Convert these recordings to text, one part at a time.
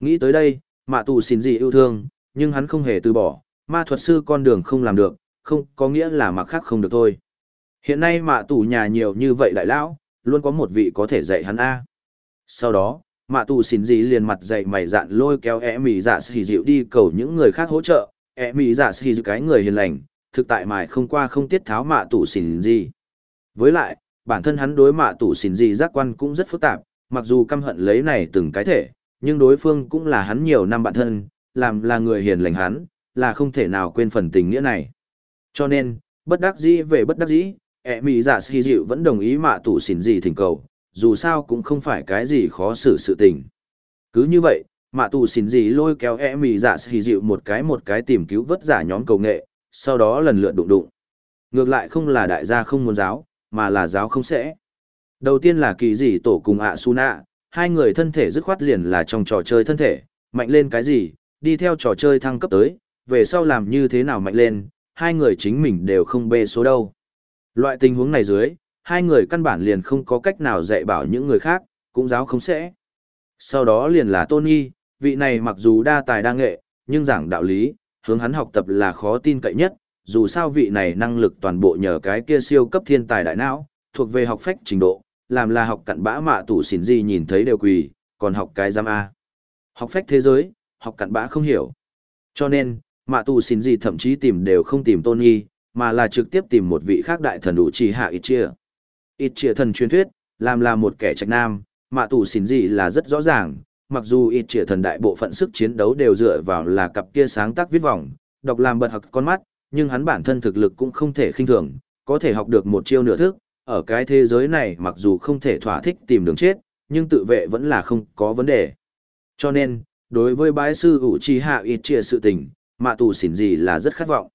Nghĩ tới đây, mạ tù xin gì yêu thương, nhưng hắn không hề từ bỏ, ma thuật sư con đường không làm được, không có nghĩa là mặc khác không được thôi. Hiện nay mạ tù nhà nhiều như vậy đại lão, luôn có một vị có thể dạy hắn A. Sau đó, mạ tù xin gì liền mặt dạy mày dạn lôi kéo e ẻ mì dạ xì dịu đi cầu những người khác hỗ trợ, e ẻ mì dạ xì dịu cái người hiền lành, thực tại mài không qua không tiết tháo mạ tù xin gì. Với lại, bản thân hắn đối mạ tù xin gì giác quan cũng rất phức tạp, mặc dù căm hận lấy này từng cái thể, nhưng đối phương cũng là hắn nhiều năm bạn thân, làm là người hiền lành hắn, là không thể nào quên phần tình nghĩa này. Cho nên, bất đắc dĩ về bất đắc dĩ, ẹ mì dạ si dịu vẫn đồng ý mạ tủ xỉn gì thỉnh cầu, dù sao cũng không phải cái gì khó xử sự tình. Cứ như vậy, mạ tù xỉn gì lôi kéo ẹ mì dạ xì dịu một cái một cái tìm cứu vất giả nhóm cầu nghệ, sau đó lần lượt đụng đụng. Ngược lại không là đại gia không muốn giáo, mà là giáo không sẽ. Đầu tiên là kỳ gì tổ cùng ạ su nạ, hai người thân thể dứt khoát liền là trong trò chơi thân thể, mạnh lên cái gì, đi theo trò chơi thăng cấp tới, về sau làm như thế nào mạnh lên, hai người chính mình đều không bê số đâu. Loại tình huống này dưới, hai người căn bản liền không có cách nào dạy bảo những người khác, cũng giáo không sẽ. Sau đó liền là Tony, vị này mặc dù đa tài đa nghệ, nhưng giảng đạo lý, hướng hắn học tập là khó tin cậy nhất, dù sao vị này năng lực toàn bộ nhờ cái kia siêu cấp thiên tài đại não, thuộc về học phách trình độ, làm là học cặn bã mạ tủ xỉn gì nhìn thấy đều quỳ, còn học cái giam A. Học phách thế giới, học cặn bã không hiểu. Cho nên, mạ tù xỉn gì thậm chí tìm đều không tìm tôn nghi, mà là trực tiếp tìm một vị khác đại thần đủ chỉ hạ ít chia. Ít chia thần truyền thuyết, làm là một kẻ trạch nam, mạ tù xỉn gì là rất rõ ràng, mặc dù ít chia thần đại bộ phận sức chiến đấu đều dựa vào là cặp kia sáng tác viết vọng, đọc làm bật học con mắt, nhưng hắn bản thân thực lực cũng không thể khinh thường, có thể học được một chiêu nửa thức, ở cái thế giới này mặc dù không thể thỏa thích tìm đường chết, nhưng tự vệ vẫn là không có vấn đề. Cho nên, đối với bái sư ủ trì hạ ít chia sự tình, mạ tù xỉn gì là rất khát vọng.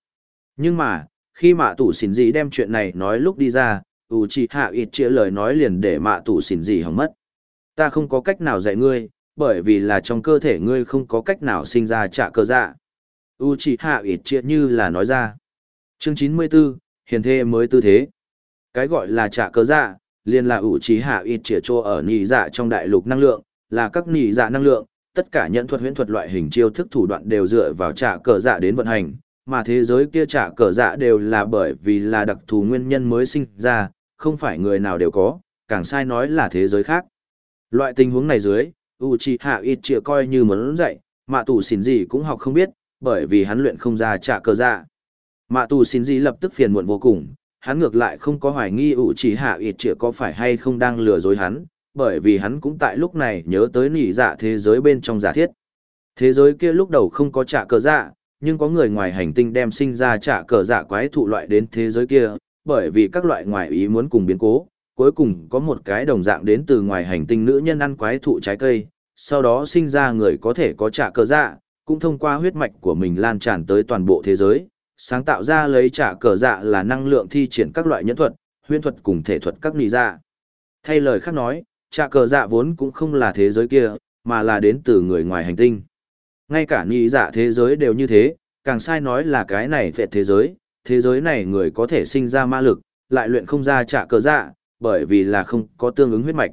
Nhưng mà, khi mạ tù xỉn gì đem chuyện này nói lúc đi ra, ủ trì hạ ít chia lời nói liền để mạ tù xỉn gì hỏng mất. Ta không có cách nào dạy ngươi, bởi vì là trong cơ thể ngươi không có cách nào sinh ra trả cơ dạ. U trì hạ như là nói ra. Chương 94, hiền thê mới tư thế. Cái gọi là trả cơ dạ, liền là ủ trí hạ ít trịa trô ở nhị dạ trong đại lục năng lượng, là các nhị dạ năng lượng, tất cả nhận thuật huyễn thuật loại hình chiêu thức thủ đoạn đều dựa vào trả cờ dạ đến vận hành, mà thế giới kia trả cờ dạ đều là bởi vì là đặc thù nguyên nhân mới sinh ra, không phải người nào đều có, càng sai nói là thế giới khác. Loại tình huống này dưới, Uchiha Itchia coi như muốn dạy, mạ tù xin gì cũng học không biết, bởi vì hắn luyện không ra trả cờ dạ. Mạ tù xin gì lập tức phiền muộn vô cùng, hắn ngược lại không có hoài nghi ủ chỉ hạ ít chĩa có phải hay không đang lừa dối hắn, bởi vì hắn cũng tại lúc này nhớ tới nỉ dạ thế giới bên trong giả thiết. Thế giới kia lúc đầu không có trả cờ dạ, nhưng có người ngoài hành tinh đem sinh ra trả cờ dạ quái thụ loại đến thế giới kia, bởi vì các loại ngoài ý muốn cùng biến cố, cuối cùng có một cái đồng dạng đến từ ngoài hành tinh nữ nhân ăn quái thụ trái cây, sau đó sinh ra người có thể có trả cờ dạ, cũng thông qua huyết mạch của mình lan tràn tới toàn bộ thế giới, sáng tạo ra lấy trả cờ dạ là năng lượng thi triển các loại nhẫn thuật, huyễn thuật cùng thể thuật các nì dạ. Thay lời khác nói, trả cờ dạ vốn cũng không là thế giới kia, mà là đến từ người ngoài hành tinh. Ngay cả nì dạ thế giới đều như thế, càng sai nói là cái này phệ thế giới, thế giới này người có thể sinh ra ma lực, lại luyện không ra trả cờ dạ, bởi vì là không có tương ứng huyết mạch.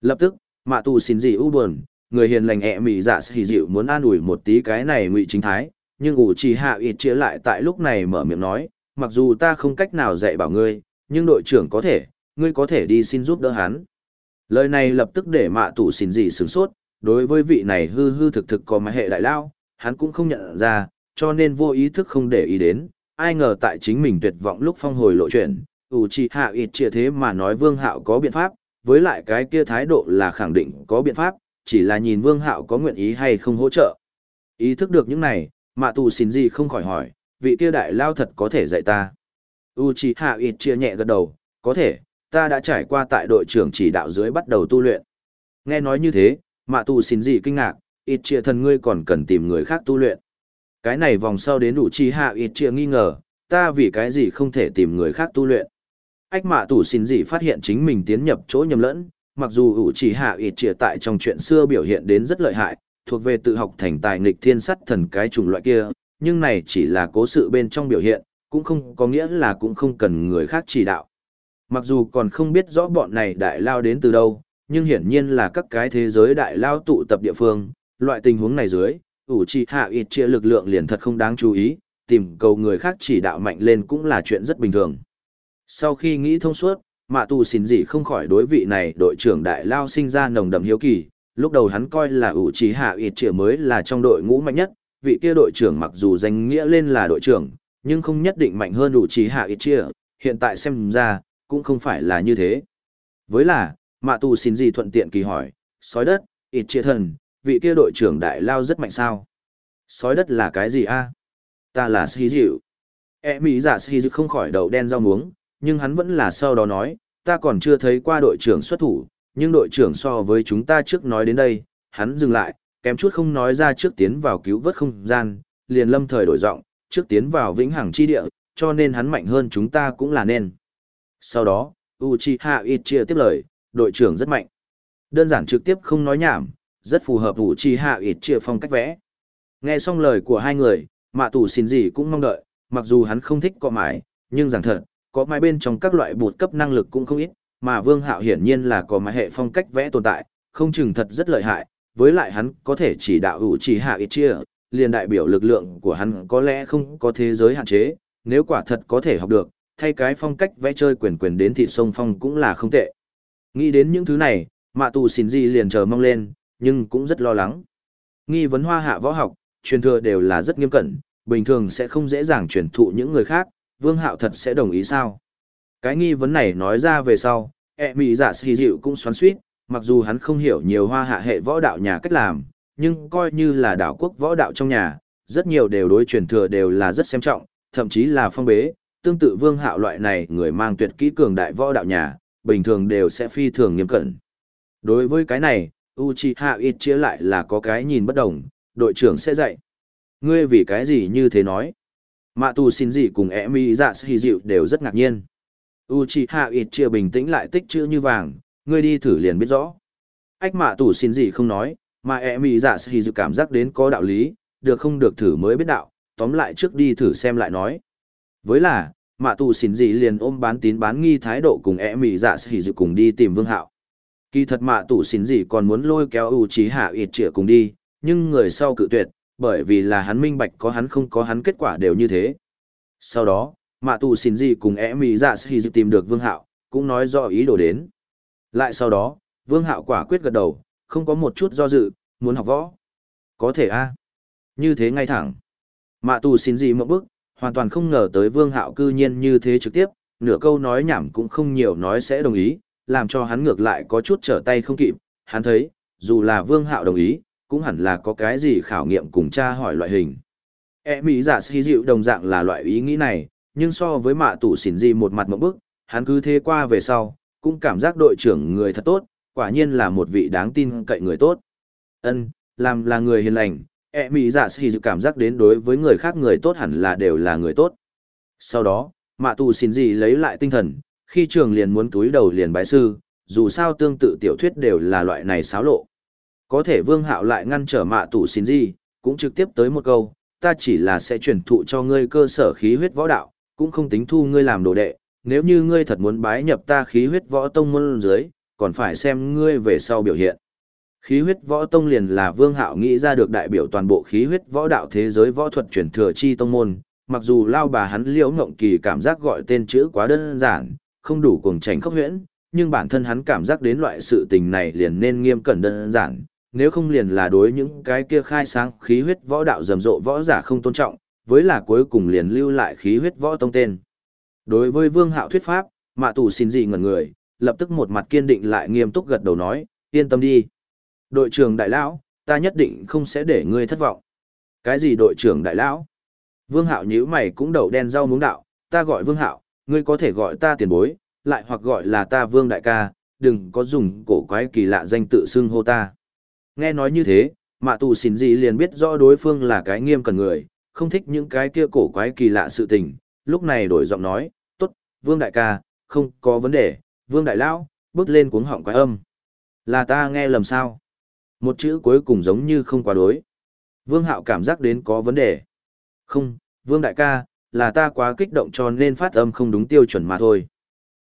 Lập tức, mạ tù xin dị u buồn, người hiền lành ẹ mị dạ xì dịu muốn an ủi một tí cái này ngụy chính thái, nhưng ủ trì hạ ít chia lại tại lúc này mở miệng nói, mặc dù ta không cách nào dạy bảo ngươi, nhưng đội trưởng có thể, ngươi có thể đi xin giúp đỡ hắn. Lời này lập tức để mạ tủ xin gì sửng sốt, đối với vị này hư hư thực thực có mà hệ đại lao, hắn cũng không nhận ra, cho nên vô ý thức không để ý đến, ai ngờ tại chính mình tuyệt vọng lúc phong hồi lộ chuyện, ủ trì hạ ít chia thế mà nói vương hạo có biện pháp, với lại cái kia thái độ là khẳng định có biện pháp, chỉ là nhìn vương hạo có nguyện ý hay không hỗ trợ. Ý thức được những này, Mạ tù xin gì không khỏi hỏi, vị kia đại lao thật có thể dạy ta. Uchiha chia nhẹ gật đầu, có thể, ta đã trải qua tại đội trưởng chỉ đạo dưới bắt đầu tu luyện. Nghe nói như thế, mạ tù xin gì kinh ngạc, ít chia thần ngươi còn cần tìm người khác tu luyện. Cái này vòng sau đến Uchiha chia nghi ngờ, ta vì cái gì không thể tìm người khác tu luyện. Ách mạ tù xin gì phát hiện chính mình tiến nhập chỗ nhầm lẫn, mặc dù Uchiha chia tại trong chuyện xưa biểu hiện đến rất lợi hại, thuộc về tự học thành tài nghịch thiên sắt thần cái chủng loại kia, nhưng này chỉ là cố sự bên trong biểu hiện, cũng không có nghĩa là cũng không cần người khác chỉ đạo. Mặc dù còn không biết rõ bọn này đại lao đến từ đâu, nhưng hiển nhiên là các cái thế giới đại lao tụ tập địa phương, loại tình huống này dưới, ủ trì hạ ít chia lực lượng liền thật không đáng chú ý, tìm cầu người khác chỉ đạo mạnh lên cũng là chuyện rất bình thường. Sau khi nghĩ thông suốt, mạ tù xin gì không khỏi đối vị này đội trưởng đại lao sinh ra nồng đậm hiếu kỳ, lúc đầu hắn coi là ủ trí hạ ít trịa mới là trong đội ngũ mạnh nhất, vị kia đội trưởng mặc dù danh nghĩa lên là đội trưởng, nhưng không nhất định mạnh hơn ủ trí hạ ít trịa, hiện tại xem ra, cũng không phải là như thế. Với là, mạ tù xin gì thuận tiện kỳ hỏi, sói đất, ít trịa thần, vị kia đội trưởng đại lao rất mạnh sao? Sói đất là cái gì a? Ta là Sĩ Dịu. E mỹ giả Sĩ Dịu không khỏi đầu đen rau muống, nhưng hắn vẫn là sau đó nói, ta còn chưa thấy qua đội trưởng xuất thủ, nhưng đội trưởng so với chúng ta trước nói đến đây, hắn dừng lại, kém chút không nói ra trước tiến vào cứu vớt không gian, liền lâm thời đổi giọng, trước tiến vào vĩnh hằng chi địa, cho nên hắn mạnh hơn chúng ta cũng là nên. Sau đó, Uchiha Itchia tiếp lời, đội trưởng rất mạnh. Đơn giản trực tiếp không nói nhảm, rất phù hợp Uchiha Itchia phong cách vẽ. Nghe xong lời của hai người, mạ tù xin gì cũng mong đợi, mặc dù hắn không thích cọ mái, nhưng rằng thật, có mái bên trong các loại bột cấp năng lực cũng không ít, mà Vương Hạo hiển nhiên là có mái hệ phong cách vẽ tồn tại, không chừng thật rất lợi hại, với lại hắn có thể chỉ đạo hữu chỉ hạ ít chia, liền đại biểu lực lượng của hắn có lẽ không có thế giới hạn chế, nếu quả thật có thể học được, thay cái phong cách vẽ chơi quyền quyền đến thị sông phong cũng là không tệ. Nghĩ đến những thứ này, mạ tù xin gì liền chờ mong lên, nhưng cũng rất lo lắng. Nghi vấn hoa hạ võ học, truyền thừa đều là rất nghiêm cẩn, bình thường sẽ không dễ dàng truyền thụ những người khác, Vương Hạo thật sẽ đồng ý sao? Cái nghi vấn này nói ra về sau, ẹ mị giả xì dịu cũng xoắn suýt, mặc dù hắn không hiểu nhiều hoa hạ hệ võ đạo nhà cách làm, nhưng coi như là đảo quốc võ đạo trong nhà, rất nhiều đều đối truyền thừa đều là rất xem trọng, thậm chí là phong bế, tương tự Vương Hạo loại này người mang tuyệt kỹ cường đại võ đạo nhà, bình thường đều sẽ phi thường nghiêm cẩn. Đối với cái này, Uchiha Itchia lại là có cái nhìn bất đồng, đội trưởng sẽ dạy. Ngươi vì cái gì như thế nói? Mạ tù xin gì cùng ẻ mi dạ xì dịu đều rất ngạc nhiên. Uchiha Itchia bình tĩnh lại tích chữ như vàng, ngươi đi thử liền biết rõ. Ách mạ tù xin gì không nói, mà ẻ mi dạ sĩ dự cảm giác đến có đạo lý, được không được thử mới biết đạo, tóm lại trước đi thử xem lại nói. Với là, mạ tù xin gì liền ôm bán tín bán nghi thái độ cùng ẻ mi dạ sĩ dự cùng đi tìm vương hạo. Kỳ thật mạ tù xin gì còn muốn lôi kéo Uchiha Itchia cùng đi, nhưng người sau cự tuyệt, bởi vì là hắn minh bạch có hắn không có hắn kết quả đều như thế. Sau đó, mạ tù xin gì cùng e mì dạ sĩ tìm được vương hạo, cũng nói rõ ý đồ đến. Lại sau đó, vương hạo quả quyết gật đầu, không có một chút do dự, muốn học võ. Có thể a Như thế ngay thẳng. Mạ tù xin gì một bức, hoàn toàn không ngờ tới vương hạo cư nhiên như thế trực tiếp, nửa câu nói nhảm cũng không nhiều nói sẽ đồng ý, làm cho hắn ngược lại có chút trở tay không kịp. Hắn thấy, dù là vương hạo đồng ý, cũng hẳn là có cái gì khảo nghiệm cùng cha hỏi loại hình. E mỹ giả sĩ dịu đồng dạng là loại ý nghĩ này, nhưng so với mạ tủ xỉn gì một mặt một bức, hắn cứ thế qua về sau, cũng cảm giác đội trưởng người thật tốt, quả nhiên là một vị đáng tin cậy người tốt. Ân, làm là người hiền lành, e mỹ giả xì dự cảm giác đến đối với người khác người tốt hẳn là đều là người tốt. Sau đó, mạ tù xỉn gì lấy lại tinh thần, khi trường liền muốn túi đầu liền bái sư, dù sao tương tự tiểu thuyết đều là loại này xáo lộ. Có thể vương hạo lại ngăn trở mạ tủ xin gì, cũng trực tiếp tới một câu, ta chỉ là sẽ truyền thụ cho ngươi cơ sở khí huyết võ đạo, cũng không tính thu ngươi làm đồ đệ, nếu như ngươi thật muốn bái nhập ta khí huyết võ tông môn dưới, còn phải xem ngươi về sau biểu hiện. Khí huyết võ tông liền là vương hạo nghĩ ra được đại biểu toàn bộ khí huyết võ đạo thế giới võ thuật truyền thừa chi tông môn, mặc dù lao bà hắn liễu ngộng kỳ cảm giác gọi tên chữ quá đơn giản, không đủ cuồng tránh khốc huyễn, nhưng bản thân hắn cảm giác đến loại sự tình này liền nên nghiêm cẩn đơn giản, nếu không liền là đối những cái kia khai sáng khí huyết võ đạo rầm rộ võ giả không tôn trọng, với là cuối cùng liền lưu lại khí huyết võ tông tên. Đối với Vương Hạo thuyết pháp, Mạ Tù xin gì ngẩn người, lập tức một mặt kiên định lại nghiêm túc gật đầu nói, yên tâm đi. Đội trưởng đại lão, ta nhất định không sẽ để ngươi thất vọng. Cái gì đội trưởng đại lão? Vương Hạo nhíu mày cũng đầu đen rau muống đạo, ta gọi Vương Hạo, ngươi có thể gọi ta tiền bối, lại hoặc gọi là ta Vương đại ca, đừng có dùng cổ quái kỳ lạ danh tự xưng hô ta. Nghe nói như thế, mạ tù xin gì liền biết rõ đối phương là cái nghiêm cần người, không thích những cái kia cổ quái kỳ lạ sự tình, lúc này đổi giọng nói, tốt, vương đại ca, không có vấn đề, vương đại lão, bước lên cuống họng quái âm. Là ta nghe lầm sao? Một chữ cuối cùng giống như không quá đối. Vương hạo cảm giác đến có vấn đề. Không, vương đại ca, là ta quá kích động cho nên phát âm không đúng tiêu chuẩn mà thôi.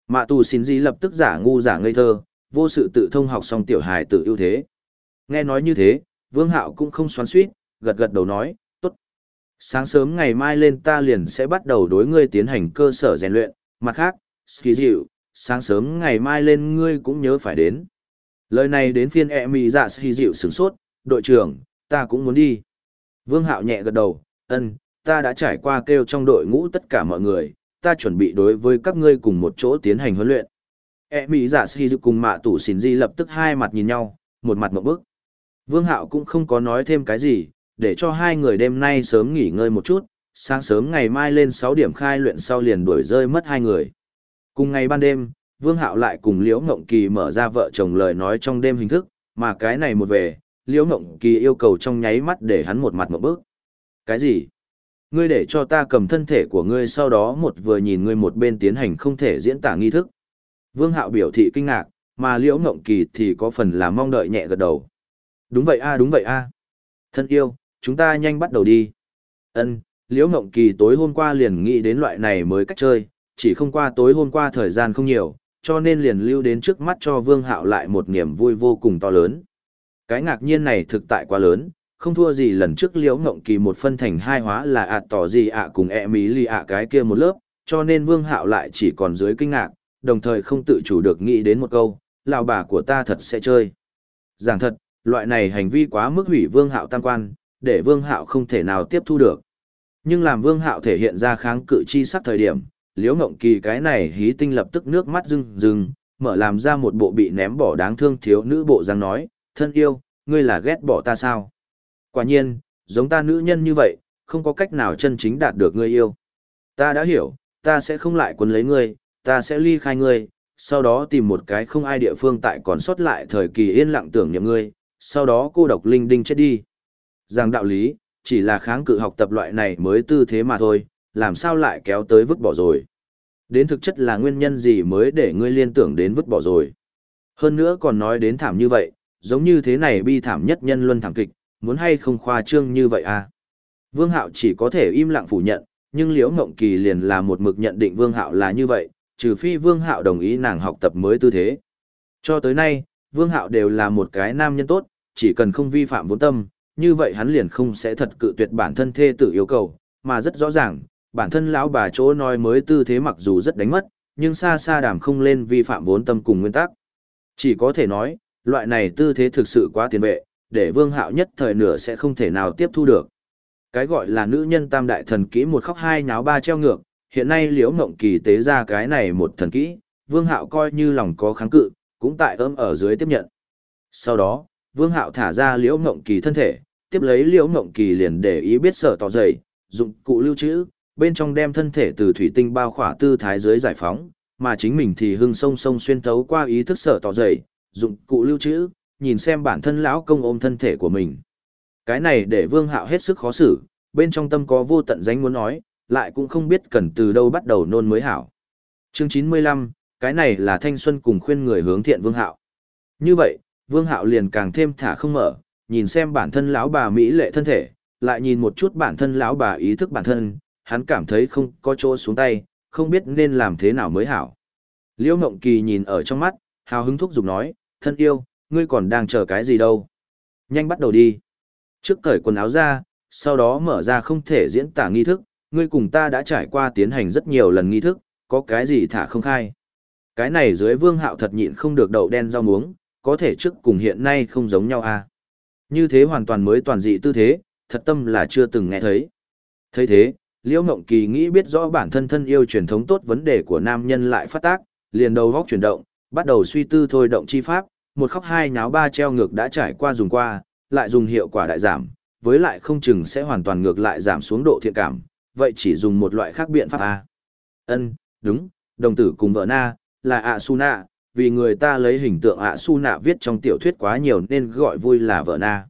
Mạ tù xin gì lập tức giả ngu giả ngây thơ, vô sự tự thông học xong tiểu hài tự ưu thế. Nghe nói như thế, Vương Hạo cũng không xoắn suýt, gật gật đầu nói. Sáng sớm ngày mai lên ta liền sẽ bắt đầu đối ngươi tiến hành cơ sở rèn luyện, mặt khác, ski dịu, sáng sớm ngày mai lên ngươi cũng nhớ phải đến. Lời này đến phiên e mì dạ ski dịu sửng sốt, đội trưởng, ta cũng muốn đi. Vương Hạo nhẹ gật đầu, ân, ta đã trải qua kêu trong đội ngũ tất cả mọi người, ta chuẩn bị đối với các ngươi cùng một chỗ tiến hành huấn luyện. E mỹ giả si dự cùng mạ tủ xỉn di lập tức hai mặt nhìn nhau, một mặt một bức. Vương Hạo cũng không có nói thêm cái gì, để cho hai người đêm nay sớm nghỉ ngơi một chút, sáng sớm ngày mai lên 6 điểm khai luyện sau liền đuổi rơi mất hai người. Cùng ngày ban đêm, Vương Hạo lại cùng Liễu Ngộng Kỳ mở ra vợ chồng lời nói trong đêm hình thức, mà cái này một về, Liễu Ngộng Kỳ yêu cầu trong nháy mắt để hắn một mặt một bước. Cái gì? Ngươi để cho ta cầm thân thể của ngươi sau đó một vừa nhìn ngươi một bên tiến hành không thể diễn tả nghi thức. Vương Hạo biểu thị kinh ngạc, mà Liễu Ngộng Kỳ thì có phần là mong đợi nhẹ gật đầu. Đúng vậy a đúng vậy a. Thân yêu, chúng ta nhanh bắt đầu đi. Ân, Liễu Ngộng Kỳ tối hôm qua liền nghĩ đến loại này mới cách chơi, chỉ không qua tối hôm qua thời gian không nhiều, cho nên liền lưu đến trước mắt cho Vương Hạo lại một niềm vui vô cùng to lớn. Cái ngạc nhiên này thực tại quá lớn, không thua gì lần trước Liễu Ngộng Kỳ một phân thành hai hóa là ạ tỏ gì ạ cùng e mỹ lì ạ cái kia một lớp, cho nên Vương Hạo lại chỉ còn dưới kinh ngạc, đồng thời không tự chủ được nghĩ đến một câu, lão bà của ta thật sẽ chơi. Giảng thật, loại này hành vi quá mức hủy Vương Hạo tam quan, để Vương Hạo không thể nào tiếp thu được. Nhưng làm Vương Hạo thể hiện ra kháng cự chi sắc thời điểm, Liễu Ngộng Kỳ cái này hí tinh lập tức nước mắt rưng rưng, mở làm ra một bộ bị ném bỏ đáng thương thiếu nữ bộ dáng nói, thân yêu, ngươi là ghét bỏ ta sao? Quả nhiên, giống ta nữ nhân như vậy, không có cách nào chân chính đạt được ngươi yêu. Ta đã hiểu, ta sẽ không lại quấn lấy ngươi, ta sẽ ly khai ngươi, sau đó tìm một cái không ai địa phương tại còn sót lại thời kỳ yên lặng tưởng niệm ngươi, sau đó cô độc linh đinh chết đi. Rằng đạo lý, chỉ là kháng cự học tập loại này mới tư thế mà thôi, làm sao lại kéo tới vứt bỏ rồi. Đến thực chất là nguyên nhân gì mới để ngươi liên tưởng đến vứt bỏ rồi. Hơn nữa còn nói đến thảm như vậy, giống như thế này bi thảm nhất nhân luân thảm kịch, muốn hay không khoa trương như vậy à? Vương Hạo chỉ có thể im lặng phủ nhận, nhưng Liễu Ngộng Kỳ liền là một mực nhận định Vương Hạo là như vậy, trừ phi Vương Hạo đồng ý nàng học tập mới tư thế. Cho tới nay, Vương Hạo đều là một cái nam nhân tốt, chỉ cần không vi phạm vốn tâm, như vậy hắn liền không sẽ thật cự tuyệt bản thân thê tử yêu cầu, mà rất rõ ràng, bản thân lão bà chỗ nói mới tư thế mặc dù rất đánh mất, nhưng xa xa đàm không lên vi phạm vốn tâm cùng nguyên tắc. Chỉ có thể nói, loại này tư thế thực sự quá tiền vệ, để vương hạo nhất thời nửa sẽ không thể nào tiếp thu được. Cái gọi là nữ nhân tam đại thần kỹ một khóc hai nháo ba treo ngược, hiện nay liễu mộng kỳ tế ra cái này một thần kỹ, vương hạo coi như lòng có kháng cự, cũng tại ấm ở dưới tiếp nhận. Sau đó, vương hạo thả ra liễu ngộng kỳ thân thể, tiếp lấy liễu ngộng kỳ liền để ý biết sở tỏ dày, dụng cụ lưu trữ, bên trong đem thân thể từ thủy tinh bao khỏa tư thái dưới giải phóng, mà chính mình thì hưng sông sông xuyên thấu qua ý thức sở tỏ dày, dụng cụ lưu trữ, nhìn xem bản thân lão công ôm thân thể của mình. Cái này để Vương Hạo hết sức khó xử, bên trong tâm có vô tận danh muốn nói, lại cũng không biết cần từ đâu bắt đầu nôn mới hảo. Chương 95, cái này là thanh xuân cùng khuyên người hướng thiện Vương Hạo. Như vậy, Vương Hạo liền càng thêm thả không mở, nhìn xem bản thân lão bà mỹ lệ thân thể, lại nhìn một chút bản thân lão bà ý thức bản thân, hắn cảm thấy không có chỗ xuống tay, không biết nên làm thế nào mới hảo. Liễu Ngộng Kỳ nhìn ở trong mắt, hào hứng thúc giục nói, thân yêu, ngươi còn đang chờ cái gì đâu. Nhanh bắt đầu đi. Trước cởi quần áo ra, sau đó mở ra không thể diễn tả nghi thức, ngươi cùng ta đã trải qua tiến hành rất nhiều lần nghi thức, có cái gì thả không khai. Cái này dưới vương hạo thật nhịn không được đậu đen rau muống, có thể trước cùng hiện nay không giống nhau à. Như thế hoàn toàn mới toàn dị tư thế, thật tâm là chưa từng nghe thấy. thấy thế, Liễu Ngộng Kỳ nghĩ biết rõ bản thân thân yêu truyền thống tốt vấn đề của nam nhân lại phát tác, liền đầu góc chuyển động, bắt đầu suy tư thôi động chi pháp, một khóc hai nháo ba treo ngược đã trải qua dùng qua, lại dùng hiệu quả đại giảm, với lại không chừng sẽ hoàn toàn ngược lại giảm xuống độ thiện cảm, vậy chỉ dùng một loại khác biện pháp A. Ân, đúng, đồng tử cùng vợ na, là ạ su vì người ta lấy hình tượng ạ su nạ viết trong tiểu thuyết quá nhiều nên gọi vui là vợ na.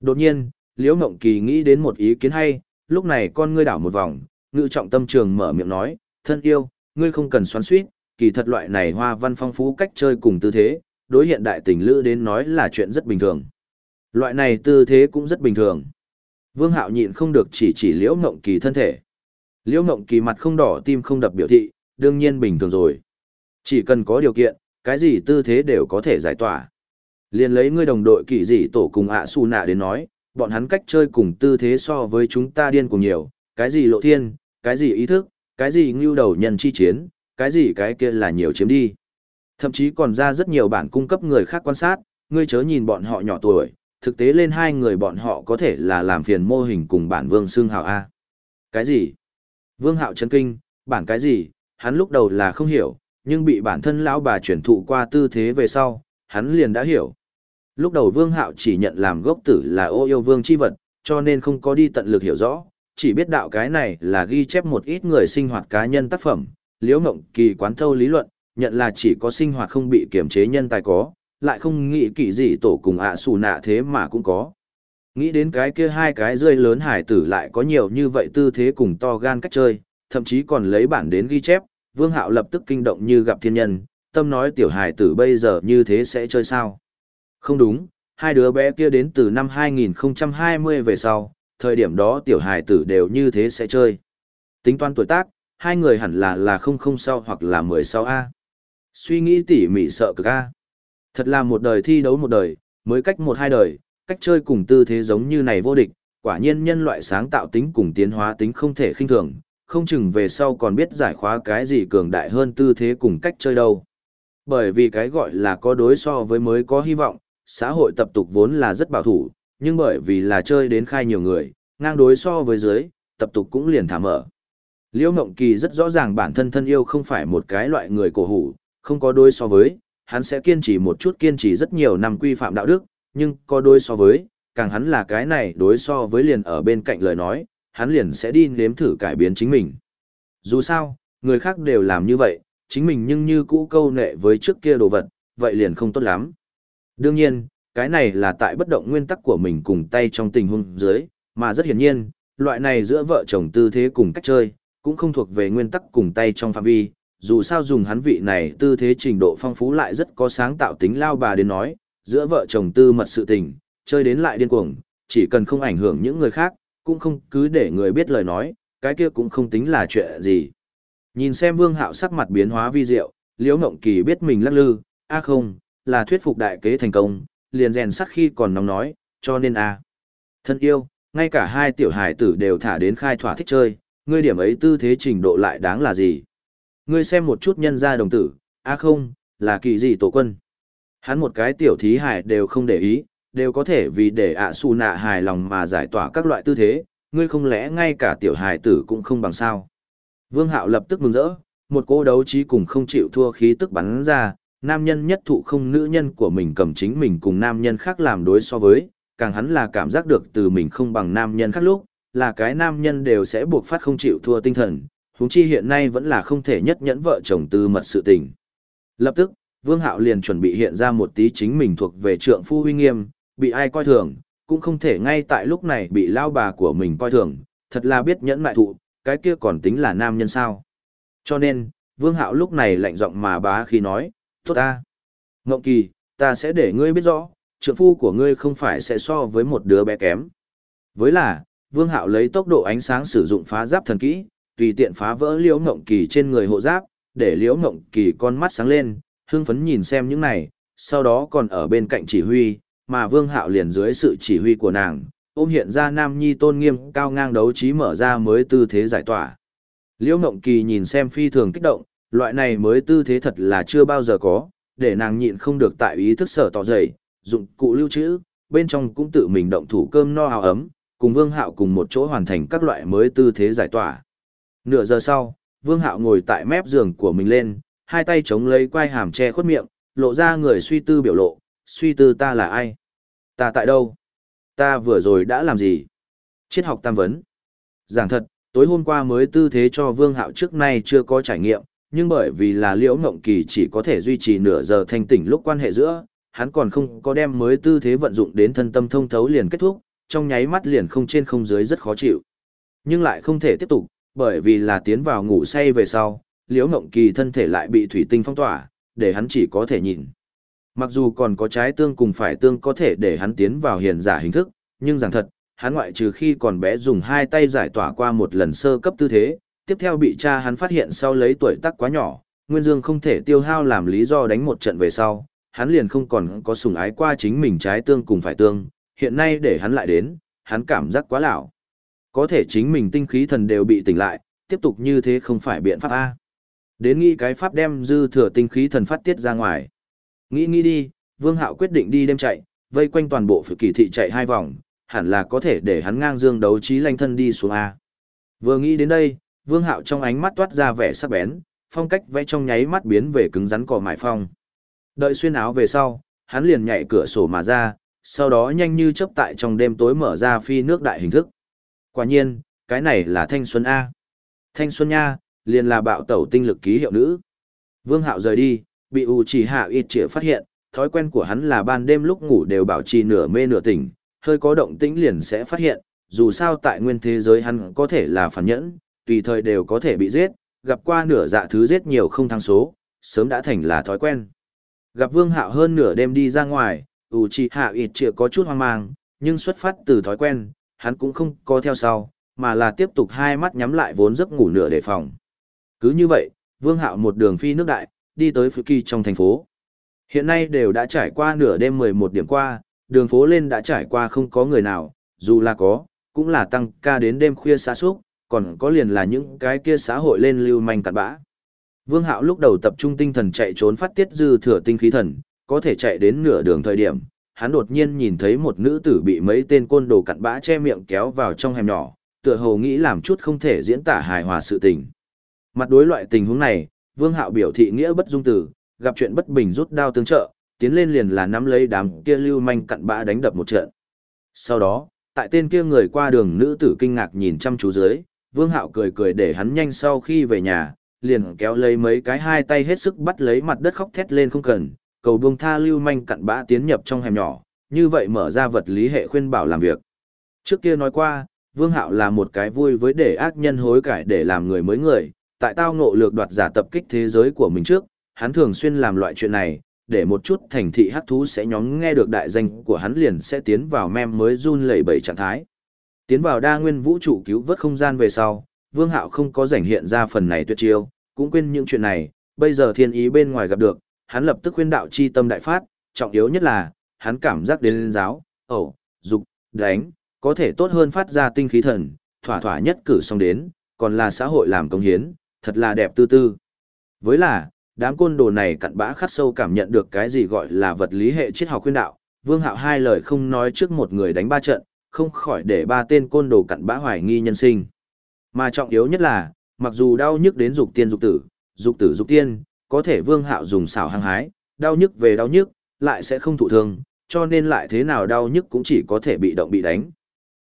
Đột nhiên, Liễu Mộng Kỳ nghĩ đến một ý kiến hay, lúc này con ngươi đảo một vòng, ngự trọng tâm trường mở miệng nói, thân yêu, ngươi không cần xoắn suýt, kỳ thật loại này hoa văn phong phú cách chơi cùng tư thế, đối hiện đại tình lữ đến nói là chuyện rất bình thường. Loại này tư thế cũng rất bình thường. Vương Hạo nhịn không được chỉ chỉ Liễu Ngộng Kỳ thân thể. Liễu Ngộng Kỳ mặt không đỏ tim không đập biểu thị, đương nhiên bình thường rồi. Chỉ cần có điều kiện, cái gì tư thế đều có thể giải tỏa. Liên lấy ngươi đồng đội kỳ dị tổ cùng ạ su nạ đến nói, bọn hắn cách chơi cùng tư thế so với chúng ta điên cùng nhiều, cái gì lộ thiên, cái gì ý thức, cái gì ngưu đầu nhân chi chiến, cái gì cái kia là nhiều chiếm đi. Thậm chí còn ra rất nhiều bản cung cấp người khác quan sát, ngươi chớ nhìn bọn họ nhỏ tuổi, thực tế lên hai người bọn họ có thể là làm phiền mô hình cùng bản vương xương hào A. Cái gì? Vương hạo chấn kinh, bản cái gì, hắn lúc đầu là không hiểu, nhưng bị bản thân lão bà chuyển thụ qua tư thế về sau, hắn liền đã hiểu. Lúc đầu vương hạo chỉ nhận làm gốc tử là ô yêu vương chi vật, cho nên không có đi tận lực hiểu rõ, chỉ biết đạo cái này là ghi chép một ít người sinh hoạt cá nhân tác phẩm, liễu ngộng kỳ quán thâu lý luận, nhận là chỉ có sinh hoạt không bị kiểm chế nhân tài có, lại không nghĩ kỳ gì tổ cùng ạ xù nạ thế mà cũng có. Nghĩ đến cái kia hai cái rơi lớn hải tử lại có nhiều như vậy tư thế cùng to gan cách chơi, thậm chí còn lấy bản đến ghi chép, Vương Hạo lập tức kinh động như gặp thiên nhân, tâm nói tiểu hải tử bây giờ như thế sẽ chơi sao. Không đúng, hai đứa bé kia đến từ năm 2020 về sau, thời điểm đó tiểu hải tử đều như thế sẽ chơi. Tính toán tuổi tác, hai người hẳn là là không không sau hoặc là 16 A. Suy nghĩ tỉ mỉ sợ cực A. Thật là một đời thi đấu một đời, mới cách một hai đời, cách chơi cùng tư thế giống như này vô địch, quả nhiên nhân loại sáng tạo tính cùng tiến hóa tính không thể khinh thường, không chừng về sau còn biết giải khóa cái gì cường đại hơn tư thế cùng cách chơi đâu. Bởi vì cái gọi là có đối so với mới có hy vọng, xã hội tập tục vốn là rất bảo thủ, nhưng bởi vì là chơi đến khai nhiều người, ngang đối so với dưới, tập tục cũng liền thả mở. Liễu Ngộng Kỳ rất rõ ràng bản thân thân yêu không phải một cái loại người cổ hủ, không có đối so với, hắn sẽ kiên trì một chút kiên trì rất nhiều năm quy phạm đạo đức, nhưng có đối so với, càng hắn là cái này đối so với liền ở bên cạnh lời nói, hắn liền sẽ đi nếm thử cải biến chính mình. Dù sao, người khác đều làm như vậy, chính mình nhưng như cũ câu nệ với trước kia đồ vật, vậy liền không tốt lắm. Đương nhiên, cái này là tại bất động nguyên tắc của mình cùng tay trong tình huống dưới, mà rất hiển nhiên, loại này giữa vợ chồng tư thế cùng cách chơi, cũng không thuộc về nguyên tắc cùng tay trong phạm vi, dù sao dùng hắn vị này tư thế trình độ phong phú lại rất có sáng tạo tính lao bà đến nói, giữa vợ chồng tư mật sự tình, chơi đến lại điên cuồng, chỉ cần không ảnh hưởng những người khác, cũng không cứ để người biết lời nói, cái kia cũng không tính là chuyện gì. Nhìn xem vương hạo sắc mặt biến hóa vi diệu, liễu ngộng kỳ biết mình lắc lư, a không, là thuyết phục đại kế thành công, liền rèn sắc khi còn nóng nói, cho nên a Thân yêu, ngay cả hai tiểu hải tử đều thả đến khai thỏa thích chơi, ngươi điểm ấy tư thế trình độ lại đáng là gì? Ngươi xem một chút nhân gia đồng tử, a không, là kỳ gì tổ quân. Hắn một cái tiểu thí hải đều không để ý, đều có thể vì để ạ xù nạ hài lòng mà giải tỏa các loại tư thế, ngươi không lẽ ngay cả tiểu hài tử cũng không bằng sao. Vương Hạo lập tức mừng rỡ, một cô đấu trí cùng không chịu thua khí tức bắn ra, nam nhân nhất thụ không nữ nhân của mình cầm chính mình cùng nam nhân khác làm đối so với, càng hắn là cảm giác được từ mình không bằng nam nhân khác lúc, là cái nam nhân đều sẽ buộc phát không chịu thua tinh thần, huống chi hiện nay vẫn là không thể nhất nhẫn vợ chồng tư mật sự tình. Lập tức, Vương Hạo liền chuẩn bị hiện ra một tí chính mình thuộc về trượng phu huy nghiêm, bị ai coi thường, cũng không thể ngay tại lúc này bị lao bà của mình coi thường, thật là biết nhẫn mại thụ, cái kia còn tính là nam nhân sao. Cho nên, Vương Hạo lúc này lạnh giọng mà bá khi nói, tốt ta. Ngộng kỳ, ta sẽ để ngươi biết rõ, trượng phu của ngươi không phải sẽ so với một đứa bé kém. Với là, Vương Hạo lấy tốc độ ánh sáng sử dụng phá giáp thần kỹ, tùy tiện phá vỡ liễu ngộng kỳ trên người hộ giáp, để liễu ngộng kỳ con mắt sáng lên, hưng phấn nhìn xem những này, sau đó còn ở bên cạnh chỉ huy, mà Vương Hạo liền dưới sự chỉ huy của nàng, ôm hiện ra Nam Nhi tôn nghiêm cao ngang đấu trí mở ra mới tư thế giải tỏa. Liễu Ngộng Kỳ nhìn xem phi thường kích động, loại này mới tư thế thật là chưa bao giờ có, để nàng nhịn không được tại ý thức sở tỏ dày, dụng cụ lưu trữ, bên trong cũng tự mình động thủ cơm no hào ấm, cùng Vương Hạo cùng một chỗ hoàn thành các loại mới tư thế giải tỏa. Nửa giờ sau, Vương Hạo ngồi tại mép giường của mình lên, hai tay chống lấy quai hàm che khuất miệng, lộ ra người suy tư biểu lộ, suy tư ta là ai? Ta tại đâu? Ta vừa rồi đã làm gì? Triết học tam vấn. Giảng thật, tối hôm qua mới tư thế cho Vương Hạo trước nay chưa có trải nghiệm, nhưng bởi vì là Liễu Ngộng Kỳ chỉ có thể duy trì nửa giờ thanh tỉnh lúc quan hệ giữa, hắn còn không có đem mới tư thế vận dụng đến thân tâm thông thấu liền kết thúc, trong nháy mắt liền không trên không dưới rất khó chịu. Nhưng lại không thể tiếp tục, bởi vì là tiến vào ngủ say về sau, Liễu Ngộng Kỳ thân thể lại bị thủy tinh phong tỏa, để hắn chỉ có thể nhìn. Mặc dù còn có trái tương cùng phải tương có thể để hắn tiến vào hiền giả hình thức, nhưng rằng thật, hắn ngoại trừ khi còn bé dùng hai tay giải tỏa qua một lần sơ cấp tư thế, tiếp theo bị cha hắn phát hiện sau lấy tuổi tác quá nhỏ, Nguyên Dương không thể tiêu hao làm lý do đánh một trận về sau, hắn liền không còn có sủng ái qua chính mình trái tương cùng phải tương, hiện nay để hắn lại đến, hắn cảm giác quá lão. Có thể chính mình tinh khí thần đều bị tỉnh lại, tiếp tục như thế không phải biện pháp A. Đến nghĩ cái pháp đem dư thừa tinh khí thần phát tiết ra ngoài. Nghĩ nghĩ đi, Vương Hạo quyết định đi đêm chạy, vây quanh toàn bộ phự kỳ thị chạy hai vòng, hẳn là có thể để hắn ngang dương đấu trí lanh thân đi xuống A. Vừa nghĩ đến đây, Vương Hạo trong ánh mắt toát ra vẻ sắc bén, phong cách vẽ trong nháy mắt biến về cứng rắn cỏ mại phong. Đợi xuyên áo về sau, hắn liền nhảy cửa sổ mà ra, sau đó nhanh như chớp tại trong đêm tối mở ra phi nước đại hình thức. Quả nhiên, cái này là thanh xuân A. Thanh xuân nha, liền là bạo tẩu tinh lực ký hiệu nữ. Vương Hạo rời đi, bị U Chỉ Hạ ít chĩa phát hiện, thói quen của hắn là ban đêm lúc ngủ đều bảo trì nửa mê nửa tỉnh, hơi có động tĩnh liền sẽ phát hiện, dù sao tại nguyên thế giới hắn có thể là phản nhẫn, tùy thời đều có thể bị giết, gặp qua nửa dạ thứ giết nhiều không thăng số, sớm đã thành là thói quen. Gặp Vương Hạo hơn nửa đêm đi ra ngoài, U Chỉ Hạ ít chĩa có chút hoang mang, nhưng xuất phát từ thói quen, hắn cũng không có theo sau, mà là tiếp tục hai mắt nhắm lại vốn giấc ngủ nửa đề phòng. Cứ như vậy, Vương Hạo một đường phi nước đại, đi tới Phú Kỳ trong thành phố. Hiện nay đều đã trải qua nửa đêm 11 điểm qua, đường phố lên đã trải qua không có người nào, dù là có, cũng là tăng ca đến đêm khuya xa suốt, còn có liền là những cái kia xã hội lên lưu manh cặn bã. Vương Hạo lúc đầu tập trung tinh thần chạy trốn phát tiết dư thừa tinh khí thần, có thể chạy đến nửa đường thời điểm, hắn đột nhiên nhìn thấy một nữ tử bị mấy tên côn đồ cặn bã che miệng kéo vào trong hẻm nhỏ, tựa hồ nghĩ làm chút không thể diễn tả hài hòa sự tình. Mặt đối loại tình huống này, Vương Hạo biểu thị nghĩa bất dung từ, gặp chuyện bất bình rút đao tương trợ, tiến lên liền là nắm lấy đám kia lưu manh cặn bã đánh đập một trận. Sau đó, tại tên kia người qua đường nữ tử kinh ngạc nhìn chăm chú dưới, Vương Hạo cười cười để hắn nhanh sau khi về nhà, liền kéo lấy mấy cái hai tay hết sức bắt lấy mặt đất khóc thét lên không cần, cầu buông tha lưu manh cặn bã tiến nhập trong hẻm nhỏ, như vậy mở ra vật lý hệ khuyên bảo làm việc. Trước kia nói qua, Vương Hạo là một cái vui với để ác nhân hối cải để làm người mới người, tại tao ngộ lược đoạt giả tập kích thế giới của mình trước, hắn thường xuyên làm loại chuyện này, để một chút thành thị hắc thú sẽ nhóm nghe được đại danh của hắn liền sẽ tiến vào mem mới run lẩy bẩy trạng thái. Tiến vào đa nguyên vũ trụ cứu vớt không gian về sau, Vương Hạo không có rảnh hiện ra phần này tuyệt chiêu, cũng quên những chuyện này, bây giờ thiên ý bên ngoài gặp được, hắn lập tức khuyên đạo chi tâm đại phát, trọng yếu nhất là, hắn cảm giác đến giáo, ẩu, dục, đánh, có thể tốt hơn phát ra tinh khí thần, thỏa thỏa nhất cử xong đến, còn là xã hội làm công hiến, thật là đẹp tư tư. Với là, đám côn đồ này cặn bã khắc sâu cảm nhận được cái gì gọi là vật lý hệ triết học khuyên đạo, Vương Hạo hai lời không nói trước một người đánh ba trận, không khỏi để ba tên côn đồ cặn bã hoài nghi nhân sinh. Mà trọng yếu nhất là, mặc dù đau nhức đến dục tiên dục tử, dục tử dục tiên, có thể Vương Hạo dùng xảo hăng hái, đau nhức về đau nhức, lại sẽ không thụ thương, cho nên lại thế nào đau nhức cũng chỉ có thể bị động bị đánh.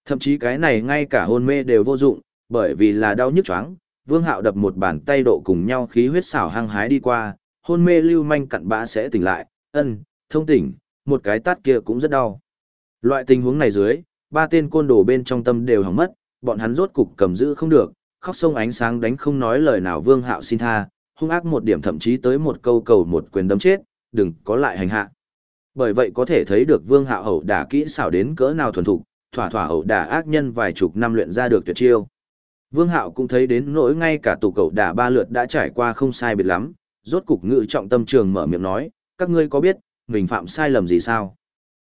Thậm chí cái này ngay cả hôn mê đều vô dụng, bởi vì là đau nhức choáng, Vương Hạo đập một bàn tay độ cùng nhau khí huyết xảo hăng hái đi qua, hôn mê lưu manh cặn bã sẽ tỉnh lại, ân, thông tỉnh, một cái tát kia cũng rất đau. Loại tình huống này dưới, ba tên côn đồ bên trong tâm đều hỏng mất, bọn hắn rốt cục cầm giữ không được, khóc sông ánh sáng đánh không nói lời nào Vương Hạo xin tha, hung ác một điểm thậm chí tới một câu cầu một quyền đấm chết, đừng có lại hành hạ. Bởi vậy có thể thấy được Vương Hạo hậu đả kỹ xảo đến cỡ nào thuần thục, thỏa thỏa hậu đả ác nhân vài chục năm luyện ra được tuyệt chiêu. Vương Hạo cũng thấy đến nỗi ngay cả tù cậu đả ba lượt đã trải qua không sai biệt lắm, rốt cục ngự trọng tâm trường mở miệng nói, các ngươi có biết, mình phạm sai lầm gì sao?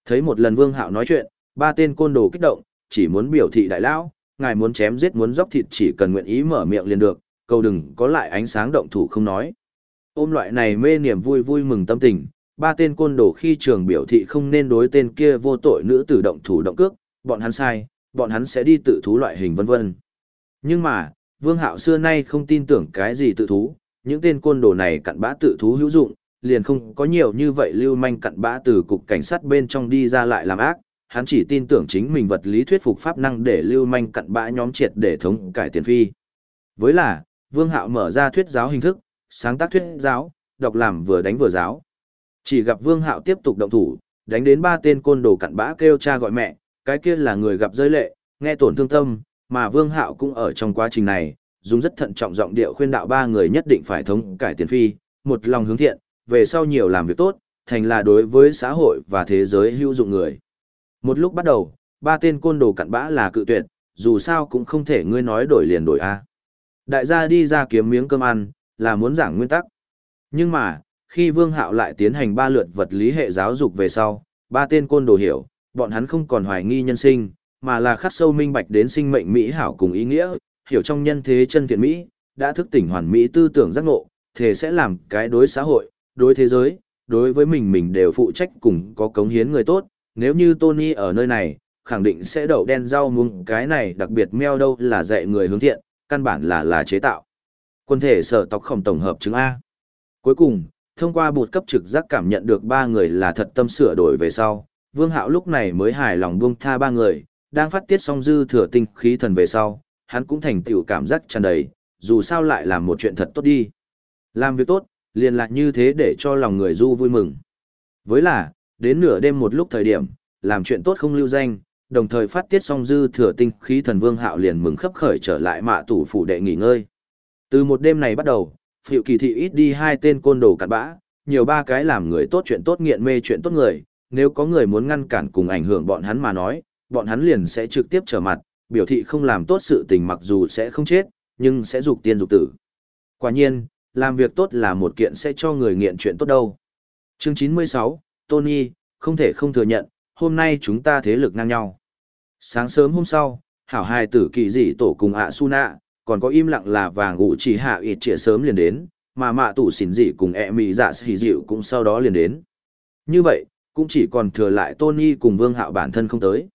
Thấy một lần Vương Hạo nói chuyện, ba tên côn đồ kích động, chỉ muốn biểu thị đại lão, ngài muốn chém giết muốn dốc thịt chỉ cần nguyện ý mở miệng liền được, cầu đừng có lại ánh sáng động thủ không nói. Ôm loại này mê niềm vui vui mừng tâm tình, ba tên côn đồ khi trường biểu thị không nên đối tên kia vô tội nữ tử động thủ động cước, bọn hắn sai, bọn hắn sẽ đi tự thú loại hình vân vân. Nhưng mà, Vương Hạo xưa nay không tin tưởng cái gì tự thú, những tên côn đồ này cặn bã tự thú hữu dụng, liền không có nhiều như vậy lưu manh cặn bã từ cục cảnh sát bên trong đi ra lại làm ác, hắn chỉ tin tưởng chính mình vật lý thuyết phục pháp năng để lưu manh cặn bã nhóm triệt để thống cải tiền phi. Với là, Vương Hạo mở ra thuyết giáo hình thức, sáng tác thuyết giáo, đọc làm vừa đánh vừa giáo. Chỉ gặp Vương Hạo tiếp tục động thủ, đánh đến ba tên côn đồ cặn bã kêu cha gọi mẹ, cái kia là người gặp rơi lệ, nghe tổn thương tâm, mà Vương Hạo cũng ở trong quá trình này, dùng rất thận trọng giọng điệu khuyên đạo ba người nhất định phải thống cải tiền phi, một lòng hướng thiện, về sau nhiều làm việc tốt, thành là đối với xã hội và thế giới hữu dụng người. Một lúc bắt đầu, ba tên côn đồ cặn bã là cự tuyệt, dù sao cũng không thể ngươi nói đổi liền đổi a. Đại gia đi ra kiếm miếng cơm ăn, là muốn giảng nguyên tắc. Nhưng mà, Khi Vương Hạo lại tiến hành ba lượt vật lý hệ giáo dục về sau, ba tên côn đồ hiểu, bọn hắn không còn hoài nghi nhân sinh, mà là khắc sâu minh bạch đến sinh mệnh mỹ hảo cùng ý nghĩa, hiểu trong nhân thế chân thiện mỹ, đã thức tỉnh hoàn mỹ tư tưởng giác ngộ, thể sẽ làm cái đối xã hội, đối thế giới, đối với mình mình đều phụ trách cùng có cống hiến người tốt, nếu như Tony ở nơi này, khẳng định sẽ đậu đen rau muống cái này đặc biệt meo đâu là dạy người hướng thiện, căn bản là là chế tạo. Quân thể sở tộc khổng tổng hợp chứng A. Cuối cùng, thông qua bột cấp trực giác cảm nhận được ba người là thật tâm sửa đổi về sau, Vương Hạo lúc này mới hài lòng buông tha ba người, đang phát tiết xong dư thừa tinh khí thần về sau, hắn cũng thành tựu cảm giác tràn đầy, dù sao lại làm một chuyện thật tốt đi. Làm việc tốt, liền lại như thế để cho lòng người du vui mừng. Với là, đến nửa đêm một lúc thời điểm, làm chuyện tốt không lưu danh, đồng thời phát tiết xong dư thừa tinh khí thần vương hạo liền mừng khấp khởi trở lại mạ tủ phủ đệ nghỉ ngơi. Từ một đêm này bắt đầu, phiệu kỳ thị ít đi hai tên côn đồ cặn bã, nhiều ba cái làm người tốt chuyện tốt nghiện mê chuyện tốt người, nếu có người muốn ngăn cản cùng ảnh hưởng bọn hắn mà nói, bọn hắn liền sẽ trực tiếp trở mặt, biểu thị không làm tốt sự tình mặc dù sẽ không chết, nhưng sẽ dục tiên dục tử. Quả nhiên, làm việc tốt là một kiện sẽ cho người nghiện chuyện tốt đâu. Chương 96, Tony, không thể không thừa nhận, hôm nay chúng ta thế lực ngang nhau. Sáng sớm hôm sau, hảo hai tử kỳ dị tổ cùng ạ su nạ, còn có im lặng là vàng ngủ chỉ hạ ịt trịa sớm liền đến, mà mạ tủ xỉn dị cùng ẹ mì dạ xỉ dịu cũng sau đó liền đến. Như vậy, cũng chỉ còn thừa lại Tony cùng vương hạo bản thân không tới.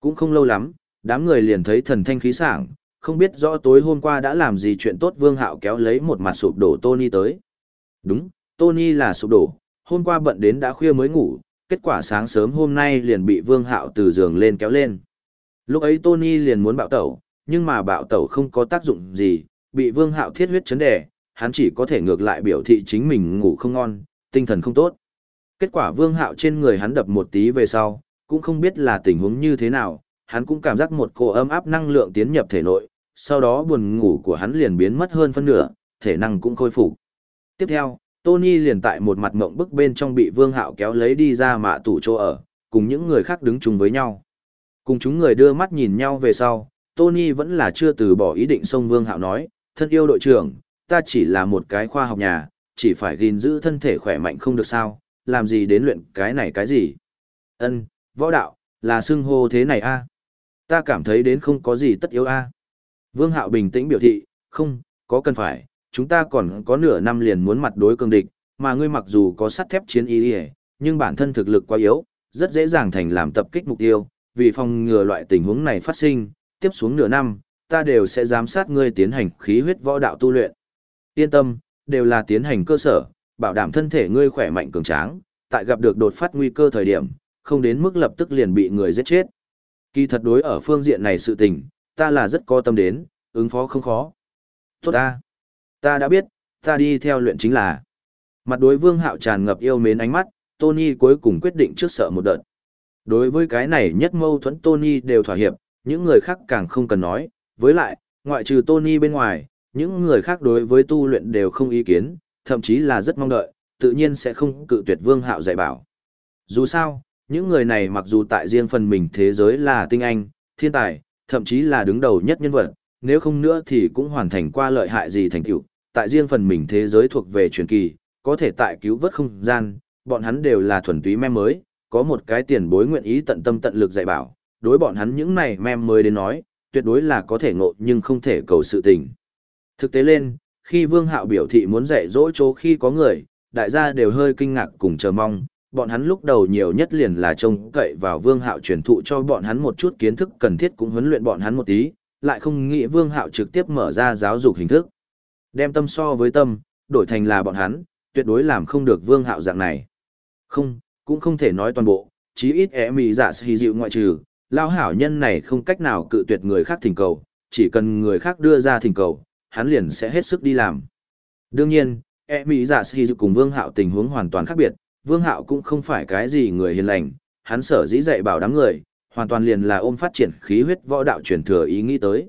Cũng không lâu lắm, đám người liền thấy thần thanh khí sảng, không biết rõ tối hôm qua đã làm gì chuyện tốt vương hạo kéo lấy một mặt sụp đổ Tony tới. Đúng, Tony là sụp đổ, hôm qua bận đến đã khuya mới ngủ, kết quả sáng sớm hôm nay liền bị vương hạo từ giường lên kéo lên. Lúc ấy Tony liền muốn bạo tẩu, nhưng mà bạo tẩu không có tác dụng gì, bị vương hạo thiết huyết chấn đẻ, hắn chỉ có thể ngược lại biểu thị chính mình ngủ không ngon, tinh thần không tốt. Kết quả vương hạo trên người hắn đập một tí về sau, cũng không biết là tình huống như thế nào, hắn cũng cảm giác một cỗ ấm áp năng lượng tiến nhập thể nội, sau đó buồn ngủ của hắn liền biến mất hơn phân nửa, thể năng cũng khôi phục. Tiếp theo, Tony liền tại một mặt mộng bức bên trong bị Vương Hạo kéo lấy đi ra mạ tủ chỗ ở, cùng những người khác đứng chung với nhau. Cùng chúng người đưa mắt nhìn nhau về sau, Tony vẫn là chưa từ bỏ ý định xông Vương Hạo nói, thân yêu đội trưởng, ta chỉ là một cái khoa học nhà, chỉ phải gìn giữ thân thể khỏe mạnh không được sao, làm gì đến luyện cái này cái gì. Ân, võ đạo, là xưng hô thế này a. Ta cảm thấy đến không có gì tất yếu a. Vương Hạo bình tĩnh biểu thị, không, có cần phải, chúng ta còn có nửa năm liền muốn mặt đối cường địch, mà ngươi mặc dù có sắt thép chiến ý ý, nhưng bản thân thực lực quá yếu, rất dễ dàng thành làm tập kích mục tiêu, vì phòng ngừa loại tình huống này phát sinh, tiếp xuống nửa năm, ta đều sẽ giám sát ngươi tiến hành khí huyết võ đạo tu luyện. Yên tâm, đều là tiến hành cơ sở, bảo đảm thân thể ngươi khỏe mạnh cường tráng, tại gặp được đột phát nguy cơ thời điểm, không đến mức lập tức liền bị người giết chết. Kỳ thật đối ở phương diện này sự tình, ta là rất có tâm đến, ứng phó không khó. Tốt ta. Ta đã biết, ta đi theo luyện chính là. Mặt đối vương hạo tràn ngập yêu mến ánh mắt, Tony cuối cùng quyết định trước sợ một đợt. Đối với cái này nhất mâu thuẫn Tony đều thỏa hiệp, những người khác càng không cần nói, với lại, ngoại trừ Tony bên ngoài, những người khác đối với tu luyện đều không ý kiến, thậm chí là rất mong đợi, tự nhiên sẽ không cự tuyệt vương hạo dạy bảo. Dù sao, những người này mặc dù tại riêng phần mình thế giới là tinh anh, thiên tài, thậm chí là đứng đầu nhất nhân vật, nếu không nữa thì cũng hoàn thành qua lợi hại gì thành tựu, tại riêng phần mình thế giới thuộc về truyền kỳ, có thể tại cứu vớt không gian, bọn hắn đều là thuần túy mem mới, có một cái tiền bối nguyện ý tận tâm tận lực dạy bảo, đối bọn hắn những này mem mới đến nói, tuyệt đối là có thể ngộ nhưng không thể cầu sự tình. Thực tế lên, khi Vương Hạo biểu thị muốn dạy dỗ chỗ khi có người, đại gia đều hơi kinh ngạc cùng chờ mong, bọn hắn lúc đầu nhiều nhất liền là trông cậy vào Vương Hạo truyền thụ cho bọn hắn một chút kiến thức cần thiết cũng huấn luyện bọn hắn một tí, lại không nghĩ Vương Hạo trực tiếp mở ra giáo dục hình thức. Đem tâm so với tâm, đổi thành là bọn hắn, tuyệt đối làm không được Vương Hạo dạng này. Không, cũng không thể nói toàn bộ, chí ít e ẻ mì dạ sĩ dịu ngoại trừ, lao hảo nhân này không cách nào cự tuyệt người khác thỉnh cầu, chỉ cần người khác đưa ra thỉnh cầu, hắn liền sẽ hết sức đi làm. Đương nhiên, e mỹ dạ sĩ dịu cùng Vương Hạo tình huống hoàn toàn khác biệt, Vương Hạo cũng không phải cái gì người hiền lành, hắn sở dĩ dạy bảo đám người, hoàn toàn liền là ôm phát triển khí huyết võ đạo truyền thừa ý nghĩ tới.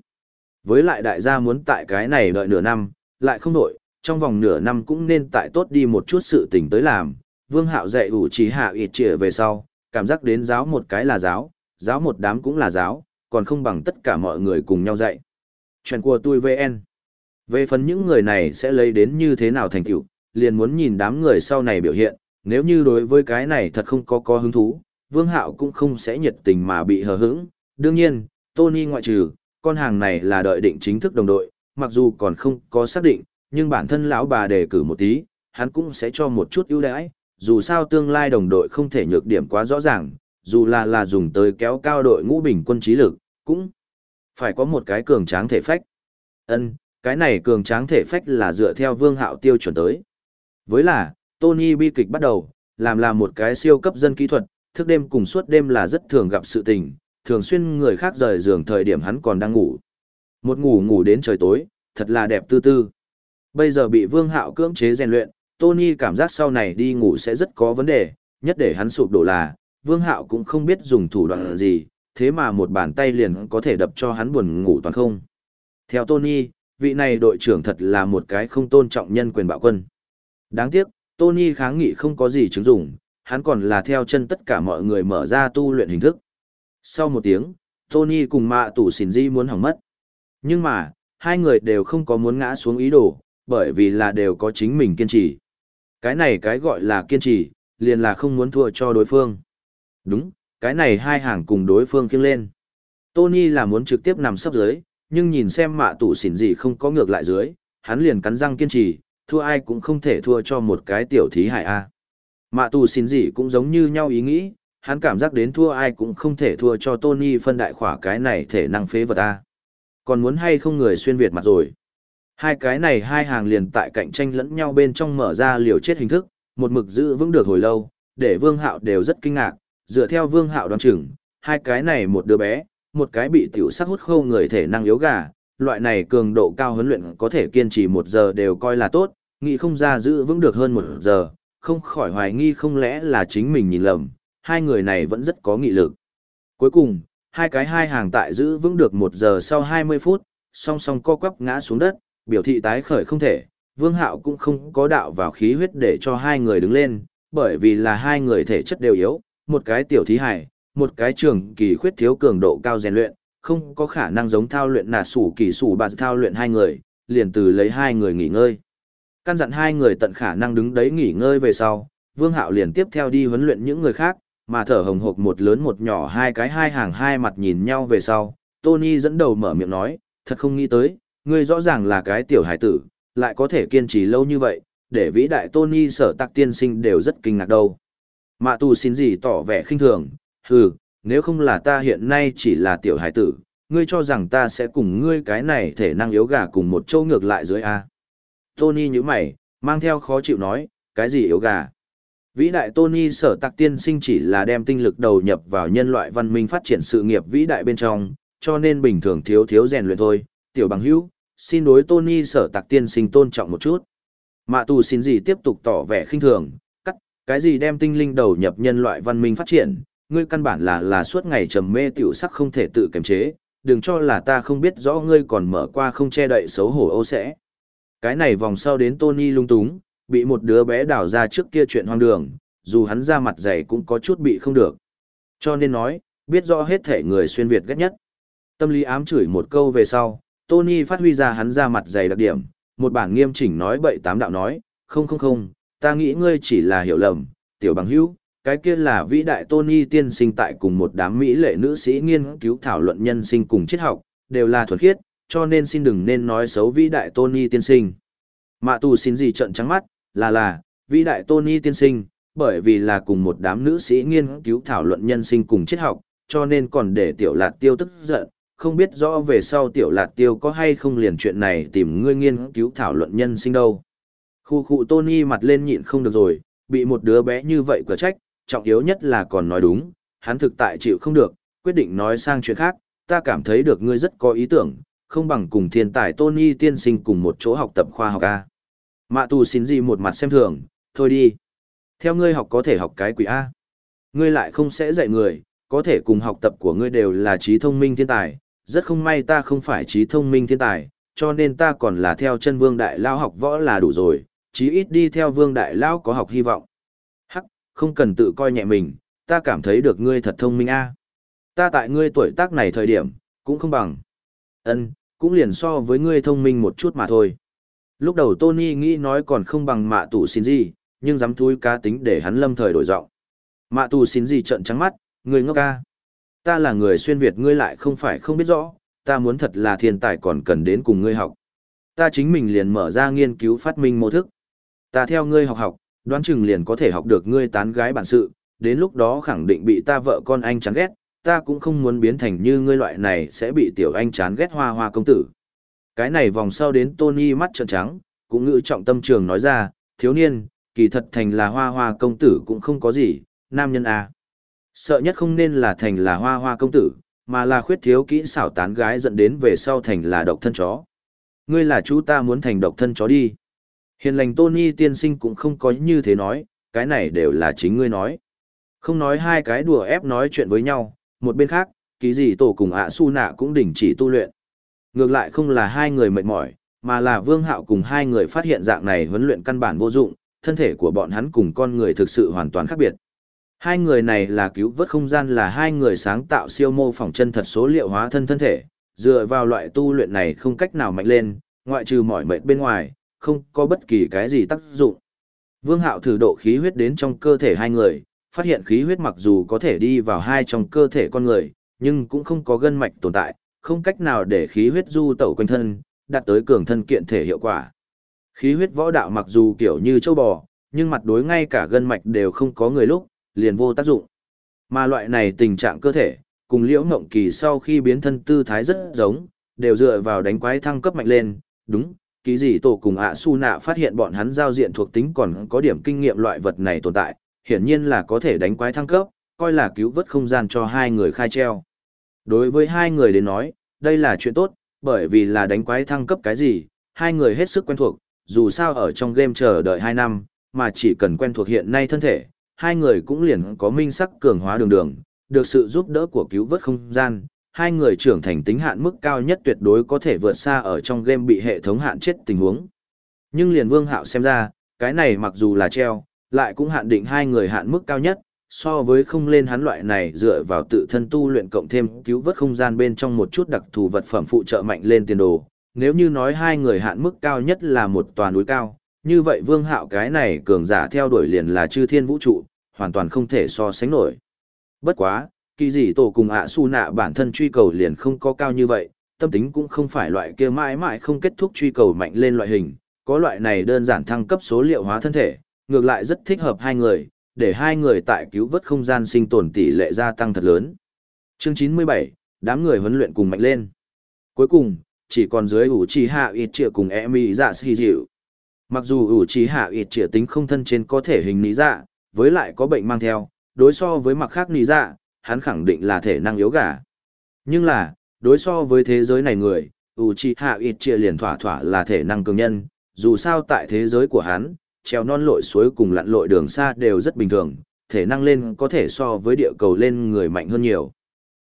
Với lại đại gia muốn tại cái này đợi nửa năm, lại không đổi, trong vòng nửa năm cũng nên tại tốt đi một chút sự tình tới làm. Vương Hạo dạy ủ trí hạ ịt trịa về sau, cảm giác đến giáo một cái là giáo, giáo một đám cũng là giáo, còn không bằng tất cả mọi người cùng nhau dạy. Chuyện của tôi VN. Về phần những người này sẽ lấy đến như thế nào thành tựu, liền muốn nhìn đám người sau này biểu hiện, nếu như đối với cái này thật không có có hứng thú, Vương Hạo cũng không sẽ nhiệt tình mà bị hờ hững. Đương nhiên, Tony ngoại trừ, con hàng này là đợi định chính thức đồng đội, mặc dù còn không có xác định, nhưng bản thân lão bà đề cử một tí, hắn cũng sẽ cho một chút ưu đãi, dù sao tương lai đồng đội không thể nhược điểm quá rõ ràng, dù là là dùng tới kéo cao đội ngũ bình quân trí lực, cũng phải có một cái cường tráng thể phách. Ân, cái này cường tráng thể phách là dựa theo vương hạo tiêu chuẩn tới. Với là, Tony bi kịch bắt đầu, làm là một cái siêu cấp dân kỹ thuật, thức đêm cùng suốt đêm là rất thường gặp sự tình, thường xuyên người khác rời giường thời điểm hắn còn đang ngủ. Một ngủ ngủ đến trời tối, thật là đẹp tư tư. Bây giờ bị Vương Hạo cưỡng chế rèn luyện, Tony cảm giác sau này đi ngủ sẽ rất có vấn đề, nhất để hắn sụp đổ là, Vương Hạo cũng không biết dùng thủ đoạn gì, thế mà một bàn tay liền có thể đập cho hắn buồn ngủ toàn không. Theo Tony, vị này đội trưởng thật là một cái không tôn trọng nhân quyền bạo quân. Đáng tiếc, Tony kháng nghị không có gì chứng dụng, hắn còn là theo chân tất cả mọi người mở ra tu luyện hình thức. Sau một tiếng, Tony cùng mạ tủ xỉn di muốn hỏng mất. Nhưng mà, hai người đều không có muốn ngã xuống ý đồ, bởi vì là đều có chính mình kiên trì. Cái này cái gọi là kiên trì, liền là không muốn thua cho đối phương. Đúng, cái này hai hàng cùng đối phương kiêng lên. Tony là muốn trực tiếp nằm sấp dưới, nhưng nhìn xem mạ tủ xỉn gì không có ngược lại dưới, hắn liền cắn răng kiên trì, thua ai cũng không thể thua cho một cái tiểu thí hải A. Mạ tù xin gì cũng giống như nhau ý nghĩ, hắn cảm giác đến thua ai cũng không thể thua cho Tony phân đại khỏa cái này thể năng phế vật A. Còn muốn hay không người xuyên Việt mặt rồi. Hai cái này hai hàng liền tại cạnh tranh lẫn nhau bên trong mở ra liều chết hình thức, một mực giữ vững được hồi lâu, để Vương Hạo đều rất kinh ngạc, dựa theo Vương Hạo đoán chừng, hai cái này một đứa bé, một cái bị tiểu sắc hút khâu người thể năng yếu gà, loại này cường độ cao huấn luyện có thể kiên trì một giờ đều coi là tốt, nghĩ không ra giữ vững được hơn một giờ, không khỏi hoài nghi không lẽ là chính mình nhìn lầm, hai người này vẫn rất có nghị lực. Cuối cùng, hai cái hai hàng tại giữ vững được một giờ sau 20 phút, song song co quắp ngã xuống đất, biểu thị tái khởi không thể, Vương Hạo cũng không có đạo vào khí huyết để cho hai người đứng lên, bởi vì là hai người thể chất đều yếu, một cái tiểu thí hải, một cái trường kỳ khuyết thiếu cường độ cao rèn luyện, không có khả năng giống thao luyện nà sủ kỳ sủ bà thao luyện hai người, liền từ lấy hai người nghỉ ngơi. Căn dặn hai người tận khả năng đứng đấy nghỉ ngơi về sau, Vương Hạo liền tiếp theo đi huấn luyện những người khác, mà thở hồng hộc một lớn một nhỏ hai cái hai hàng hai mặt nhìn nhau về sau. Tony dẫn đầu mở miệng nói, thật không nghĩ tới, ngươi rõ ràng là cái tiểu hải tử, lại có thể kiên trì lâu như vậy, để vĩ đại Tony sở tạc tiên sinh đều rất kinh ngạc đâu. Mạ tù xin gì tỏ vẻ khinh thường, hừ, nếu không là ta hiện nay chỉ là tiểu hải tử, ngươi cho rằng ta sẽ cùng ngươi cái này thể năng yếu gà cùng một châu ngược lại dưới A. Tony như mày, mang theo khó chịu nói, cái gì yếu gà? Vĩ đại Tony sở tạc tiên sinh chỉ là đem tinh lực đầu nhập vào nhân loại văn minh phát triển sự nghiệp vĩ đại bên trong, cho nên bình thường thiếu thiếu rèn luyện thôi. Tiểu bằng hữu, xin đối Tony sở tạc tiên sinh tôn trọng một chút. Mạ tù xin gì tiếp tục tỏ vẻ khinh thường, cắt, cái gì đem tinh linh đầu nhập nhân loại văn minh phát triển, ngươi căn bản là là suốt ngày trầm mê tiểu sắc không thể tự kiềm chế, đừng cho là ta không biết rõ ngươi còn mở qua không che đậy xấu hổ ô sẽ. Cái này vòng sau đến Tony lung túng, bị một đứa bé đào ra trước kia chuyện hoang đường, dù hắn ra mặt dày cũng có chút bị không được. Cho nên nói, biết rõ hết thể người xuyên Việt ghét nhất. Tâm lý ám chửi một câu về sau, Tony phát huy ra hắn ra mặt dày đặc điểm, một bản nghiêm chỉnh nói bậy tám đạo nói, không không không, ta nghĩ ngươi chỉ là hiểu lầm, tiểu bằng hữu, cái kia là vĩ đại Tony tiên sinh tại cùng một đám mỹ lệ nữ sĩ nghiên cứu thảo luận nhân sinh cùng triết học, đều là thuật khiết, cho nên xin đừng nên nói xấu vĩ đại Tony tiên sinh. Mạ tù xin gì trận trắng mắt, là là, vĩ đại Tony tiên sinh, bởi vì là cùng một đám nữ sĩ nghiên cứu thảo luận nhân sinh cùng triết học, cho nên còn để tiểu lạt tiêu tức giận, không biết rõ về sau tiểu lạt tiêu có hay không liền chuyện này tìm ngươi nghiên cứu thảo luận nhân sinh đâu. Khu khu Tony mặt lên nhịn không được rồi, bị một đứa bé như vậy cửa trách, trọng yếu nhất là còn nói đúng, hắn thực tại chịu không được, quyết định nói sang chuyện khác, ta cảm thấy được ngươi rất có ý tưởng, không bằng cùng thiên tài Tony tiên sinh cùng một chỗ học tập khoa học A. Mạ tù xin gì một mặt xem thường, thôi đi. Theo ngươi học có thể học cái quỷ A. Ngươi lại không sẽ dạy người, có thể cùng học tập của ngươi đều là trí thông minh thiên tài, rất không may ta không phải trí thông minh thiên tài, cho nên ta còn là theo chân vương đại lao học võ là đủ rồi, chí ít đi theo vương đại lao có học hy vọng. Hắc, không cần tự coi nhẹ mình, ta cảm thấy được ngươi thật thông minh a. Ta tại ngươi tuổi tác này thời điểm, cũng không bằng. Ân, cũng liền so với ngươi thông minh một chút mà thôi. Lúc đầu Tony nghĩ nói còn không bằng mạ tù xin gì, nhưng dám thui cá tính để hắn lâm thời đổi giọng. Mạ tù xin gì trợn trắng mắt, người ngốc ca. Ta là người xuyên Việt ngươi lại không phải không biết rõ, ta muốn thật là thiên tài còn cần đến cùng ngươi học. Ta chính mình liền mở ra nghiên cứu phát minh mô thức. Ta theo ngươi học học, đoán chừng liền có thể học được ngươi tán gái bản sự, đến lúc đó khẳng định bị ta vợ con anh chán ghét, ta cũng không muốn biến thành như ngươi loại này sẽ bị tiểu anh chán ghét hoa hoa công tử. Cái này vòng sau đến Tony mắt trợn trắng, cũng ngữ trọng tâm trường nói ra, thiếu niên, kỳ thật thành là hoa hoa công tử cũng không có gì, nam nhân à. Sợ nhất không nên là thành là hoa hoa công tử, mà là khuyết thiếu kỹ xảo tán gái dẫn đến về sau thành là độc thân chó. Ngươi là chú ta muốn thành độc thân chó đi. Hiền lành Tony tiên sinh cũng không có như thế nói, cái này đều là chính ngươi nói. Không nói hai cái đùa ép nói chuyện với nhau, một bên khác, ký gì tổ cùng ạ su nạ cũng đình chỉ tu luyện. Ngược lại không là hai người mệt mỏi, mà là vương hạo cùng hai người phát hiện dạng này huấn luyện căn bản vô dụng, thân thể của bọn hắn cùng con người thực sự hoàn toàn khác biệt. Hai người này là cứu vớt không gian là hai người sáng tạo siêu mô phỏng chân thật số liệu hóa thân thân thể, dựa vào loại tu luyện này không cách nào mạnh lên, ngoại trừ mỏi mệt bên ngoài, không có bất kỳ cái gì tác dụng. Vương Hạo thử độ khí huyết đến trong cơ thể hai người, phát hiện khí huyết mặc dù có thể đi vào hai trong cơ thể con người, nhưng cũng không có gân mạch tồn tại, không cách nào để khí huyết du tẩu quanh thân, đạt tới cường thân kiện thể hiệu quả. Khí huyết võ đạo mặc dù kiểu như châu bò, nhưng mặt đối ngay cả gân mạch đều không có người lúc, liền vô tác dụng. Mà loại này tình trạng cơ thể, cùng liễu ngộng kỳ sau khi biến thân tư thái rất giống, đều dựa vào đánh quái thăng cấp mạnh lên, đúng, ký gì tổ cùng ạ su nạ phát hiện bọn hắn giao diện thuộc tính còn có điểm kinh nghiệm loại vật này tồn tại, hiển nhiên là có thể đánh quái thăng cấp, coi là cứu vớt không gian cho hai người khai treo. Đối với hai người đến nói, đây là chuyện tốt, bởi vì là đánh quái thăng cấp cái gì, hai người hết sức quen thuộc, dù sao ở trong game chờ đợi 2 năm, mà chỉ cần quen thuộc hiện nay thân thể, hai người cũng liền có minh sắc cường hóa đường đường, được sự giúp đỡ của cứu vớt không gian, hai người trưởng thành tính hạn mức cao nhất tuyệt đối có thể vượt xa ở trong game bị hệ thống hạn chết tình huống. Nhưng liền vương hạo xem ra, cái này mặc dù là treo, lại cũng hạn định hai người hạn mức cao nhất, so với không lên hắn loại này dựa vào tự thân tu luyện cộng thêm cứu vớt không gian bên trong một chút đặc thù vật phẩm phụ trợ mạnh lên tiền đồ. Nếu như nói hai người hạn mức cao nhất là một tòa núi cao, như vậy vương hạo cái này cường giả theo đuổi liền là chư thiên vũ trụ, hoàn toàn không thể so sánh nổi. Bất quá, kỳ dị tổ cùng ạ su nạ bản thân truy cầu liền không có cao như vậy, tâm tính cũng không phải loại kia mãi mãi không kết thúc truy cầu mạnh lên loại hình, có loại này đơn giản thăng cấp số liệu hóa thân thể, ngược lại rất thích hợp hai người, để hai người tại cứu vớt không gian sinh tồn tỷ lệ gia tăng thật lớn. Chương 97, đám người huấn luyện cùng mạnh lên. Cuối cùng, chỉ còn dưới ủ trì hạ ịt trịa cùng e mi dạ si dịu. Mặc dù ủ trì hạ ịt trịa tính không thân trên có thể hình lý dạ, với lại có bệnh mang theo, đối so với mặt khác lý dạ, hắn khẳng định là thể năng yếu gà. Nhưng là, đối so với thế giới này người, ủ trì hạ ịt trịa liền thỏa thỏa là thể năng cường nhân, dù sao tại thế giới của hắn, treo non lội suối cùng lặn lội đường xa đều rất bình thường, thể năng lên có thể so với địa cầu lên người mạnh hơn nhiều.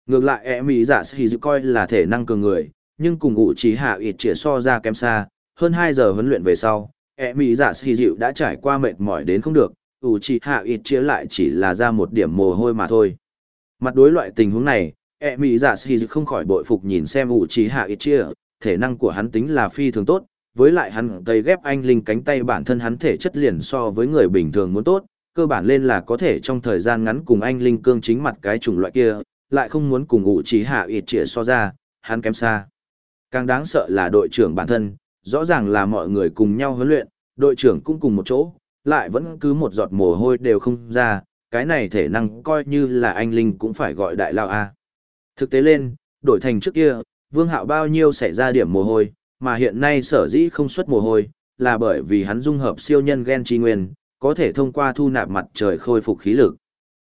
Ngược lại e mỹ giả sĩ dự coi là thể năng cường người, nhưng cùng ủ trí hạ ịt trịa so ra kém xa, hơn 2 giờ huấn luyện về sau, e mỹ giả sĩ dịu đã trải qua mệt mỏi đến không được, ủ trí hạ ịt trịa lại chỉ là ra một điểm mồ hôi mà thôi. Mặt đối loại tình huống này, e mỹ giả sĩ không khỏi bội phục nhìn xem ủ trí hạ ịt trịa, thể năng của hắn tính là phi thường tốt, với lại hắn tây ghép anh linh cánh tay bản thân hắn thể chất liền so với người bình thường muốn tốt, cơ bản lên là có thể trong thời gian ngắn cùng anh linh cương chính mặt cái chủng loại kia, lại không muốn cùng ủ trí hạ ịt trịa so ra, hắn kém xa. Càng đáng sợ là đội trưởng bản thân, rõ ràng là mọi người cùng nhau huấn luyện, đội trưởng cũng cùng một chỗ, lại vẫn cứ một giọt mồ hôi đều không ra, cái này thể năng coi như là anh linh cũng phải gọi đại lao A. Thực tế lên, đổi thành trước kia, vương hạo bao nhiêu xảy ra điểm mồ hôi, mà hiện nay sở dĩ không xuất mồ hôi, là bởi vì hắn dung hợp siêu nhân gen chi nguyên, có thể thông qua thu nạp mặt trời khôi phục khí lực.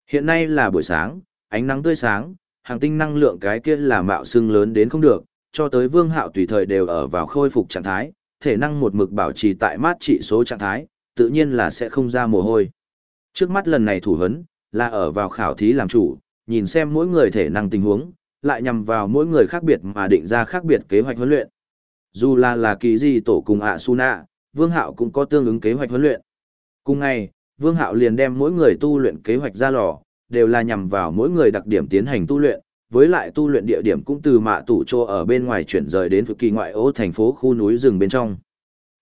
Hiện nay là buổi sáng, ánh nắng tươi sáng, hàng tinh năng lượng cái kia là mạo xương lớn đến không được, cho tới vương hạo tùy thời đều ở vào khôi phục trạng thái, thể năng một mực bảo trì tại mát trị số trạng thái, tự nhiên là sẽ không ra mồ hôi. Trước mắt lần này thủ hấn, là ở vào khảo thí làm chủ, nhìn xem mỗi người thể năng tình huống, lại nhằm vào mỗi người khác biệt mà định ra khác biệt kế hoạch huấn luyện. Dù là là kỳ gì tổ cùng ạ su nạ, Vương Hạo cũng có tương ứng kế hoạch huấn luyện. Cùng ngày, Vương Hạo liền đem mỗi người tu luyện kế hoạch ra lò, đều là nhằm vào mỗi người đặc điểm tiến hành tu luyện, với lại tu luyện địa điểm cũng từ mạ tủ trô ở bên ngoài chuyển rời đến phụ kỳ ngoại ô thành phố khu núi rừng bên trong.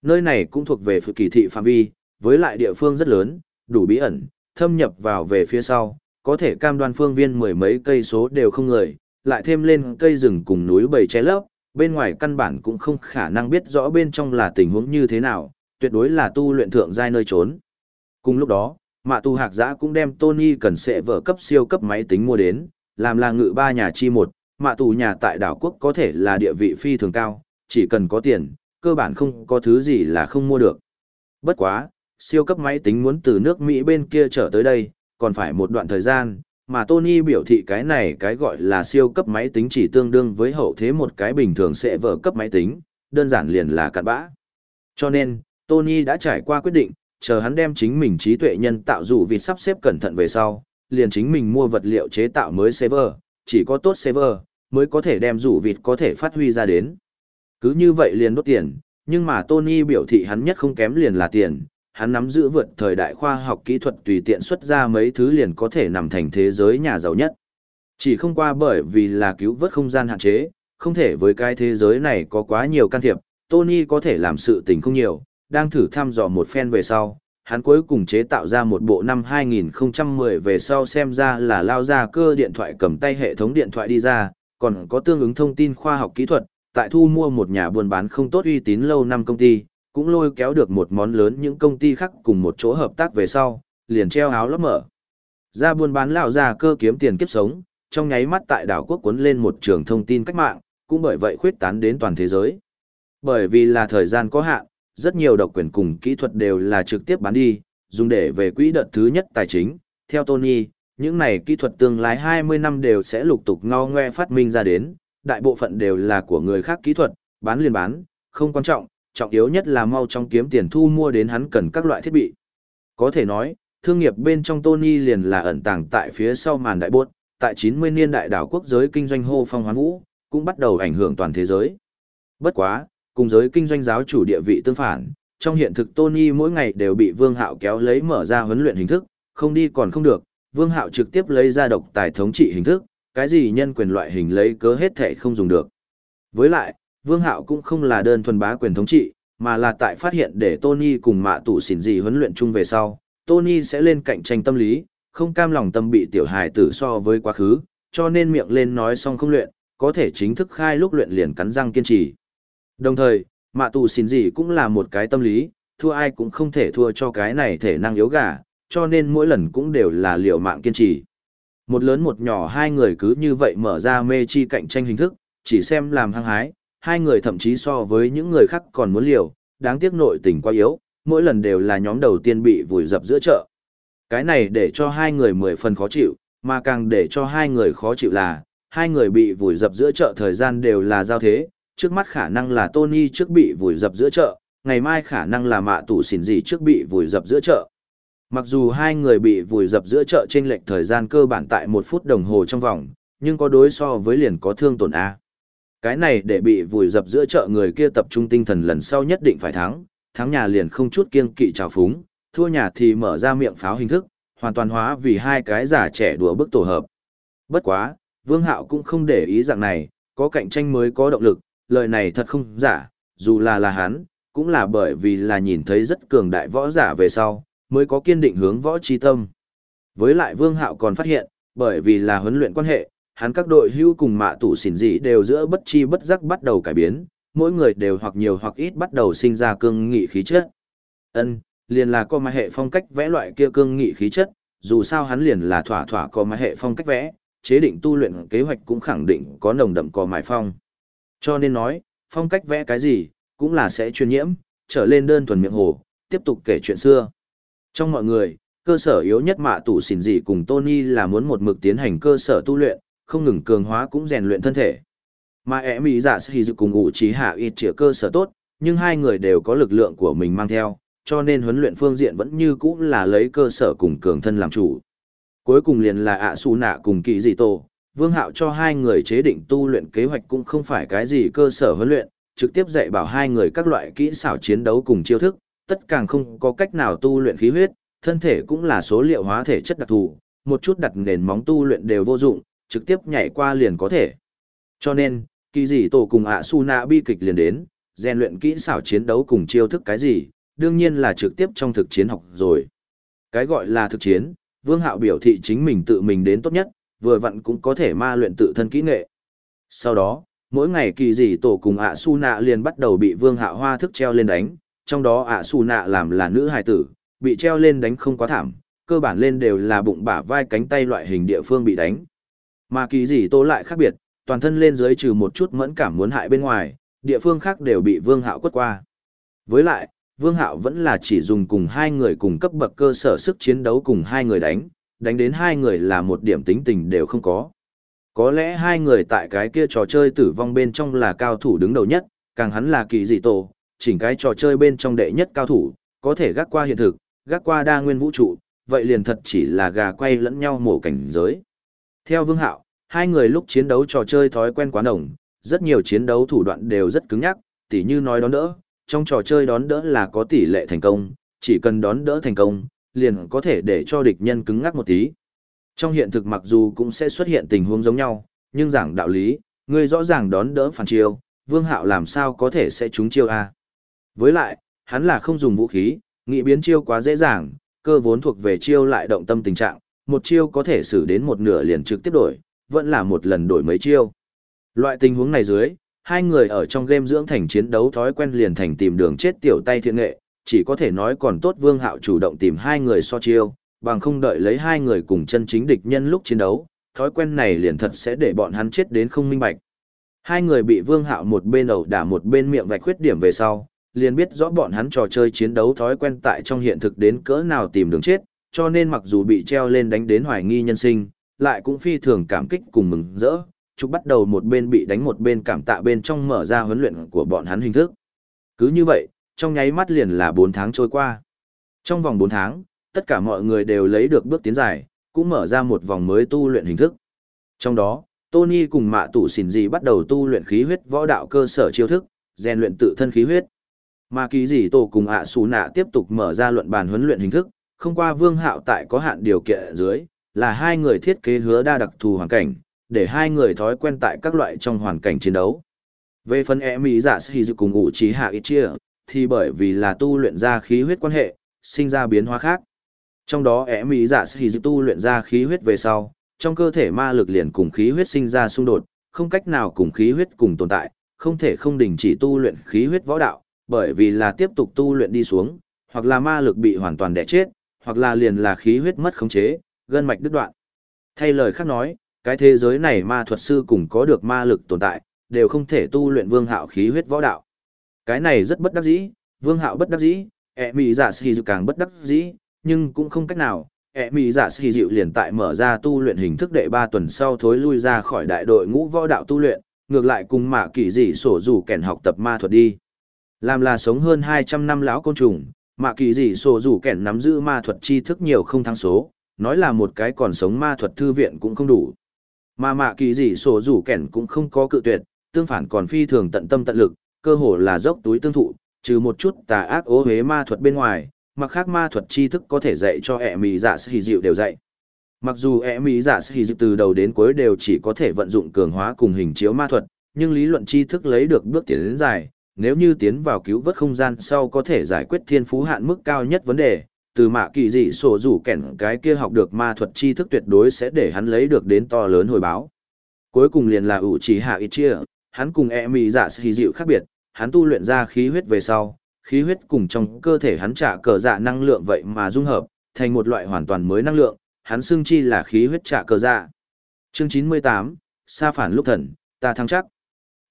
Nơi này cũng thuộc về phụ kỳ thị phạm vi, với lại địa phương rất lớn, đủ bí ẩn, thâm nhập vào về phía sau, có thể cam đoan phương viên mười mấy cây số đều không người, lại thêm lên cây rừng cùng núi bầy che lấp, bên ngoài căn bản cũng không khả năng biết rõ bên trong là tình huống như thế nào, tuyệt đối là tu luyện thượng giai nơi trốn. Cùng lúc đó, Mạ Tu Hạc Giã cũng đem Tony cần sẽ vở cấp siêu cấp máy tính mua đến, làm là ngự ba nhà chi một, Mạ tu nhà tại đảo quốc có thể là địa vị phi thường cao, chỉ cần có tiền, cơ bản không có thứ gì là không mua được. Bất quá, siêu cấp máy tính muốn từ nước Mỹ bên kia trở tới đây, còn phải một đoạn thời gian, mà Tony biểu thị cái này cái gọi là siêu cấp máy tính chỉ tương đương với hậu thế một cái bình thường sẽ vở cấp máy tính, đơn giản liền là cặn bã. Cho nên, Tony đã trải qua quyết định, chờ hắn đem chính mình trí tuệ nhân tạo dù vì sắp xếp cẩn thận về sau, liền chính mình mua vật liệu chế tạo mới server, chỉ có tốt server, mới có thể đem dụ vịt có thể phát huy ra đến. Cứ như vậy liền đốt tiền, nhưng mà Tony biểu thị hắn nhất không kém liền là tiền, hắn nắm giữ vượt thời đại khoa học kỹ thuật tùy tiện xuất ra mấy thứ liền có thể nằm thành thế giới nhà giàu nhất. Chỉ không qua bởi vì là cứu vớt không gian hạn chế, không thể với cái thế giới này có quá nhiều can thiệp, Tony có thể làm sự tình không nhiều, đang thử thăm dò một phen về sau, hắn cuối cùng chế tạo ra một bộ năm 2010 về sau xem ra là lao ra cơ điện thoại cầm tay hệ thống điện thoại đi ra, còn có tương ứng thông tin khoa học kỹ thuật, tại thu mua một nhà buôn bán không tốt uy tín lâu năm công ty, cũng lôi kéo được một món lớn những công ty khác cùng một chỗ hợp tác về sau, liền treo áo lấp mở. Ra buôn bán lão già cơ kiếm tiền kiếp sống, trong nháy mắt tại đảo quốc cuốn lên một trường thông tin cách mạng, cũng bởi vậy khuyết tán đến toàn thế giới. Bởi vì là thời gian có hạn, rất nhiều độc quyền cùng kỹ thuật đều là trực tiếp bán đi, dùng để về quỹ đợt thứ nhất tài chính. Theo Tony, những này kỹ thuật tương lai 20 năm đều sẽ lục tục ngo ngoe phát minh ra đến, đại bộ phận đều là của người khác kỹ thuật, bán liền bán, không quan trọng, trọng yếu nhất là mau trong kiếm tiền thu mua đến hắn cần các loại thiết bị. Có thể nói, thương nghiệp bên trong Tony liền là ẩn tàng tại phía sau màn đại bốt, tại 90 niên đại đảo quốc giới kinh doanh hô phong hoán vũ, cũng bắt đầu ảnh hưởng toàn thế giới. Bất quá, cùng giới kinh doanh giáo chủ địa vị tương phản, trong hiện thực Tony mỗi ngày đều bị Vương Hạo kéo lấy mở ra huấn luyện hình thức, không đi còn không được, Vương Hạo trực tiếp lấy ra độc tài thống trị hình thức, cái gì nhân quyền loại hình lấy cớ hết thể không dùng được. Với lại, Vương Hạo cũng không là đơn thuần bá quyền thống trị, mà là tại phát hiện để Tony cùng mạ tụ xỉn gì huấn luyện chung về sau, Tony sẽ lên cạnh tranh tâm lý, không cam lòng tâm bị tiểu hài tử so với quá khứ, cho nên miệng lên nói xong không luyện, có thể chính thức khai lúc luyện liền cắn răng kiên trì. Đồng thời, mạ tù xỉn gì cũng là một cái tâm lý, thua ai cũng không thể thua cho cái này thể năng yếu gà, cho nên mỗi lần cũng đều là liều mạng kiên trì. Một lớn một nhỏ hai người cứ như vậy mở ra mê chi cạnh tranh hình thức, chỉ xem làm hăng hái, hai người thậm chí so với những người khác còn muốn liều, đáng tiếc nội tình quá yếu, mỗi lần đều là nhóm đầu tiên bị vùi dập giữa chợ. Cái này để cho hai người mười phần khó chịu, mà càng để cho hai người khó chịu là, hai người bị vùi dập giữa chợ thời gian đều là giao thế, trước mắt khả năng là Tony trước bị vùi dập giữa chợ, ngày mai khả năng là mạ tủ xỉn gì trước bị vùi dập giữa chợ. Mặc dù hai người bị vùi dập giữa chợ trên lệch thời gian cơ bản tại một phút đồng hồ trong vòng, nhưng có đối so với liền có thương tổn A. Cái này để bị vùi dập giữa chợ người kia tập trung tinh thần lần sau nhất định phải thắng, thắng nhà liền không chút kiêng kỵ trào phúng, thua nhà thì mở ra miệng pháo hình thức, hoàn toàn hóa vì hai cái giả trẻ đùa bức tổ hợp. Bất quá, Vương Hạo cũng không để ý dạng này, có cạnh tranh mới có động lực, lời này thật không giả, dù là là hắn, cũng là bởi vì là nhìn thấy rất cường đại võ giả về sau, mới có kiên định hướng võ trí tâm. Với lại Vương Hạo còn phát hiện, bởi vì là huấn luyện quan hệ, hắn các đội hưu cùng mạ tủ xỉn dị đều giữa bất chi bất giác bắt đầu cải biến, mỗi người đều hoặc nhiều hoặc ít bắt đầu sinh ra cương nghị khí chất. Ân, liền là có mà hệ phong cách vẽ loại kia cương nghị khí chất, dù sao hắn liền là thỏa thỏa có mà hệ phong cách vẽ, chế định tu luyện kế hoạch cũng khẳng định có nồng đậm có mài phong. Cho nên nói, phong cách vẽ cái gì, cũng là sẽ truyền nhiễm, trở lên đơn thuần miệng hồ, tiếp tục kể chuyện xưa. Trong mọi người, cơ sở yếu nhất mạ tủ xỉn dị cùng Tony là muốn một mực tiến hành cơ sở tu luyện, không ngừng cường hóa cũng rèn luyện thân thể. Mà ẻ mỹ giả dạ sĩ dự cùng ủ trí hạ ít trịa cơ sở tốt, nhưng hai người đều có lực lượng của mình mang theo, cho nên huấn luyện phương diện vẫn như cũ là lấy cơ sở cùng cường thân làm chủ. Cuối cùng liền là ạ su nạ cùng kỳ dị tổ, vương hạo cho hai người chế định tu luyện kế hoạch cũng không phải cái gì cơ sở huấn luyện, trực tiếp dạy bảo hai người các loại kỹ xảo chiến đấu cùng chiêu thức, tất càng không có cách nào tu luyện khí huyết, thân thể cũng là số liệu hóa thể chất đặc thù, một chút đặt nền móng tu luyện đều vô dụng, trực tiếp nhảy qua liền có thể. Cho nên, kỳ dị tổ cùng ạ su nạ bi kịch liền đến, rèn luyện kỹ xảo chiến đấu cùng chiêu thức cái gì, đương nhiên là trực tiếp trong thực chiến học rồi. Cái gọi là thực chiến, Vương Hạo biểu thị chính mình tự mình đến tốt nhất, vừa vặn cũng có thể ma luyện tự thân kỹ nghệ. Sau đó, mỗi ngày kỳ dị tổ cùng ạ su nạ liền bắt đầu bị Vương Hạo hoa thức treo lên đánh, trong đó ạ su nạ làm là nữ hài tử, bị treo lên đánh không quá thảm, cơ bản lên đều là bụng bả vai cánh tay loại hình địa phương bị đánh. Mà kỳ dị tô lại khác biệt, toàn thân lên dưới trừ một chút mẫn cảm muốn hại bên ngoài, địa phương khác đều bị Vương Hạo quất qua. Với lại, Vương Hạo vẫn là chỉ dùng cùng hai người cùng cấp bậc cơ sở sức chiến đấu cùng hai người đánh, đánh đến hai người là một điểm tính tình đều không có. Có lẽ hai người tại cái kia trò chơi tử vong bên trong là cao thủ đứng đầu nhất, càng hắn là kỳ dị tổ, chỉnh cái trò chơi bên trong đệ nhất cao thủ, có thể gác qua hiện thực, gác qua đa nguyên vũ trụ, vậy liền thật chỉ là gà quay lẫn nhau mổ cảnh giới. Theo Vương Hạo, hai người lúc chiến đấu trò chơi thói quen quá nồng, rất nhiều chiến đấu thủ đoạn đều rất cứng nhắc, tỉ như nói đón đỡ, trong trò chơi đón đỡ là có tỷ lệ thành công, chỉ cần đón đỡ thành công, liền có thể để cho địch nhân cứng ngắc một tí. Trong hiện thực mặc dù cũng sẽ xuất hiện tình huống giống nhau, nhưng giảng đạo lý, người rõ ràng đón đỡ phản chiêu, Vương Hạo làm sao có thể sẽ trúng chiêu a? Với lại, hắn là không dùng vũ khí, nghĩ biến chiêu quá dễ dàng, cơ vốn thuộc về chiêu lại động tâm tình trạng, một chiêu có thể xử đến một nửa liền trực tiếp đổi, vẫn là một lần đổi mấy chiêu. Loại tình huống này dưới, hai người ở trong game dưỡng thành chiến đấu thói quen liền thành tìm đường chết tiểu tay thiện nghệ, chỉ có thể nói còn tốt Vương Hạo chủ động tìm hai người so chiêu, bằng không đợi lấy hai người cùng chân chính địch nhân lúc chiến đấu, thói quen này liền thật sẽ để bọn hắn chết đến không minh bạch. Hai người bị Vương Hạo một bên ẩu đả một bên miệng vạch khuyết điểm về sau, liền biết rõ bọn hắn trò chơi chiến đấu thói quen tại trong hiện thực đến cỡ nào tìm đường chết, cho nên mặc dù bị treo lên đánh đến hoài nghi nhân sinh, lại cũng phi thường cảm kích cùng mừng rỡ, Trục bắt đầu một bên bị đánh một bên cảm tạ bên trong mở ra huấn luyện của bọn hắn hình thức. Cứ như vậy, trong nháy mắt liền là 4 tháng trôi qua. Trong vòng 4 tháng, tất cả mọi người đều lấy được bước tiến dài, cũng mở ra một vòng mới tu luyện hình thức. Trong đó, Tony cùng mạ tủ xỉn gì bắt đầu tu luyện khí huyết võ đạo cơ sở chiêu thức, rèn luyện tự thân khí huyết. Mà kỳ gì tổ cùng ạ à xù nạ tiếp tục mở ra luận bàn huấn luyện hình thức, không qua vương hạo tại có hạn điều kiện dưới, là hai người thiết kế hứa đa đặc thù hoàn cảnh, để hai người thói quen tại các loại trong hoàn cảnh chiến đấu. Về phần e mỹ giả sĩ dự cùng ngụ trí hạ ít chia, thì bởi vì là tu luyện ra khí huyết quan hệ, sinh ra biến hóa khác. Trong đó e mỹ giả sĩ dự tu luyện ra khí huyết về sau, trong cơ thể ma lực liền cùng khí huyết sinh ra xung đột, không cách nào cùng khí huyết cùng tồn tại, không thể không đình chỉ tu luyện khí huyết võ đạo, bởi vì là tiếp tục tu luyện đi xuống, hoặc là ma lực bị hoàn toàn đẻ chết, hoặc là liền là khí huyết mất khống chế, gân mạch đứt đoạn. Thay lời khác nói, cái thế giới này ma thuật sư cùng có được ma lực tồn tại, đều không thể tu luyện vương hạo khí huyết võ đạo. Cái này rất bất đắc dĩ, vương hạo bất đắc dĩ, ẹ mì dạ giả sĩ dịu càng bất đắc dĩ, nhưng cũng không cách nào. ẹ mì dạ giả sĩ dịu liền tại mở ra tu luyện hình thức đệ ba tuần sau thối lui ra khỏi đại đội ngũ võ đạo tu luyện, ngược lại cùng mạ kỳ dị sổ rủ kèn học tập ma thuật đi. Làm là sống hơn 200 năm lão côn trùng, mạ kỳ dị sổ rủ kẻn nắm giữ ma thuật tri thức nhiều không thắng số, nói là một cái còn sống ma thuật thư viện cũng không đủ. Mà mạ kỳ dị sổ rủ kẻn cũng không có cự tuyệt, tương phản còn phi thường tận tâm tận lực, cơ hồ là dốc túi tương thụ, trừ một chút tà ác ố hế ma thuật bên ngoài, mặc khác ma thuật tri thức có thể dạy cho ẹ mì dạ sĩ dịu đều dạy. Mặc dù ẹ mì dạ sĩ dịu từ đầu đến cuối đều chỉ có thể vận dụng cường hóa cùng hình chiếu ma thuật, nhưng lý luận tri thức lấy được bước tiến đến dài, nếu như tiến vào cứu vớt không gian sau có thể giải quyết thiên phú hạn mức cao nhất vấn đề, từ mạ kỳ dị sổ rủ kẻn cái kia học được ma thuật tri thức tuyệt đối sẽ để hắn lấy được đến to lớn hồi báo. Cuối cùng liền là ủ chỉ hạ ít chia, hắn cùng e mị dạ xì dịu khác biệt, hắn tu luyện ra khí huyết về sau, khí huyết cùng trong cơ thể hắn trả cờ dạ năng lượng vậy mà dung hợp, thành một loại hoàn toàn mới năng lượng, hắn xưng chi là khí huyết trả cờ dạ. Chương 98, Sa phản lúc thần, ta thắng chắc.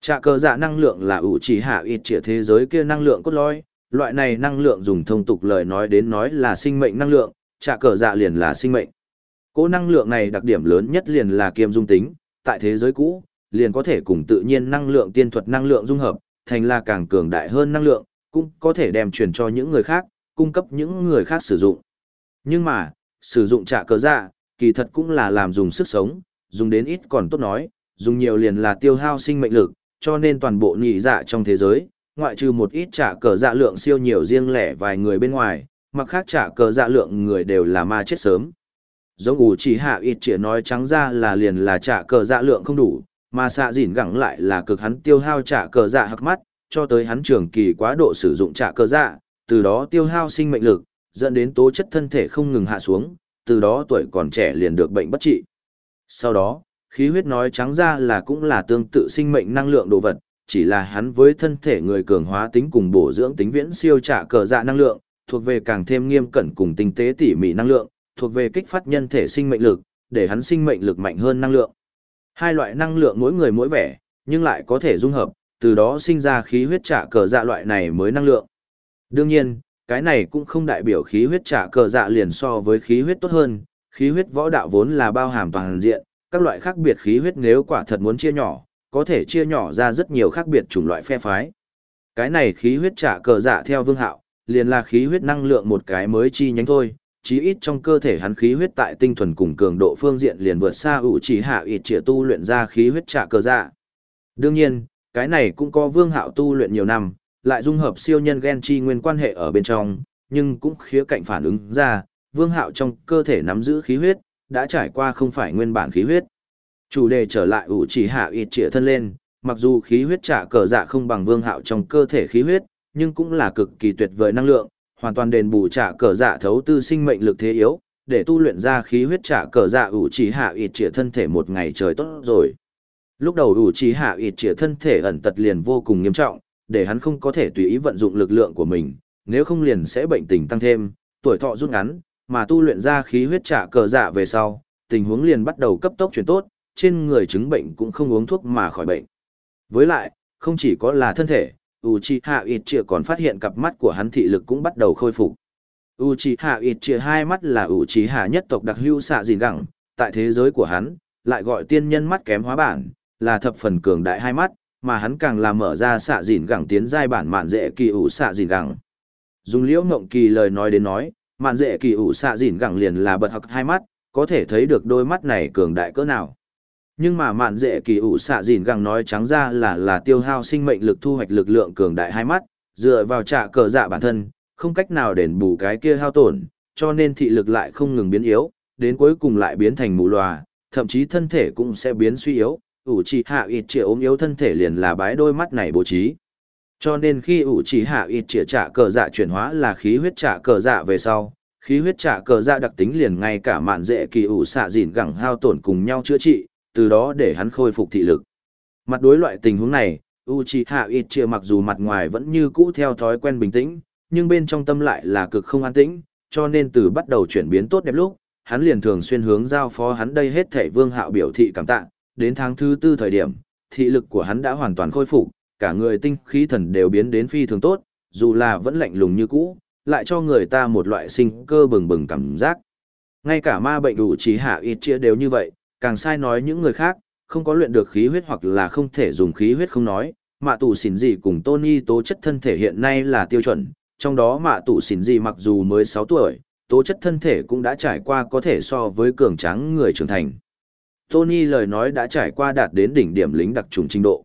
Trạ cờ dạ năng lượng là ủ chỉ hạ ít trịa thế giới kia năng lượng cốt lõi, loại này năng lượng dùng thông tục lời nói đến nói là sinh mệnh năng lượng, trạ cờ dạ liền là sinh mệnh. Cố năng lượng này đặc điểm lớn nhất liền là kiêm dung tính, tại thế giới cũ, liền có thể cùng tự nhiên năng lượng tiên thuật năng lượng dung hợp, thành là càng cường đại hơn năng lượng, cũng có thể đem truyền cho những người khác, cung cấp những người khác sử dụng. Nhưng mà, sử dụng trạ cờ dạ, kỳ thật cũng là làm dùng sức sống, dùng đến ít còn tốt nói, dùng nhiều liền là tiêu hao sinh mệnh lực, cho nên toàn bộ nhị dạ trong thế giới, ngoại trừ một ít trả cờ dạ lượng siêu nhiều riêng lẻ vài người bên ngoài, mặc khác trả cờ dạ lượng người đều là ma chết sớm. Giống ủ chỉ hạ ít chỉ nói trắng ra là liền là trả cờ dạ lượng không đủ, mà xạ dỉn gẳng lại là cực hắn tiêu hao trả cờ dạ hắc mắt, cho tới hắn trường kỳ quá độ sử dụng trả cờ dạ, từ đó tiêu hao sinh mệnh lực, dẫn đến tố chất thân thể không ngừng hạ xuống, từ đó tuổi còn trẻ liền được bệnh bất trị. Sau đó, khí huyết nói trắng ra là cũng là tương tự sinh mệnh năng lượng đồ vật, chỉ là hắn với thân thể người cường hóa tính cùng bổ dưỡng tính viễn siêu trả cờ dạ năng lượng, thuộc về càng thêm nghiêm cẩn cùng tinh tế tỉ mỉ năng lượng, thuộc về kích phát nhân thể sinh mệnh lực, để hắn sinh mệnh lực mạnh hơn năng lượng. Hai loại năng lượng mỗi người mỗi vẻ, nhưng lại có thể dung hợp, từ đó sinh ra khí huyết trả cờ dạ loại này mới năng lượng. Đương nhiên, cái này cũng không đại biểu khí huyết trả cờ dạ liền so với khí huyết tốt hơn, khí huyết võ đạo vốn là bao hàm toàn diện, các loại khác biệt khí huyết nếu quả thật muốn chia nhỏ, có thể chia nhỏ ra rất nhiều khác biệt chủng loại phe phái. Cái này khí huyết trả cờ dạ theo vương hạo, liền là khí huyết năng lượng một cái mới chi nhánh thôi, chí ít trong cơ thể hắn khí huyết tại tinh thuần cùng cường độ phương diện liền vượt xa ủ chỉ hạ ít trịa tu luyện ra khí huyết trả cờ dạ. Đương nhiên, cái này cũng có vương hạo tu luyện nhiều năm, lại dung hợp siêu nhân gen chi nguyên quan hệ ở bên trong, nhưng cũng khía cạnh phản ứng ra, vương hạo trong cơ thể nắm giữ khí huyết, đã trải qua không phải nguyên bản khí huyết. Chủ đề trở lại ủ chỉ hạ ít trịa thân lên, mặc dù khí huyết trả cờ dạ không bằng vương hạo trong cơ thể khí huyết, nhưng cũng là cực kỳ tuyệt vời năng lượng, hoàn toàn đền bù trả cờ dạ thấu tư sinh mệnh lực thế yếu, để tu luyện ra khí huyết trả cờ dạ ủ chỉ hạ ít trịa thân thể một ngày trời tốt rồi. Lúc đầu ủ chỉ hạ ít trịa thân thể ẩn tật liền vô cùng nghiêm trọng, để hắn không có thể tùy ý vận dụng lực lượng của mình, nếu không liền sẽ bệnh tình tăng thêm, tuổi thọ rút ngắn, mà tu luyện ra khí huyết trả cờ dạ về sau, tình huống liền bắt đầu cấp tốc chuyển tốt, trên người chứng bệnh cũng không uống thuốc mà khỏi bệnh. Với lại, không chỉ có là thân thể, Uchiha Itchia còn phát hiện cặp mắt của hắn thị lực cũng bắt đầu khôi phục. Uchiha Itchia hai mắt là Uchiha nhất tộc đặc hữu xạ gìn gẳng, tại thế giới của hắn, lại gọi tiên nhân mắt kém hóa bản, là thập phần cường đại hai mắt, mà hắn càng là mở ra xạ gìn gẳng tiến giai bản mạn dễ kỳ ủ xạ gìn gẳng. Dùng liễu ngộng kỳ lời nói đến nói, mạn dễ kỳ ủ xạ dỉn gẳng liền là bật hặc hai mắt, có thể thấy được đôi mắt này cường đại cỡ nào. Nhưng mà mạn dễ kỳ ủ xạ dìn gẳng nói trắng ra là là tiêu hao sinh mệnh lực thu hoạch lực lượng cường đại hai mắt, dựa vào trả cờ dạ bản thân, không cách nào đền bù cái kia hao tổn, cho nên thị lực lại không ngừng biến yếu, đến cuối cùng lại biến thành mù lòa, thậm chí thân thể cũng sẽ biến suy yếu, ủ trị hạ ít triệu ốm yếu thân thể liền là bái đôi mắt này bố trí. Cho nên khi ủ chỉ hạ ít trịa trả cờ dạ chuyển hóa là khí huyết trả cờ dạ về sau, khí huyết trả cờ dạ đặc tính liền ngay cả mạn dễ kỳ ủ xạ dìn gẳng hao tổn cùng nhau chữa trị, từ đó để hắn khôi phục thị lực. Mặt đối loại tình huống này, Uchiha Itchia mặc dù mặt ngoài vẫn như cũ theo thói quen bình tĩnh, nhưng bên trong tâm lại là cực không an tĩnh, cho nên từ bắt đầu chuyển biến tốt đẹp lúc, hắn liền thường xuyên hướng giao phó hắn đây hết thảy vương hạo biểu thị cảm tạ, đến tháng thứ tư thời điểm, thị lực của hắn đã hoàn toàn khôi phục, cả người tinh khí thần đều biến đến phi thường tốt, dù là vẫn lạnh lùng như cũ, lại cho người ta một loại sinh cơ bừng bừng cảm giác. Ngay cả ma bệnh đủ trí hạ ít chia đều như vậy, càng sai nói những người khác, không có luyện được khí huyết hoặc là không thể dùng khí huyết không nói, mạ tù xỉn gì cùng Tony tố chất thân thể hiện nay là tiêu chuẩn, trong đó mạ tù xỉn gì mặc dù mới 6 tuổi, tố chất thân thể cũng đã trải qua có thể so với cường tráng người trưởng thành. Tony lời nói đã trải qua đạt đến đỉnh điểm lính đặc trùng trình độ.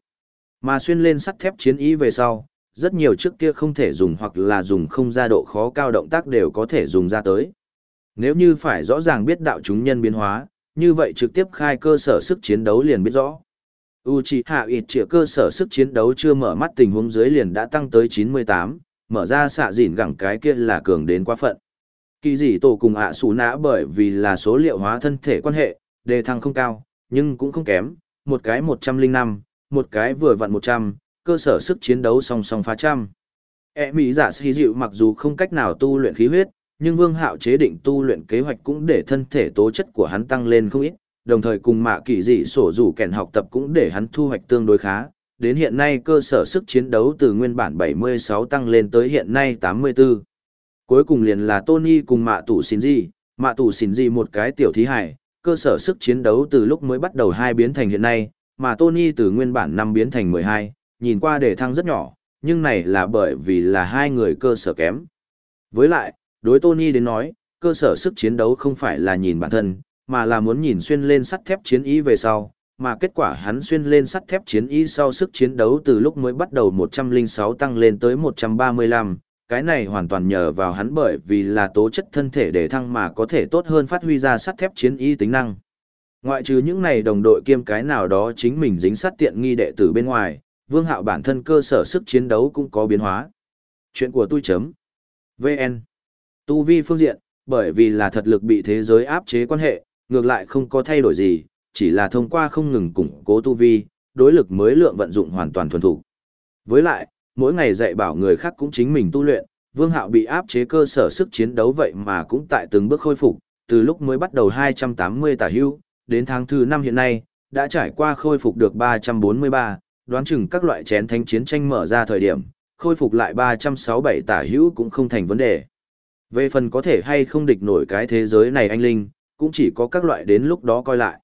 Mà xuyên lên sắt thép chiến ý về sau, rất nhiều trước kia không thể dùng hoặc là dùng không ra độ khó cao động tác đều có thể dùng ra tới. Nếu như phải rõ ràng biết đạo chúng nhân biến hóa, như vậy trực tiếp khai cơ sở sức chiến đấu liền biết rõ. Uchiha Itchia cơ sở sức chiến đấu chưa mở mắt tình huống dưới liền đã tăng tới 98, mở ra xạ dịn gẳng cái kia là cường đến quá phận. Kỳ dị tổ cùng ạ à nã bởi vì là số liệu hóa thân thể quan hệ, đề thăng không cao, nhưng cũng không kém, một cái 105, một cái vừa vặn 100, cơ sở sức chiến đấu song song phá trăm. E mỹ giả sĩ dịu mặc dù không cách nào tu luyện khí huyết, nhưng Vương Hạo chế định tu luyện kế hoạch cũng để thân thể tố chất của hắn tăng lên không ít, đồng thời cùng mạ kỳ dị sổ rủ kèn học tập cũng để hắn thu hoạch tương đối khá. Đến hiện nay cơ sở sức chiến đấu từ nguyên bản 76 tăng lên tới hiện nay 84. Cuối cùng liền là Tony cùng mạ tủ xin gì, mạ tủ xin gì một cái tiểu thí hải, cơ sở sức chiến đấu từ lúc mới bắt đầu hai biến thành hiện nay, mà Tony từ nguyên bản 5 biến thành 12, nhìn qua để thăng rất nhỏ, nhưng này là bởi vì là hai người cơ sở kém. Với lại, đối Tony đến nói, cơ sở sức chiến đấu không phải là nhìn bản thân, mà là muốn nhìn xuyên lên sắt thép chiến ý về sau, mà kết quả hắn xuyên lên sắt thép chiến ý sau sức chiến đấu từ lúc mới bắt đầu 106 tăng lên tới 135, cái này hoàn toàn nhờ vào hắn bởi vì là tố chất thân thể để thăng mà có thể tốt hơn phát huy ra sắt thép chiến ý tính năng. Ngoại trừ những này đồng đội kiêm cái nào đó chính mình dính sát tiện nghi đệ tử bên ngoài, vương hạo bản thân cơ sở sức chiến đấu cũng có biến hóa. Chuyện của tôi chấm. VN. Tu vi phương diện, bởi vì là thật lực bị thế giới áp chế quan hệ, ngược lại không có thay đổi gì, chỉ là thông qua không ngừng củng cố tu vi, đối lực mới lượng vận dụng hoàn toàn thuần thủ. Với lại, mỗi ngày dạy bảo người khác cũng chính mình tu luyện, Vương Hạo bị áp chế cơ sở sức chiến đấu vậy mà cũng tại từng bước khôi phục, từ lúc mới bắt đầu 280 tả hưu, đến tháng thứ năm hiện nay, đã trải qua khôi phục được 343, đoán chừng các loại chén thánh chiến tranh mở ra thời điểm, khôi phục lại 367 tả hữu cũng không thành vấn đề. Về phần có thể hay không địch nổi cái thế giới này anh Linh, cũng chỉ có các loại đến lúc đó coi lại.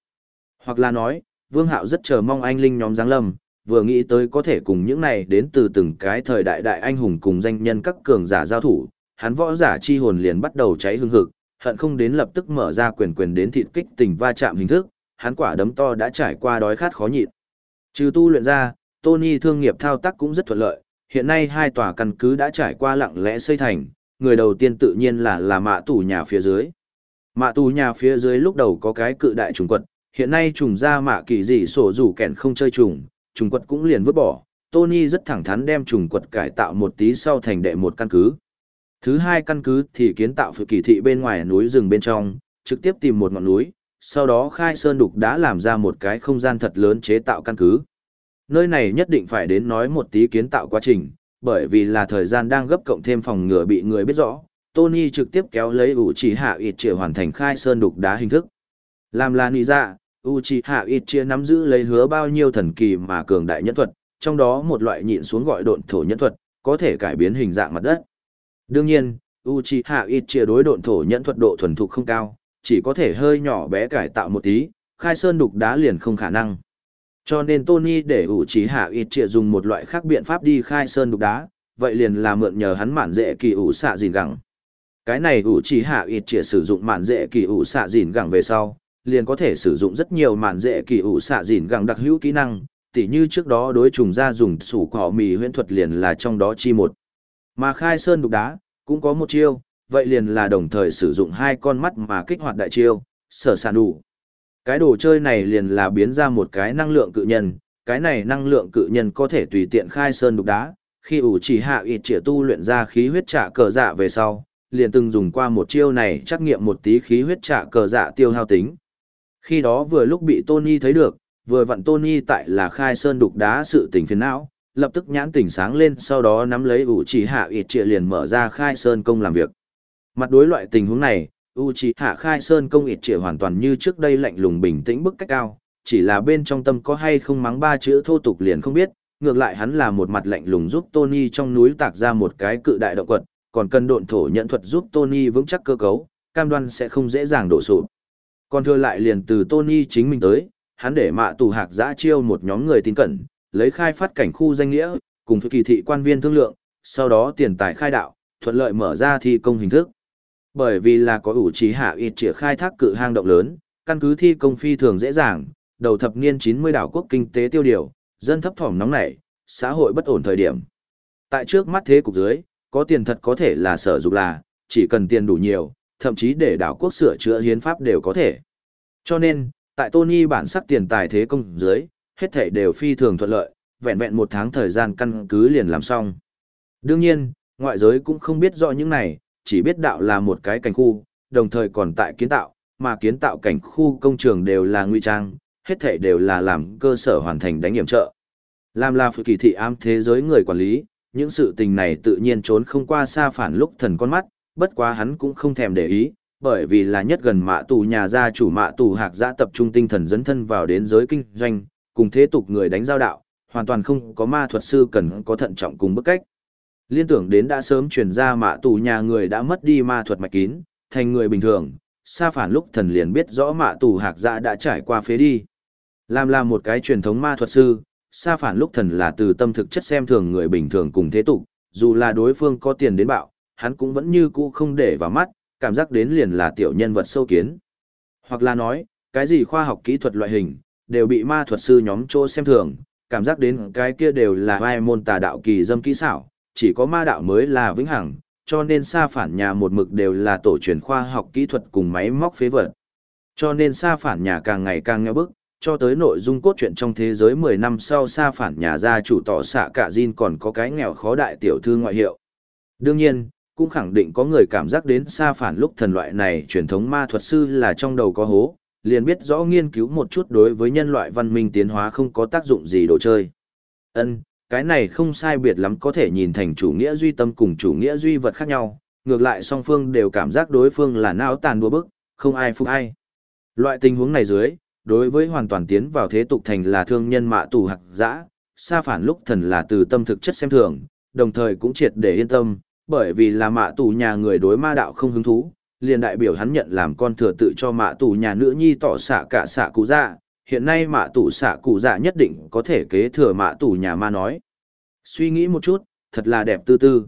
Hoặc là nói, Vương Hạo rất chờ mong anh Linh nhóm Giáng Lâm, vừa nghĩ tới có thể cùng những này đến từ từng cái thời đại đại anh hùng cùng danh nhân các cường giả giao thủ, hắn võ giả chi hồn liền bắt đầu cháy hương hực, hận không đến lập tức mở ra quyền quyền đến thịt kích tình va chạm hình thức, hắn quả đấm to đã trải qua đói khát khó nhịn. Trừ tu luyện ra, Tony thương nghiệp thao tác cũng rất thuận lợi, hiện nay hai tòa căn cứ đã trải qua lặng lẽ xây thành, người đầu tiên tự nhiên là là mạ tù nhà phía dưới. Mạ tù nhà phía dưới lúc đầu có cái cự đại trùng quật, hiện nay trùng ra mạ kỳ dị sổ rủ kẻn không chơi trùng, trùng quật cũng liền vứt bỏ. Tony rất thẳng thắn đem trùng quật cải tạo một tí sau thành đệ một căn cứ. Thứ hai căn cứ thì kiến tạo phụ kỳ thị bên ngoài núi rừng bên trong, trực tiếp tìm một ngọn núi, sau đó khai sơn đục đã làm ra một cái không gian thật lớn chế tạo căn cứ. Nơi này nhất định phải đến nói một tí kiến tạo quá trình, bởi vì là thời gian đang gấp cộng thêm phòng ngừa bị người biết rõ, Tony trực tiếp kéo lấy Uchiha Itchia hoàn thành khai sơn đục đá hình thức. Làm là nì ra, dạ, Uchiha Itchia nắm giữ lấy hứa bao nhiêu thần kỳ mà cường đại nhân thuật, trong đó một loại nhịn xuống gọi độn thổ nhân thuật, có thể cải biến hình dạng mặt đất. Đương nhiên, Uchiha Itchia đối độn thổ nhân thuật độ thuần thục không cao, chỉ có thể hơi nhỏ bé cải tạo một tí, khai sơn đục đá liền không khả năng. Cho nên Tony để Uchiha Itchia hạ dùng một loại khác biện pháp đi khai sơn đục đá, vậy liền là mượn nhờ hắn mạn dễ kỳ ủ xạ gìn gẳng. Cái này Uchiha Itchia hạ sử dụng mạn dễ kỳ ủ xạ gìn gẳng về sau, liền có thể sử dụng rất nhiều mạn dễ kỳ ủ xạ gìn gẳng đặc hữu kỹ năng, tỉ như trước đó đối trùng ra dùng sủ cỏ mì huyễn thuật liền là trong đó chi một. Mà khai sơn đục đá, cũng có một chiêu, vậy liền là đồng thời sử dụng hai con mắt mà kích hoạt đại chiêu, sở sản đủ. Cái đồ chơi này liền là biến ra một cái năng lượng cự nhân, cái này năng lượng cự nhân có thể tùy tiện khai sơn đục đá, khi ủ chỉ hạ ịt trịa tu luyện ra khí huyết trả cờ dạ về sau, liền từng dùng qua một chiêu này trắc nghiệm một tí khí huyết trả cờ dạ tiêu hao tính. Khi đó vừa lúc bị Tony thấy được, vừa vặn Tony tại là khai sơn đục đá sự tình phiền não, lập tức nhãn tỉnh sáng lên sau đó nắm lấy ủ trì hạ ít trịa liền mở ra khai sơn công làm việc. Mặt đối loại tình huống này, Uchiha Khai Sơn công ít trịa hoàn toàn như trước đây lạnh lùng bình tĩnh bức cách cao, chỉ là bên trong tâm có hay không mắng ba chữ thô tục liền không biết, ngược lại hắn là một mặt lạnh lùng giúp Tony trong núi tạc ra một cái cự đại động quật, còn cần độn thổ nhận thuật giúp Tony vững chắc cơ cấu, cam đoan sẽ không dễ dàng đổ sụp. Còn thừa lại liền từ Tony chính mình tới, hắn để mạ tù hạc giã chiêu một nhóm người tin cẩn, lấy khai phát cảnh khu danh nghĩa, cùng với kỳ thị quan viên thương lượng, sau đó tiền tài khai đạo, thuận lợi mở ra thi công hình thức. Bởi vì là có ủ trí hạ ít trịa khai thác cự hang động lớn, căn cứ thi công phi thường dễ dàng, đầu thập niên 90 đảo quốc kinh tế tiêu điều, dân thấp thỏm nóng nảy, xã hội bất ổn thời điểm. Tại trước mắt thế cục dưới, có tiền thật có thể là sở dục là, chỉ cần tiền đủ nhiều, thậm chí để đảo quốc sửa chữa hiến pháp đều có thể. Cho nên, tại Tony bản sắc tiền tài thế công dưới, hết thảy đều phi thường thuận lợi, vẹn vẹn một tháng thời gian căn cứ liền làm xong. Đương nhiên, ngoại giới cũng không biết rõ những này, chỉ biết đạo là một cái cảnh khu, đồng thời còn tại kiến tạo, mà kiến tạo cảnh khu công trường đều là nguy trang, hết thảy đều là làm cơ sở hoàn thành đánh nghiệm trợ. Làm là phụ kỳ thị ám thế giới người quản lý, những sự tình này tự nhiên trốn không qua xa phản lúc thần con mắt, bất quá hắn cũng không thèm để ý, bởi vì là nhất gần mạ tù nhà gia chủ mạ tù hạc giã tập trung tinh thần dấn thân vào đến giới kinh doanh, cùng thế tục người đánh giao đạo, hoàn toàn không có ma thuật sư cần có thận trọng cùng bức cách. Liên tưởng đến đã sớm truyền ra mạ tù nhà người đã mất đi ma thuật mạch kín, thành người bình thường, xa phản lúc thần liền biết rõ mạ tù hạc dạ đã trải qua phế đi. Làm là một cái truyền thống ma thuật sư, xa phản lúc thần là từ tâm thực chất xem thường người bình thường cùng thế tục, dù là đối phương có tiền đến bạo, hắn cũng vẫn như cũ không để vào mắt, cảm giác đến liền là tiểu nhân vật sâu kiến. Hoặc là nói, cái gì khoa học kỹ thuật loại hình, đều bị ma thuật sư nhóm chỗ xem thường, cảm giác đến cái kia đều là hai môn tà đạo kỳ dâm kỹ xảo, chỉ có ma đạo mới là vĩnh hằng, cho nên xa phản nhà một mực đều là tổ truyền khoa học kỹ thuật cùng máy móc phế vật. Cho nên xa phản nhà càng ngày càng nghèo bức, cho tới nội dung cốt truyện trong thế giới 10 năm sau xa phản nhà gia chủ tỏ xạ cả Jin còn có cái nghèo khó đại tiểu thư ngoại hiệu. Đương nhiên, cũng khẳng định có người cảm giác đến xa phản lúc thần loại này truyền thống ma thuật sư là trong đầu có hố, liền biết rõ nghiên cứu một chút đối với nhân loại văn minh tiến hóa không có tác dụng gì đồ chơi. Ân, cái này không sai biệt lắm có thể nhìn thành chủ nghĩa duy tâm cùng chủ nghĩa duy vật khác nhau, ngược lại song phương đều cảm giác đối phương là não tàn đua bức, không ai phục ai. Loại tình huống này dưới, đối với hoàn toàn tiến vào thế tục thành là thương nhân mạ tù hạc dã, xa phản lúc thần là từ tâm thực chất xem thường, đồng thời cũng triệt để yên tâm, bởi vì là mạ tù nhà người đối ma đạo không hứng thú, liền đại biểu hắn nhận làm con thừa tự cho mạ tù nhà nữ nhi tỏ xạ cả xạ cụ dạ, hiện nay mạ tù xạ cụ dạ nhất định có thể kế thừa mạ tù nhà ma nói. Suy nghĩ một chút, thật là đẹp tư tư.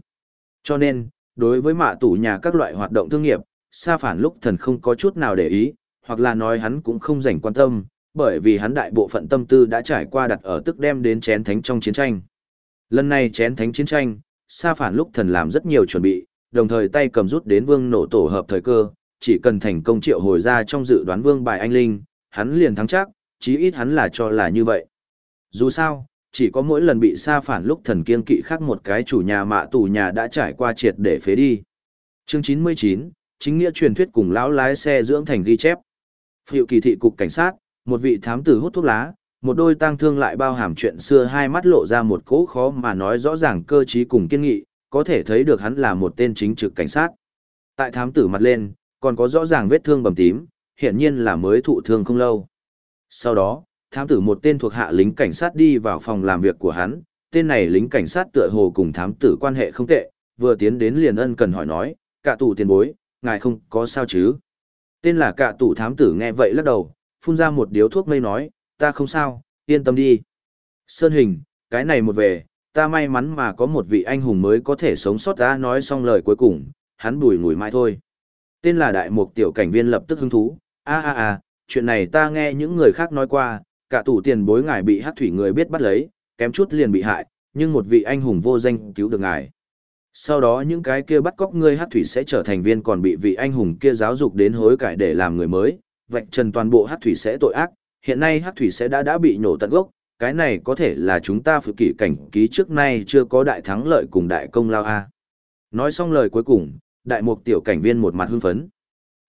Cho nên, đối với mạ tù nhà các loại hoạt động thương nghiệp, sa phản lúc thần không có chút nào để ý, hoặc là nói hắn cũng không dành quan tâm, bởi vì hắn đại bộ phận tâm tư đã trải qua đặt ở tức đem đến chén thánh trong chiến tranh. Lần này chén thánh chiến tranh, Sa phản lúc thần làm rất nhiều chuẩn bị, đồng thời tay cầm rút đến vương nổ tổ hợp thời cơ, chỉ cần thành công triệu hồi ra trong dự đoán vương bài anh linh, hắn liền thắng chắc, chí ít hắn là cho là như vậy. Dù sao, chỉ có mỗi lần bị sa phản lúc thần kiên kỵ khác một cái chủ nhà mạ tù nhà đã trải qua triệt để phế đi. Chương 99, chính nghĩa truyền thuyết cùng lão lái xe dưỡng thành ghi chép. Phiệu kỳ thị cục cảnh sát, một vị thám tử hút thuốc lá, một đôi tang thương lại bao hàm chuyện xưa hai mắt lộ ra một cỗ khó mà nói rõ ràng cơ trí cùng kiên nghị, có thể thấy được hắn là một tên chính trực cảnh sát. Tại thám tử mặt lên, còn có rõ ràng vết thương bầm tím, hiện nhiên là mới thụ thương không lâu. Sau đó, thám tử một tên thuộc hạ lính cảnh sát đi vào phòng làm việc của hắn, tên này lính cảnh sát tựa hồ cùng thám tử quan hệ không tệ, vừa tiến đến liền ân cần hỏi nói, cả tù tiền bối, ngài không có sao chứ. Tên là cả tù thám tử nghe vậy lắc đầu, phun ra một điếu thuốc mây nói, ta không sao, yên tâm đi. Sơn hình, cái này một về, ta may mắn mà có một vị anh hùng mới có thể sống sót ta nói xong lời cuối cùng, hắn bùi ngùi mãi thôi. Tên là đại mục tiểu cảnh viên lập tức hứng thú, a a a, chuyện này ta nghe những người khác nói qua, cả tủ tiền bối ngài bị hát thủy người biết bắt lấy, kém chút liền bị hại, nhưng một vị anh hùng vô danh cứu được ngài. Sau đó những cái kia bắt cóc ngươi hát thủy sẽ trở thành viên còn bị vị anh hùng kia giáo dục đến hối cải để làm người mới, vạch trần toàn bộ hát thủy sẽ tội ác, hiện nay hát thủy sẽ đã đã bị nhổ tận gốc, cái này có thể là chúng ta phụ kỷ cảnh ký trước nay chưa có đại thắng lợi cùng đại công lao a. Nói xong lời cuối cùng, đại mục tiểu cảnh viên một mặt hưng phấn.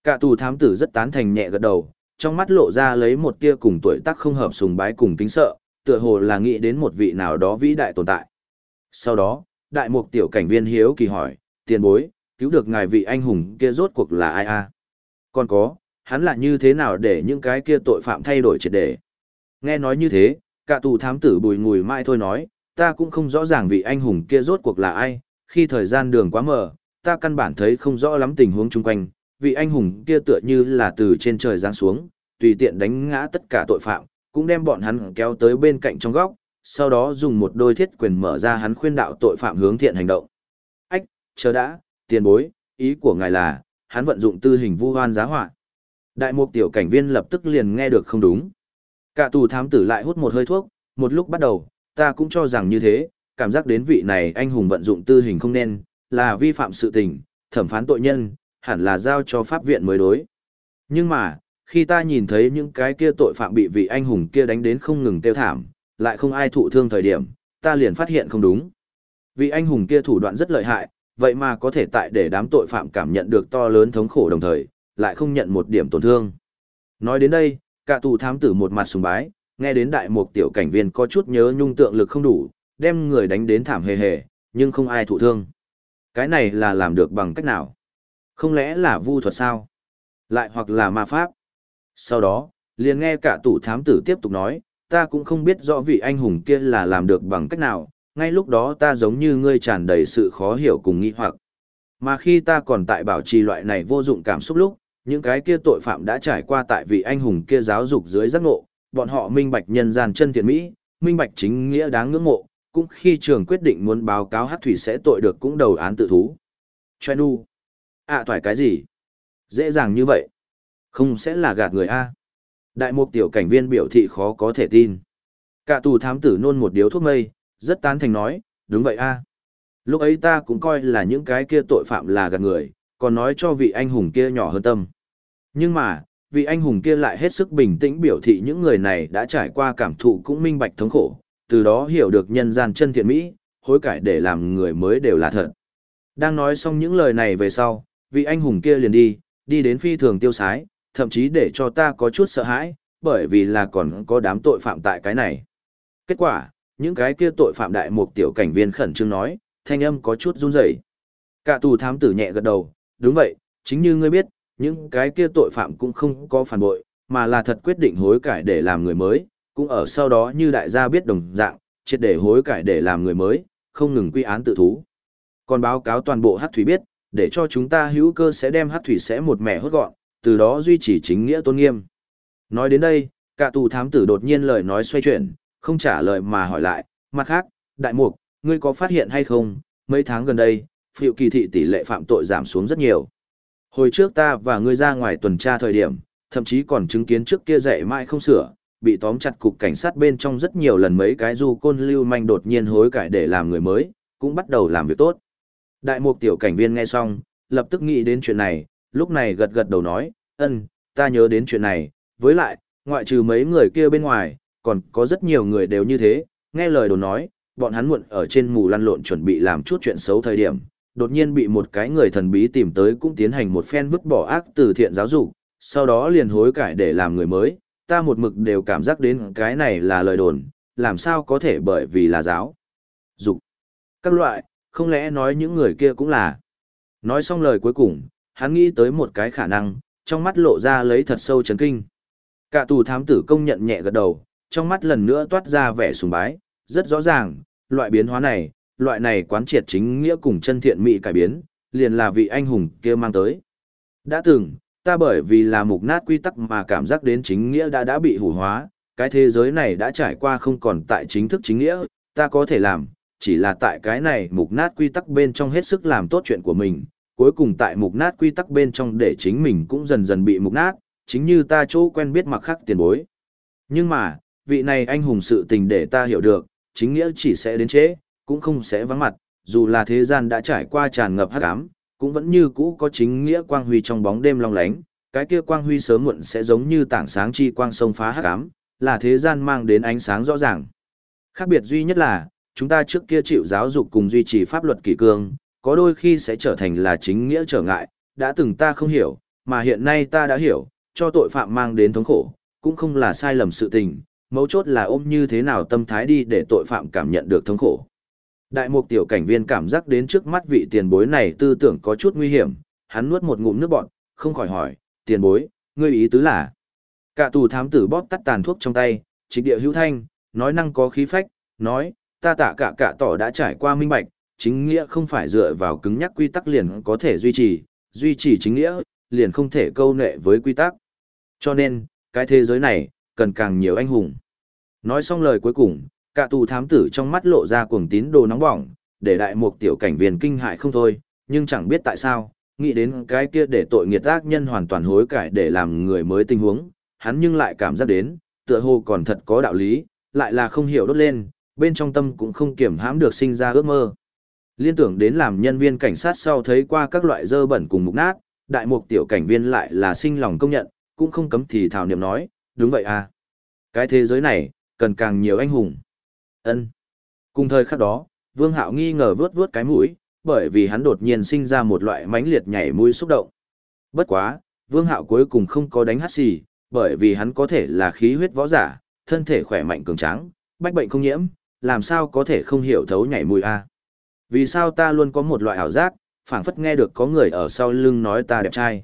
Cả tù thám tử rất tán thành nhẹ gật đầu, trong mắt lộ ra lấy một tia cùng tuổi tác không hợp sùng bái cùng kính sợ, tựa hồ là nghĩ đến một vị nào đó vĩ đại tồn tại. Sau đó, đại mục tiểu cảnh viên hiếu kỳ hỏi, tiền bối, cứu được ngài vị anh hùng kia rốt cuộc là ai a? Còn có, hắn là như thế nào để những cái kia tội phạm thay đổi triệt để. Nghe nói như thế, cả tù thám tử bùi ngùi mãi thôi nói, ta cũng không rõ ràng vị anh hùng kia rốt cuộc là ai, khi thời gian đường quá mờ, ta căn bản thấy không rõ lắm tình huống chung quanh, vị anh hùng kia tựa như là từ trên trời giáng xuống, tùy tiện đánh ngã tất cả tội phạm, cũng đem bọn hắn kéo tới bên cạnh trong góc, sau đó dùng một đôi thiết quyền mở ra hắn khuyên đạo tội phạm hướng thiện hành động. Ách, chờ đã, tiền bối, ý của ngài là, hắn vận dụng tư hình vu hoan giá họa Đại mục tiểu cảnh viên lập tức liền nghe được không đúng. Cả tù thám tử lại hút một hơi thuốc, một lúc bắt đầu, ta cũng cho rằng như thế, cảm giác đến vị này anh hùng vận dụng tư hình không nên, là vi phạm sự tình, thẩm phán tội nhân, hẳn là giao cho pháp viện mới đối. Nhưng mà, khi ta nhìn thấy những cái kia tội phạm bị vị anh hùng kia đánh đến không ngừng tiêu thảm, lại không ai thụ thương thời điểm, ta liền phát hiện không đúng. Vị anh hùng kia thủ đoạn rất lợi hại, vậy mà có thể tại để đám tội phạm cảm nhận được to lớn thống khổ đồng thời, lại không nhận một điểm tổn thương. Nói đến đây, cả tù thám tử một mặt sùng bái, nghe đến đại mục tiểu cảnh viên có chút nhớ nhung tượng lực không đủ, đem người đánh đến thảm hề hề, nhưng không ai thụ thương. Cái này là làm được bằng cách nào? Không lẽ là vu thuật sao? Lại hoặc là ma pháp? Sau đó, liền nghe cả tù thám tử tiếp tục nói, ta cũng không biết rõ vị anh hùng kia là làm được bằng cách nào, ngay lúc đó ta giống như ngươi tràn đầy sự khó hiểu cùng nghi hoặc. Mà khi ta còn tại bảo trì loại này vô dụng cảm xúc lúc, những cái kia tội phạm đã trải qua tại vị anh hùng kia giáo dục dưới giác ngộ, bọn họ minh bạch nhân gian chân thiện mỹ, minh bạch chính nghĩa đáng ngưỡng mộ, cũng khi trường quyết định muốn báo cáo hát thủy sẽ tội được cũng đầu án tự thú. Choe nu. À toài cái gì? Dễ dàng như vậy. Không sẽ là gạt người A. Đại mục tiểu cảnh viên biểu thị khó có thể tin. Cả tù thám tử nôn một điếu thuốc mây, rất tán thành nói, đúng vậy A. Lúc ấy ta cũng coi là những cái kia tội phạm là gạt người, còn nói cho vị anh hùng kia nhỏ hơn tâm. Nhưng mà, vị anh hùng kia lại hết sức bình tĩnh biểu thị những người này đã trải qua cảm thụ cũng minh bạch thống khổ, từ đó hiểu được nhân gian chân thiện mỹ, hối cải để làm người mới đều là thật. Đang nói xong những lời này về sau, vị anh hùng kia liền đi, đi đến phi thường tiêu sái, thậm chí để cho ta có chút sợ hãi, bởi vì là còn có đám tội phạm tại cái này. Kết quả, những cái kia tội phạm đại mục tiểu cảnh viên khẩn trương nói, thanh âm có chút run rẩy. Cả tù thám tử nhẹ gật đầu, đúng vậy, chính như ngươi biết, những cái kia tội phạm cũng không có phản bội, mà là thật quyết định hối cải để làm người mới, cũng ở sau đó như đại gia biết đồng dạng, triệt để hối cải để làm người mới, không ngừng quy án tự thú. Còn báo cáo toàn bộ hắc thủy biết, để cho chúng ta hữu cơ sẽ đem hắc thủy sẽ một mẻ hốt gọn, từ đó duy trì chính nghĩa tôn nghiêm. Nói đến đây, cả tù thám tử đột nhiên lời nói xoay chuyển, không trả lời mà hỏi lại, mặt khác, đại mục, ngươi có phát hiện hay không, mấy tháng gần đây, phiệu kỳ thị tỷ lệ phạm tội giảm xuống rất nhiều. Hồi trước ta và ngươi ra ngoài tuần tra thời điểm, thậm chí còn chứng kiến trước kia dạy mãi không sửa, bị tóm chặt cục cảnh sát bên trong rất nhiều lần mấy cái du côn lưu manh đột nhiên hối cải để làm người mới, cũng bắt đầu làm việc tốt. Đại mục tiểu cảnh viên nghe xong, lập tức nghĩ đến chuyện này, lúc này gật gật đầu nói, ân, ta nhớ đến chuyện này, với lại, ngoại trừ mấy người kia bên ngoài, còn có rất nhiều người đều như thế, nghe lời đồ nói, bọn hắn muộn ở trên mù lăn lộn chuẩn bị làm chút chuyện xấu thời điểm, đột nhiên bị một cái người thần bí tìm tới cũng tiến hành một phen vứt bỏ ác từ thiện giáo dục, sau đó liền hối cải để làm người mới, ta một mực đều cảm giác đến cái này là lời đồn, làm sao có thể bởi vì là giáo dục. Các loại, không lẽ nói những người kia cũng là. Nói xong lời cuối cùng, hắn nghĩ tới một cái khả năng, trong mắt lộ ra lấy thật sâu chấn kinh. Cả tù thám tử công nhận nhẹ gật đầu, trong mắt lần nữa toát ra vẻ sùng bái, rất rõ ràng, loại biến hóa này, loại này quán triệt chính nghĩa cùng chân thiện mỹ cải biến, liền là vị anh hùng kia mang tới. Đã từng, ta bởi vì là mục nát quy tắc mà cảm giác đến chính nghĩa đã đã bị hủ hóa, cái thế giới này đã trải qua không còn tại chính thức chính nghĩa, ta có thể làm, chỉ là tại cái này mục nát quy tắc bên trong hết sức làm tốt chuyện của mình, cuối cùng tại mục nát quy tắc bên trong để chính mình cũng dần dần bị mục nát, chính như ta chỗ quen biết mặc khắc tiền bối. Nhưng mà, vị này anh hùng sự tình để ta hiểu được, chính nghĩa chỉ sẽ đến chế, cũng không sẽ vắng mặt, dù là thế gian đã trải qua tràn ngập hắc ám, cũng vẫn như cũ có chính nghĩa quang huy trong bóng đêm long lánh, cái kia quang huy sớm muộn sẽ giống như tảng sáng chi quang sông phá hắc ám, là thế gian mang đến ánh sáng rõ ràng. Khác biệt duy nhất là, chúng ta trước kia chịu giáo dục cùng duy trì pháp luật kỷ cương, có đôi khi sẽ trở thành là chính nghĩa trở ngại, đã từng ta không hiểu, mà hiện nay ta đã hiểu, cho tội phạm mang đến thống khổ, cũng không là sai lầm sự tình, mấu chốt là ôm như thế nào tâm thái đi để tội phạm cảm nhận được thống khổ. Đại mục tiểu cảnh viên cảm giác đến trước mắt vị tiền bối này tư tưởng có chút nguy hiểm, hắn nuốt một ngụm nước bọt, không khỏi hỏi, tiền bối, ngươi ý tứ là. Cả tù thám tử bóp tắt tàn thuốc trong tay, trịch địa hữu thanh, nói năng có khí phách, nói, ta tạ cả cả tỏ đã trải qua minh bạch, chính nghĩa không phải dựa vào cứng nhắc quy tắc liền có thể duy trì, duy trì chính nghĩa, liền không thể câu nệ với quy tắc. Cho nên, cái thế giới này, cần càng nhiều anh hùng. Nói xong lời cuối cùng, cả tù thám tử trong mắt lộ ra cuồng tín đồ nóng bỏng, để đại mục tiểu cảnh viên kinh hại không thôi, nhưng chẳng biết tại sao, nghĩ đến cái kia để tội nghiệt ác nhân hoàn toàn hối cải để làm người mới tình huống, hắn nhưng lại cảm giác đến, tựa hồ còn thật có đạo lý, lại là không hiểu đốt lên, bên trong tâm cũng không kiểm hãm được sinh ra ước mơ. Liên tưởng đến làm nhân viên cảnh sát sau thấy qua các loại dơ bẩn cùng mục nát, đại mục tiểu cảnh viên lại là sinh lòng công nhận, cũng không cấm thì thảo niệm nói, đúng vậy à. Cái thế giới này, cần càng nhiều anh hùng ân Cùng thời khắc đó, Vương Hạo nghi ngờ vướt vướt cái mũi, bởi vì hắn đột nhiên sinh ra một loại mãnh liệt nhảy mũi xúc động. Bất quá, Vương Hạo cuối cùng không có đánh hát xì, bởi vì hắn có thể là khí huyết võ giả, thân thể khỏe mạnh cường tráng, bách bệnh không nhiễm, làm sao có thể không hiểu thấu nhảy mũi a? Vì sao ta luôn có một loại ảo giác, phảng phất nghe được có người ở sau lưng nói ta đẹp trai.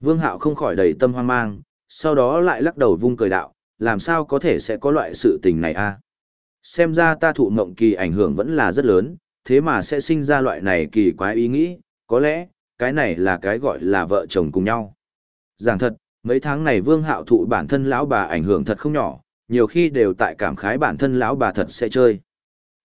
Vương Hạo không khỏi đầy tâm hoang mang, sau đó lại lắc đầu vung cười đạo, làm sao có thể sẽ có loại sự tình này a? Xem ra ta thụ mộng kỳ ảnh hưởng vẫn là rất lớn, thế mà sẽ sinh ra loại này kỳ quái ý nghĩ, có lẽ, cái này là cái gọi là vợ chồng cùng nhau. Giảng thật, mấy tháng này Vương Hạo thụ bản thân lão bà ảnh hưởng thật không nhỏ, nhiều khi đều tại cảm khái bản thân lão bà thật sẽ chơi.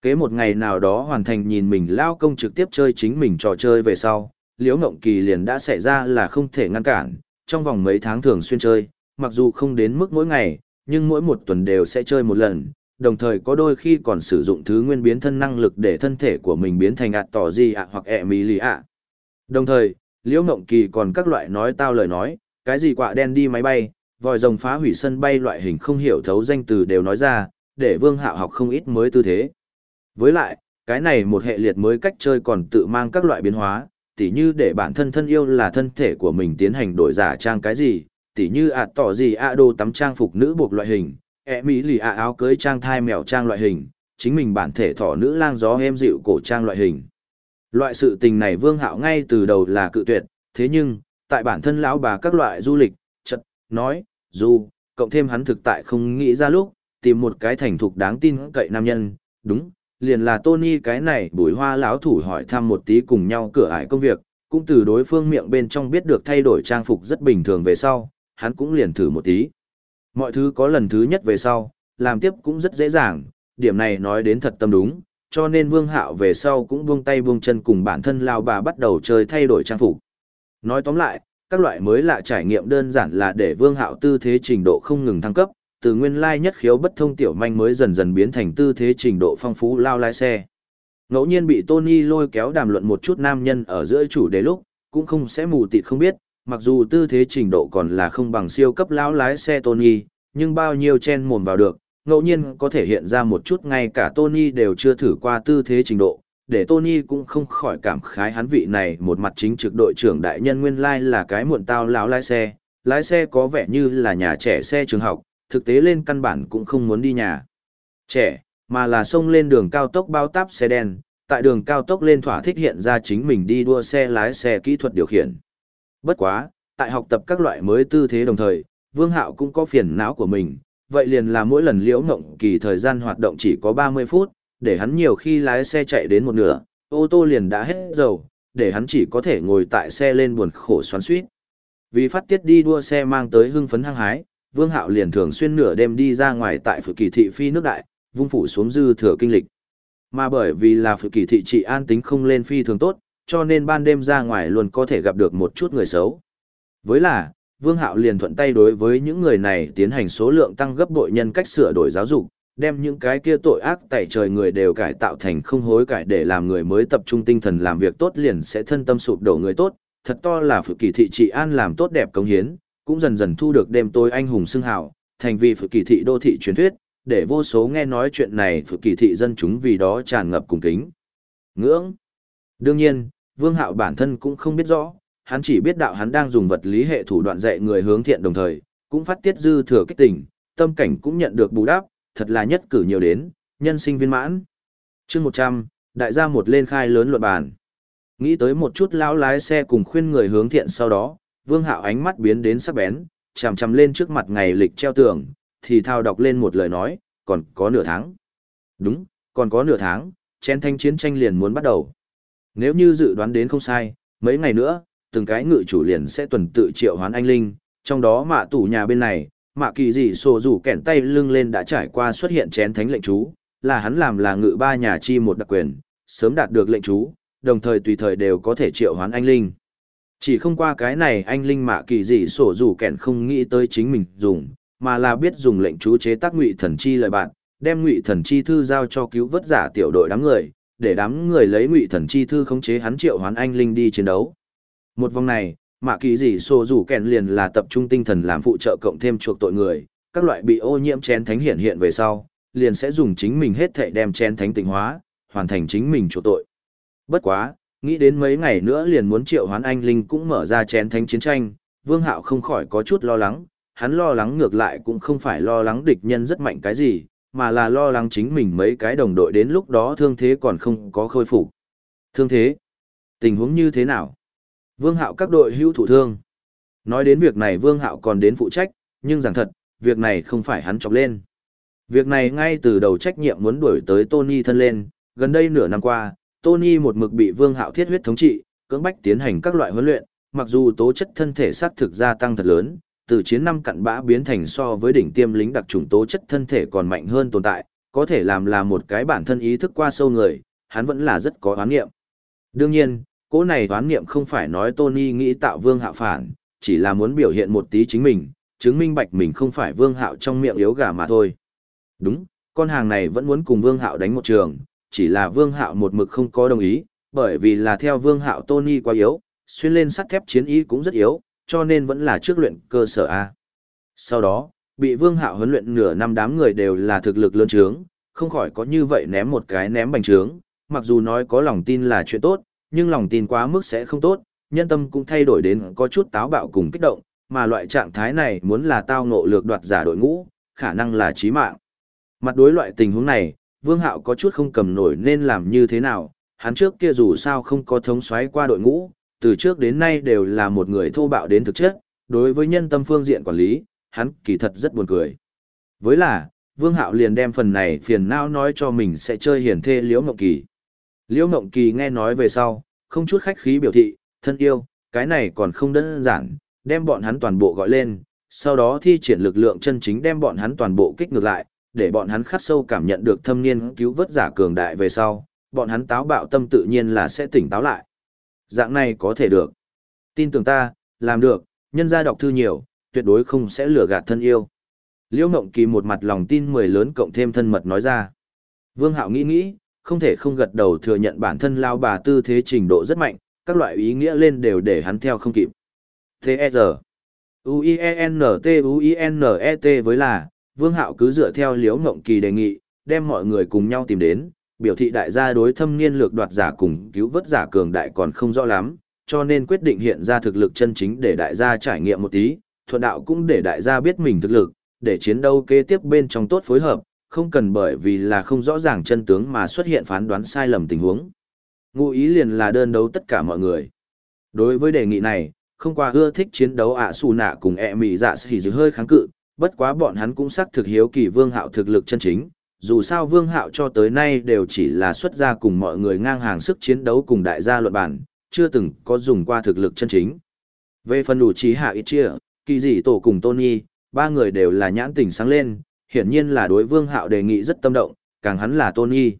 Kế một ngày nào đó hoàn thành nhìn mình lao công trực tiếp chơi chính mình trò chơi về sau, Liễu Ngộng Kỳ liền đã xảy ra là không thể ngăn cản, trong vòng mấy tháng thường xuyên chơi, mặc dù không đến mức mỗi ngày, nhưng mỗi một tuần đều sẽ chơi một lần, đồng thời có đôi khi còn sử dụng thứ nguyên biến thân năng lực để thân thể của mình biến thành ạt tỏ gì ạ hoặc ẹ mì lì ạ. Đồng thời, Liễu Ngộng Kỳ còn các loại nói tao lời nói, cái gì quạ đen đi máy bay, vòi rồng phá hủy sân bay loại hình không hiểu thấu danh từ đều nói ra, để Vương Hạo học không ít mới tư thế. Với lại, cái này một hệ liệt mới cách chơi còn tự mang các loại biến hóa, tỉ như để bản thân thân yêu là thân thể của mình tiến hành đổi giả trang cái gì, tỉ như ạt tỏ gì ạ đồ tắm trang phục nữ buộc loại hình, E ẹ mỹ lì ạ áo cưới trang thai mèo trang loại hình, chính mình bản thể thỏ nữ lang gió êm dịu cổ trang loại hình. Loại sự tình này Vương Hạo ngay từ đầu là cự tuyệt, thế nhưng, tại bản thân lão bà các loại du lịch, chật, nói, du, cộng thêm hắn thực tại không nghĩ ra lúc, tìm một cái thành thục đáng tin cậy nam nhân, đúng, liền là Tony cái này bùi hoa lão thủ hỏi thăm một tí cùng nhau cửa ải công việc, cũng từ đối phương miệng bên trong biết được thay đổi trang phục rất bình thường về sau, hắn cũng liền thử một tí. Mọi thứ có lần thứ nhất về sau, làm tiếp cũng rất dễ dàng, điểm này nói đến thật tâm đúng, cho nên Vương Hạo về sau cũng buông tay buông chân cùng bản thân lao bà bắt đầu chơi thay đổi trang phục. Nói tóm lại, các loại mới lạ trải nghiệm đơn giản là để Vương Hạo tư thế trình độ không ngừng thăng cấp, từ nguyên lai nhất khiếu bất thông tiểu manh mới dần dần biến thành tư thế trình độ phong phú lao lái xe. Ngẫu nhiên bị Tony lôi kéo đàm luận một chút nam nhân ở giữa chủ đề lúc, cũng không sẽ mù tịt không biết, mặc dù tư thế trình độ còn là không bằng siêu cấp lão lái xe Tony, nhưng bao nhiêu chen mồm vào được, ngẫu nhiên có thể hiện ra một chút ngay cả Tony đều chưa thử qua tư thế trình độ, để Tony cũng không khỏi cảm khái hắn vị này một mặt chính trực đội trưởng đại nhân nguyên lai là cái muộn tao lão lái xe, lái xe có vẻ như là nhà trẻ xe trường học, thực tế lên căn bản cũng không muốn đi nhà trẻ, mà là xông lên đường cao tốc bao táp xe đen, tại đường cao tốc lên thỏa thích hiện ra chính mình đi đua xe lái xe kỹ thuật điều khiển. Bất quá, tại học tập các loại mới tư thế đồng thời, Vương Hạo cũng có phiền não của mình, vậy liền là mỗi lần liễu ngộng kỳ thời gian hoạt động chỉ có 30 phút, để hắn nhiều khi lái xe chạy đến một nửa, ô tô liền đã hết dầu, để hắn chỉ có thể ngồi tại xe lên buồn khổ xoắn suýt. Vì phát tiết đi đua xe mang tới hưng phấn hăng hái, Vương Hạo liền thường xuyên nửa đêm đi ra ngoài tại phủ kỳ thị phi nước đại, vung phủ xuống dư thừa kinh lịch. Mà bởi vì là phủ kỳ thị trị an tính không lên phi thường tốt, cho nên ban đêm ra ngoài luôn có thể gặp được một chút người xấu. Với là, Vương Hạo liền thuận tay đối với những người này tiến hành số lượng tăng gấp bội nhân cách sửa đổi giáo dục, đem những cái kia tội ác tẩy trời người đều cải tạo thành không hối cải để làm người mới tập trung tinh thần làm việc tốt liền sẽ thân tâm sụp đổ người tốt, thật to là phụ kỳ thị trị an làm tốt đẹp công hiến, cũng dần dần thu được đêm tối anh hùng xưng hào, thành vì phụ kỳ thị đô thị truyền thuyết, để vô số nghe nói chuyện này phụ kỳ thị dân chúng vì đó tràn ngập cùng kính. Ngưỡng. Đương nhiên, Vương Hạo bản thân cũng không biết rõ, hắn chỉ biết đạo hắn đang dùng vật lý hệ thủ đoạn dạy người hướng thiện đồng thời, cũng phát tiết dư thừa kích tình, tâm cảnh cũng nhận được bù đắp, thật là nhất cử nhiều đến, nhân sinh viên mãn. chương 100, đại gia một lên khai lớn luận bàn. Nghĩ tới một chút lão lái xe cùng khuyên người hướng thiện sau đó, Vương Hạo ánh mắt biến đến sắc bén, chằm chằm lên trước mặt ngày lịch treo tường, thì thao đọc lên một lời nói, còn có nửa tháng. Đúng, còn có nửa tháng, chén thanh chiến tranh liền muốn bắt đầu. Nếu như dự đoán đến không sai, mấy ngày nữa, từng cái ngự chủ liền sẽ tuần tự triệu hoán anh linh, trong đó mạ tủ nhà bên này, mạ kỳ dị sổ rủ kẹn tay lưng lên đã trải qua xuất hiện chén thánh lệnh chú, là hắn làm là ngự ba nhà chi một đặc quyền, sớm đạt được lệnh chú, đồng thời tùy thời đều có thể triệu hoán anh linh. Chỉ không qua cái này anh linh mạ kỳ dị sổ rủ kẹn không nghĩ tới chính mình dùng, mà là biết dùng lệnh chú chế tác ngụy thần chi lời bạn, đem ngụy thần chi thư giao cho cứu vớt giả tiểu đội đám người, để đám người lấy ngụy thần chi thư khống chế hắn triệu hoán anh linh đi chiến đấu. Một vòng này, mạ kỳ dị sổ rủ kèn liền là tập trung tinh thần làm phụ trợ cộng thêm chuộc tội người, các loại bị ô nhiễm chén thánh hiện hiện về sau, liền sẽ dùng chính mình hết thảy đem chén thánh tịnh hóa, hoàn thành chính mình chuộc tội. Bất quá, nghĩ đến mấy ngày nữa liền muốn triệu hoán anh linh cũng mở ra chén thánh chiến tranh, Vương Hạo không khỏi có chút lo lắng, hắn lo lắng ngược lại cũng không phải lo lắng địch nhân rất mạnh cái gì, mà là lo lắng chính mình mấy cái đồng đội đến lúc đó thương thế còn không có khôi phục. Thương thế? Tình huống như thế nào? Vương Hạo các đội hữu thủ thương. Nói đến việc này Vương Hạo còn đến phụ trách, nhưng rằng thật, việc này không phải hắn chọc lên. Việc này ngay từ đầu trách nhiệm muốn đuổi tới Tony thân lên, gần đây nửa năm qua, Tony một mực bị Vương Hạo thiết huyết thống trị, cưỡng bách tiến hành các loại huấn luyện, mặc dù tố chất thân thể xác thực gia tăng thật lớn, từ chiến năm cặn bã biến thành so với đỉnh tiêm lính đặc trùng tố chất thân thể còn mạnh hơn tồn tại, có thể làm là một cái bản thân ý thức qua sâu người, hắn vẫn là rất có oán nghiệm. Đương nhiên, Cố này oán nghiệm không phải nói Tony nghĩ tạo vương hạo phản, chỉ là muốn biểu hiện một tí chính mình, chứng minh bạch mình không phải vương hạo trong miệng yếu gà mà thôi. Đúng, con hàng này vẫn muốn cùng vương hạo đánh một trường, chỉ là vương hạo một mực không có đồng ý, bởi vì là theo vương hạo Tony quá yếu, xuyên lên sắt thép chiến ý cũng rất yếu, cho nên vẫn là trước luyện cơ sở A. Sau đó, bị Vương Hạo huấn luyện nửa năm đám người đều là thực lực lớn trướng, không khỏi có như vậy ném một cái ném bành trướng, mặc dù nói có lòng tin là chuyện tốt, nhưng lòng tin quá mức sẽ không tốt, nhân tâm cũng thay đổi đến có chút táo bạo cùng kích động, mà loại trạng thái này muốn là tao ngộ lược đoạt giả đội ngũ, khả năng là chí mạng. Mặt đối loại tình huống này, Vương Hạo có chút không cầm nổi nên làm như thế nào, hắn trước kia dù sao không có thống soái qua đội ngũ, từ trước đến nay đều là một người thô bạo đến thực chất, đối với nhân tâm phương diện quản lý, hắn kỳ thật rất buồn cười. Với là, Vương Hạo liền đem phần này phiền não nói cho mình sẽ chơi hiển thê Liễu Mộng Kỳ. Liễu Mộng Kỳ nghe nói về sau, không chút khách khí biểu thị, thân yêu, cái này còn không đơn giản, đem bọn hắn toàn bộ gọi lên, sau đó thi triển lực lượng chân chính đem bọn hắn toàn bộ kích ngược lại, để bọn hắn khắc sâu cảm nhận được thâm niên cứu vớt giả cường đại về sau, bọn hắn táo bạo tâm tự nhiên là sẽ tỉnh táo lại. Dạng này có thể được. Tin tưởng ta, làm được, nhân gia đọc thư nhiều, tuyệt đối không sẽ lừa gạt thân yêu. Liễu Ngộng Kỳ một mặt lòng tin mười lớn cộng thêm thân mật nói ra. Vương Hạo nghĩ nghĩ, không thể không gật đầu thừa nhận bản thân lao bà tư thế trình độ rất mạnh, các loại ý nghĩa lên đều để hắn theo không kịp. T.E.R. U-I-E-N-T-U-I-N-E-T với là, Vương Hạo cứ dựa theo Liễu Ngộng Kỳ đề nghị, đem mọi người cùng nhau tìm đến, biểu thị đại gia đối thâm niên lược đoạt giả cùng cứu vớt giả cường đại còn không rõ lắm, cho nên quyết định hiện ra thực lực chân chính để đại gia trải nghiệm một tí, thuận đạo cũng để đại gia biết mình thực lực, để chiến đấu kế tiếp bên trong tốt phối hợp, không cần bởi vì là không rõ ràng chân tướng mà xuất hiện phán đoán sai lầm tình huống. Ngụ ý liền là đơn đấu tất cả mọi người. Đối với đề nghị này, không qua ưa thích chiến đấu ạ xù nạ cùng ẹ mị dạ xỉ hơi kháng cự, bất quá bọn hắn cũng xác thực hiếu kỳ vương hạo thực lực chân chính. Dù sao vương hạo cho tới nay đều chỉ là xuất ra cùng mọi người ngang hàng sức chiến đấu cùng đại gia luận bản, chưa từng có dùng qua thực lực chân chính. Về phần đủ trí hạ ít chia, kỳ dị tổ cùng Tony, ba người đều là nhãn tình sáng lên, hiển nhiên là đối vương hạo đề nghị rất tâm động, càng hắn là Tony.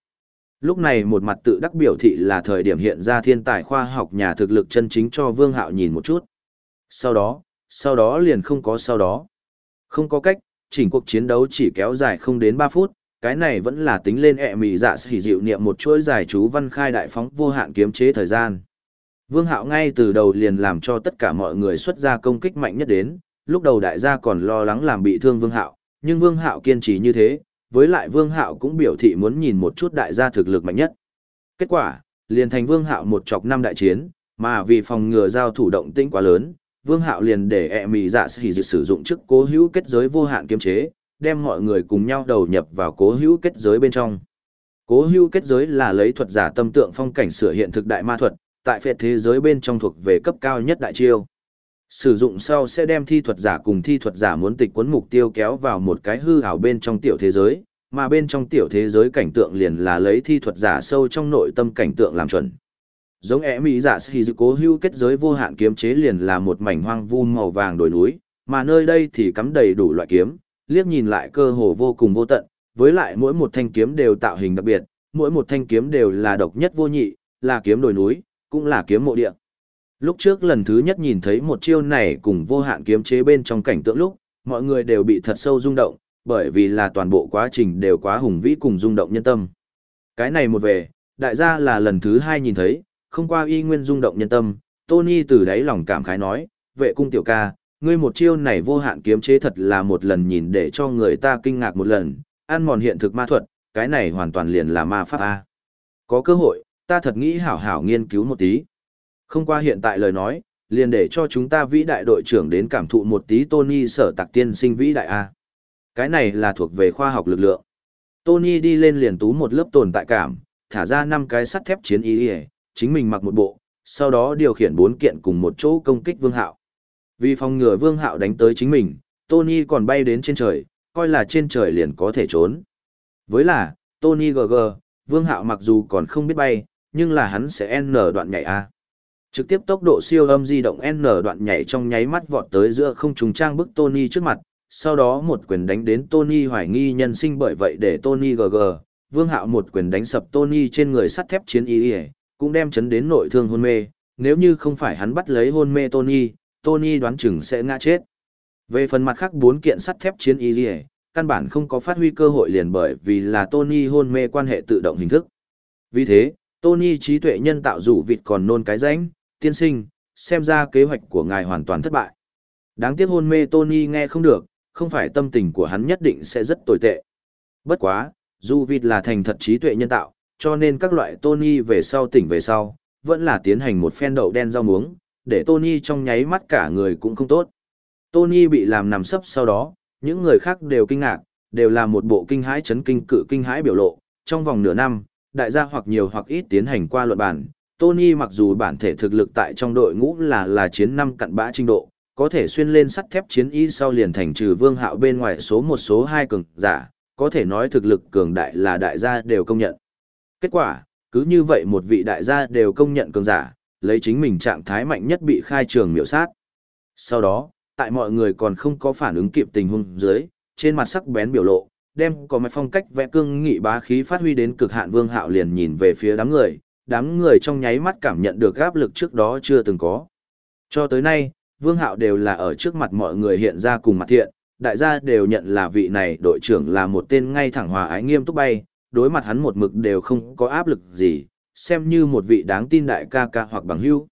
Lúc này một mặt tự đắc biểu thị là thời điểm hiện ra thiên tài khoa học nhà thực lực chân chính cho vương hạo nhìn một chút. Sau đó, sau đó liền không có sau đó. Không có cách, chỉnh cuộc chiến đấu chỉ kéo dài không đến 3 phút, cái này vẫn là tính lên ẹ mì dạ sĩ dịu niệm một chuỗi dài chú văn khai đại phóng vô hạn kiếm chế thời gian. Vương Hạo ngay từ đầu liền làm cho tất cả mọi người xuất ra công kích mạnh nhất đến, lúc đầu đại gia còn lo lắng làm bị thương Vương Hạo, nhưng Vương Hạo kiên trì như thế, với lại Vương Hạo cũng biểu thị muốn nhìn một chút đại gia thực lực mạnh nhất. Kết quả, liền thành Vương Hạo một chọc năm đại chiến, mà vì phòng ngừa giao thủ động tĩnh quá lớn, Vương Hạo liền để ẹ mì dạ sĩ sử dụng chức cố hữu kết giới vô hạn kiếm chế, đem mọi người cùng nhau đầu nhập vào cố hữu kết giới bên trong. Cố hữu kết giới là lấy thuật giả tâm tượng phong cảnh sửa hiện thực đại ma thuật, tại phệ thế giới bên trong thuộc về cấp cao nhất đại chiêu. Sử dụng sau sẽ đem thi thuật giả cùng thi thuật giả muốn tịch cuốn mục tiêu kéo vào một cái hư ảo bên trong tiểu thế giới, mà bên trong tiểu thế giới cảnh tượng liền là lấy thi thuật giả sâu trong nội tâm cảnh tượng làm chuẩn. Giống ẻ mỹ giả sĩ dự cố hưu kết giới vô hạn kiếm chế liền là một mảnh hoang vu màu vàng đồi núi, mà nơi đây thì cắm đầy đủ loại kiếm, liếc nhìn lại cơ hồ vô cùng vô tận, với lại mỗi một thanh kiếm đều tạo hình đặc biệt, mỗi một thanh kiếm đều là độc nhất vô nhị, là kiếm đồi núi, cũng là kiếm mộ địa. Lúc trước lần thứ nhất nhìn thấy một chiêu này cùng vô hạn kiếm chế bên trong cảnh tượng lúc, mọi người đều bị thật sâu rung động, bởi vì là toàn bộ quá trình đều quá hùng vĩ cùng rung động nhân tâm. Cái này một về, đại gia là lần thứ hai nhìn thấy, không qua y nguyên rung động nhân tâm, Tony từ đáy lòng cảm khái nói, vệ cung tiểu ca, ngươi một chiêu này vô hạn kiếm chế thật là một lần nhìn để cho người ta kinh ngạc một lần, ăn mòn hiện thực ma thuật, cái này hoàn toàn liền là ma pháp A. Có cơ hội, ta thật nghĩ hảo hảo nghiên cứu một tí. Không qua hiện tại lời nói, liền để cho chúng ta vĩ đại đội trưởng đến cảm thụ một tí Tony sở tạc tiên sinh vĩ đại A. Cái này là thuộc về khoa học lực lượng. Tony đi lên liền tú một lớp tồn tại cảm, thả ra năm cái sắt thép chiến y chính mình mặc một bộ, sau đó điều khiển bốn kiện cùng một chỗ công kích Vương Hạo. Vì phòng ngừa Vương Hạo đánh tới chính mình, Tony còn bay đến trên trời, coi là trên trời liền có thể trốn. Với là, Tony GG, Vương Hạo mặc dù còn không biết bay, nhưng là hắn sẽ N đoạn nhảy A. Trực tiếp tốc độ siêu âm di động N đoạn nhảy trong nháy mắt vọt tới giữa không trùng trang bức Tony trước mặt, sau đó một quyền đánh đến Tony hoài nghi nhân sinh bởi vậy để Tony GG, Vương Hạo một quyền đánh sập Tony trên người sắt thép chiến y, cũng đem chấn đến nội thương hôn mê, nếu như không phải hắn bắt lấy hôn mê Tony, Tony đoán chừng sẽ ngã chết. Về phần mặt khác bốn kiện sắt thép chiến y, căn bản không có phát huy cơ hội liền bởi vì là Tony hôn mê quan hệ tự động hình thức. Vì thế, Tony trí tuệ nhân tạo rủ vịt còn nôn cái ránh, tiên sinh, xem ra kế hoạch của ngài hoàn toàn thất bại. Đáng tiếc hôn mê Tony nghe không được, không phải tâm tình của hắn nhất định sẽ rất tồi tệ. Bất quá, dù vịt là thành thật trí tuệ nhân tạo, cho nên các loại Tony về sau tỉnh về sau, vẫn là tiến hành một phen đậu đen rau muống, để Tony trong nháy mắt cả người cũng không tốt. Tony bị làm nằm sấp sau đó, những người khác đều kinh ngạc, đều là một bộ kinh hãi chấn kinh cự kinh hãi biểu lộ. Trong vòng nửa năm, đại gia hoặc nhiều hoặc ít tiến hành qua luận bản, Tony mặc dù bản thể thực lực tại trong đội ngũ là là chiến năm cặn bã trình độ, có thể xuyên lên sắt thép chiến y sau liền thành trừ vương hạo bên ngoài số một số hai cường giả, có thể nói thực lực cường đại là đại gia đều công nhận. Kết quả, cứ như vậy một vị đại gia đều công nhận cường giả, lấy chính mình trạng thái mạnh nhất bị khai trường miểu sát. Sau đó, tại mọi người còn không có phản ứng kịp tình huống dưới, trên mặt sắc bén biểu lộ, đem có mạch phong cách vẽ cương nghị bá khí phát huy đến cực hạn vương hạo liền nhìn về phía đám người, đám người trong nháy mắt cảm nhận được áp lực trước đó chưa từng có. Cho tới nay, vương hạo đều là ở trước mặt mọi người hiện ra cùng mặt thiện, đại gia đều nhận là vị này đội trưởng là một tên ngay thẳng hòa ái nghiêm túc bay, đối mặt hắn một mực đều không có áp lực gì, xem như một vị đáng tin đại ca ca hoặc bằng hữu.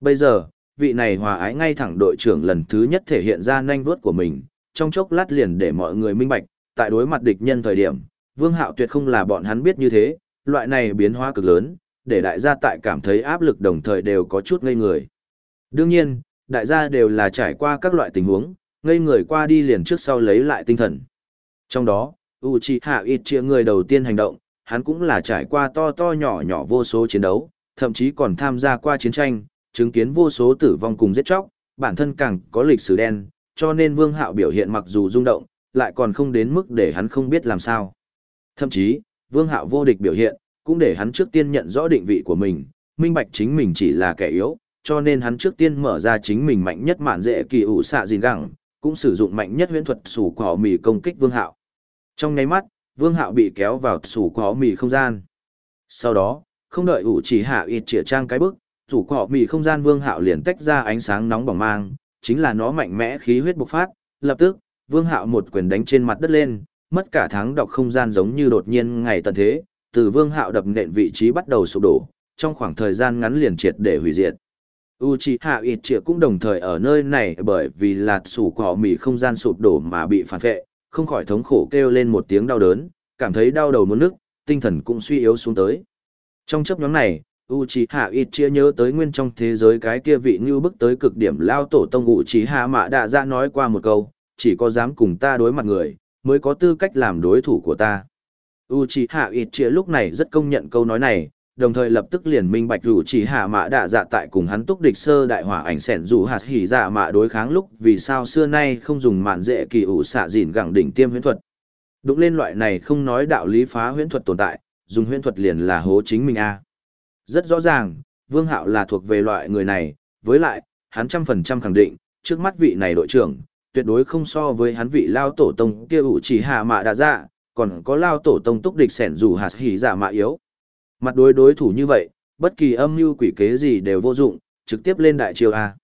Bây giờ, vị này hòa ái ngay thẳng đội trưởng lần thứ nhất thể hiện ra nhanh vuốt của mình, trong chốc lát liền để mọi người minh bạch, tại đối mặt địch nhân thời điểm, Vương Hạo tuyệt không là bọn hắn biết như thế, loại này biến hóa cực lớn, để đại gia tại cảm thấy áp lực đồng thời đều có chút ngây người. Đương nhiên, đại gia đều là trải qua các loại tình huống, ngây người qua đi liền trước sau lấy lại tinh thần. Trong đó, Uchiha Itchia người đầu tiên hành động, hắn cũng là trải qua to to nhỏ nhỏ vô số chiến đấu, thậm chí còn tham gia qua chiến tranh, chứng kiến vô số tử vong cùng giết chóc, bản thân càng có lịch sử đen, cho nên Vương Hạo biểu hiện mặc dù rung động, lại còn không đến mức để hắn không biết làm sao. Thậm chí, Vương Hạo vô địch biểu hiện, cũng để hắn trước tiên nhận rõ định vị của mình, minh bạch chính mình chỉ là kẻ yếu, cho nên hắn trước tiên mở ra chính mình mạnh nhất mạn dễ kỳ ủ xạ gìn gẳng, cũng sử dụng mạnh nhất huyễn thuật sủ quả mì công kích Vương Hạo. Trong nháy mắt, Vương Hạo bị kéo vào sủ quả mì không gian. Sau đó, không đợi ủ chỉ hạ ít chĩa trang cái bức, sủ quả mì không gian Vương Hạo liền tách ra ánh sáng nóng bỏng mang, chính là nó mạnh mẽ khí huyết bộc phát, lập tức, Vương Hạo một quyền đánh trên mặt đất lên, mất cả tháng đọc không gian giống như đột nhiên ngày tận thế, từ Vương Hạo đập nện vị trí bắt đầu sụp đổ, trong khoảng thời gian ngắn liền triệt để hủy diệt. Uchiha chĩa cũng đồng thời ở nơi này bởi vì lạt sủ cỏ mì không gian sụp đổ mà bị phản vệ, không khỏi thống khổ kêu lên một tiếng đau đớn, cảm thấy đau đầu muốn nức, tinh thần cũng suy yếu xuống tới. Trong chấp nhóm này, Uchiha Itchia nhớ tới nguyên trong thế giới cái kia vị như bức tới cực điểm lao tổ tông Uchiha Mạ Đạ ra nói qua một câu, chỉ có dám cùng ta đối mặt người, mới có tư cách làm đối thủ của ta. Uchiha Itchia lúc này rất công nhận câu nói này, đồng thời lập tức liền minh bạch rủ chỉ hạ mã đạ dạ tại cùng hắn túc địch sơ đại hỏa ảnh sẻn rủ hạt hỉ dạ mạ đối kháng lúc vì sao xưa nay không dùng mạn dễ kỳ ủ xạ dìn gẳng đỉnh tiêm huyễn thuật. Đụng lên loại này không nói đạo lý phá huyễn thuật tồn tại, dùng huyễn thuật liền là hố chính mình a. Rất rõ ràng, vương hạo là thuộc về loại người này, với lại, hắn trăm phần trăm khẳng định, trước mắt vị này đội trưởng, tuyệt đối không so với hắn vị lao tổ tông kia ủ chỉ hạ mạ đạ dạ còn có lao tổ tông túc địch sẻn rủ hạt hỉ dạ mạ yếu. Mặt đối đối thủ như vậy, bất kỳ âm mưu quỷ kế gì đều vô dụng, trực tiếp lên đại chiêu A.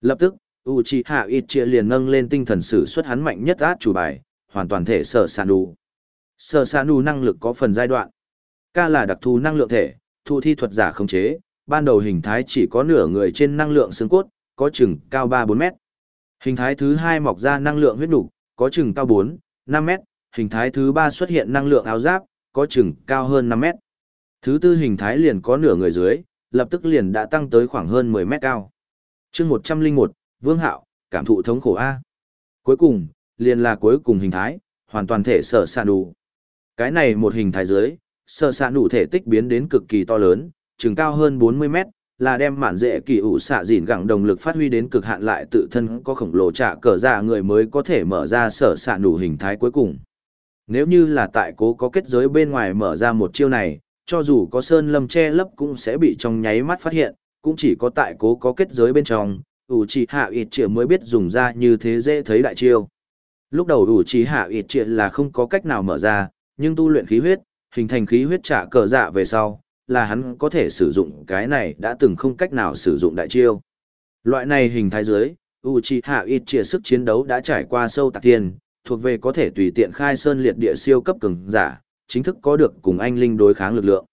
Lập tức, Uchiha Itchia liền nâng lên tinh thần sử xuất hắn mạnh nhất át chủ bài, hoàn toàn thể sở sàn đủ. Sở sàn đủ năng lực có phần giai đoạn. K là đặc thù năng lượng thể, thụ thi thuật giả khống chế, ban đầu hình thái chỉ có nửa người trên năng lượng xương cốt, có chừng cao 3-4 mét. Hình thái thứ hai mọc ra năng lượng huyết nục, có chừng cao 4, 5 mét. Hình thái thứ ba xuất hiện năng lượng áo giáp, có chừng cao hơn 5 mét. Thứ tư hình thái liền có nửa người dưới, lập tức liền đã tăng tới khoảng hơn 10 mét cao. chương 101, Vương Hạo, cảm thụ thống khổ A. Cuối cùng, liền là cuối cùng hình thái, hoàn toàn thể sở sạn đủ. Cái này một hình thái dưới, sở sạn đủ thể tích biến đến cực kỳ to lớn, chừng cao hơn 40 mét, là đem mạn dễ kỳ ủ xạ dìn gẳng động lực phát huy đến cực hạn lại tự thân có khổng lồ trả cờ ra người mới có thể mở ra sở sạn đủ hình thái cuối cùng. Nếu như là tại cố có kết giới bên ngoài mở ra một chiêu này, cho dù có sơn lâm che lấp cũng sẽ bị trong nháy mắt phát hiện, cũng chỉ có tại cố có kết giới bên trong, ủ trì hạ ịt trịa mới biết dùng ra như thế dễ thấy đại chiêu. Lúc đầu ủ trì hạ ịt trịa là không có cách nào mở ra, nhưng tu luyện khí huyết, hình thành khí huyết trả cờ dạ về sau, là hắn có thể sử dụng cái này đã từng không cách nào sử dụng đại chiêu. Loại này hình thái dưới, ủ trì hạ ịt trịa sức chiến đấu đã trải qua sâu tạc thiên, thuộc về có thể tùy tiện khai sơn liệt địa siêu cấp cường giả, chính thức có được cùng anh linh đối kháng lực lượng.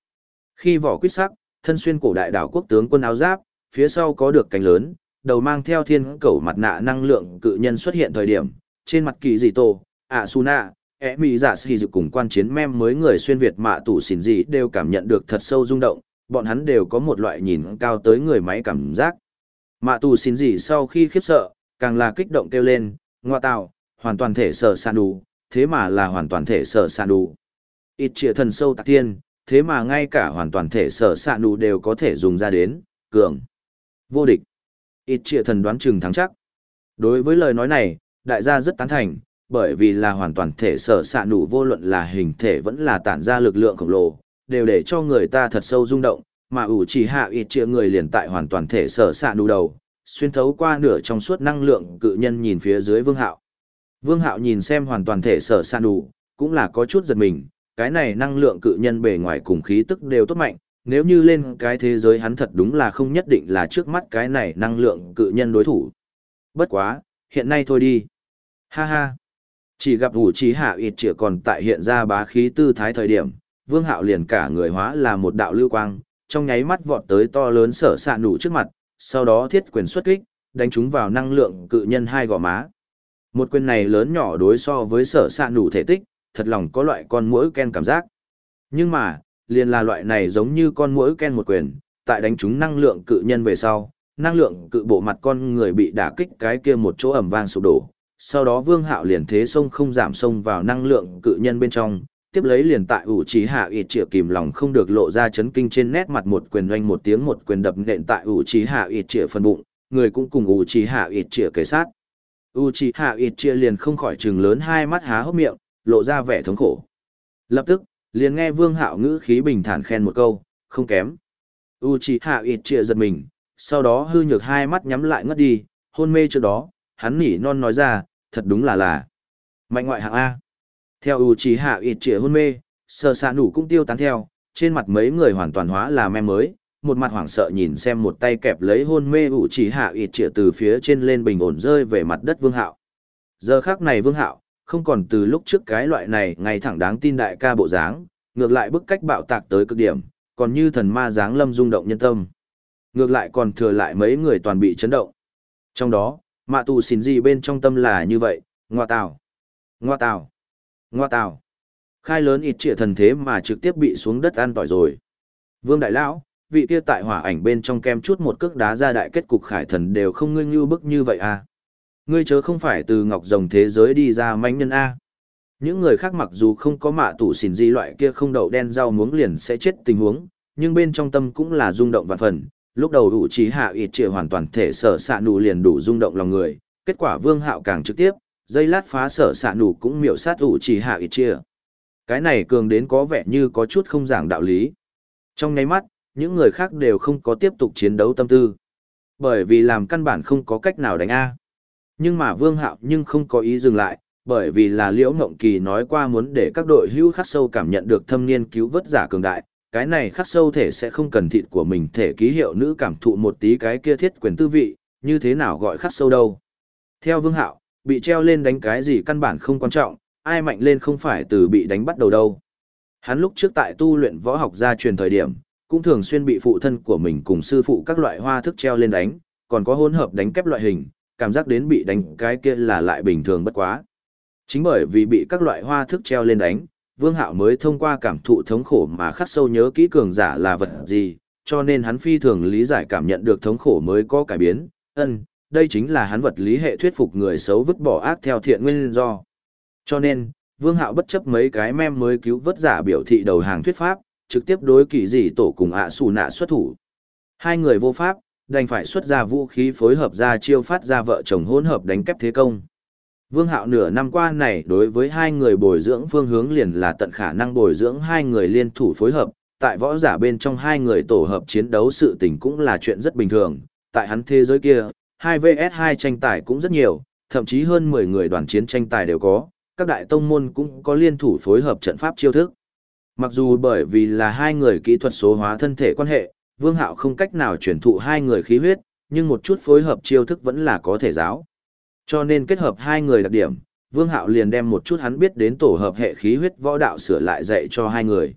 Khi vỏ quyết sắc, thân xuyên cổ đại đảo quốc tướng quân áo giáp, phía sau có được cánh lớn, đầu mang theo thiên cầu mặt nạ năng lượng cự nhân xuất hiện thời điểm, trên mặt kỳ dị tổ, ạ su nạ, ẻ mỹ giả xì dự cùng quan chiến mem mới người xuyên Việt mạ tủ xỉn gì đều cảm nhận được thật sâu rung động, bọn hắn đều có một loại nhìn cao tới người máy cảm giác. Mạ tù xỉn gì sau khi khiếp sợ, càng là kích động kêu lên, ngoa tạo, hoàn toàn thể sở sàn đủ, thế mà là hoàn toàn thể sở sàn đủ. Ít trịa thần sâu tạc tiên, thế mà ngay cả hoàn toàn thể sở sàn đủ đều có thể dùng ra đến, cường. Vô địch. Ít trịa thần đoán chừng thắng chắc. Đối với lời nói này, đại gia rất tán thành, bởi vì là hoàn toàn thể sở sạn đủ vô luận là hình thể vẫn là tản ra lực lượng khổng lồ, đều để cho người ta thật sâu rung động, mà ủ chỉ hạ ít trịa người liền tại hoàn toàn thể sở sạn đủ đầu, xuyên thấu qua nửa trong suốt năng lượng cự nhân nhìn phía dưới vương hạo. Vương hạo nhìn xem hoàn toàn thể sở sạn đủ, cũng là có chút giật mình, cái này năng lượng cự nhân bề ngoài cùng khí tức đều tốt mạnh, nếu như lên cái thế giới hắn thật đúng là không nhất định là trước mắt cái này năng lượng cự nhân đối thủ. Bất quá, hiện nay thôi đi. Ha ha. Chỉ gặp ủ trí hạ ít chỉ còn tại hiện ra bá khí tư thái thời điểm, vương hạo liền cả người hóa là một đạo lưu quang, trong nháy mắt vọt tới to lớn sở sạ nụ trước mặt, sau đó thiết quyền xuất kích, đánh chúng vào năng lượng cự nhân hai gò má. Một quyền này lớn nhỏ đối so với sở sạ nụ thể tích, thật lòng có loại con mũi ken cảm giác. Nhưng mà, liền là loại này giống như con mũi ken một quyền, tại đánh chúng năng lượng cự nhân về sau, năng lượng cự bộ mặt con người bị đả kích cái kia một chỗ ẩm vang sụp đổ. Sau đó vương hạo liền thế sông không giảm sông vào năng lượng cự nhân bên trong, tiếp lấy liền tại ủ trí hạ ít triệu kìm lòng không được lộ ra chấn kinh trên nét mặt một quyền doanh một tiếng một quyền đập nện tại ủ trí hạ ít triệu phần bụng, người cũng cùng ủ trí hạ ít triệu kế sát. ủ trí hạ ít triệu liền không khỏi trừng lớn hai mắt há hốc miệng, lộ ra vẻ thống khổ. Lập tức, liền nghe vương hạo ngữ khí bình thản khen một câu, không kém. Uchiha Itchia hạ giật mình, sau đó hư nhược hai mắt nhắm lại ngất đi, hôn mê trước đó, hắn nỉ non nói ra, thật đúng là là mạnh ngoại hạng A. Theo Uchiha Itchia hạ hôn mê, sờ xạ nủ cũng tiêu tán theo, trên mặt mấy người hoàn toàn hóa là mem mới, một mặt hoảng sợ nhìn xem một tay kẹp lấy hôn mê ủ Chỉ hạ ịt trịa từ phía trên lên bình ổn rơi về mặt đất vương hạo. Giờ khác này vương hạo, không còn từ lúc trước cái loại này ngày thẳng đáng tin đại ca bộ dáng, ngược lại bức cách bạo tạc tới cực điểm, còn như thần ma dáng lâm rung động nhân tâm. Ngược lại còn thừa lại mấy người toàn bị chấn động. Trong đó, mạ tù xỉn gì bên trong tâm là như vậy, ngoa tào, ngoa tào, ngoa tào. Khai lớn ít trịa thần thế mà trực tiếp bị xuống đất ăn tỏi rồi. Vương Đại Lão, vị kia tại hỏa ảnh bên trong kem chút một cước đá ra đại kết cục khải thần đều không ngưng như bức như vậy à. Ngươi chớ không phải từ ngọc rồng thế giới đi ra manh nhân A. Những người khác mặc dù không có mạ tủ xỉn gì loại kia không đậu đen rau muống liền sẽ chết tình huống, nhưng bên trong tâm cũng là rung động vạn phần, lúc đầu đủ trí hạ ít trịa hoàn toàn thể sở xạ nụ liền đủ rung động lòng người kết quả vương hạo càng trực tiếp dây lát phá sở xạ nụ cũng miệu sát đủ trí hạ ít trịa. Cái này cường đến có vẻ như có chút không giảng đạo lý. Trong nháy mắt những người khác đều không có tiếp tục chiến đấu tâm tư. Bởi vì làm căn bản không có cách nào đánh a nhưng mà vương hạo nhưng không có ý dừng lại bởi vì là liễu ngộng kỳ nói qua muốn để các đội hữu khắc sâu cảm nhận được thâm niên cứu vớt giả cường đại cái này khắc sâu thể sẽ không cần thịt của mình thể ký hiệu nữ cảm thụ một tí cái kia thiết quyền tư vị, như thế nào gọi khắc sâu đâu. Theo vương hạo, bị treo lên đánh cái gì căn bản không quan trọng, ai mạnh lên không phải từ bị đánh bắt đầu đâu. Hắn lúc trước tại tu luyện võ học gia truyền thời điểm, cũng thường xuyên bị phụ thân của mình cùng sư phụ các loại hoa thức treo lên đánh, còn có hỗn hợp đánh kép loại hình, cảm giác đến bị đánh cái kia là lại bình thường bất quá. Chính bởi vì bị các loại hoa thức treo lên đánh, Vương Hạo mới thông qua cảm thụ thống khổ mà khắc sâu nhớ kỹ cường giả là vật gì, cho nên hắn phi thường lý giải cảm nhận được thống khổ mới có cải biến. Ân, đây chính là hắn vật lý hệ thuyết phục người xấu vứt bỏ ác theo thiện nguyên do. Cho nên, Vương Hạo bất chấp mấy cái mem mới cứu vớt giả biểu thị đầu hàng thuyết pháp, trực tiếp đối kỳ dị tổ cùng ạ xù nạ xuất thủ. Hai người vô pháp, đành phải xuất ra vũ khí phối hợp ra chiêu phát ra vợ chồng hỗn hợp đánh kép thế công. Vương Hạo nửa năm qua này đối với hai người bồi dưỡng phương hướng liền là tận khả năng bồi dưỡng hai người liên thủ phối hợp, tại võ giả bên trong hai người tổ hợp chiến đấu sự tình cũng là chuyện rất bình thường, tại hắn thế giới kia, 2vs2 tranh tài cũng rất nhiều, thậm chí hơn 10 người đoàn chiến tranh tài đều có, các đại tông môn cũng có liên thủ phối hợp trận pháp chiêu thức. Mặc dù bởi vì là hai người kỹ thuật số hóa thân thể quan hệ, Vương Hạo không cách nào chuyển thụ hai người khí huyết, nhưng một chút phối hợp chiêu thức vẫn là có thể giáo. Cho nên kết hợp hai người đặc điểm, Vương Hạo liền đem một chút hắn biết đến tổ hợp hệ khí huyết võ đạo sửa lại dạy cho hai người.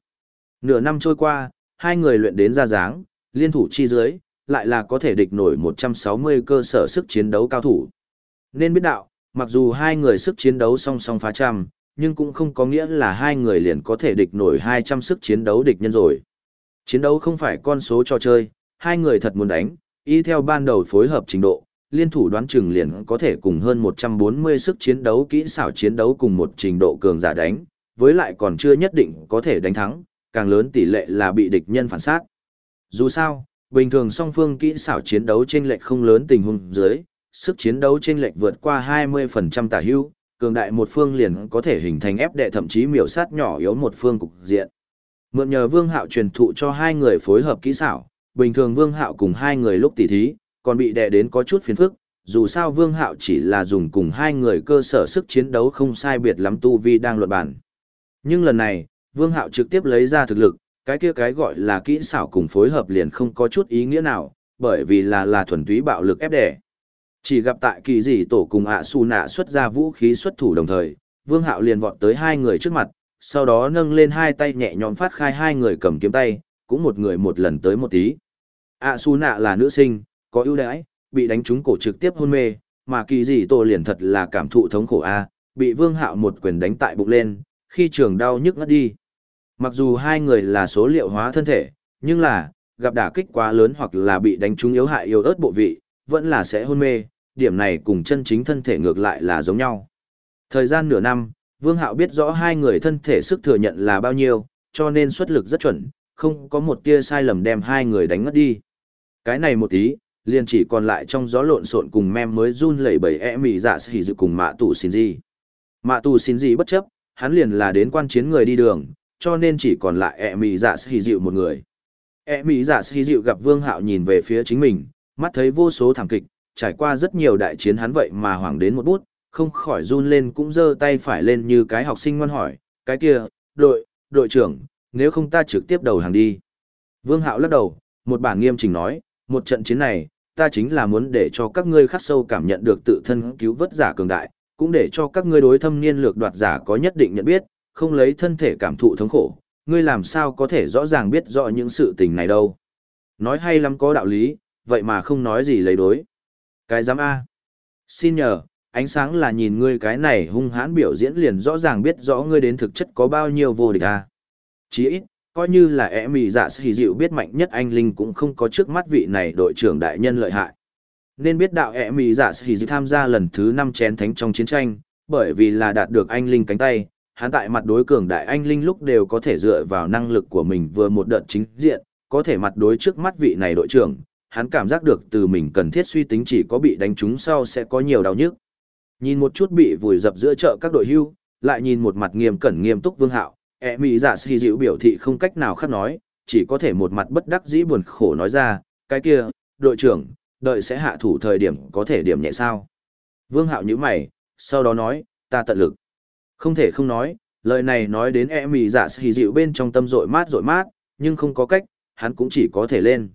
Nửa năm trôi qua, hai người luyện đến ra dáng, liên thủ chi dưới, lại là có thể địch nổi 160 cơ sở sức chiến đấu cao thủ. Nên biết đạo, mặc dù hai người sức chiến đấu song song phá trăm, nhưng cũng không có nghĩa là hai người liền có thể địch nổi 200 sức chiến đấu địch nhân rồi. Chiến đấu không phải con số trò chơi, hai người thật muốn đánh, y theo ban đầu phối hợp trình độ, liên thủ đoán chừng liền có thể cùng hơn 140 sức chiến đấu kỹ xảo chiến đấu cùng một trình độ cường giả đánh, với lại còn chưa nhất định có thể đánh thắng, càng lớn tỷ lệ là bị địch nhân phản sát. Dù sao, bình thường song phương kỹ xảo chiến đấu trên lệch không lớn tình huống dưới, sức chiến đấu trên lệch vượt qua 20% tả hưu, cường đại một phương liền có thể hình thành ép đệ thậm chí miểu sát nhỏ yếu một phương cục diện. Mượn nhờ Vương Hạo truyền thụ cho hai người phối hợp kỹ xảo, bình thường Vương Hạo cùng hai người lúc tỉ thí, còn bị đè đến có chút phiền phức, dù sao Vương Hạo chỉ là dùng cùng hai người cơ sở sức chiến đấu không sai biệt lắm tu vi đang luận bản. Nhưng lần này, Vương Hạo trực tiếp lấy ra thực lực, cái kia cái gọi là kỹ xảo cùng phối hợp liền không có chút ý nghĩa nào, bởi vì là là thuần túy bạo lực ép đẻ. Chỉ gặp tại kỳ dị tổ cùng ạ su nạ xuất ra vũ khí xuất thủ đồng thời, Vương Hạo liền vọt tới hai người trước mặt, sau đó nâng lên hai tay nhẹ nhõm phát khai hai người cầm kiếm tay, cũng một người một lần tới một tí. A su nạ là nữ sinh, có ưu đãi, bị đánh trúng cổ trực tiếp hôn mê, mà kỳ gì tổ liền thật là cảm thụ thống khổ a, bị Vương Hạo một quyền đánh tại bụng lên, khi trường đau nhức ngất đi. Mặc dù hai người là số liệu hóa thân thể, nhưng là, gặp đả kích quá lớn hoặc là bị đánh trúng yếu hại yếu ớt bộ vị, vẫn là sẽ hôn mê, điểm này cùng chân chính thân thể ngược lại là giống nhau. Thời gian nửa năm, Vương Hạo biết rõ hai người thân thể sức thừa nhận là bao nhiêu, cho nên xuất lực rất chuẩn, không có một tia sai lầm đem hai người đánh ngất đi. Cái này một tí, liền chỉ còn lại trong gió lộn xộn cùng mem mới run lẩy bẩy e mị dạ xỉ dự cùng mạ tù xin gì. Mạ tù xin gì bất chấp, hắn liền là đến quan chiến người đi đường, cho nên chỉ còn lại e mị dạ xỉ dịu một người. E mị dạ xỉ dịu gặp Vương Hạo nhìn về phía chính mình, mắt thấy vô số thảm kịch, trải qua rất nhiều đại chiến hắn vậy mà hoảng đến một bút, không khỏi run lên cũng giơ tay phải lên như cái học sinh ngoan hỏi, cái kia, đội, đội trưởng, nếu không ta trực tiếp đầu hàng đi. Vương Hạo lắc đầu, một bản nghiêm chỉnh nói, một trận chiến này, ta chính là muốn để cho các ngươi khắc sâu cảm nhận được tự thân cứu vớt giả cường đại, cũng để cho các ngươi đối thâm niên lược đoạt giả có nhất định nhận biết, không lấy thân thể cảm thụ thống khổ, ngươi làm sao có thể rõ ràng biết rõ những sự tình này đâu. Nói hay lắm có đạo lý, vậy mà không nói gì lấy đối. Cái giám A. Xin nhờ, ánh sáng là nhìn ngươi cái này hung hãn biểu diễn liền rõ ràng biết rõ ngươi đến thực chất có bao nhiêu vô địch à? Chỉ ít, coi như là ẻ mì dạ sĩ dịu biết mạnh nhất anh Linh cũng không có trước mắt vị này đội trưởng đại nhân lợi hại. Nên biết đạo ẻ mì dạ sĩ dịu tham gia lần thứ năm chén thánh trong chiến tranh, bởi vì là đạt được anh Linh cánh tay, hắn tại mặt đối cường đại anh Linh lúc đều có thể dựa vào năng lực của mình vừa một đợt chính diện, có thể mặt đối trước mắt vị này đội trưởng, hắn cảm giác được từ mình cần thiết suy tính chỉ có bị đánh trúng sau sẽ có nhiều đau nhức. Nhìn một chút bị vùi dập giữa chợ các đội hưu, lại nhìn một mặt nghiêm cẩn nghiêm túc vương hạo, ẹ mỹ dạ xì dịu biểu thị không cách nào khác nói, chỉ có thể một mặt bất đắc dĩ buồn khổ nói ra, cái kia, đội trưởng, đợi sẽ hạ thủ thời điểm có thể điểm nhẹ sao. Vương hạo nhữ mày, sau đó nói, ta tận lực. Không thể không nói, lời này nói đến e mỹ dạ xì dịu bên trong tâm dội mát dội mát, nhưng không có cách, hắn cũng chỉ có thể lên.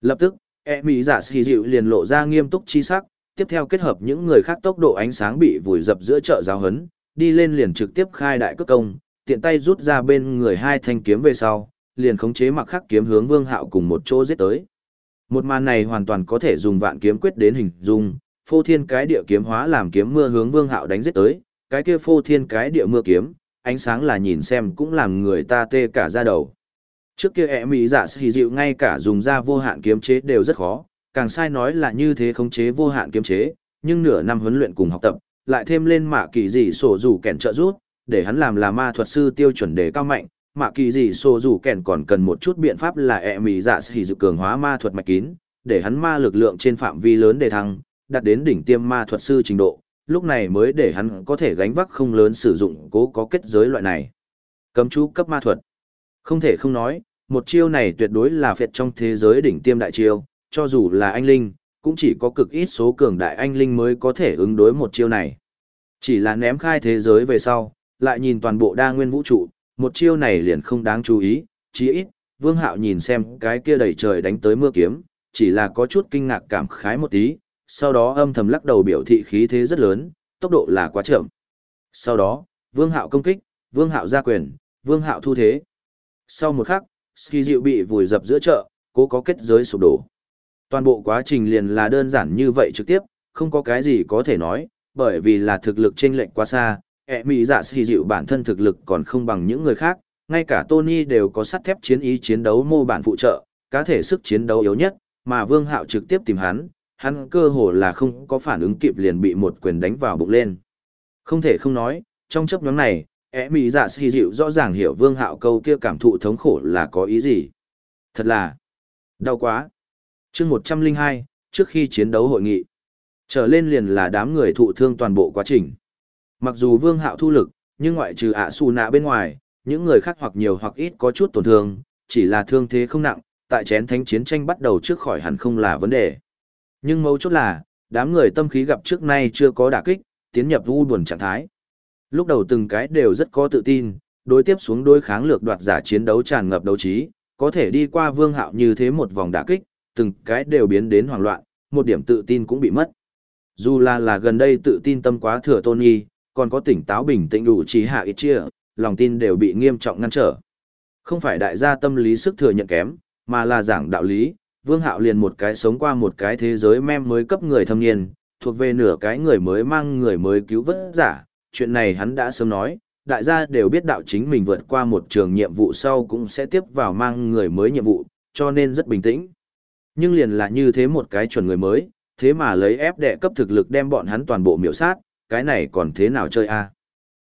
Lập tức, e mỹ giả xì dịu liền lộ ra nghiêm túc chi sắc tiếp theo kết hợp những người khác tốc độ ánh sáng bị vùi dập giữa chợ giáo hấn đi lên liền trực tiếp khai đại cước công tiện tay rút ra bên người hai thanh kiếm về sau liền khống chế mặc khắc kiếm hướng vương hạo cùng một chỗ giết tới. Một màn này hoàn toàn có thể dùng vạn kiếm quyết đến hình dung phô thiên cái địa kiếm hóa làm kiếm mưa hướng vương hạo đánh giết tới cái kia phô thiên cái địa mưa kiếm ánh sáng là nhìn xem cũng làm người ta tê cả da đầu. Trước kia ẹ mỹ giả sĩ dịu ngay cả dùng ra vô hạn kiếm chế đều rất khó, càng sai nói là như thế khống chế vô hạn kiếm chế, nhưng nửa năm huấn luyện cùng học tập, lại thêm lên mạ kỳ dị sổ rủ kèn trợ rút, để hắn làm là ma thuật sư tiêu chuẩn đề cao mạnh, mạ kỳ dị sổ rủ kèn còn cần một chút biện pháp là ẹ mì dạ sĩ dự cường hóa ma thuật mạch kín, để hắn ma lực lượng trên phạm vi lớn để thăng, đạt đến đỉnh tiêm ma thuật sư trình độ, lúc này mới để hắn có thể gánh vác không lớn sử dụng cố có kết giới loại này. Cấm chú cấp ma thuật. Không thể không nói, một chiêu này tuyệt đối là phiệt trong thế giới đỉnh tiêm đại chiêu, cho dù là anh linh, cũng chỉ có cực ít số cường đại anh linh mới có thể ứng đối một chiêu này. Chỉ là ném khai thế giới về sau, lại nhìn toàn bộ đa nguyên vũ trụ, một chiêu này liền không đáng chú ý, chí ít, Vương Hạo nhìn xem cái kia đầy trời đánh tới mưa kiếm, chỉ là có chút kinh ngạc cảm khái một tí, sau đó âm thầm lắc đầu biểu thị khí thế rất lớn, tốc độ là quá chậm. Sau đó, Vương Hạo công kích, Vương Hạo ra quyền, Vương Hạo thu thế. Sau một khắc, ski dịu bị vùi dập giữa chợ, cố có kết giới sụp đổ. Toàn bộ quá trình liền là đơn giản như vậy trực tiếp, không có cái gì có thể nói, bởi vì là thực lực chênh lệch quá xa, ẹ mỹ dạ xì dịu bản thân thực lực còn không bằng những người khác, ngay cả Tony đều có sắt thép chiến ý chiến đấu mô bản phụ trợ, cá thể sức chiến đấu yếu nhất, mà Vương Hạo trực tiếp tìm hắn, hắn cơ hồ là không có phản ứng kịp liền bị một quyền đánh vào bụng lên. Không thể không nói, trong chấp nhóm này, ẻ mỹ dạ xì dịu rõ ràng hiểu Vương Hạo câu kia cảm thụ thống khổ là có ý gì. Thật là đau quá chương 102, trước khi chiến đấu hội nghị, trở lên liền là đám người thụ thương toàn bộ quá trình. Mặc dù Vương Hạo thu lực, nhưng ngoại trừ ạ xù nạ bên ngoài, những người khác hoặc nhiều hoặc ít có chút tổn thương, chỉ là thương thế không nặng, tại chén thánh chiến tranh bắt đầu trước khỏi hẳn không là vấn đề. Nhưng mấu chốt là, đám người tâm khí gặp trước nay chưa có đả kích, tiến nhập u buồn trạng thái. Lúc đầu từng cái đều rất có tự tin, đối tiếp xuống đối kháng lược đoạt giả chiến đấu tràn ngập đấu trí, có thể đi qua vương hạo như thế một vòng đả kích, từng cái đều biến đến hoảng loạn, một điểm tự tin cũng bị mất. Dù là là gần đây tự tin tâm quá thừa tôn nghi, còn có tỉnh táo bình tĩnh đủ trí hạ ít chia, lòng tin đều bị nghiêm trọng ngăn trở. Không phải đại gia tâm lý sức thừa nhận kém, mà là giảng đạo lý, Vương Hạo liền một cái sống qua một cái thế giới mem mới cấp người thâm niên, thuộc về nửa cái người mới mang người mới cứu vớt giả, chuyện này hắn đã sớm nói, đại gia đều biết đạo chính mình vượt qua một trường nhiệm vụ sau cũng sẽ tiếp vào mang người mới nhiệm vụ, cho nên rất bình tĩnh. Nhưng liền là như thế một cái chuẩn người mới, thế mà lấy ép đệ cấp thực lực đem bọn hắn toàn bộ miểu sát, cái này còn thế nào chơi a? À?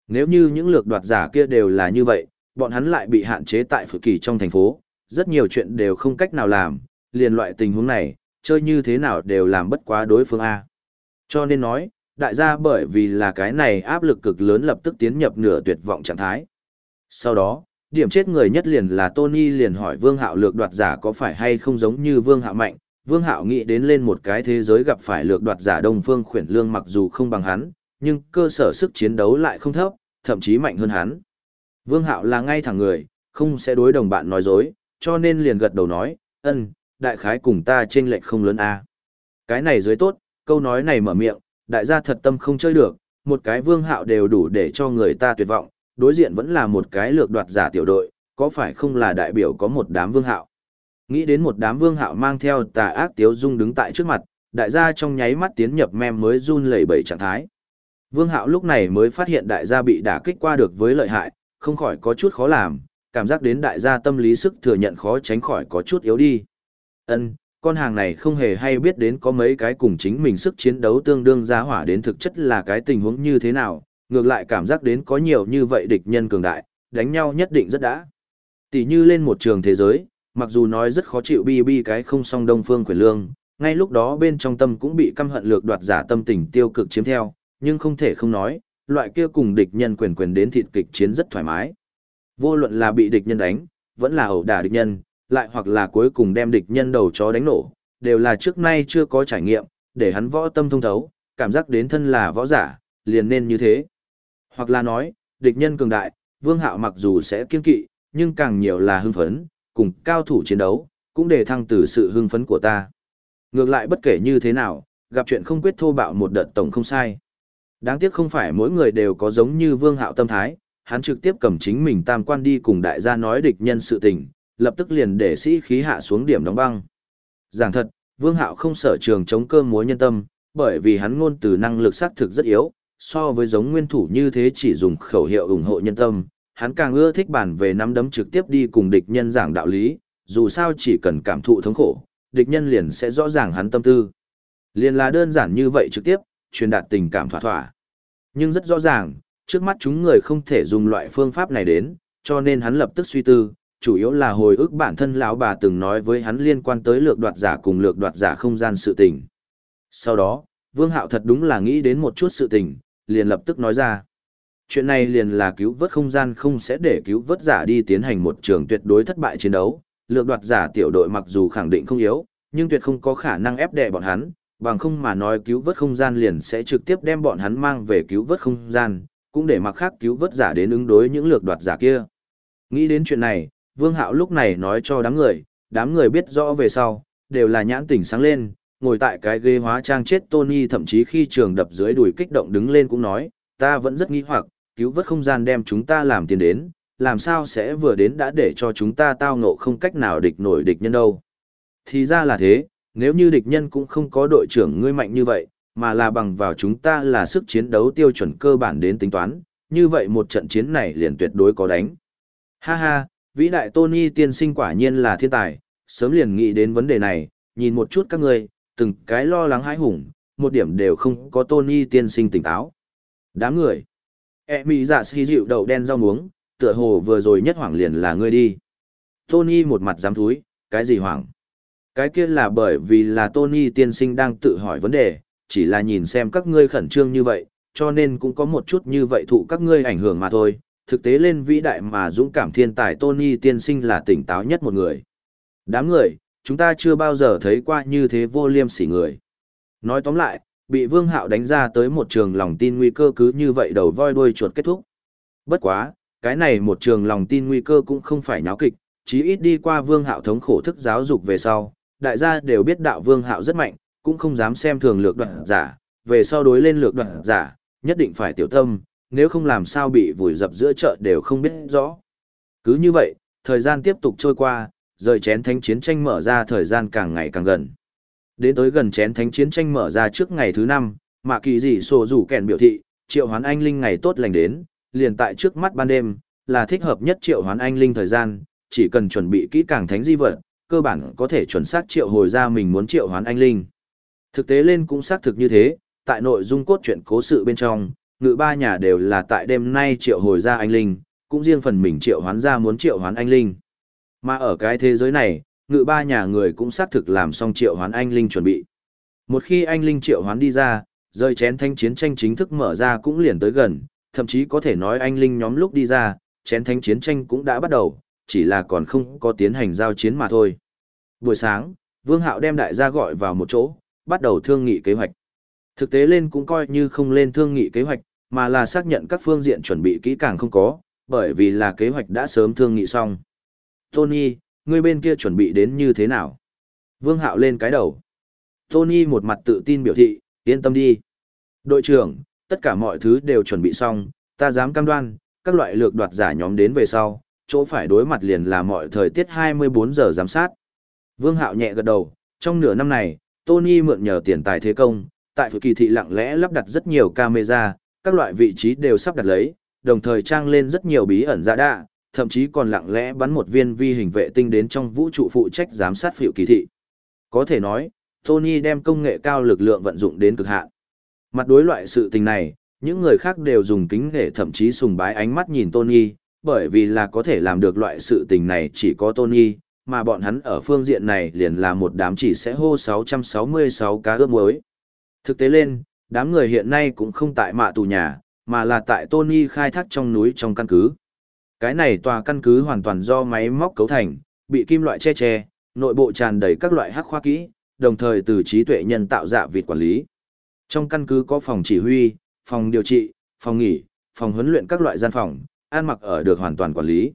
Nếu như những lược đoạt giả kia đều là như vậy, bọn hắn lại bị hạn chế tại phủ kỳ trong thành phố, rất nhiều chuyện đều không cách nào làm, liền loại tình huống này, chơi như thế nào đều làm bất quá đối phương A. À? Cho nên nói, đại gia bởi vì là cái này áp lực cực lớn lập tức tiến nhập nửa tuyệt vọng trạng thái. Sau đó, điểm chết người nhất liền là Tony liền hỏi Vương Hạo lược đoạt giả có phải hay không giống như Vương Hạo mạnh. Vương Hạo nghĩ đến lên một cái thế giới gặp phải lược đoạt giả Đông Phương khuyển lương mặc dù không bằng hắn, nhưng cơ sở sức chiến đấu lại không thấp, thậm chí mạnh hơn hắn. Vương Hạo là ngay thẳng người, không sẽ đối đồng bạn nói dối, cho nên liền gật đầu nói, ân, đại khái cùng ta trên lệch không lớn a. Cái này dưới tốt, câu nói này mở miệng, đại gia thật tâm không chơi được, một cái vương hạo đều đủ để cho người ta tuyệt vọng, đối diện vẫn là một cái lược đoạt giả tiểu đội, có phải không là đại biểu có một đám vương hạo. Nghĩ đến một đám vương hạo mang theo tà ác tiếu dung đứng tại trước mặt, đại gia trong nháy mắt tiến nhập mem mới run lẩy bẩy trạng thái. Vương hạo lúc này mới phát hiện đại gia bị đả kích qua được với lợi hại, không khỏi có chút khó làm, cảm giác đến đại gia tâm lý sức thừa nhận khó tránh khỏi có chút yếu đi. Ân, con hàng này không hề hay biết đến có mấy cái cùng chính mình sức chiến đấu tương đương giá hỏa đến thực chất là cái tình huống như thế nào, ngược lại cảm giác đến có nhiều như vậy địch nhân cường đại, đánh nhau nhất định rất đã. Tỷ như lên một trường thế giới, mặc dù nói rất khó chịu bi bi cái không song đông phương quyền lương, ngay lúc đó bên trong tâm cũng bị căm hận lược đoạt giả tâm tình tiêu cực chiếm theo, nhưng không thể không nói, loại kia cùng địch nhân quyền quyền đến thịt kịch chiến rất thoải mái. Vô luận là bị địch nhân đánh, vẫn là ẩu đả địch nhân, lại hoặc là cuối cùng đem địch nhân đầu chó đánh nổ, đều là trước nay chưa có trải nghiệm, để hắn võ tâm thông thấu, cảm giác đến thân là võ giả, liền nên như thế. Hoặc là nói, địch nhân cường đại, vương hạo mặc dù sẽ kiên kỵ, nhưng càng nhiều là hưng phấn, cùng cao thủ chiến đấu, cũng để thăng từ sự hưng phấn của ta. Ngược lại bất kể như thế nào, gặp chuyện không quyết thô bạo một đợt tổng không sai. Đáng tiếc không phải mỗi người đều có giống như vương hạo tâm thái, hắn trực tiếp cầm chính mình tam quan đi cùng đại gia nói địch nhân sự tình, lập tức liền để sĩ khí hạ xuống điểm đóng băng. Giảng thật, Vương Hạo không sở trường chống cơm múa nhân tâm, bởi vì hắn ngôn từ năng lực xác thực rất yếu, so với giống nguyên thủ như thế chỉ dùng khẩu hiệu ủng hộ nhân tâm, hắn càng ưa thích bản về nắm đấm trực tiếp đi cùng địch nhân giảng đạo lý, dù sao chỉ cần cảm thụ thống khổ, địch nhân liền sẽ rõ ràng hắn tâm tư. Liền là đơn giản như vậy trực tiếp, truyền đạt tình cảm thỏa thỏa. Nhưng rất rõ ràng, trước mắt chúng người không thể dùng loại phương pháp này đến, cho nên hắn lập tức suy tư, chủ yếu là hồi ức bản thân lão bà từng nói với hắn liên quan tới lược đoạt giả cùng lược đoạt giả không gian sự tình. Sau đó, Vương Hạo thật đúng là nghĩ đến một chút sự tình, liền lập tức nói ra. Chuyện này liền là cứu vớt không gian không sẽ để cứu vớt giả đi tiến hành một trường tuyệt đối thất bại chiến đấu. Lược đoạt giả tiểu đội mặc dù khẳng định không yếu, nhưng tuyệt không có khả năng ép đè bọn hắn, bằng không mà nói cứu vớt không gian liền sẽ trực tiếp đem bọn hắn mang về cứu vớt không gian, cũng để mặc khác cứu vớt giả đến ứng đối những lược đoạt giả kia. Nghĩ đến chuyện này, Vương Hạo lúc này nói cho đám người, đám người biết rõ về sau, đều là nhãn tỉnh sáng lên, ngồi tại cái ghế hóa trang chết Tony thậm chí khi trường đập dưới đùi kích động đứng lên cũng nói, ta vẫn rất nghi hoặc, cứu vớt không gian đem chúng ta làm tiền đến, làm sao sẽ vừa đến đã để cho chúng ta tao ngộ không cách nào địch nổi địch nhân đâu. Thì ra là thế, nếu như địch nhân cũng không có đội trưởng ngươi mạnh như vậy, mà là bằng vào chúng ta là sức chiến đấu tiêu chuẩn cơ bản đến tính toán, như vậy một trận chiến này liền tuyệt đối có đánh. Ha ha, vĩ đại Tony tiên sinh quả nhiên là thiên tài, sớm liền nghĩ đến vấn đề này, nhìn một chút các ngươi, từng cái lo lắng hãi hùng, một điểm đều không có Tony tiên sinh tỉnh táo. Đám người. E mỹ dạ si dịu đậu đen rau muống, tựa hồ vừa rồi nhất hoảng liền là ngươi đi. Tony một mặt dám thúi, cái gì hoảng? Cái kia là bởi vì là Tony tiên sinh đang tự hỏi vấn đề, chỉ là nhìn xem các ngươi khẩn trương như vậy, cho nên cũng có một chút như vậy thụ các ngươi ảnh hưởng mà thôi. Thực tế lên vĩ đại mà dũng cảm thiên tài Tony tiên sinh là tỉnh táo nhất một người. Đám người, chúng ta chưa bao giờ thấy qua như thế vô liêm sỉ người. Nói tóm lại, bị Vương Hạo đánh ra tới một trường lòng tin nguy cơ cứ như vậy đầu voi đuôi chuột kết thúc. Bất quá, cái này một trường lòng tin nguy cơ cũng không phải nháo kịch, chí ít đi qua Vương Hạo thống khổ thức giáo dục về sau, đại gia đều biết đạo Vương Hạo rất mạnh, cũng không dám xem thường lược đoạn giả, về sau đối lên lược đoạn giả, nhất định phải tiểu tâm, nếu không làm sao bị vùi dập giữa chợ đều không biết rõ. Cứ như vậy, thời gian tiếp tục trôi qua, rời chén thánh chiến tranh mở ra thời gian càng ngày càng gần. Đến tới gần chén thánh chiến tranh mở ra trước ngày thứ năm, mà kỳ dị sổ rủ kèn biểu thị, triệu hoán anh linh ngày tốt lành đến, liền tại trước mắt ban đêm, là thích hợp nhất triệu hoán anh linh thời gian, chỉ cần chuẩn bị kỹ càng thánh di vật, cơ bản có thể chuẩn xác triệu hồi ra mình muốn triệu hoán anh linh. Thực tế lên cũng xác thực như thế, tại nội dung cốt truyện cố sự bên trong, ngự ba nhà đều là tại đêm nay triệu hồi ra anh linh, cũng riêng phần mình triệu hoán ra muốn triệu hoán anh linh. Mà ở cái thế giới này, ngự ba nhà người cũng xác thực làm xong triệu hoán anh linh chuẩn bị. Một khi anh linh triệu hoán đi ra, rơi chén thanh chiến tranh chính thức mở ra cũng liền tới gần, thậm chí có thể nói anh linh nhóm lúc đi ra, chén thanh chiến tranh cũng đã bắt đầu, chỉ là còn không có tiến hành giao chiến mà thôi. Buổi sáng, Vương Hạo đem đại gia gọi vào một chỗ, bắt đầu thương nghị kế hoạch. Thực tế lên cũng coi như không lên thương nghị kế hoạch, mà là xác nhận các phương diện chuẩn bị kỹ càng không có, bởi vì là kế hoạch đã sớm thương nghị xong. Tony, ngươi bên kia chuẩn bị đến như thế nào? Vương Hạo lên cái đầu. Tony một mặt tự tin biểu thị, yên tâm đi. Đội trưởng, tất cả mọi thứ đều chuẩn bị xong, ta dám cam đoan, các loại lược đoạt giả nhóm đến về sau, chỗ phải đối mặt liền là mọi thời tiết 24 giờ giám sát. Vương Hạo nhẹ gật đầu, trong nửa năm này, Tony mượn nhờ tiền tài thế công, tại phủ kỳ thị lặng lẽ lắp đặt rất nhiều camera, các loại vị trí đều sắp đặt lấy, đồng thời trang lên rất nhiều bí ẩn giả đạ, thậm chí còn lặng lẽ bắn một viên vi hình vệ tinh đến trong vũ trụ phụ trách giám sát phiệu kỳ thị. Có thể nói, Tony đem công nghệ cao lực lượng vận dụng đến cực hạn. Mặt đối loại sự tình này, những người khác đều dùng kính để thậm chí sùng bái ánh mắt nhìn Tony, bởi vì là có thể làm được loại sự tình này chỉ có Tony, mà bọn hắn ở phương diện này liền là một đám chỉ sẽ hô 666 cá ướp muối. Thực tế lên, đám người hiện nay cũng không tại mạ tù nhà, mà là tại Tony khai thác trong núi trong căn cứ. Cái này tòa căn cứ hoàn toàn do máy móc cấu thành, bị kim loại che che, nội bộ tràn đầy các loại hắc khoa kỹ, đồng thời từ trí tuệ nhân tạo dạ vịt quản lý. Trong căn cứ có phòng chỉ huy, phòng điều trị, phòng nghỉ, phòng huấn luyện các loại gian phòng, an mặc ở được hoàn toàn quản lý.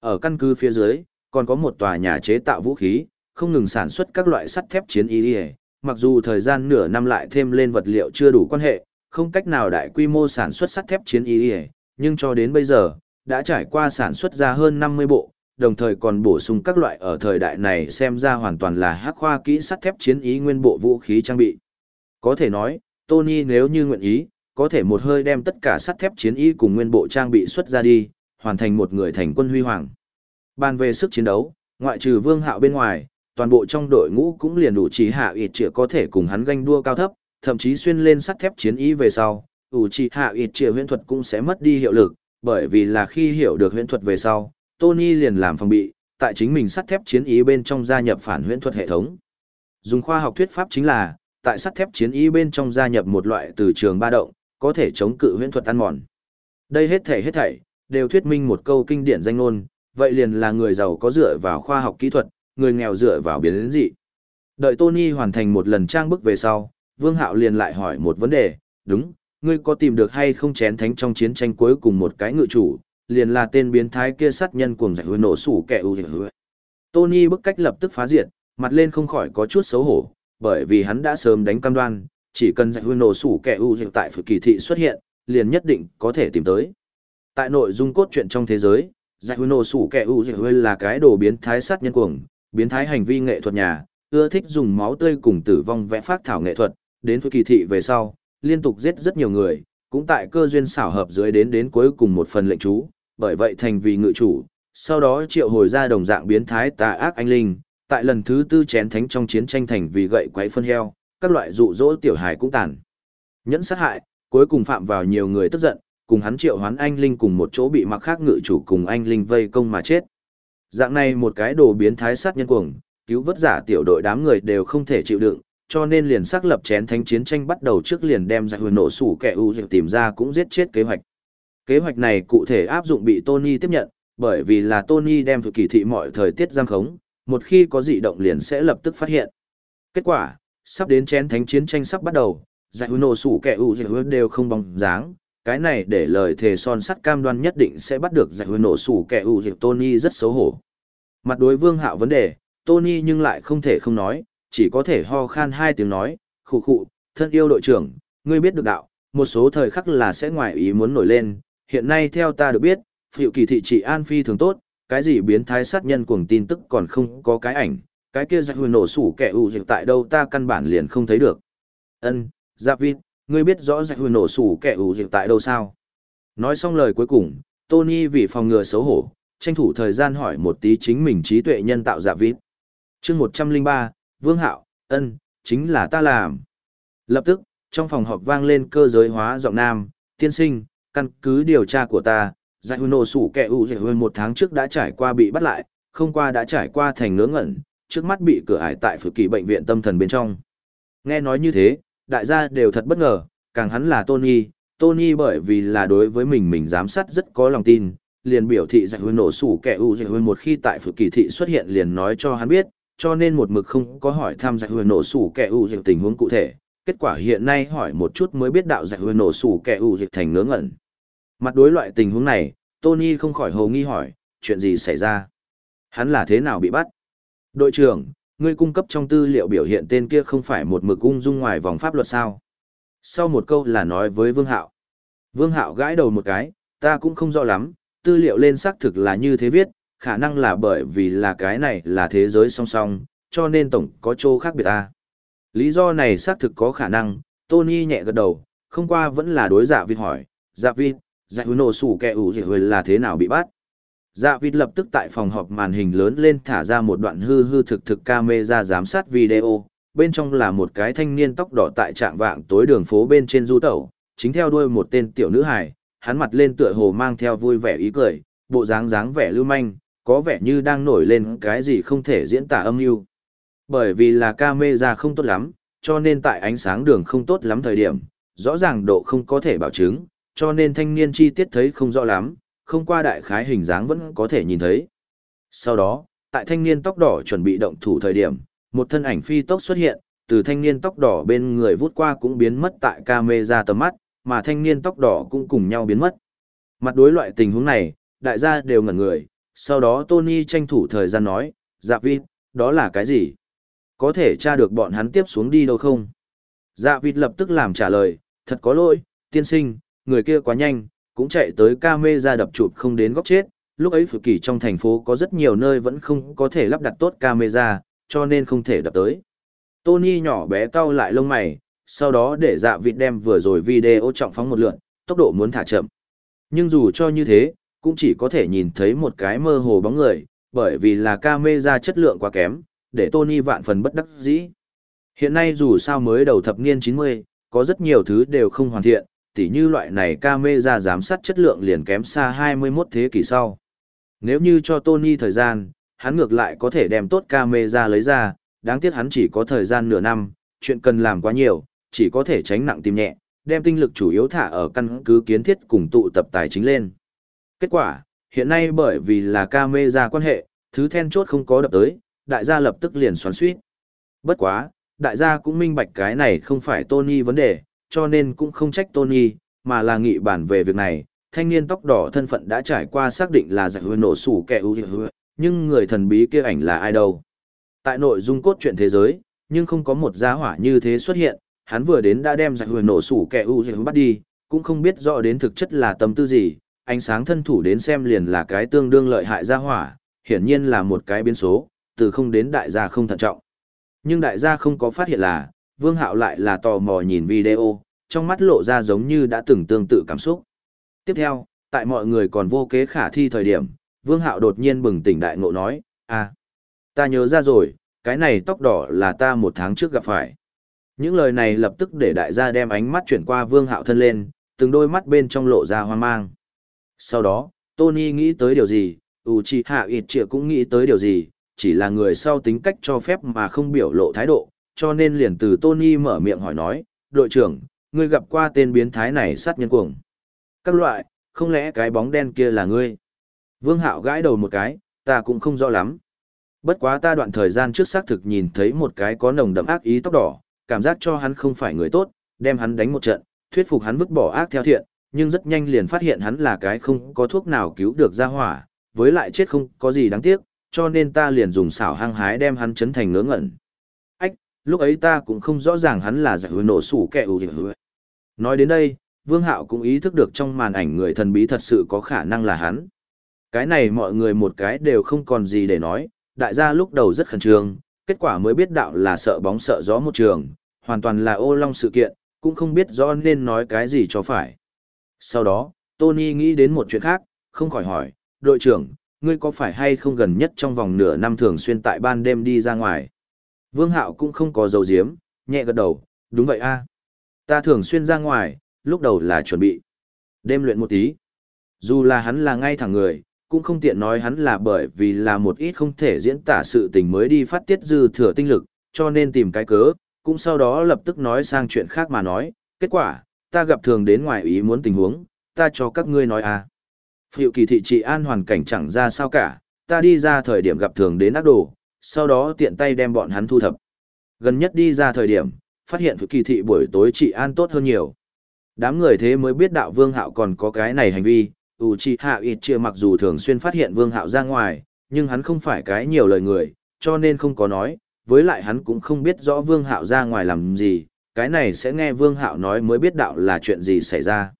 Ở căn cứ phía dưới, còn có một tòa nhà chế tạo vũ khí, không ngừng sản xuất các loại sắt thép chiến y mặc dù thời gian nửa năm lại thêm lên vật liệu chưa đủ quan hệ, không cách nào đại quy mô sản xuất sắt thép chiến y nhưng cho đến bây giờ, đã trải qua sản xuất ra hơn 50 bộ, đồng thời còn bổ sung các loại ở thời đại này xem ra hoàn toàn là hắc khoa kỹ sắt thép chiến ý nguyên bộ vũ khí trang bị. Có thể nói, Tony nếu như nguyện ý, có thể một hơi đem tất cả sắt thép chiến ý cùng nguyên bộ trang bị xuất ra đi, hoàn thành một người thành quân huy hoàng. Bàn về sức chiến đấu, ngoại trừ Vương Hạo bên ngoài, toàn bộ trong đội ngũ cũng liền đủ chỉ hạ ịt trịa có thể cùng hắn ganh đua cao thấp, thậm chí xuyên lên sắt thép chiến ý về sau, ủ chỉ hạ ịt trịa huyễn thuật cũng sẽ mất đi hiệu lực, bởi vì là khi hiểu được huyễn thuật về sau, Tony liền làm phòng bị, tại chính mình sắt thép chiến ý bên trong gia nhập phản huyễn thuật hệ thống. Dùng khoa học thuyết pháp chính là, tại sắt thép chiến ý bên trong gia nhập một loại từ trường ba động, có thể chống cự huyễn thuật ăn mòn. Đây hết thảy hết thảy đều thuyết minh một câu kinh điển danh ngôn, vậy liền là người giàu có dựa vào khoa học kỹ thuật, người nghèo dựa vào biến dị. Đợi Tony hoàn thành một lần trang bức về sau, Vương Hạo liền lại hỏi một vấn đề, đúng, ngươi có tìm được hay không chén thánh trong chiến tranh cuối cùng một cái ngự chủ, liền là tên biến thái kia sát nhân cuồng giải hứa nổ sủ kẻ ưu hứa. Tony bức cách lập tức phá diệt, mặt lên không khỏi có chút xấu hổ, bởi vì hắn đã sớm đánh cam đoan, chỉ cần giải hứa nổ sủ kẻ ưu tại phủ kỳ thị xuất hiện, liền nhất định có thể tìm tới. Tại nội dung cốt truyện trong thế giới, giải hứa nổ sủ kẻ ưu là cái đồ biến thái sát nhân cuồng, biến thái hành vi nghệ thuật nhà, ưa thích dùng máu tươi cùng tử vong vẽ phát thảo nghệ thuật, đến Phủ kỳ thị về sau, liên tục giết rất nhiều người, cũng tại cơ duyên xảo hợp dưới đến đến cuối cùng một phần lệnh chú, bởi vậy thành vì ngự chủ, sau đó triệu hồi ra đồng dạng biến thái tà ác anh linh, tại lần thứ tư chén thánh trong chiến tranh thành vì gậy quấy phân heo, các loại dụ dỗ tiểu hài cũng tàn. Nhẫn sát hại, cuối cùng phạm vào nhiều người tức giận, cùng hắn triệu hoán anh linh cùng một chỗ bị mặc khác ngự chủ cùng anh linh vây công mà chết. Dạng này một cái đồ biến thái sát nhân cuồng, cứu vớt giả tiểu đội đám người đều không thể chịu đựng, cho nên liền xác lập chén thánh chiến tranh bắt đầu trước liền đem giải huyền nổ sủ kẻ ưu tìm ra cũng giết chết kế hoạch. Kế hoạch này cụ thể áp dụng bị Tony tiếp nhận, bởi vì là Tony đem thực kỳ thị mọi thời tiết giam khống, một khi có dị động liền sẽ lập tức phát hiện. Kết quả, sắp đến chén thánh chiến tranh sắp bắt đầu, giải huyền nổ sủ kẻ ưu giải đều không bóng dáng, cái này để lời thề son sắt cam đoan nhất định sẽ bắt được giải huyền nổ sủ kẻ ưu giải Tony rất xấu hổ. Mặt đối vương hạo vấn đề, Tony nhưng lại không thể không nói, chỉ có thể ho khan hai tiếng nói, khụ khụ, thân yêu đội trưởng, ngươi biết được đạo, một số thời khắc là sẽ ngoài ý muốn nổi lên, hiện nay theo ta được biết, phiệu kỳ thị trị an phi thường tốt, cái gì biến thái sát nhân cuồng tin tức còn không có cái ảnh, cái kia giặc hùi nổ sủ kẻ ủ dịch tại đâu ta căn bản liền không thấy được. Ân, Giáp Vịt, ngươi biết rõ giặc hùi nổ sủ kẻ ủ dịch tại đâu sao? Nói xong lời cuối cùng, Tony vì phòng ngừa xấu hổ, tranh thủ thời gian hỏi một tí chính mình trí tuệ nhân tạo Giáp Vịt. chương 103, Vương Hạo, ân, chính là ta làm. Lập tức, trong phòng họp vang lên cơ giới hóa giọng nam, tiên sinh, căn cứ điều tra của ta, giải hư nổ sủ kẻ ủ dạy hơn một tháng trước đã trải qua bị bắt lại, không qua đã trải qua thành ngớ ngẩn, trước mắt bị cửa ải tại phử kỳ bệnh viện tâm thần bên trong. Nghe nói như thế, đại gia đều thật bất ngờ, càng hắn là Tony, Tony bởi vì là đối với mình mình giám sát rất có lòng tin, liền biểu thị giải hư nổ sủ kẻ ủ dạy hơn một khi tại phử kỳ thị xuất hiện liền nói cho hắn biết, cho nên một mực không có hỏi thăm giải huyền nổ sủ kẻ ủ dịch tình huống cụ thể. Kết quả hiện nay hỏi một chút mới biết đạo giải huyền nổ sủ kẻ ủ dịch thành ngớ ngẩn. Mặt đối loại tình huống này, Tony không khỏi hồ nghi hỏi, chuyện gì xảy ra? Hắn là thế nào bị bắt? Đội trưởng, ngươi cung cấp trong tư liệu biểu hiện tên kia không phải một mực ung dung ngoài vòng pháp luật sao? Sau một câu là nói với Vương Hạo. Vương Hạo gãi đầu một cái, ta cũng không rõ lắm, tư liệu lên xác thực là như thế viết, khả năng là bởi vì là cái này là thế giới song song, cho nên tổng có chỗ khác biệt ta. Lý do này xác thực có khả năng, Tony nhẹ gật đầu, không qua vẫn là đối giả dạ vịt hỏi, giả dạ vịt, dạ hứa nổ sủ kẻ ủ dị hồi là thế nào bị bắt dạ vịt lập tức tại phòng họp màn hình lớn lên thả ra một đoạn hư hư thực thực camera giám sát video bên trong là một cái thanh niên tóc đỏ tại trạm vạng tối đường phố bên trên du tẩu chính theo đuôi một tên tiểu nữ hài, hắn mặt lên tựa hồ mang theo vui vẻ ý cười bộ dáng dáng vẻ lưu manh có vẻ như đang nổi lên cái gì không thể diễn tả âm mưu bởi vì là camera không tốt lắm cho nên tại ánh sáng đường không tốt lắm thời điểm rõ ràng độ không có thể bảo chứng cho nên thanh niên chi tiết thấy không rõ lắm, không qua đại khái hình dáng vẫn có thể nhìn thấy. Sau đó, tại thanh niên tóc đỏ chuẩn bị động thủ thời điểm, một thân ảnh phi tốc xuất hiện, từ thanh niên tóc đỏ bên người vút qua cũng biến mất tại camera tầm mắt, mà thanh niên tóc đỏ cũng cùng nhau biến mất. Mặt đối loại tình huống này, đại gia đều ngẩn người, sau đó Tony tranh thủ thời gian nói, dạ vịt, đó là cái gì? Có thể tra được bọn hắn tiếp xuống đi đâu không? Dạ vịt lập tức làm trả lời, thật có lỗi, tiên sinh, người kia quá nhanh, cũng chạy tới ca mê ra đập chụp không đến góc chết. Lúc ấy phụ kỳ trong thành phố có rất nhiều nơi vẫn không có thể lắp đặt tốt camera, cho nên không thể đập tới. Tony nhỏ bé cau lại lông mày, sau đó để dạ vịt đem vừa rồi video trọng phóng một lượn, tốc độ muốn thả chậm. Nhưng dù cho như thế, cũng chỉ có thể nhìn thấy một cái mơ hồ bóng người, bởi vì là camera chất lượng quá kém, để Tony vạn phần bất đắc dĩ. Hiện nay dù sao mới đầu thập niên 90, có rất nhiều thứ đều không hoàn thiện, tỉ như loại này camera giám sát chất lượng liền kém xa 21 thế kỷ sau. Nếu như cho Tony thời gian, hắn ngược lại có thể đem tốt camera lấy ra, đáng tiếc hắn chỉ có thời gian nửa năm, chuyện cần làm quá nhiều, chỉ có thể tránh nặng tìm nhẹ, đem tinh lực chủ yếu thả ở căn cứ kiến thiết cùng tụ tập tài chính lên. Kết quả, hiện nay bởi vì là ca mê ra quan hệ, thứ then chốt không có đập tới, đại gia lập tức liền xoắn suýt. Bất quá, đại gia cũng minh bạch cái này không phải Tony vấn đề, cho nên cũng không trách Tony, mà là nghị bản về việc này, thanh niên tóc đỏ thân phận đã trải qua xác định là giải hứa nổ sủ kẻ ưu hứa, nhưng người thần bí kia ảnh là ai đâu. Tại nội dung cốt truyện thế giới, nhưng không có một giá hỏa như thế xuất hiện, hắn vừa đến đã đem giải hứa nổ sủ kẻ ưu hứa bắt đi, cũng không biết rõ đến thực chất là tâm tư gì, ánh sáng thân thủ đến xem liền là cái tương đương lợi hại gia hỏa, hiển nhiên là một cái biến số, từ không đến đại gia không thận trọng. Nhưng đại gia không có phát hiện là, Vương Hạo lại là tò mò nhìn video, trong mắt lộ ra giống như đã từng tương tự cảm xúc. Tiếp theo, tại mọi người còn vô kế khả thi thời điểm, Vương Hạo đột nhiên bừng tỉnh đại ngộ nói, à, ta nhớ ra rồi, cái này tóc đỏ là ta một tháng trước gặp phải. Những lời này lập tức để đại gia đem ánh mắt chuyển qua Vương Hạo thân lên, từng đôi mắt bên trong lộ ra hoang mang. Sau đó, Tony nghĩ tới điều gì, Uchiha Itchia cũng nghĩ tới điều gì, chỉ là người sau tính cách cho phép mà không biểu lộ thái độ, cho nên liền từ Tony mở miệng hỏi nói, đội trưởng, ngươi gặp qua tên biến thái này sát nhân cuồng. Các loại, không lẽ cái bóng đen kia là ngươi? Vương Hạo gãi đầu một cái, ta cũng không rõ lắm. Bất quá ta đoạn thời gian trước xác thực nhìn thấy một cái có nồng đậm ác ý tóc đỏ, cảm giác cho hắn không phải người tốt, đem hắn đánh một trận, thuyết phục hắn vứt bỏ ác theo thiện, nhưng rất nhanh liền phát hiện hắn là cái không có thuốc nào cứu được ra hỏa, với lại chết không có gì đáng tiếc, cho nên ta liền dùng xảo hăng hái đem hắn chấn thành ngớ ngẩn. Ách, lúc ấy ta cũng không rõ ràng hắn là giải hứa nổ sủ kẻ ưu Nói đến đây, Vương Hạo cũng ý thức được trong màn ảnh người thần bí thật sự có khả năng là hắn. Cái này mọi người một cái đều không còn gì để nói, đại gia lúc đầu rất khẩn trương, kết quả mới biết đạo là sợ bóng sợ gió một trường, hoàn toàn là ô long sự kiện, cũng không biết rõ nên nói cái gì cho phải. Sau đó, Tony nghĩ đến một chuyện khác, không khỏi hỏi, đội trưởng, ngươi có phải hay không gần nhất trong vòng nửa năm thường xuyên tại ban đêm đi ra ngoài? Vương Hạo cũng không có dầu diếm, nhẹ gật đầu, đúng vậy a. Ta thường xuyên ra ngoài, lúc đầu là chuẩn bị. Đêm luyện một tí. Dù là hắn là ngay thẳng người, cũng không tiện nói hắn là bởi vì là một ít không thể diễn tả sự tình mới đi phát tiết dư thừa tinh lực, cho nên tìm cái cớ, cũng sau đó lập tức nói sang chuyện khác mà nói, kết quả, ta gặp thường đến ngoài ý muốn tình huống, ta cho các ngươi nói à. Phiệu kỳ thị trị an hoàn cảnh chẳng ra sao cả, ta đi ra thời điểm gặp thường đến ác đồ, sau đó tiện tay đem bọn hắn thu thập. Gần nhất đi ra thời điểm, phát hiện phiệu kỳ thị buổi tối trị an tốt hơn nhiều. Đám người thế mới biết đạo vương hạo còn có cái này hành vi, ủ trị hạ ịt chia mặc dù thường xuyên phát hiện vương hạo ra ngoài, nhưng hắn không phải cái nhiều lời người, cho nên không có nói, với lại hắn cũng không biết rõ vương hạo ra ngoài làm gì, cái này sẽ nghe vương hạo nói mới biết đạo là chuyện gì xảy ra.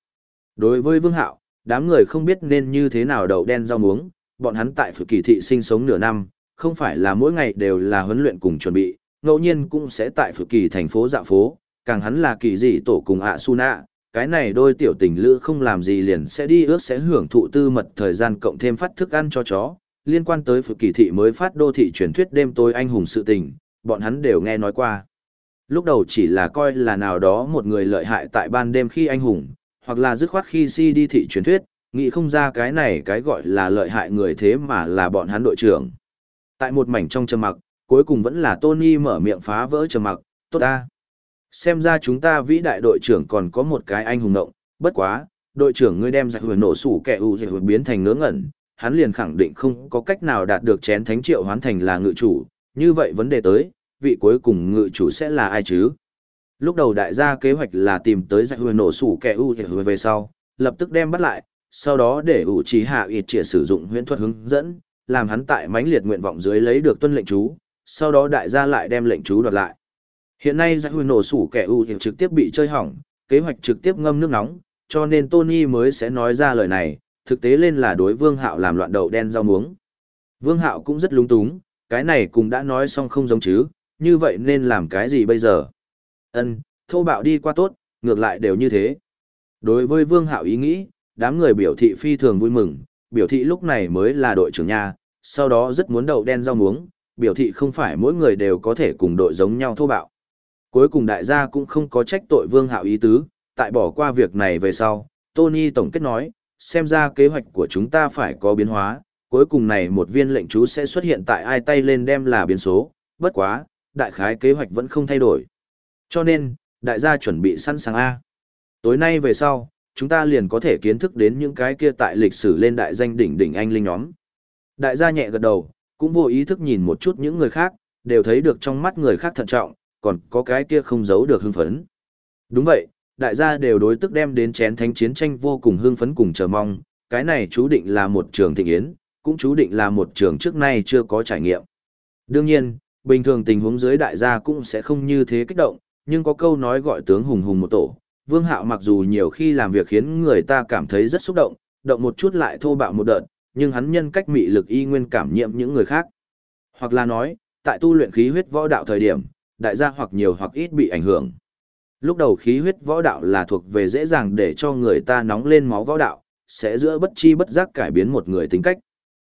Đối với vương hạo, đám người không biết nên như thế nào đậu đen rau muống, bọn hắn tại phủ kỳ thị sinh sống nửa năm, không phải là mỗi ngày đều là huấn luyện cùng chuẩn bị, ngẫu nhiên cũng sẽ tại phủ kỳ thành phố dạo phố, càng hắn là kỳ dị tổ cùng ạ su nạ, cái này đôi tiểu tình lữ không làm gì liền sẽ đi ước sẽ hưởng thụ tư mật thời gian cộng thêm phát thức ăn cho chó, liên quan tới phủ kỳ thị mới phát đô thị truyền thuyết đêm tối anh hùng sự tình, bọn hắn đều nghe nói qua. Lúc đầu chỉ là coi là nào đó một người lợi hại tại ban đêm khi anh hùng, hoặc là dứt khoát khi si đi thị truyền thuyết, nghĩ không ra cái này cái gọi là lợi hại người thế mà là bọn hắn đội trưởng. Tại một mảnh trong trầm mặc, cuối cùng vẫn là Tony mở miệng phá vỡ trầm mặc, tốt ta. Xem ra chúng ta vĩ đại đội trưởng còn có một cái anh hùng động, bất quá, đội trưởng ngươi đem giặc huyền nổ sủ kẻ ưu dịch biến thành ngớ ngẩn, hắn liền khẳng định không có cách nào đạt được chén thánh triệu hoán thành là ngự chủ, như vậy vấn đề tới, vị cuối cùng ngự chủ sẽ là ai chứ? Lúc đầu đại gia kế hoạch là tìm tới giải huyền nổ sủ kẻ ưu u về sau, lập tức đem bắt lại, sau đó để ủ trí hạ ịt trịa sử dụng huyễn thuật hướng dẫn, làm hắn tại mãnh liệt nguyện vọng dưới lấy được tuân lệnh chú, sau đó đại gia lại đem lệnh chú đoạt lại. Hiện nay giải huyền nổ sủ kẻ ưu hiểu trực tiếp bị chơi hỏng, kế hoạch trực tiếp ngâm nước nóng, cho nên Tony mới sẽ nói ra lời này, thực tế lên là đối Vương Hạo làm loạn đầu đen rau muống. Vương Hạo cũng rất lung túng, cái này cũng đã nói xong không giống chứ, như vậy nên làm cái gì bây giờ? Ân, thô bạo đi qua tốt, ngược lại đều như thế. Đối với Vương Hạo ý nghĩ, đám người biểu thị phi thường vui mừng, biểu thị lúc này mới là đội trưởng nha. sau đó rất muốn đậu đen rau muống, biểu thị không phải mỗi người đều có thể cùng đội giống nhau thô bạo. Cuối cùng đại gia cũng không có trách tội Vương Hạo ý tứ, tại bỏ qua việc này về sau, Tony tổng kết nói, xem ra kế hoạch của chúng ta phải có biến hóa, cuối cùng này một viên lệnh chú sẽ xuất hiện tại ai tay lên đem là biến số, bất quá, đại khái kế hoạch vẫn không thay đổi. Cho nên, đại gia chuẩn bị sẵn sàng A. Tối nay về sau, chúng ta liền có thể kiến thức đến những cái kia tại lịch sử lên đại danh đỉnh đỉnh anh linh nhóm. Đại gia nhẹ gật đầu, cũng vô ý thức nhìn một chút những người khác, đều thấy được trong mắt người khác thận trọng, còn có cái kia không giấu được hưng phấn. Đúng vậy, đại gia đều đối tức đem đến chén thánh chiến tranh vô cùng hưng phấn cùng chờ mong, cái này chú định là một trường thịnh yến, cũng chú định là một trường trước nay chưa có trải nghiệm. Đương nhiên, bình thường tình huống dưới đại gia cũng sẽ không như thế kích động, nhưng có câu nói gọi tướng hùng hùng một tổ. Vương Hạo mặc dù nhiều khi làm việc khiến người ta cảm thấy rất xúc động, động một chút lại thô bạo một đợt, nhưng hắn nhân cách mị lực y nguyên cảm nhiễm những người khác. Hoặc là nói, tại tu luyện khí huyết võ đạo thời điểm, đại gia hoặc nhiều hoặc ít bị ảnh hưởng. Lúc đầu khí huyết võ đạo là thuộc về dễ dàng để cho người ta nóng lên máu võ đạo, sẽ giữa bất chi bất giác cải biến một người tính cách.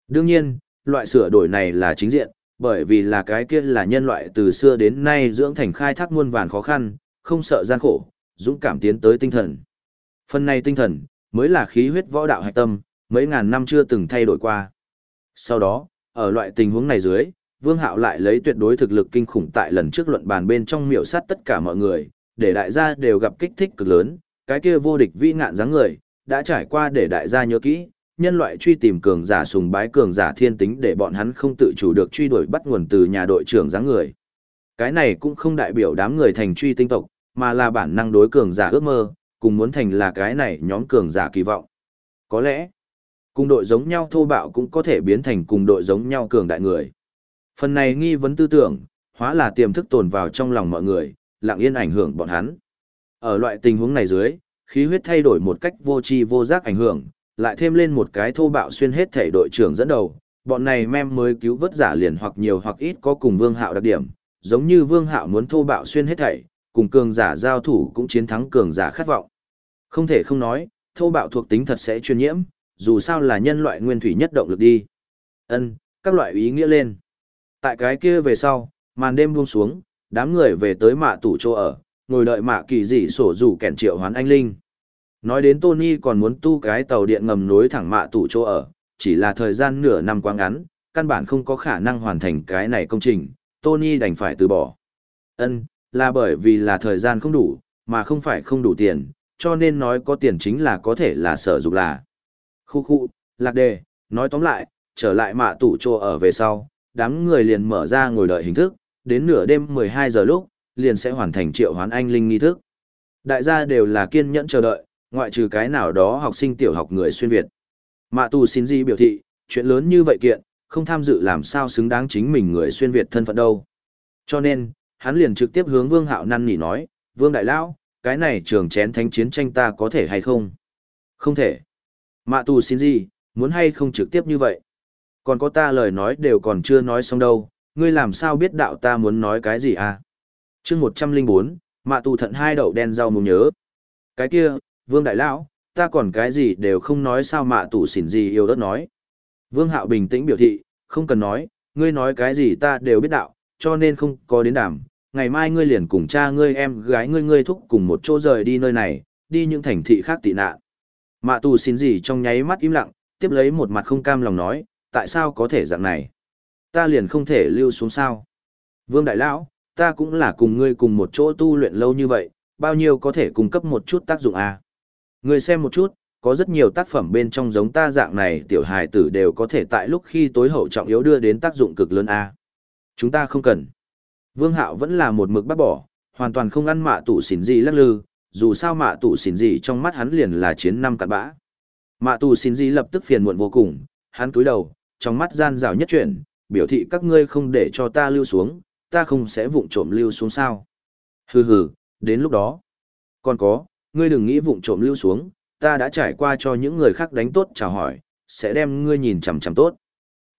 Đương nhiên, loại sửa đổi này là chính diện, bởi vì là cái kia là nhân loại từ xưa đến nay dưỡng thành khai thác muôn vàn khó khăn, không sợ gian khổ, dũng cảm tiến tới tinh thần. Phần này tinh thần, mới là khí huyết võ đạo hạch tâm, mấy ngàn năm chưa từng thay đổi qua. Sau đó, ở loại tình huống này dưới, Vương Hạo lại lấy tuyệt đối thực lực kinh khủng tại lần trước luận bàn bên trong miểu sát tất cả mọi người, để đại gia đều gặp kích thích cực lớn, cái kia vô địch vĩ ngạn dáng người, đã trải qua để đại gia nhớ kỹ, nhân loại truy tìm cường giả sùng bái cường giả thiên tính để bọn hắn không tự chủ được truy đuổi bắt nguồn từ nhà đội trưởng dáng người. Cái này cũng không đại biểu đám người thành truy tinh tộc, mà là bản năng đối cường giả ước mơ, cùng muốn thành là cái này nhóm cường giả kỳ vọng. Có lẽ, cùng đội giống nhau thô bạo cũng có thể biến thành cùng đội giống nhau cường đại người. Phần này nghi vấn tư tưởng, hóa là tiềm thức tồn vào trong lòng mọi người, lặng yên ảnh hưởng bọn hắn. Ở loại tình huống này dưới, khí huyết thay đổi một cách vô tri vô giác ảnh hưởng, lại thêm lên một cái thô bạo xuyên hết thể đội trưởng dẫn đầu, bọn này mem mới cứu vớt giả liền hoặc nhiều hoặc ít có cùng Vương Hạo đặc điểm, giống như Vương Hạo muốn thô bạo xuyên hết thảy, cùng cường giả giao thủ cũng chiến thắng cường giả khát vọng. Không thể không nói, thô bạo thuộc tính thật sẽ truyền nhiễm, dù sao là nhân loại nguyên thủy nhất động lực đi. Ân, các loại ý nghĩa lên. Tại cái kia về sau, màn đêm buông xuống, đám người về tới mạ tủ chỗ ở, ngồi đợi mạ kỳ dị sổ rủ kẻn triệu hoán anh linh. Nói đến Tony còn muốn tu cái tàu điện ngầm nối thẳng mạ tủ chỗ ở, chỉ là thời gian nửa năm quá ngắn, căn bản không có khả năng hoàn thành cái này công trình, Tony đành phải từ bỏ. Ân, là bởi vì là thời gian không đủ, mà không phải không đủ tiền, cho nên nói có tiền chính là có thể là sở dục là. Khu khu, lạc đề, nói tóm lại, trở lại mạ tủ chỗ ở về sau, đám người liền mở ra ngồi đợi hình thức, đến nửa đêm 12 giờ lúc, liền sẽ hoàn thành triệu hoán anh linh nghi thức. Đại gia đều là kiên nhẫn chờ đợi, ngoại trừ cái nào đó học sinh tiểu học người xuyên Việt. Mạ tù xin gì biểu thị, chuyện lớn như vậy kiện, không tham dự làm sao xứng đáng chính mình người xuyên Việt thân phận đâu. Cho nên, hắn liền trực tiếp hướng Vương Hạo năn nỉ nói, Vương Đại Lão, cái này trường chén thánh chiến tranh ta có thể hay không? Không thể. Mạ tù xin gì, muốn hay không trực tiếp như vậy? Còn có ta lời nói đều còn chưa nói xong đâu, ngươi làm sao biết đạo ta muốn nói cái gì à? chương 104, mạ tù thận hai đậu đen rau mù nhớ. Cái kia, Vương Đại Lão, ta còn cái gì đều không nói sao mạ tủ xỉn gì yêu đất nói. Vương Hạo bình tĩnh biểu thị, không cần nói, ngươi nói cái gì ta đều biết đạo, cho nên không có đến đàm. Ngày mai ngươi liền cùng cha ngươi em gái ngươi ngươi thúc cùng một chỗ rời đi nơi này, đi những thành thị khác tị nạn. Mạ tù xin gì trong nháy mắt im lặng, tiếp lấy một mặt không cam lòng nói, tại sao có thể dạng này? Ta liền không thể lưu xuống sao? Vương Đại Lão, ta cũng là cùng ngươi cùng một chỗ tu luyện lâu như vậy, bao nhiêu có thể cung cấp một chút tác dụng à? Người xem một chút, có rất nhiều tác phẩm bên trong giống ta dạng này tiểu hài tử đều có thể tại lúc khi tối hậu trọng yếu đưa đến tác dụng cực lớn a. Chúng ta không cần. Vương Hạo vẫn là một mực bác bỏ, hoàn toàn không ăn mạ tủ xỉn gì lắc lư, dù sao mạ tủ xỉn gì trong mắt hắn liền là chiến năm cặn bã. Mạ tụ xỉn gì lập tức phiền muộn vô cùng, hắn cúi đầu, trong mắt gian rào nhất chuyển, biểu thị các ngươi không để cho ta lưu xuống, ta không sẽ vụng trộm lưu xuống sao. Hừ hừ, đến lúc đó. Còn có, ngươi đừng nghĩ vụng trộm lưu xuống, ta đã trải qua cho những người khác đánh tốt chào hỏi, sẽ đem ngươi nhìn chằm chằm tốt.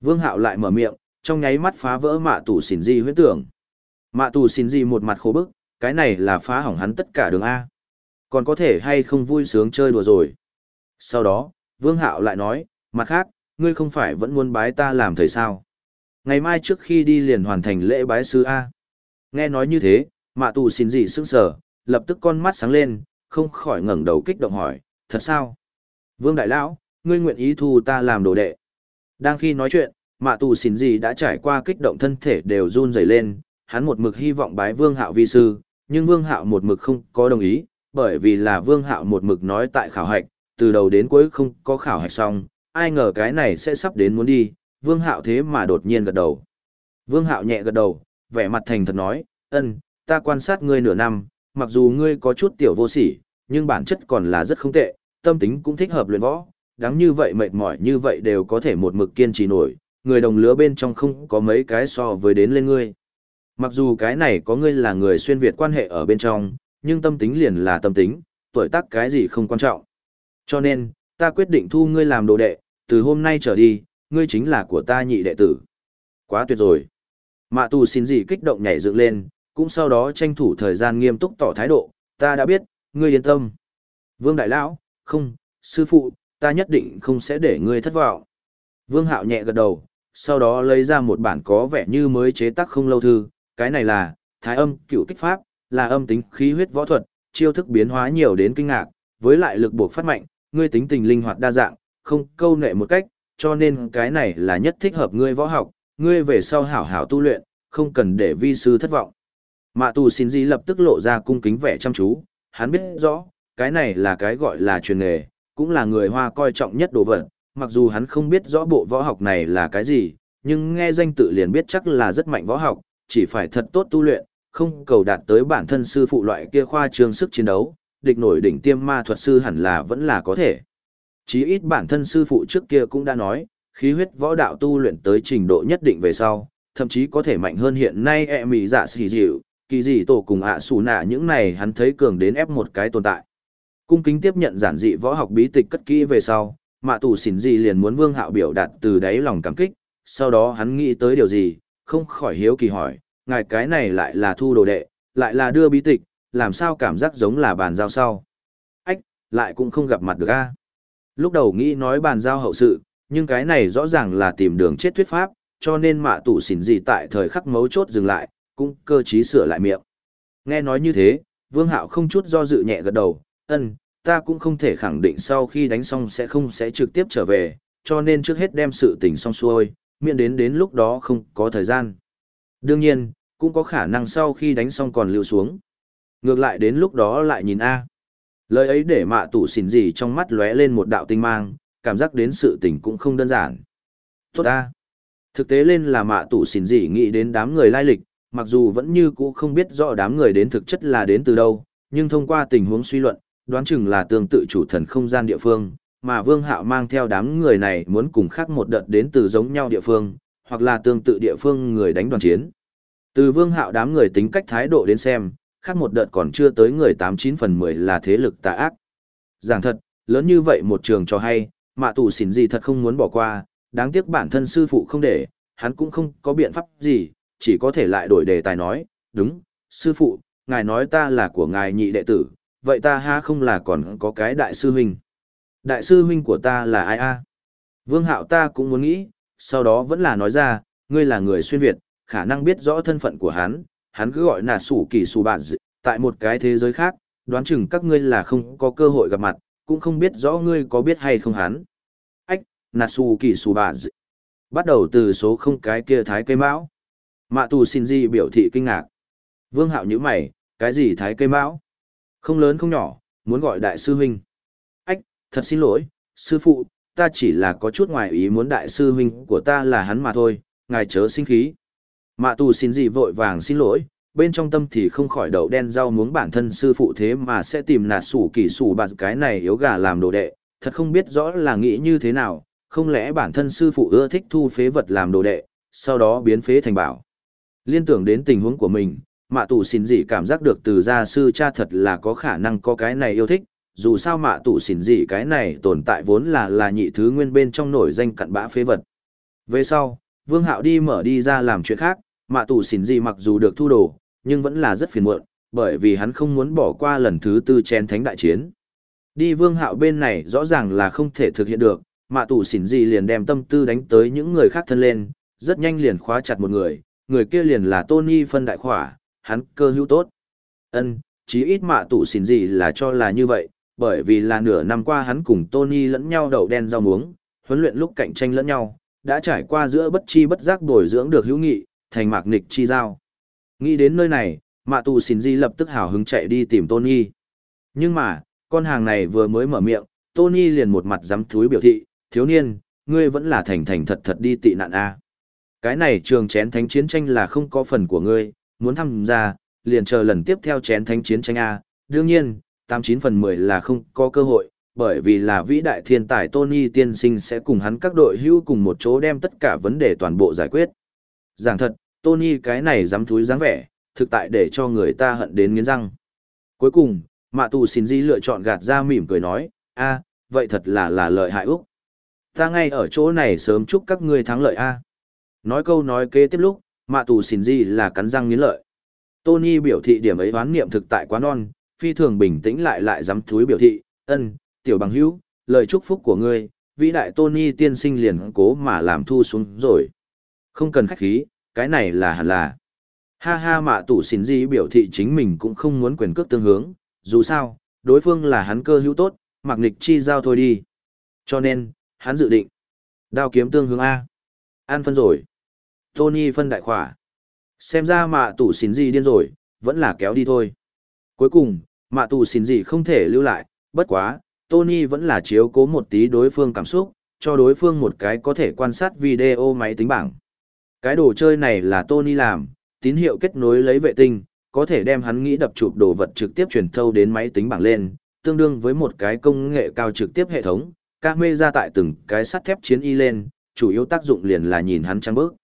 Vương Hạo lại mở miệng, trong nháy mắt phá vỡ mạ tù xỉn di huyết tưởng. Mạ tù xỉn di một mặt khổ bức, cái này là phá hỏng hắn tất cả đường A. Còn có thể hay không vui sướng chơi đùa rồi. Sau đó, Vương Hạo lại nói, mặt khác, ngươi không phải vẫn muốn bái ta làm thầy sao. Ngày mai trước khi đi liền hoàn thành lễ bái sư A. Nghe nói như thế, mạ tù xỉn di sững sờ, lập tức con mắt sáng lên, không khỏi ngẩng đầu kích động hỏi, thật sao? Vương Đại Lão, ngươi nguyện ý thu ta làm đồ đệ. Đang khi nói chuyện, mạ tù xỉn gì đã trải qua kích động thân thể đều run rẩy lên, hắn một mực hy vọng bái Vương Hạo vi sư, nhưng Vương Hạo một mực không có đồng ý, bởi vì là Vương Hạo một mực nói tại khảo hạch, từ đầu đến cuối không có khảo hạch xong, ai ngờ cái này sẽ sắp đến muốn đi, Vương Hạo thế mà đột nhiên gật đầu. Vương Hạo nhẹ gật đầu, vẻ mặt thành thật nói, ân, ta quan sát ngươi nửa năm, mặc dù ngươi có chút tiểu vô sỉ, nhưng bản chất còn là rất không tệ, tâm tính cũng thích hợp luyện võ, đáng như vậy mệt mỏi như vậy đều có thể một mực kiên trì nổi, người đồng lứa bên trong không có mấy cái so với đến lên ngươi. Mặc dù cái này có ngươi là người xuyên Việt quan hệ ở bên trong, nhưng tâm tính liền là tâm tính, tuổi tác cái gì không quan trọng. Cho nên, ta quyết định thu ngươi làm đồ đệ, từ hôm nay trở đi, ngươi chính là của ta nhị đệ tử. Quá tuyệt rồi. Mạ tù xin gì kích động nhảy dựng lên, cũng sau đó tranh thủ thời gian nghiêm túc tỏ thái độ, ta đã biết, ngươi yên tâm. Vương Đại Lão, không, sư phụ, ta nhất định không sẽ để ngươi thất vọng. Vương Hạo nhẹ gật đầu, sau đó lấy ra một bản có vẻ như mới chế tác không lâu thư, cái này là, thái âm cựu kích pháp, là âm tính khí huyết võ thuật, chiêu thức biến hóa nhiều đến kinh ngạc, với lại lực buộc phát mạnh, ngươi tính tình linh hoạt đa dạng, không câu nệ một cách, cho nên cái này là nhất thích hợp ngươi võ học, ngươi về sau hảo hảo tu luyện, không cần để vi sư thất vọng. Mạ tù xin gì lập tức lộ ra cung kính vẻ chăm chú, hắn biết rõ, cái này là cái gọi là truyền nghề, cũng là người hoa coi trọng nhất đồ vật, mặc dù hắn không biết rõ bộ võ học này là cái gì, nhưng nghe danh tự liền biết chắc là rất mạnh võ học, chỉ phải thật tốt tu luyện, không cầu đạt tới bản thân sư phụ loại kia khoa trương sức chiến đấu, địch nổi đỉnh tiêm ma thuật sư hẳn là vẫn là có thể. Chí ít bản thân sư phụ trước kia cũng đã nói, khí huyết võ đạo tu luyện tới trình độ nhất định về sau, thậm chí có thể mạnh hơn hiện nay e mị dạ xì dịu, kỳ dị tổ cùng ạ xù nạ những này hắn thấy cường đến ép một cái tồn tại. Cung kính tiếp nhận giản dị võ học bí tịch cất kỹ về sau, mạ tù xỉn gì liền muốn vương hạo biểu đạt từ đáy lòng cảm kích, sau đó hắn nghĩ tới điều gì, không khỏi hiếu kỳ hỏi, ngài cái này lại là thu đồ đệ, lại là đưa bí tịch, làm sao cảm giác giống là bàn giao sau. Ách, lại cũng không gặp mặt được a. Lúc đầu nghĩ nói bàn giao hậu sự, nhưng cái này rõ ràng là tìm đường chết thuyết pháp, cho nên mạ tù xỉn gì tại thời khắc mấu chốt dừng lại, cũng cơ trí sửa lại miệng. Nghe nói như thế, Vương Hạo không chút do dự nhẹ gật đầu, ân, ta cũng không thể khẳng định sau khi đánh xong sẽ không sẽ trực tiếp trở về, cho nên trước hết đem sự tình xong xuôi, miễn đến đến lúc đó không có thời gian. Đương nhiên, cũng có khả năng sau khi đánh xong còn lưu xuống. Ngược lại đến lúc đó lại nhìn A. Lời ấy để mạ tủ xỉn gì trong mắt lóe lên một đạo tinh mang, cảm giác đến sự tình cũng không đơn giản. Tốt A. Thực tế lên là mạ tủ xỉn gì nghĩ đến đám người lai lịch, mặc dù vẫn như cũ không biết rõ đám người đến thực chất là đến từ đâu, nhưng thông qua tình huống suy luận, đoán chừng là tương tự chủ thần không gian địa phương, mà Vương Hạo mang theo đám người này muốn cùng khác một đợt đến từ giống nhau địa phương, hoặc là tương tự địa phương người đánh đoàn chiến. Từ Vương Hạo đám người tính cách thái độ đến xem, khác một đợt còn chưa tới người 89 phần 10 là thế lực tà ác. Giảng thật, lớn như vậy một trường cho hay, mạ tù xỉn gì thật không muốn bỏ qua, đáng tiếc bản thân sư phụ không để, hắn cũng không có biện pháp gì, chỉ có thể lại đổi đề tài nói, đúng, sư phụ, ngài nói ta là của ngài nhị đệ tử, vậy ta ha không là còn có cái đại sư huynh. Đại sư huynh của ta là ai a? Vương hạo ta cũng muốn nghĩ, sau đó vẫn là nói ra, ngươi là người xuyên Việt, khả năng biết rõ thân phận của hắn, hắn cứ gọi là sủ kỳ sủ bạn dị, tại một cái thế giới khác, đoán chừng các ngươi là không có cơ hội gặp mặt, cũng không biết rõ ngươi có biết hay không hắn. Ách, nà sủ kỳ sủ bạn dị. Bắt đầu từ số không cái kia thái cây mão. Mạ tù xin di biểu thị kinh ngạc. Vương hạo như mày, cái gì thái cây mão? Không lớn không nhỏ, muốn gọi đại sư huynh. Ách, thật xin lỗi, sư phụ, ta chỉ là có chút ngoài ý muốn đại sư huynh của ta là hắn mà thôi, ngài chớ sinh khí. Mạ tù xin gì vội vàng xin lỗi, bên trong tâm thì không khỏi đậu đen rau muống bản thân sư phụ thế mà sẽ tìm nạt sủ kỳ sủ bạt cái này yếu gà làm đồ đệ, thật không biết rõ là nghĩ như thế nào, không lẽ bản thân sư phụ ưa thích thu phế vật làm đồ đệ, sau đó biến phế thành bảo. Liên tưởng đến tình huống của mình, mạ tù xỉn dị cảm giác được từ gia sư cha thật là có khả năng có cái này yêu thích, dù sao mạ tù xỉn dị cái này tồn tại vốn là là nhị thứ nguyên bên trong nổi danh cặn bã phế vật. Về sau, Vương Hạo đi mở đi ra làm chuyện khác, mạ tù xỉn dị mặc dù được thu đồ, nhưng vẫn là rất phiền muộn, bởi vì hắn không muốn bỏ qua lần thứ tư chen thánh đại chiến. Đi vương hạo bên này rõ ràng là không thể thực hiện được, mạ tù xỉn dị liền đem tâm tư đánh tới những người khác thân lên, rất nhanh liền khóa chặt một người, người kia liền là Tony phân đại khỏa, hắn cơ hữu tốt. Ân, chí ít mạ Tụ xỉn gì là cho là như vậy, bởi vì là nửa năm qua hắn cùng Tony lẫn nhau đầu đen rau muống, huấn luyện lúc cạnh tranh lẫn nhau, đã trải qua giữa bất chi bất giác bồi dưỡng được hữu nghị, thành mạc nịch chi giao. Nghĩ đến nơi này, mạ tù xin di lập tức hào hứng chạy đi tìm Tony. Nhưng mà, con hàng này vừa mới mở miệng, Tony liền một mặt dám thúi biểu thị, thiếu niên, ngươi vẫn là thành thành thật thật đi tị nạn A. Cái này trường chén thánh chiến tranh là không có phần của ngươi, muốn tham gia, liền chờ lần tiếp theo chén thánh chiến tranh A. Đương nhiên, 89 phần 10 là không có cơ hội, bởi vì là vĩ đại thiên tài Tony tiên sinh sẽ cùng hắn các đội hữu cùng một chỗ đem tất cả vấn đề toàn bộ giải quyết. Giảng thật, Tony cái này dám thúi dáng vẻ, thực tại để cho người ta hận đến nghiến răng. Cuối cùng, mạ tù xin di lựa chọn gạt ra mỉm cười nói, a vậy thật là là lợi hại Úc. Ta ngay ở chỗ này sớm chúc các ngươi thắng lợi a Nói câu nói kế tiếp lúc, mạ tù xin di là cắn răng nghiến lợi. Tony biểu thị điểm ấy hoán niệm thực tại quá non, phi thường bình tĩnh lại lại dám thúi biểu thị, ân, tiểu bằng hữu, lời chúc phúc của ngươi, vĩ đại Tony tiên sinh liền cố mà làm thu xuống rồi. Không cần khách khí, cái này là hẳn là. Ha ha mạ tù xỉn gì biểu thị chính mình cũng không muốn quyền cước tương hướng, dù sao, đối phương là hắn cơ hữu tốt, mặc nịch chi giao thôi đi. Cho nên, hắn dự định. Đao kiếm tương hướng A. An phân rồi. Tony phân đại khỏa. Xem ra mạ tủ xin gì điên rồi, vẫn là kéo đi thôi. Cuối cùng, mạ tủ xin gì không thể lưu lại, bất quá, Tony vẫn là chiếu cố một tí đối phương cảm xúc, cho đối phương một cái có thể quan sát video máy tính bảng. Cái đồ chơi này là Tony làm, tín hiệu kết nối lấy vệ tinh, có thể đem hắn nghĩ đập chụp đồ vật trực tiếp truyền thâu đến máy tính bảng lên, tương đương với một cái công nghệ cao trực tiếp hệ thống, các mê ra tại từng cái sắt thép chiến y lên, chủ yếu tác dụng liền là nhìn hắn trăng bước.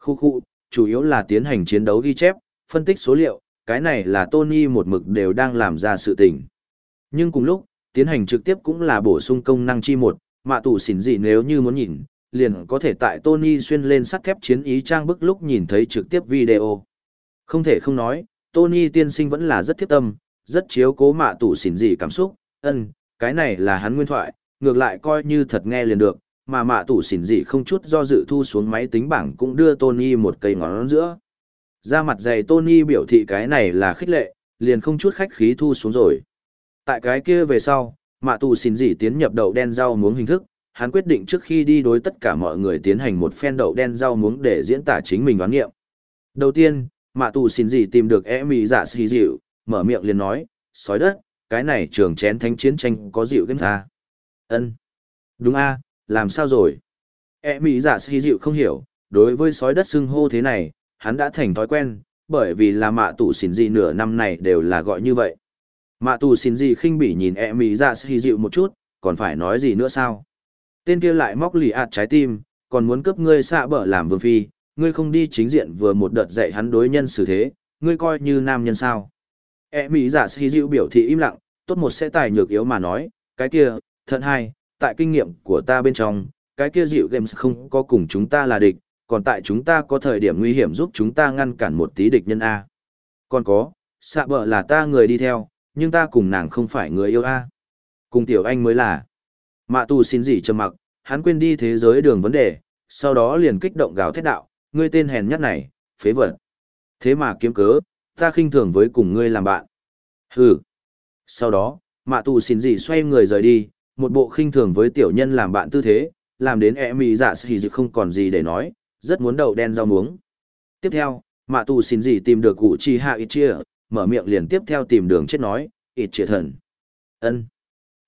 Khu khu, chủ yếu là tiến hành chiến đấu ghi chép, phân tích số liệu, cái này là Tony một mực đều đang làm ra sự tình. Nhưng cùng lúc, tiến hành trực tiếp cũng là bổ sung công năng chi một, mạ tủ xỉn gì nếu như muốn nhìn, liền có thể tại Tony xuyên lên sắt thép chiến ý trang bức lúc nhìn thấy trực tiếp video. Không thể không nói, Tony tiên sinh vẫn là rất thiết tâm, rất chiếu cố mạ tủ xỉn gì cảm xúc, ân, cái này là hắn nguyên thoại, ngược lại coi như thật nghe liền được, mà mạ tủ xỉn gì không chút do dự thu xuống máy tính bảng cũng đưa Tony một cây ngón giữa. Ra mặt dày Tony biểu thị cái này là khích lệ, liền không chút khách khí thu xuống rồi. Tại cái kia về sau, mạ tù xin dị tiến nhập đậu đen rau muống hình thức, hắn quyết định trước khi đi đối tất cả mọi người tiến hành một phen đậu đen rau muống để diễn tả chính mình đoán nghiệm. Đầu tiên, mạ tù xin dị tìm được e mì giả dạ xì dịu, mở miệng liền nói, sói đất, cái này trường chén thánh chiến tranh có dịu game ta. ân Đúng a làm sao rồi? E mỹ dạ xì dịu không hiểu, đối với sói đất xưng hô thế này, hắn đã thành thói quen, bởi vì là mạ tù xin dị nửa năm này đều là gọi như vậy. Mạ tù xin gì khinh bỉ nhìn e mỹ dạ xì dịu một chút, còn phải nói gì nữa sao? Tên kia lại móc lì ạt trái tim, còn muốn cướp ngươi xạ bở làm vương phi, ngươi không đi chính diện vừa một đợt dạy hắn đối nhân xử thế, ngươi coi như nam nhân sao? E mỹ dạ xì dịu biểu thị im lặng, tốt một sẽ tài nhược yếu mà nói, cái kia, thận hai, tại kinh nghiệm của ta bên trong, cái kia dịu games không có cùng chúng ta là địch, còn tại chúng ta có thời điểm nguy hiểm giúp chúng ta ngăn cản một tí địch nhân A. Còn có, xạ bờ là ta người đi theo, nhưng ta cùng nàng không phải người yêu a. Cùng tiểu anh mới là. Mạ tù xin gì trầm mặc hắn quên đi thế giới đường vấn đề sau đó liền kích động gào thét đạo ngươi tên hèn nhát này phế vật. Thế mà kiếm cớ ta khinh thường với cùng ngươi làm bạn. Hừ. Sau đó mạ tù xin gì xoay người rời đi một bộ khinh thường với tiểu nhân làm bạn tư thế làm đến e mì dạ xì dự không còn gì để nói rất muốn đậu đen rau muống tiếp theo mạ tù xin gì tìm được cụ chi hạ ít chia mở miệng liền tiếp theo tìm đường chết nói, ít chia thần. ân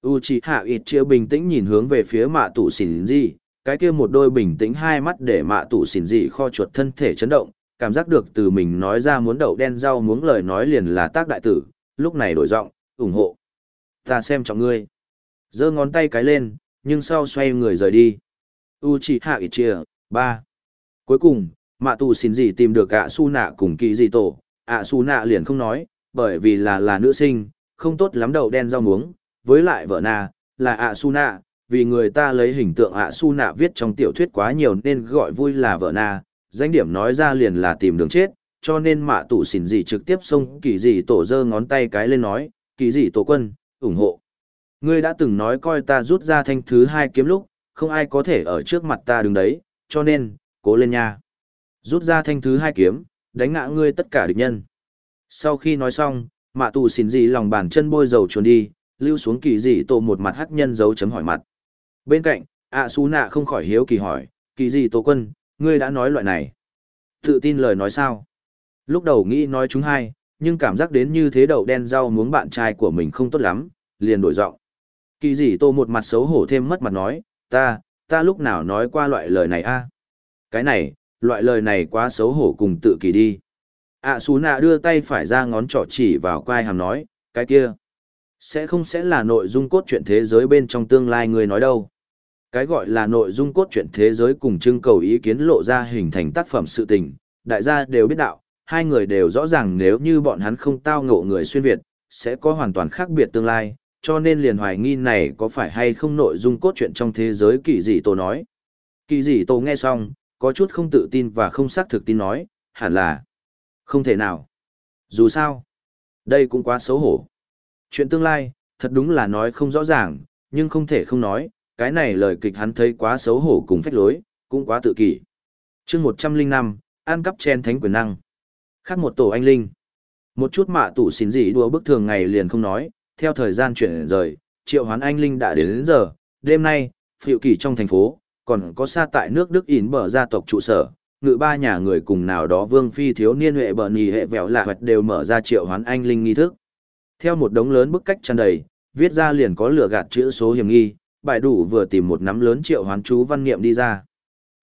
U chi hạ ít chia bình tĩnh nhìn hướng về phía mạ tủ xỉn gì, cái kia một đôi bình tĩnh hai mắt để mạ tủ xỉn gì kho chuột thân thể chấn động, cảm giác được từ mình nói ra muốn đậu đen rau muống lời nói liền là tác đại tử, lúc này đổi giọng, ủng hộ. Ta xem trọng ngươi giơ ngón tay cái lên, nhưng sau xoay người rời đi. Uchiha ít chia, ba. Cuối cùng, mạ tù xin gì tìm được ạ su nạ cùng kỳ gì tổ, ạ Su nạ liền không nói, bởi vì là là nữ sinh, không tốt lắm đầu đen rau muống, với lại vợ nà, là ạ Su nạ, vì người ta lấy hình tượng ạ Su nạ viết trong tiểu thuyết quá nhiều nên gọi vui là vợ nà, danh điểm nói ra liền là tìm đường chết, cho nên mạ tủ xỉn gì trực tiếp xông kỳ dị tổ giơ ngón tay cái lên nói, kỳ dị tổ quân, ủng hộ. Ngươi đã từng nói coi ta rút ra thanh thứ hai kiếm lúc, không ai có thể ở trước mặt ta đứng đấy, cho nên, cố lên nha. Rút ra thanh thứ hai kiếm, đánh ngã ngươi tất cả địch nhân. Sau khi nói xong, mạ tù xỉn dị lòng bàn chân bôi dầu chuồn đi, lưu xuống kỳ dị tổ một mặt hắc nhân dấu chấm hỏi mặt. Bên cạnh, ạ xú nạ không khỏi hiếu kỳ hỏi, kỳ dị tổ quân, ngươi đã nói loại này. Tự tin lời nói sao? Lúc đầu nghĩ nói chúng hai, nhưng cảm giác đến như thế đầu đen rau muống bạn trai của mình không tốt lắm, liền đổi giọng. Kỳ dị tô một mặt xấu hổ thêm mất mặt nói, ta, ta lúc nào nói qua loại lời này a? Cái này, loại lời này quá xấu hổ cùng tự kỳ đi. ạ xú nạ đưa tay phải ra ngón trỏ chỉ vào quai hàm nói, cái kia, sẽ không sẽ là nội dung cốt truyện thế giới bên trong tương lai người nói đâu. Cái gọi là nội dung cốt truyện thế giới cùng trưng cầu ý kiến lộ ra hình thành tác phẩm sự tình, đại gia đều biết đạo, hai người đều rõ ràng nếu như bọn hắn không tao ngộ người xuyên Việt, sẽ có hoàn toàn khác biệt tương lai, cho nên liền hoài nghi này có phải hay không nội dung cốt truyện trong thế giới kỳ dị tổ nói. Kỳ dị tổ nghe xong, có chút không tự tin và không xác thực tin nói, hẳn là không thể nào. Dù sao, đây cũng quá xấu hổ. Chuyện tương lai, thật đúng là nói không rõ ràng, nhưng không thể không nói, cái này lời kịch hắn thấy quá xấu hổ cùng phách lối, cũng quá tự kỷ. chương 105, ăn cắp chen thánh quyền năng. Khác một tổ anh linh. Một chút mạ tủ xin gì đùa bức thường ngày liền không nói, theo thời gian chuyển rời, triệu hoán anh linh đã đến, đến giờ, đêm nay, phiệu kỳ trong thành phố, còn có xa tại nước Đức ỉn bờ gia tộc trụ sở, ngự ba nhà người cùng nào đó vương phi thiếu niên huệ bờ nì hệ vẹo lạ hoạch đều mở ra triệu hoán anh linh nghi thức. Theo một đống lớn bức cách tràn đầy, viết ra liền có lửa gạt chữ số hiểm nghi, bài đủ vừa tìm một nắm lớn triệu hoán chú văn niệm đi ra.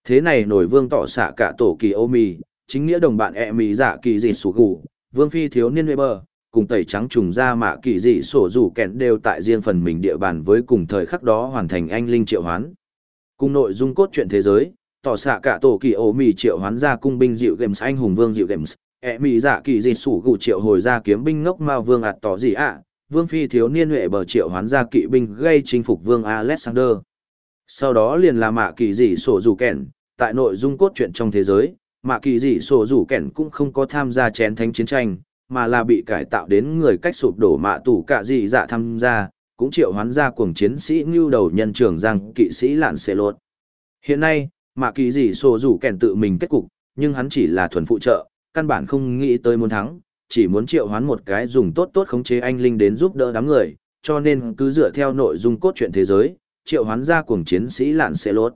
Thế này nổi vương tỏ xạ cả tổ kỳ ô mì, chính nghĩa đồng bạn ẹ mì giả kỳ gì sủ gù, vương phi thiếu niên Weber, cùng tẩy trắng trùng ra mạ kỳ dị sổ rủ kẹn đều tại riêng phần mình địa bàn với cùng thời khắc đó hoàn thành anh linh triệu hoán. Cùng nội dung cốt truyện thế giới, tỏ xạ cả tổ kỳ ô mì triệu hoán ra cung binh dịu games anh hùng vương dịu games, ẹ mì dạ kỳ dị sủ gù triệu hồi ra kiếm binh ngốc mao vương ạt tỏ gì ạ, vương phi thiếu niên huệ bờ triệu hoán ra kỵ binh gây chinh phục vương Alexander. Sau đó liền là mạ kỳ dị sổ rủ kẹn, tại nội dung cốt truyện trong thế giới, mạ kỳ dị sổ rủ kẹn cũng không có tham gia chén thánh chiến tranh mà là bị cải tạo đến người cách sụp đổ mạ tủ cả dị dạ tham gia cũng triệu hoán ra cuồng chiến sĩ ngưu đầu nhân trường giang kỵ sĩ lạn xệ lột. Hiện nay mạ kỳ dị sổ rủ kẻn tự mình kết cục nhưng hắn chỉ là thuần phụ trợ căn bản không nghĩ tới muốn thắng chỉ muốn triệu hoán một cái dùng tốt tốt khống chế anh linh đến giúp đỡ đám người cho nên cứ dựa theo nội dung cốt truyện thế giới triệu hoán ra cuồng chiến sĩ lạn xệ lột.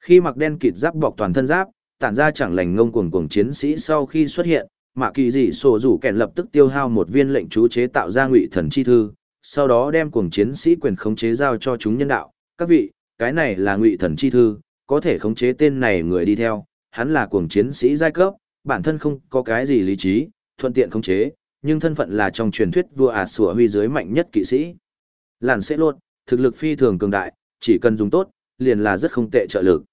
Khi mặc đen kịt giáp bọc toàn thân giáp tản ra chẳng lành ngông cuồng cuồng chiến sĩ sau khi xuất hiện, mạ kỳ dị sổ rủ kèn lập tức tiêu hao một viên lệnh chú chế tạo ra ngụy thần chi thư, sau đó đem cuồng chiến sĩ quyền khống chế giao cho chúng nhân đạo. Các vị, cái này là ngụy thần chi thư, có thể khống chế tên này người đi theo, hắn là cuồng chiến sĩ giai cấp, bản thân không có cái gì lý trí, thuận tiện khống chế, nhưng thân phận là trong truyền thuyết vua ả à sủa huy dưới mạnh nhất kỵ sĩ. Làn sẽ luôn, thực lực phi thường cường đại, chỉ cần dùng tốt, liền là rất không tệ trợ lực.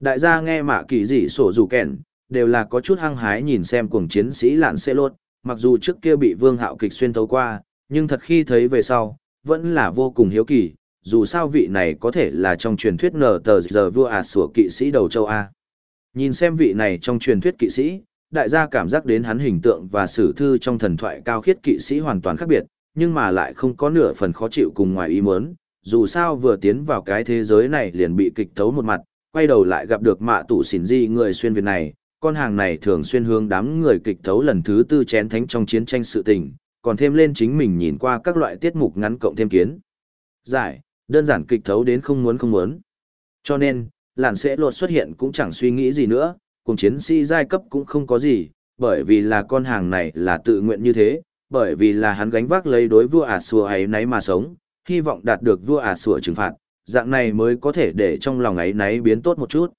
Đại gia nghe mạ kỳ dị sổ rủ kèn, đều là có chút hăng hái nhìn xem cuồng chiến sĩ lạn xê lốt, mặc dù trước kia bị vương hạo kịch xuyên thấu qua, nhưng thật khi thấy về sau, vẫn là vô cùng hiếu kỳ, dù sao vị này có thể là trong truyền thuyết nở tờ giờ vua ả à sủa kỵ sĩ đầu châu A. Nhìn xem vị này trong truyền thuyết kỵ sĩ, đại gia cảm giác đến hắn hình tượng và sử thư trong thần thoại cao khiết kỵ sĩ hoàn toàn khác biệt, nhưng mà lại không có nửa phần khó chịu cùng ngoài ý muốn, dù sao vừa tiến vào cái thế giới này liền bị kịch thấu một mặt, quay đầu lại gặp được mạ tủ xỉn di người xuyên Việt này, con hàng này thường xuyên hướng đám người kịch thấu lần thứ tư chén thánh trong chiến tranh sự tình, còn thêm lên chính mình nhìn qua các loại tiết mục ngắn cộng thêm kiến. Giải, đơn giản kịch thấu đến không muốn không muốn. Cho nên, làn sẽ lột xuất hiện cũng chẳng suy nghĩ gì nữa, cùng chiến sĩ giai cấp cũng không có gì, bởi vì là con hàng này là tự nguyện như thế, bởi vì là hắn gánh vác lấy đối vua ả sùa ấy nấy mà sống, hy vọng đạt được vua ả sùa trừng phạt, dạng này mới có thể để trong lòng ấy náy biến tốt một chút.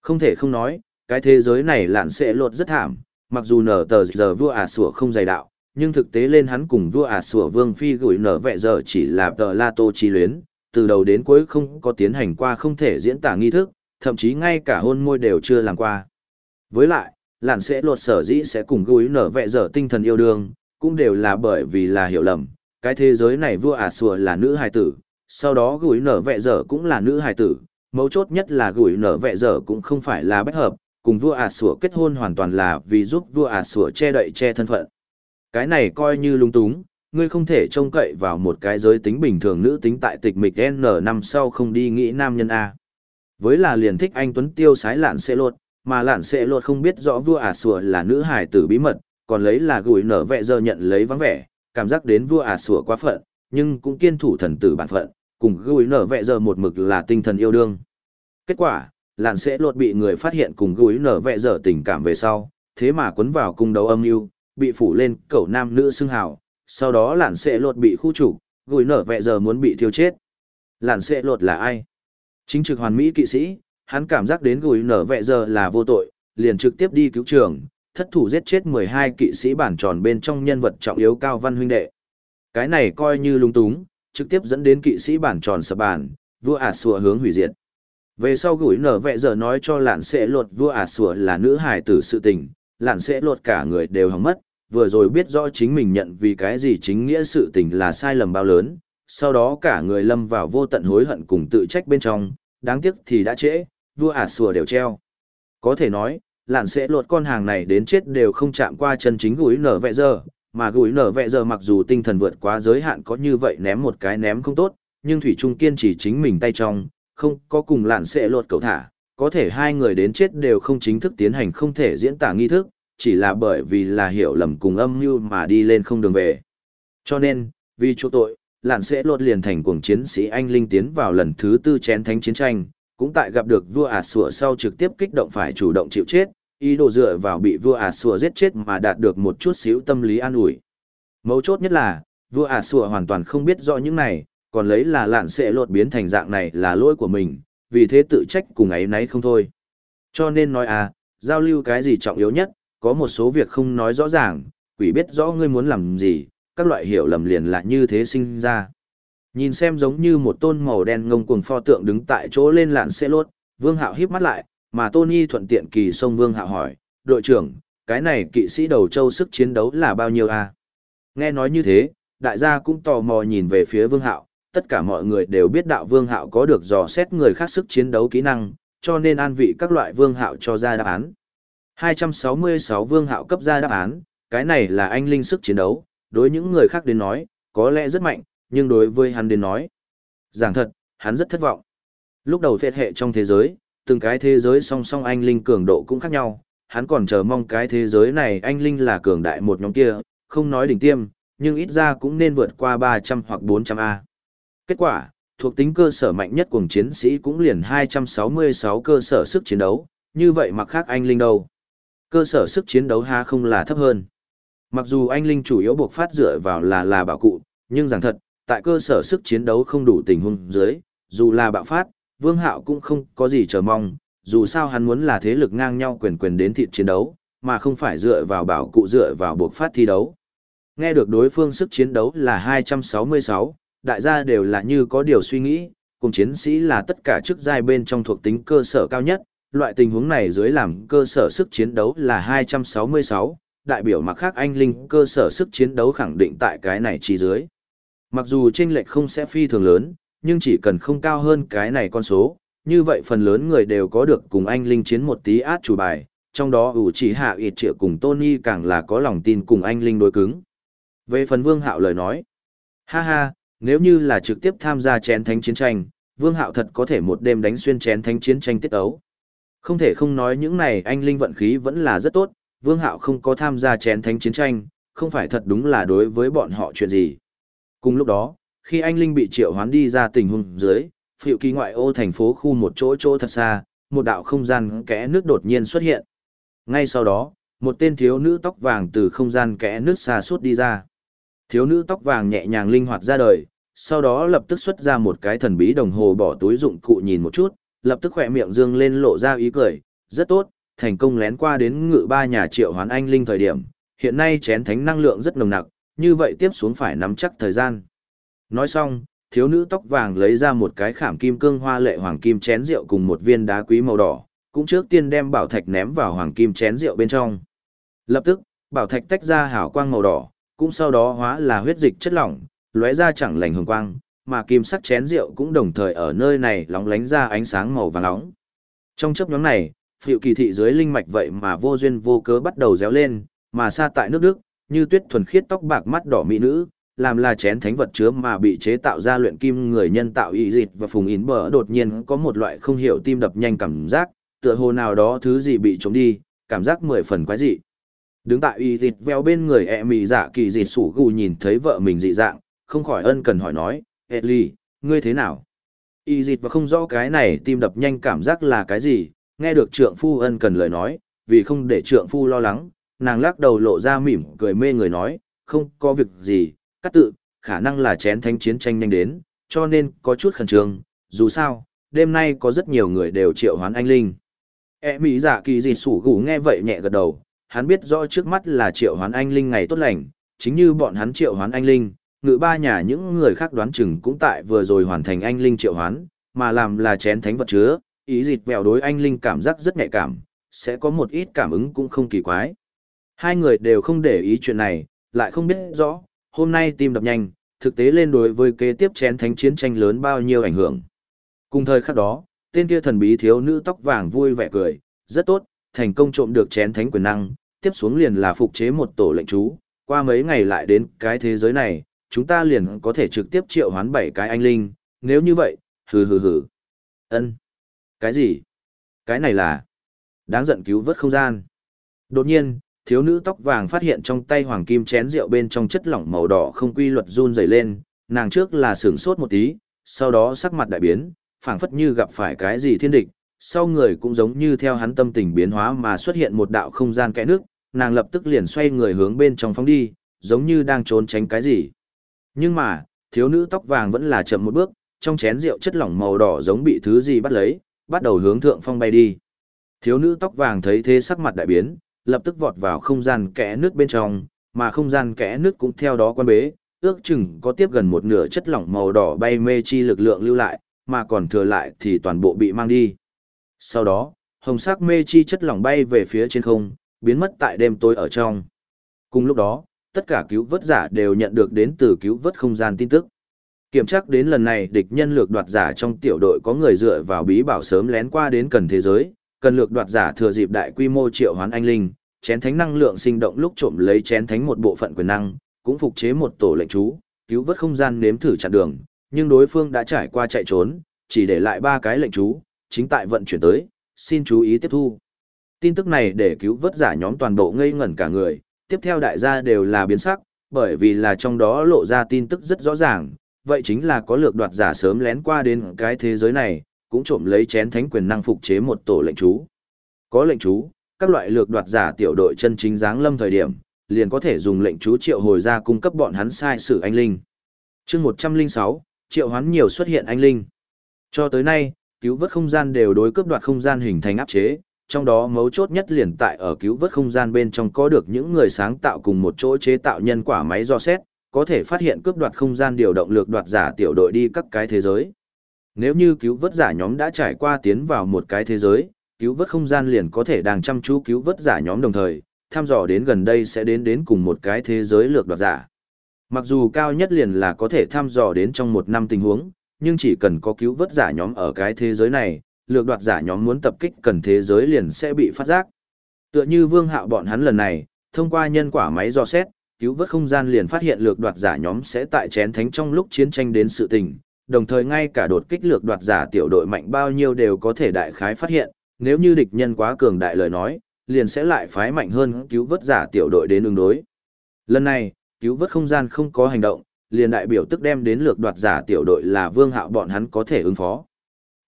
Không thể không nói, cái thế giới này lạn sẽ lột rất thảm, mặc dù nở tờ giờ vua ả sủa không dày đạo, nhưng thực tế lên hắn cùng vua ả sủa vương phi gửi nở vẹ giờ chỉ là tờ la tô chi luyến, từ đầu đến cuối không có tiến hành qua không thể diễn tả nghi thức, thậm chí ngay cả hôn môi đều chưa làm qua. Với lại, lạn sẽ lột sở dĩ sẽ cùng gửi nở vẹ giờ tinh thần yêu đương, cũng đều là bởi vì là hiểu lầm, cái thế giới này vua ả sủa là nữ hài tử, sau đó gửi nở vẹ dở cũng là nữ hài tử, mấu chốt nhất là gửi nở vẹ dở cũng không phải là bách hợp, cùng vua ả à sủa kết hôn hoàn toàn là vì giúp vua ả à sủa che đậy che thân phận. Cái này coi như lung túng, ngươi không thể trông cậy vào một cái giới tính bình thường nữ tính tại tịch mịch N năm sau không đi nghĩ nam nhân A. Với là liền thích anh Tuấn Tiêu sái lạn sẽ lột, mà lạn sẽ lột không biết rõ vua ả à sủa là nữ hài tử bí mật, còn lấy là gửi nở vẹ giờ nhận lấy vắng vẻ, cảm giác đến vua ả sủa quá phận, nhưng cũng kiên thủ thần tử bản phận, cùng gửi nở vẹ giờ một mực là tinh thần yêu đương. Kết quả, lạn sẽ lột bị người phát hiện cùng gối nở vẹ dở tình cảm về sau, thế mà quấn vào cung đấu âm mưu bị phủ lên cậu nam nữ xưng hào, sau đó lạn sẽ lột bị khu chủ gối nở vẹ dở muốn bị thiêu chết. Lạn sẽ lột là ai? Chính trực hoàn mỹ kỵ sĩ, hắn cảm giác đến gối nở vẹ dở là vô tội, liền trực tiếp đi cứu trường, thất thủ giết chết 12 kỵ sĩ bản tròn bên trong nhân vật trọng yếu cao văn huynh đệ. Cái này coi như lung túng, trực tiếp dẫn đến kỵ sĩ bản tròn sập bàn, vua ả sùa hướng hủy diệt. Về sau gửi nở vẹ giờ nói cho lạn sẽ lột vua ả sủa là nữ hài tử sự tình, lạn sẽ lột cả người đều hỏng mất, vừa rồi biết rõ chính mình nhận vì cái gì chính nghĩa sự tình là sai lầm bao lớn, sau đó cả người lâm vào vô tận hối hận cùng tự trách bên trong, đáng tiếc thì đã trễ, vua ả sủa đều treo. Có thể nói, lạn sẽ lột con hàng này đến chết đều không chạm qua chân chính gửi nở vẹ giờ, mà gửi nở vẹ giờ mặc dù tinh thần vượt quá giới hạn có như vậy ném một cái ném không tốt, nhưng Thủy Trung kiên trì chính mình tay trong, không có cùng lạn sẽ lột cầu thả, có thể hai người đến chết đều không chính thức tiến hành không thể diễn tả nghi thức, chỉ là bởi vì là hiểu lầm cùng âm mưu mà đi lên không đường về. Cho nên, vì chỗ tội, lạn sẽ lột liền thành cuồng chiến sĩ anh linh tiến vào lần thứ tư chén thánh chiến tranh, cũng tại gặp được vua ả sủa sau trực tiếp kích động phải chủ động chịu chết, ý đồ dựa vào bị vua ả sủa giết chết mà đạt được một chút xíu tâm lý an ủi. Mấu chốt nhất là, vua ả sủa hoàn toàn không biết rõ những này, còn lấy là lạn sẽ lột biến thành dạng này là lỗi của mình, vì thế tự trách cùng ấy nấy không thôi. Cho nên nói à, giao lưu cái gì trọng yếu nhất, có một số việc không nói rõ ràng, quỷ biết rõ ngươi muốn làm gì, các loại hiểu lầm liền là như thế sinh ra. Nhìn xem giống như một tôn màu đen ngông cuồng pho tượng đứng tại chỗ lên lạn xe lốt, Vương Hạo híp mắt lại, mà Tony thuận tiện kỳ sông Vương Hạo hỏi, đội trưởng, cái này kỵ sĩ đầu châu sức chiến đấu là bao nhiêu a? À? Nghe nói như thế, đại gia cũng tò mò nhìn về phía Vương Hạo, tất cả mọi người đều biết đạo Vương Hạo có được dò xét người khác sức chiến đấu kỹ năng, cho nên an vị các loại Vương Hạo cho ra đáp án. 266 Vương Hạo cấp ra đáp án, cái này là anh linh sức chiến đấu, đối những người khác đến nói, có lẽ rất mạnh, nhưng đối với hắn đến nói, giảng thật, hắn rất thất vọng. Lúc đầu phết hệ trong thế giới, từng cái thế giới song song anh linh cường độ cũng khác nhau, hắn còn chờ mong cái thế giới này anh linh là cường đại một nhóm kia, không nói đỉnh tiêm, nhưng ít ra cũng nên vượt qua 300 hoặc 400A. Kết quả, thuộc tính cơ sở mạnh nhất của chiến sĩ cũng liền 266 cơ sở sức chiến đấu, như vậy mặc khác anh linh đâu. Cơ sở sức chiến đấu ha không là thấp hơn. Mặc dù anh linh chủ yếu buộc phát dựa vào là là bảo cụ, nhưng rằng thật, tại cơ sở sức chiến đấu không đủ tình huống dưới, dù là bạo phát, Vương Hạo cũng không có gì chờ mong, dù sao hắn muốn là thế lực ngang nhau quyền quyền đến thịt chiến đấu, mà không phải dựa vào bảo cụ dựa vào buộc phát thi đấu. Nghe được đối phương sức chiến đấu là 266, đại gia đều là như có điều suy nghĩ, cùng chiến sĩ là tất cả chức giai bên trong thuộc tính cơ sở cao nhất, loại tình huống này dưới làm cơ sở sức chiến đấu là 266, đại biểu mặc khác anh linh cơ sở sức chiến đấu khẳng định tại cái này chỉ dưới. Mặc dù chênh lệch không sẽ phi thường lớn, nhưng chỉ cần không cao hơn cái này con số, như vậy phần lớn người đều có được cùng anh linh chiến một tí át chủ bài, trong đó ủ chỉ hạ ịt triệu cùng Tony càng là có lòng tin cùng anh linh đối cứng. Về phần Vương Hạo lời nói, ha ha, nếu như là trực tiếp tham gia chén thánh chiến tranh, Vương Hạo thật có thể một đêm đánh xuyên chén thánh chiến tranh tiết ấu. Không thể không nói những này anh linh vận khí vẫn là rất tốt, Vương Hạo không có tham gia chén thánh chiến tranh, không phải thật đúng là đối với bọn họ chuyện gì. Cùng lúc đó, khi anh Linh bị triệu hoán đi ra tình huống dưới, phiệu kỳ ngoại ô thành phố khu một chỗ chỗ thật xa, một đạo không gian kẽ nước đột nhiên xuất hiện. Ngay sau đó, một tên thiếu nữ tóc vàng từ không gian kẽ nước xa suốt đi ra. Thiếu nữ tóc vàng nhẹ nhàng linh hoạt ra đời, sau đó lập tức xuất ra một cái thần bí đồng hồ bỏ túi dụng cụ nhìn một chút, lập tức khỏe miệng dương lên lộ ra ý cười, rất tốt, thành công lén qua đến ngự ba nhà triệu hoán anh linh thời điểm, hiện nay chén thánh năng lượng rất nồng nặc, như vậy tiếp xuống phải nắm chắc thời gian. Nói xong, thiếu nữ tóc vàng lấy ra một cái khảm kim cương hoa lệ hoàng kim chén rượu cùng một viên đá quý màu đỏ, cũng trước tiên đem bảo thạch ném vào hoàng kim chén rượu bên trong. Lập tức, bảo thạch tách ra hào quang màu đỏ, cũng sau đó hóa là huyết dịch chất lỏng, lóe ra chẳng lành hồng quang, mà kim sắc chén rượu cũng đồng thời ở nơi này lóng lánh ra ánh sáng màu vàng nóng. Trong chớp nhóm này, phiệu kỳ thị dưới linh mạch vậy mà vô duyên vô cớ bắt đầu réo lên, mà xa tại nước Đức, như tuyết thuần khiết tóc bạc mắt đỏ mỹ nữ, làm là chén thánh vật chứa mà bị chế tạo ra luyện kim người nhân tạo y dịt và phùng yến bờ đột nhiên có một loại không hiểu tim đập nhanh cảm giác, tựa hồ nào đó thứ gì bị trống đi, cảm giác mười phần quái dị. Đứng tại y dịt veo bên người ẹ mì dạ kỳ dịt sủ gù nhìn thấy vợ mình dị dạng, không khỏi ân cần hỏi nói, Ellie, ngươi thế nào? Y dịt và không rõ cái này tim đập nhanh cảm giác là cái gì, nghe được trượng phu ân cần lời nói, vì không để trượng phu lo lắng, nàng lắc đầu lộ ra mỉm cười mê người nói, không có việc gì, cắt tự, khả năng là chén thanh chiến tranh nhanh đến, cho nên có chút khẩn trương, dù sao, đêm nay có rất nhiều người đều triệu hoán anh linh. E mỹ giả kỳ dịt sủ gù nghe vậy nhẹ gật đầu, hắn biết rõ trước mắt là triệu hoán anh linh ngày tốt lành, chính như bọn hắn triệu hoán anh linh, ngự ba nhà những người khác đoán chừng cũng tại vừa rồi hoàn thành anh linh triệu hoán, mà làm là chén thánh vật chứa, ý dịt vẹo đối anh linh cảm giác rất nhạy cảm, sẽ có một ít cảm ứng cũng không kỳ quái. Hai người đều không để ý chuyện này, lại không biết rõ, hôm nay tim đập nhanh, thực tế lên đối với kế tiếp chén thánh chiến tranh lớn bao nhiêu ảnh hưởng. Cùng thời khắc đó, tên kia thần bí thiếu nữ tóc vàng vui vẻ cười, rất tốt, thành công trộm được chén thánh quyền năng, tiếp xuống liền là phục chế một tổ lệnh chú, qua mấy ngày lại đến cái thế giới này, chúng ta liền có thể trực tiếp triệu hoán bảy cái anh linh, nếu như vậy, hừ hừ hừ. ân Cái gì? Cái này là đáng giận cứu vớt không gian. Đột nhiên, thiếu nữ tóc vàng phát hiện trong tay hoàng kim chén rượu bên trong chất lỏng màu đỏ không quy luật run rẩy lên, nàng trước là sửng sốt một tí, sau đó sắc mặt đại biến, phảng phất như gặp phải cái gì thiên địch, sau người cũng giống như theo hắn tâm tình biến hóa mà xuất hiện một đạo không gian kẽ nước, nàng lập tức liền xoay người hướng bên trong phóng đi, giống như đang trốn tránh cái gì. Nhưng mà, thiếu nữ tóc vàng vẫn là chậm một bước, trong chén rượu chất lỏng màu đỏ giống bị thứ gì bắt lấy, bắt đầu hướng thượng phong bay đi. Thiếu nữ tóc vàng thấy thế sắc mặt đại biến, lập tức vọt vào không gian kẽ nước bên trong, mà không gian kẽ nước cũng theo đó quan bế, ước chừng có tiếp gần một nửa chất lỏng màu đỏ bay mê chi lực lượng lưu lại, mà còn thừa lại thì toàn bộ bị mang đi. Sau đó, hồng sắc mê chi chất lỏng bay về phía trên không, biến mất tại đêm tối ở trong. Cùng lúc đó, tất cả cứu vớt giả đều nhận được đến từ cứu vớt không gian tin tức. Kiểm tra đến lần này địch nhân lược đoạt giả trong tiểu đội có người dựa vào bí bảo sớm lén qua đến cần thế giới, cần lược đoạt giả thừa dịp đại quy mô triệu hoán anh linh, chén thánh năng lượng sinh động lúc trộm lấy chén thánh một bộ phận quyền năng, cũng phục chế một tổ lệnh chú, cứu vớt không gian nếm thử chặn đường, nhưng đối phương đã trải qua chạy trốn, chỉ để lại ba cái lệnh chú, chính tại vận chuyển tới, xin chú ý tiếp thu. Tin tức này để cứu vớt giả nhóm toàn bộ ngây ngẩn cả người, tiếp theo đại gia đều là biến sắc, bởi vì là trong đó lộ ra tin tức rất rõ ràng, vậy chính là có lược đoạt giả sớm lén qua đến cái thế giới này, cũng trộm lấy chén thánh quyền năng phục chế một tổ lệnh chú. Có lệnh chú, các loại lược đoạt giả tiểu đội chân chính dáng lâm thời điểm, liền có thể dùng lệnh chú triệu hồi ra cung cấp bọn hắn sai sử anh linh. chương 106, triệu hoán nhiều xuất hiện anh linh. Cho tới nay, cứu vớt không gian đều đối cướp đoạt không gian hình thành áp chế, trong đó mấu chốt nhất liền tại ở cứu vớt không gian bên trong có được những người sáng tạo cùng một chỗ chế tạo nhân quả máy do xét, có thể phát hiện cướp đoạt không gian điều động lược đoạt giả tiểu đội đi các cái thế giới. Nếu như cứu vớt giả nhóm đã trải qua tiến vào một cái thế giới, cứu vớt không gian liền có thể đang chăm chú cứu vớt giả nhóm đồng thời, tham dò đến gần đây sẽ đến đến cùng một cái thế giới lược đoạt giả. Mặc dù cao nhất liền là có thể thăm dò đến trong một năm tình huống, nhưng chỉ cần có cứu vớt giả nhóm ở cái thế giới này, lược đoạt giả nhóm muốn tập kích cần thế giới liền sẽ bị phát giác. Tựa như vương hạo bọn hắn lần này, thông qua nhân quả máy dò xét, cứu vớt không gian liền phát hiện lược đoạt giả nhóm sẽ tại chén thánh trong lúc chiến tranh đến sự tình, đồng thời ngay cả đột kích lược đoạt giả tiểu đội mạnh bao nhiêu đều có thể đại khái phát hiện, nếu như địch nhân quá cường đại lời nói, liền sẽ lại phái mạnh hơn cứu vớt giả tiểu đội đến ứng đối. Lần này, cứu vớt không gian không có hành động, liền đại biểu tức đem đến lược đoạt giả tiểu đội là vương hạo bọn hắn có thể ứng phó.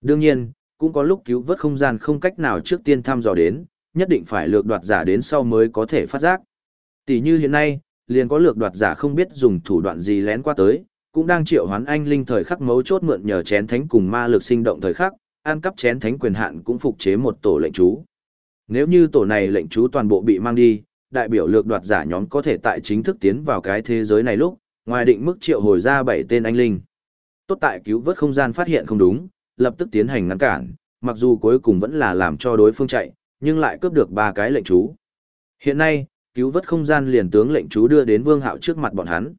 Đương nhiên, cũng có lúc cứu vớt không gian không cách nào trước tiên thăm dò đến, nhất định phải lược đoạt giả đến sau mới có thể phát giác. Tỷ như hiện nay, liền có lược đoạt giả không biết dùng thủ đoạn gì lén qua tới, cũng đang triệu hoán anh linh thời khắc mấu chốt mượn nhờ chén thánh cùng ma lực sinh động thời khắc, ăn cắp chén thánh quyền hạn cũng phục chế một tổ lệnh chú. Nếu như tổ này lệnh chú toàn bộ bị mang đi, đại biểu lược đoạt giả nhóm có thể tại chính thức tiến vào cái thế giới này lúc, ngoài định mức triệu hồi ra bảy tên anh linh. Tốt tại cứu vớt không gian phát hiện không đúng, lập tức tiến hành ngăn cản, mặc dù cuối cùng vẫn là làm cho đối phương chạy, nhưng lại cướp được ba cái lệnh chú. Hiện nay, cứu vớt không gian liền tướng lệnh chú đưa đến Vương Hạo trước mặt bọn hắn.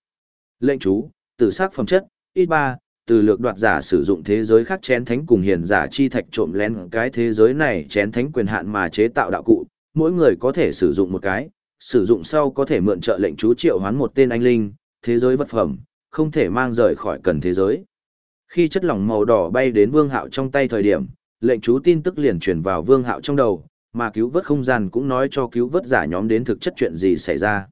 Lệnh chú, tử sắc phẩm chất, ít ba, từ lược đoạt giả sử dụng thế giới khác chén thánh cùng hiền giả chi thạch trộm lén cái thế giới này chén thánh quyền hạn mà chế tạo đạo cụ, mỗi người có thể sử dụng một cái, sử dụng sau có thể mượn trợ lệnh chú triệu hoán một tên anh linh, thế giới vật phẩm, không thể mang rời khỏi cần thế giới. Khi chất lỏng màu đỏ bay đến Vương Hạo trong tay thời điểm, lệnh chú tin tức liền truyền vào Vương Hạo trong đầu, mà cứu vớt không gian cũng nói cho cứu vớt giả nhóm đến thực chất chuyện gì xảy ra.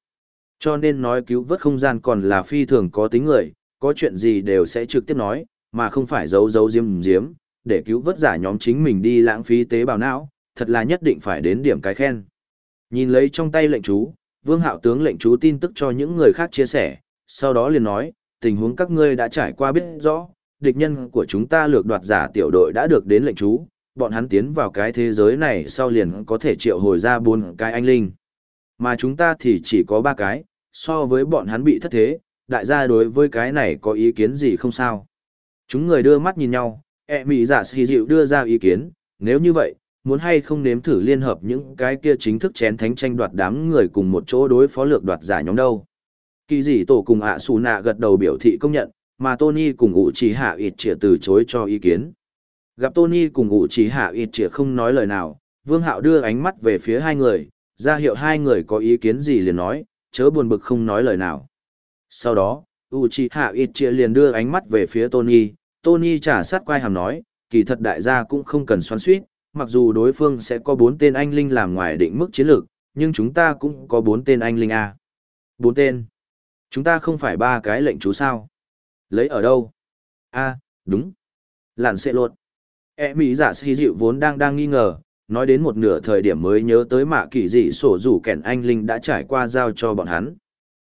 Cho nên nói cứu vớt không gian còn là phi thường có tính người, có chuyện gì đều sẽ trực tiếp nói, mà không phải giấu giấu diếm diếm, để cứu vớt giả nhóm chính mình đi lãng phí tế bào não, thật là nhất định phải đến điểm cái khen. Nhìn lấy trong tay lệnh chú, Vương Hạo tướng lệnh chú tin tức cho những người khác chia sẻ, sau đó liền nói, tình huống các ngươi đã trải qua biết rõ, địch nhân của chúng ta lược đoạt giả tiểu đội đã được đến lệnh chú, bọn hắn tiến vào cái thế giới này sau liền có thể triệu hồi ra bốn cái anh linh. Mà chúng ta thì chỉ có ba cái, so với bọn hắn bị thất thế, đại gia đối với cái này có ý kiến gì không sao. Chúng người đưa mắt nhìn nhau, e mị dạ giả sĩ dịu đưa ra ý kiến, nếu như vậy, muốn hay không nếm thử liên hợp những cái kia chính thức chén thánh tranh đoạt đám người cùng một chỗ đối phó lược đoạt giả nhóm đâu. Kỳ dị tổ cùng ạ xù nạ gật đầu biểu thị công nhận, mà Tony cùng ủ chỉ hạ ịt trịa từ chối cho ý kiến. Gặp Tony cùng ủ chỉ hạ ịt trịa không nói lời nào, Vương Hạo đưa ánh mắt về phía hai người, ra hiệu hai người có ý kiến gì liền nói, chớ buồn bực không nói lời nào. Sau đó, Uchiha Itchia liền đưa ánh mắt về phía Tony, Tony trả sát quay hàm nói, kỳ thật đại gia cũng không cần xoắn suýt, mặc dù đối phương sẽ có bốn tên anh linh làm ngoài định mức chiến lược, nhưng chúng ta cũng có bốn tên anh linh A. Bốn tên. Chúng ta không phải ba cái lệnh chú sao. Lấy ở đâu? A, đúng. Lạn xệ lột. E mỹ giả si dịu vốn đang đang nghi ngờ, nói đến một nửa thời điểm mới nhớ tới mạ kỳ dị sổ rủ kẻn anh linh đã trải qua giao cho bọn hắn.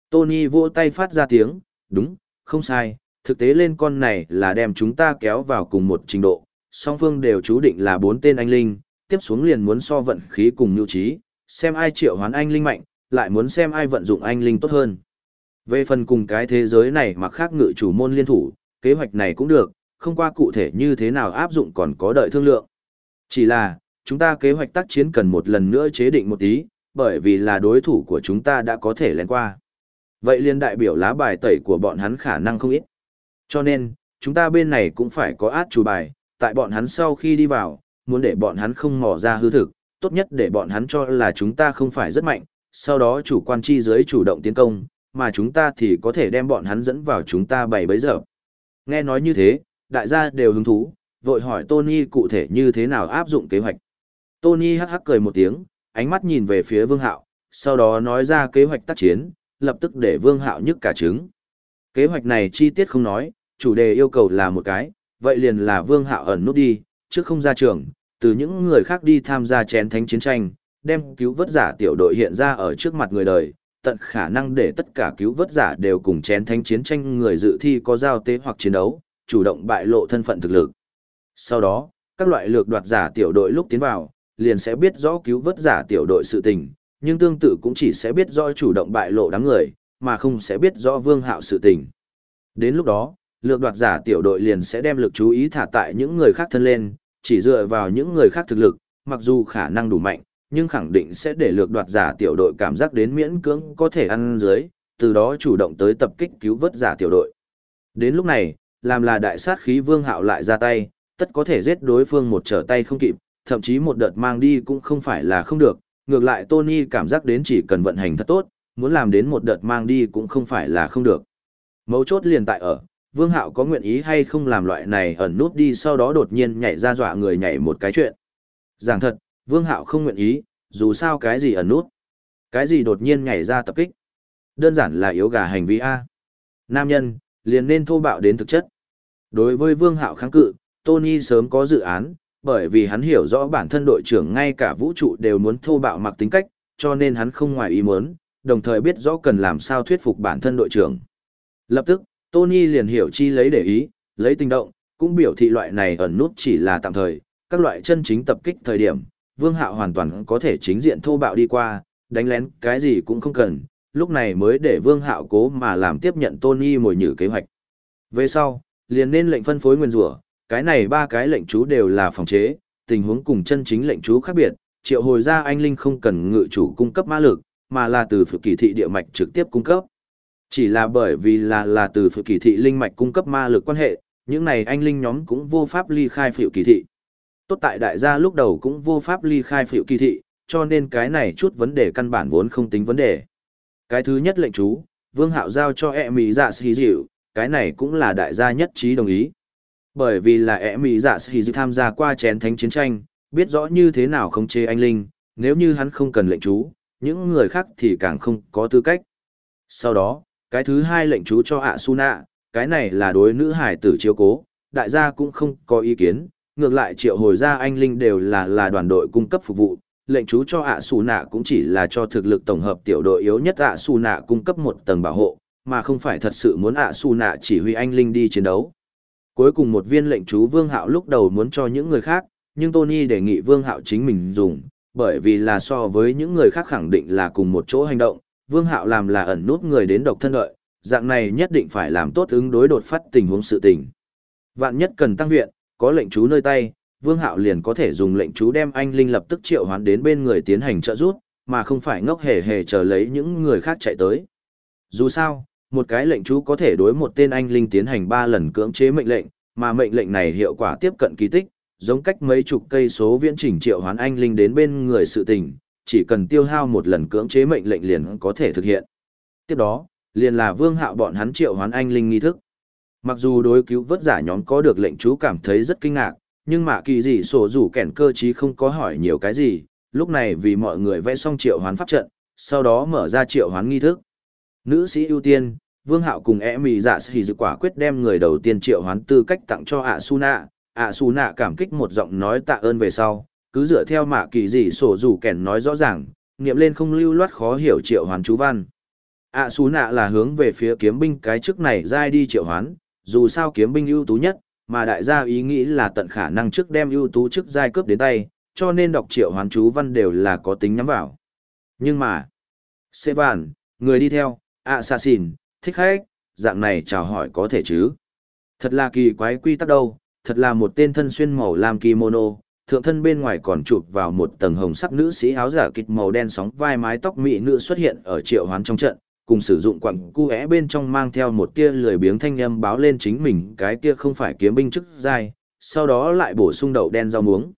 Tony vỗ tay phát ra tiếng, đúng, không sai, thực tế lên con này là đem chúng ta kéo vào cùng một trình độ, song phương đều chú định là bốn tên anh linh, tiếp xuống liền muốn so vận khí cùng nhu trí, xem ai triệu hoán anh linh mạnh, lại muốn xem ai vận dụng anh linh tốt hơn. Về phần cùng cái thế giới này mà khác ngự chủ môn liên thủ, kế hoạch này cũng được, không qua cụ thể như thế nào áp dụng còn có đợi thương lượng. Chỉ là, chúng ta kế hoạch tác chiến cần một lần nữa chế định một tí, bởi vì là đối thủ của chúng ta đã có thể lén qua. Vậy liên đại biểu lá bài tẩy của bọn hắn khả năng không ít. Cho nên, chúng ta bên này cũng phải có át chủ bài, tại bọn hắn sau khi đi vào, muốn để bọn hắn không mò ra hư thực, tốt nhất để bọn hắn cho là chúng ta không phải rất mạnh, sau đó chủ quan chi giới chủ động tiến công, mà chúng ta thì có thể đem bọn hắn dẫn vào chúng ta bày bấy giờ. Nghe nói như thế, đại gia đều hứng thú, vội hỏi Tony cụ thể như thế nào áp dụng kế hoạch. Tony hắc hắc cười một tiếng, ánh mắt nhìn về phía Vương Hạo, sau đó nói ra kế hoạch tác chiến, lập tức để Vương Hạo nhức cả trứng. Kế hoạch này chi tiết không nói, chủ đề yêu cầu là một cái, vậy liền là Vương Hạo ẩn nút đi, trước không ra trường, từ những người khác đi tham gia chén thánh chiến tranh, đem cứu vớt giả tiểu đội hiện ra ở trước mặt người đời, tận khả năng để tất cả cứu vớt giả đều cùng chén thánh chiến tranh người dự thi có giao tế hoặc chiến đấu, chủ động bại lộ thân phận thực lực. Sau đó, các loại lược đoạt giả tiểu đội lúc tiến vào, liền sẽ biết rõ cứu vớt giả tiểu đội sự tình, nhưng tương tự cũng chỉ sẽ biết rõ chủ động bại lộ đám người, mà không sẽ biết rõ vương hạo sự tình. Đến lúc đó, lược đoạt giả tiểu đội liền sẽ đem lực chú ý thả tại những người khác thân lên, chỉ dựa vào những người khác thực lực, mặc dù khả năng đủ mạnh, nhưng khẳng định sẽ để lược đoạt giả tiểu đội cảm giác đến miễn cưỡng có thể ăn dưới, từ đó chủ động tới tập kích cứu vớt giả tiểu đội. Đến lúc này, làm là đại sát khí vương hạo lại ra tay, tất có thể giết đối phương một trở tay không kịp, thậm chí một đợt mang đi cũng không phải là không được, ngược lại Tony cảm giác đến chỉ cần vận hành thật tốt, muốn làm đến một đợt mang đi cũng không phải là không được. Mấu chốt liền tại ở, Vương Hạo có nguyện ý hay không làm loại này ẩn nút đi sau đó đột nhiên nhảy ra dọa người nhảy một cái chuyện. Giảng thật, Vương Hạo không nguyện ý, dù sao cái gì ẩn nút. Cái gì đột nhiên nhảy ra tập kích. Đơn giản là yếu gà hành vi A. Nam nhân, liền nên thô bạo đến thực chất. Đối với Vương Hạo kháng cự, Tony sớm có dự án, bởi vì hắn hiểu rõ bản thân đội trưởng ngay cả vũ trụ đều muốn thô bạo mặc tính cách, cho nên hắn không ngoài ý muốn, đồng thời biết rõ cần làm sao thuyết phục bản thân đội trưởng. Lập tức, Tony liền hiểu chi lấy để ý, lấy tình động, cũng biểu thị loại này ẩn nút chỉ là tạm thời, các loại chân chính tập kích thời điểm, Vương Hạo hoàn toàn có thể chính diện thô bạo đi qua, đánh lén cái gì cũng không cần, lúc này mới để Vương Hạo cố mà làm tiếp nhận Tony mồi nhử kế hoạch. Về sau, liền nên lệnh phân phối nguyên rủa, cái này ba cái lệnh chú đều là phòng chế, tình huống cùng chân chính lệnh chú khác biệt, triệu hồi ra anh Linh không cần ngự chủ cung cấp ma lực, mà là từ phụ kỳ thị địa mạch trực tiếp cung cấp. Chỉ là bởi vì là là từ phụ kỳ thị linh mạch cung cấp ma lực quan hệ, những này anh Linh nhóm cũng vô pháp ly khai phụ kỳ thị. Tốt tại đại gia lúc đầu cũng vô pháp ly khai phụ kỳ thị, cho nên cái này chút vấn đề căn bản vốn không tính vấn đề. Cái thứ nhất lệnh chú, Vương Hạo giao cho e mỹ dạ sĩ dịu, cái này cũng là đại gia nhất trí đồng ý. Bởi vì là e ẹ mỹ dạ sĩ dịu tham gia qua chén thánh chiến tranh, biết rõ như thế nào không chê anh Linh, nếu như hắn không cần lệnh chú, những người khác thì càng không có tư cách. Sau đó, cái thứ hai lệnh chú cho ạ su cái này là đối nữ hải tử chiếu cố, đại gia cũng không có ý kiến, ngược lại triệu hồi ra anh Linh đều là là đoàn đội cung cấp phục vụ, lệnh chú cho ạ xù nạ cũng chỉ là cho thực lực tổng hợp tiểu đội yếu nhất ạ xù nạ cung cấp một tầng bảo hộ, mà không phải thật sự muốn ạ xù nạ chỉ huy anh Linh đi chiến đấu. Cuối cùng một viên lệnh chú Vương Hạo lúc đầu muốn cho những người khác, nhưng Tony đề nghị Vương Hạo chính mình dùng, bởi vì là so với những người khác khẳng định là cùng một chỗ hành động, Vương Hạo làm là ẩn nút người đến độc thân đợi, dạng này nhất định phải làm tốt ứng đối đột phát tình huống sự tình. Vạn nhất cần tăng viện, có lệnh chú nơi tay, Vương Hạo liền có thể dùng lệnh chú đem anh Linh lập tức triệu hoán đến bên người tiến hành trợ giúp, mà không phải ngốc hề hề chờ lấy những người khác chạy tới. Dù sao, một cái lệnh chú có thể đối một tên anh linh tiến hành ba lần cưỡng chế mệnh lệnh, mà mệnh lệnh này hiệu quả tiếp cận kỳ tích, giống cách mấy chục cây số viễn trình triệu hoán anh linh đến bên người sự tình, chỉ cần tiêu hao một lần cưỡng chế mệnh lệnh liền có thể thực hiện. tiếp đó, liền là vương hạo bọn hắn triệu hoán anh linh nghi thức. Mặc dù đối cứu vớt giả nhóm có được lệnh chú cảm thấy rất kinh ngạc, nhưng mà kỳ dị sổ rủ kẻn cơ chí không có hỏi nhiều cái gì, lúc này vì mọi người vẽ xong triệu hoán pháp trận, sau đó mở ra triệu hoán nghi thức. Nữ sĩ ưu tiên, Vương Hạo cùng e mì dạ sĩ dự quả quyết đem người đầu tiên triệu hoán tư cách tặng cho ạ su nạ, ạ su nạ cảm kích một giọng nói tạ ơn về sau, cứ dựa theo mạ kỳ dị sổ rủ kẻn nói rõ ràng, nghiệm lên không lưu loát khó hiểu triệu hoán chú văn. ạ su nạ là hướng về phía kiếm binh cái chức này dai đi triệu hoán, dù sao kiếm binh ưu tú nhất, mà đại gia ý nghĩ là tận khả năng trước đem ưu tú trước giai cướp đến tay, cho nên đọc triệu hoán chú văn đều là có tính nhắm vào. Nhưng mà, Sevan, người đi theo, Assassin, thích khách, dạng này chào hỏi có thể chứ. Thật là kỳ quái quy tắc đâu, thật là một tên thân xuyên màu làm kimono, thượng thân bên ngoài còn chụp vào một tầng hồng sắc nữ sĩ áo giả kịch màu đen sóng vai mái tóc mỹ nữ xuất hiện ở triệu hoán trong trận, cùng sử dụng quặng cu é bên trong mang theo một tia lười biếng thanh âm báo lên chính mình cái kia không phải kiếm binh chức giai, sau đó lại bổ sung đậu đen rau muống.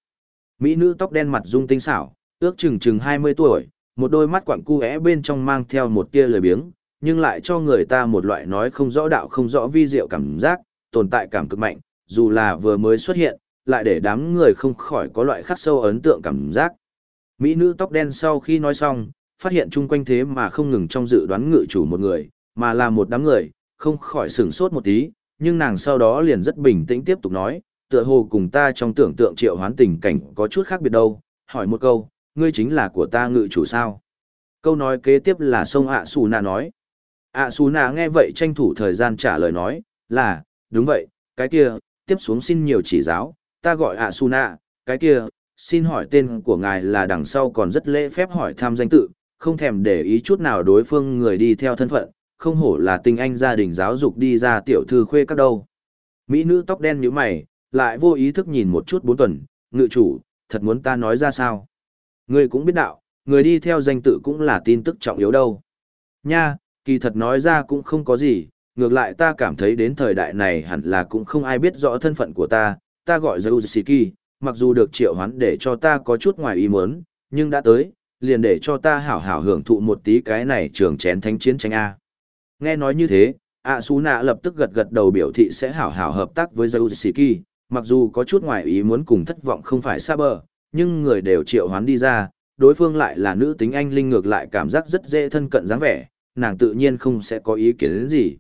Mỹ nữ tóc đen mặt dung tinh xảo, ước chừng chừng 20 tuổi, một đôi mắt quặng cu é bên trong mang theo một tia lười biếng, nhưng lại cho người ta một loại nói không rõ đạo không rõ vi diệu cảm giác, tồn tại cảm cực mạnh, dù là vừa mới xuất hiện, lại để đám người không khỏi có loại khắc sâu ấn tượng cảm giác. Mỹ nữ tóc đen sau khi nói xong, phát hiện chung quanh thế mà không ngừng trong dự đoán ngự chủ một người, mà là một đám người, không khỏi sửng sốt một tí, nhưng nàng sau đó liền rất bình tĩnh tiếp tục nói, tựa hồ cùng ta trong tưởng tượng triệu hoán tình cảnh có chút khác biệt đâu, hỏi một câu, ngươi chính là của ta ngự chủ sao? Câu nói kế tiếp là sông ạ xù nà nói. ạ xù nà nghe vậy tranh thủ thời gian trả lời nói, là, đúng vậy, cái kia, tiếp xuống xin nhiều chỉ giáo, ta gọi ạ xù nà, cái kia, xin hỏi tên của ngài là đằng sau còn rất lễ phép hỏi tham danh tự, không thèm để ý chút nào đối phương người đi theo thân phận, không hổ là tinh anh gia đình giáo dục đi ra tiểu thư khuê các đâu. Mỹ nữ tóc đen như mày, lại vô ý thức nhìn một chút bốn tuần, ngự chủ, thật muốn ta nói ra sao. Người cũng biết đạo, người đi theo danh tự cũng là tin tức trọng yếu đâu. Nha, kỳ thật nói ra cũng không có gì, ngược lại ta cảm thấy đến thời đại này hẳn là cũng không ai biết rõ thân phận của ta, ta gọi Zeusiki, mặc dù được triệu hoán để cho ta có chút ngoài ý muốn, nhưng đã tới, liền để cho ta hảo hảo hưởng thụ một tí cái này trường chén thánh chiến tranh A. Nghe nói như thế, ạ xú nạ lập tức gật gật đầu biểu thị sẽ hảo hảo hợp tác với Zeusiki, mặc dù có chút ngoài ý muốn cùng thất vọng không phải xa bờ, nhưng người đều triệu hoán đi ra, đối phương lại là nữ tính anh linh ngược lại cảm giác rất dễ thân cận dáng vẻ, nàng tự nhiên không sẽ có ý kiến đến gì.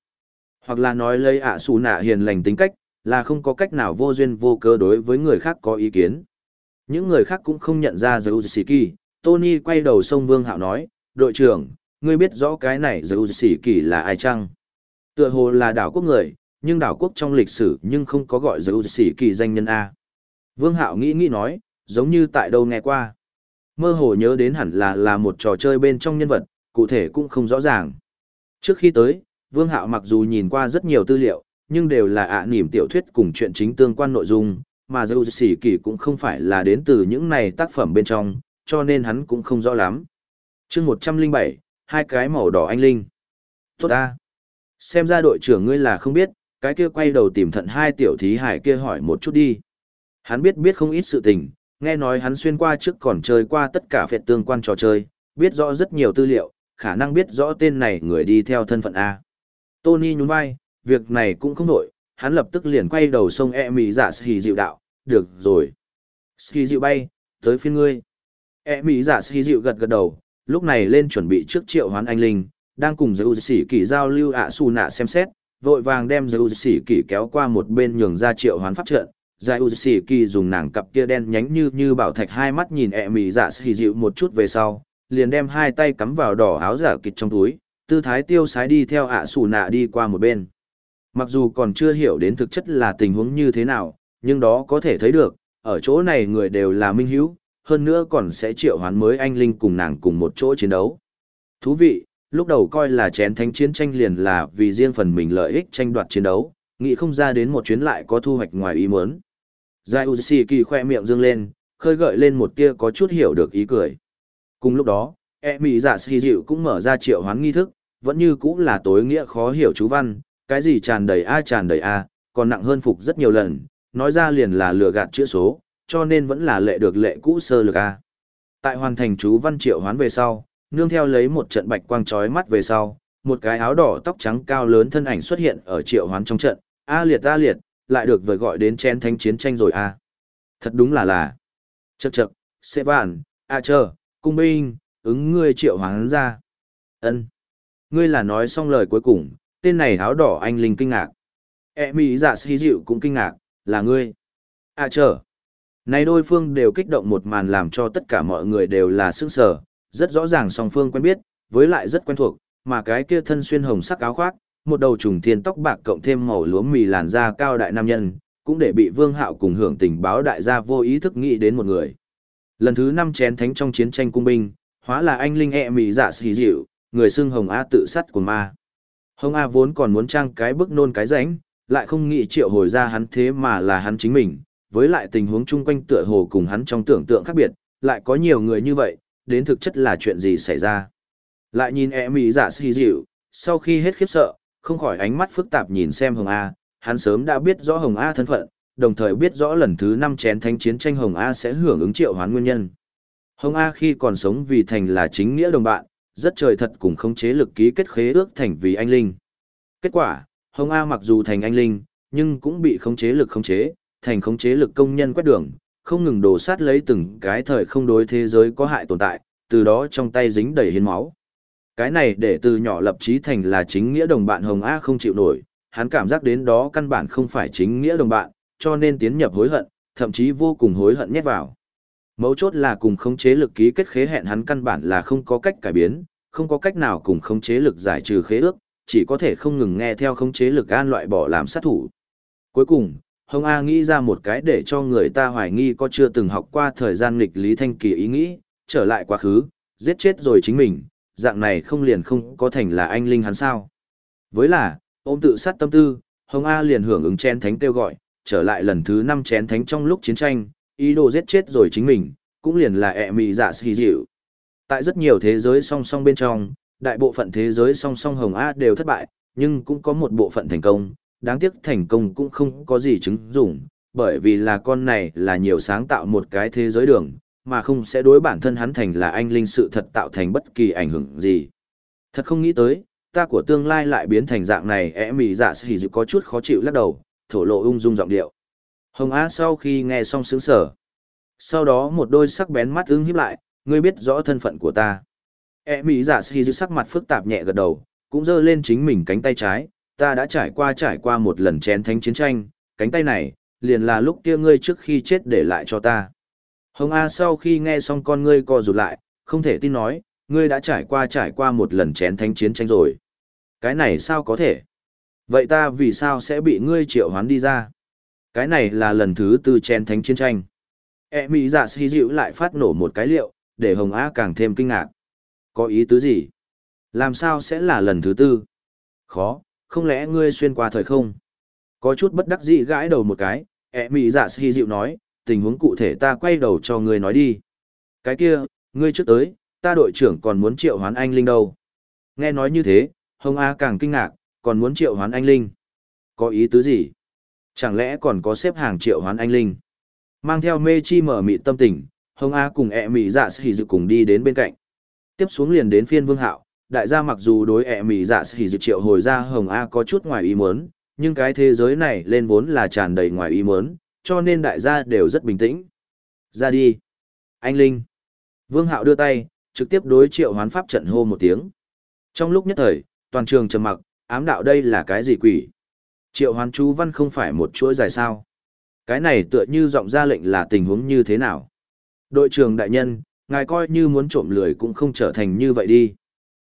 Hoặc là nói lấy ạ xù nạ hiền lành tính cách, là không có cách nào vô duyên vô cơ đối với người khác có ý kiến. Những người khác cũng không nhận ra Zeusiki, Tony quay đầu sông Vương Hạo nói, đội trưởng, ngươi biết rõ cái này Zeusiki là ai chăng? Tựa hồ là đảo quốc người, nhưng đảo quốc trong lịch sử nhưng không có gọi Zeusiki danh nhân A. Vương Hạo nghĩ nghĩ nói, giống như tại đâu nghe qua. Mơ hồ nhớ đến hẳn là là một trò chơi bên trong nhân vật, cụ thể cũng không rõ ràng. Trước khi tới, Vương Hạo mặc dù nhìn qua rất nhiều tư liệu, nhưng đều là ạ niềm tiểu thuyết cùng chuyện chính tương quan nội dung, mà dấu sĩ kỳ cũng không phải là đến từ những này tác phẩm bên trong, cho nên hắn cũng không rõ lắm. chương 107, hai cái màu đỏ anh linh. Tốt ta. Xem ra đội trưởng ngươi là không biết, cái kia quay đầu tìm thận hai tiểu thí hải kia hỏi một chút đi. Hắn biết biết không ít sự tình, nghe nói hắn xuyên qua trước còn chơi qua tất cả phệt tương quan trò chơi, biết rõ rất nhiều tư liệu, khả năng biết rõ tên này người đi theo thân phận A. Tony nhún vai, việc này cũng không nổi, hắn lập tức liền quay đầu sông e mì giả ski dịu đạo, được rồi. Ski dịu bay, tới phiên ngươi. E mỹ giả sĩ dịu gật gật đầu, lúc này lên chuẩn bị trước triệu hoán anh linh, đang cùng giữ sĩ kỳ giao lưu ạ su nạ xem xét, vội vàng đem giữ sĩ kỳ kéo qua một bên nhường ra triệu hoán pháp trận. Giải U Sĩ Kỳ dùng nàng cặp kia đen nhánh như như bảo thạch hai mắt nhìn ẹ mị dạ sĩ dịu một chút về sau, liền đem hai tay cắm vào đỏ áo giả kịch trong túi, tư thái tiêu sái đi theo ạ su nạ đi qua một bên. Mặc dù còn chưa hiểu đến thực chất là tình huống như thế nào, nhưng đó có thể thấy được, ở chỗ này người đều là minh hữu, hơn nữa còn sẽ triệu hoán mới anh linh cùng nàng cùng một chỗ chiến đấu. Thú vị, lúc đầu coi là chén thánh chiến tranh liền là vì riêng phần mình lợi ích tranh đoạt chiến đấu, nghĩ không ra đến một chuyến lại có thu hoạch ngoài ý muốn. Giai Uzi kỳ khoe miệng dương lên, khơi gợi lên một tia có chút hiểu được ý cười. Cùng lúc đó, e mỹ dạ sĩ dịu cũng mở ra triệu hoán nghi thức, vẫn như cũng là tối nghĩa khó hiểu chú văn, cái gì tràn đầy a tràn đầy a, còn nặng hơn phục rất nhiều lần, nói ra liền là lừa gạt chữa số, cho nên vẫn là lệ được lệ cũ sơ lược A. Tại hoàn thành chú văn triệu hoán về sau, nương theo lấy một trận bạch quang chói mắt về sau, một cái áo đỏ tóc trắng cao lớn thân ảnh xuất hiện ở triệu hoán trong trận, a liệt a liệt, lại được vời gọi đến chén thánh chiến tranh rồi a. Thật đúng là là. Chậc chậc, sẽ bản a chờ, cung binh, ứng ngươi triệu hoán ra. ân Ngươi là nói xong lời cuối cùng, tên này áo đỏ anh linh kinh ngạc. E mỹ dạ sĩ dịu cũng kinh ngạc, là ngươi. A chờ. Này đôi phương đều kích động một màn làm cho tất cả mọi người đều là sức sở, rất rõ ràng song phương quen biết, với lại rất quen thuộc, mà cái kia thân xuyên hồng sắc áo khoác, một đầu trùng thiên tóc bạc cộng thêm màu lúa mì làn da cao đại nam nhân, cũng để bị Vương Hạo cùng hưởng tình báo đại gia vô ý thức nghĩ đến một người. Lần thứ năm chén thánh trong chiến tranh cung binh, hóa là anh linh e mì giả xì dịu, người xưng Hồng A tự sát của ma. Hồng A vốn còn muốn trang cái bức nôn cái ránh, lại không nghĩ triệu hồi ra hắn thế mà là hắn chính mình, với lại tình huống chung quanh tựa hồ cùng hắn trong tưởng tượng khác biệt, lại có nhiều người như vậy, đến thực chất là chuyện gì xảy ra. Lại nhìn e mỹ giả si dịu, sau khi hết khiếp sợ, không khỏi ánh mắt phức tạp nhìn xem Hồng A, hắn sớm đã biết rõ Hồng A thân phận, đồng thời biết rõ lần thứ năm chén thánh chiến tranh Hồng A sẽ hưởng ứng triệu hoán nguyên nhân. Hồng A khi còn sống vì thành là chính nghĩa đồng bạn, rất trời thật cùng khống chế lực ký kết khế ước thành vì anh linh. Kết quả, Hồng A mặc dù thành anh linh, nhưng cũng bị khống chế lực khống chế, thành khống chế lực công nhân quét đường, không ngừng đổ sát lấy từng cái thời không đối thế giới có hại tồn tại, từ đó trong tay dính đầy hiến máu. Cái này để từ nhỏ lập chí thành là chính nghĩa đồng bạn Hồng A không chịu nổi, hắn cảm giác đến đó căn bản không phải chính nghĩa đồng bạn, cho nên tiến nhập hối hận, thậm chí vô cùng hối hận nhét vào. Mấu chốt là cùng khống chế lực ký kết khế hẹn hắn căn bản là không có cách cải biến, không có cách nào cùng khống chế lực giải trừ khế ước, chỉ có thể không ngừng nghe theo khống chế lực an loại bỏ làm sát thủ. Cuối cùng, Hồng A nghĩ ra một cái để cho người ta hoài nghi có chưa từng học qua thời gian nghịch lý thanh kỳ ý nghĩ, trở lại quá khứ, giết chết rồi chính mình, dạng này không liền không có thành là anh linh hắn sao. Với là, ôm tự sát tâm tư, Hồng A liền hưởng ứng chén thánh kêu gọi, trở lại lần thứ 5 chén thánh trong lúc chiến tranh, ý đồ giết chết rồi chính mình, cũng liền là ẹ mị giả xì dịu. Tại rất nhiều thế giới song song bên trong, đại bộ phận thế giới song song Hồng A đều thất bại, nhưng cũng có một bộ phận thành công, đáng tiếc thành công cũng không có gì chứng dụng, bởi vì là con này là nhiều sáng tạo một cái thế giới đường, mà không sẽ đối bản thân hắn thành là anh linh sự thật tạo thành bất kỳ ảnh hưởng gì. Thật không nghĩ tới, ta của tương lai lại biến thành dạng này ẻ mì dạ sĩ dự có chút khó chịu lắc đầu, thổ lộ ung dung giọng điệu. Hồng Á sau khi nghe xong sướng sở. Sau đó một đôi sắc bén mắt ưng hiếp lại, ngươi biết rõ thân phận của ta. E mỹ giả sĩ sắc mặt phức tạp nhẹ gật đầu, cũng giơ lên chính mình cánh tay trái, ta đã trải qua trải qua một lần chén thánh chiến tranh, cánh tay này, liền là lúc kia ngươi trước khi chết để lại cho ta. Hồng A sau khi nghe xong con ngươi co rụt lại, không thể tin nói, ngươi đã trải qua trải qua một lần chén thánh chiến tranh rồi. Cái này sao có thể? Vậy ta vì sao sẽ bị ngươi triệu hoán đi ra? Cái này là lần thứ tư chén thánh chiến tranh. E mỹ dạ si dịu lại phát nổ một cái liệu, để Hồng A càng thêm kinh ngạc. Có ý tứ gì? Làm sao sẽ là lần thứ tư? Khó, không lẽ ngươi xuyên qua thời không? Có chút bất đắc dĩ gãi đầu một cái, ẹ mị dạ si dịu nói, tình huống cụ thể ta quay đầu cho ngươi nói đi. Cái kia, ngươi trước tới, ta đội trưởng còn muốn triệu hoán anh Linh đâu. Nghe nói như thế, Hồng A càng kinh ngạc, còn muốn triệu hoán anh Linh. Có ý tứ gì? Chẳng lẽ còn có xếp hàng triệu hoán anh Linh? Mang theo mê chi mở mị tâm tình, Hồng A cùng ẹ mị dạ si dịu cùng đi đến bên cạnh. Tiếp xuống liền đến phiên vương hạo, đại gia mặc dù đối ẹ mị dạ sĩ dự triệu hồi ra Hồng A có chút ngoài ý muốn, nhưng cái thế giới này lên vốn là tràn đầy ngoài ý muốn, cho nên đại gia đều rất bình tĩnh. Ra đi. Anh Linh. Vương Hạo đưa tay, trực tiếp đối triệu hoán pháp trận hô một tiếng. Trong lúc nhất thời, toàn trường trầm mặc, ám đạo đây là cái gì quỷ? Triệu hoán chú văn không phải một chuỗi dài sao? Cái này tựa như giọng ra lệnh là tình huống như thế nào? Đội trưởng đại nhân, ngài coi như muốn trộm lười cũng không trở thành như vậy đi.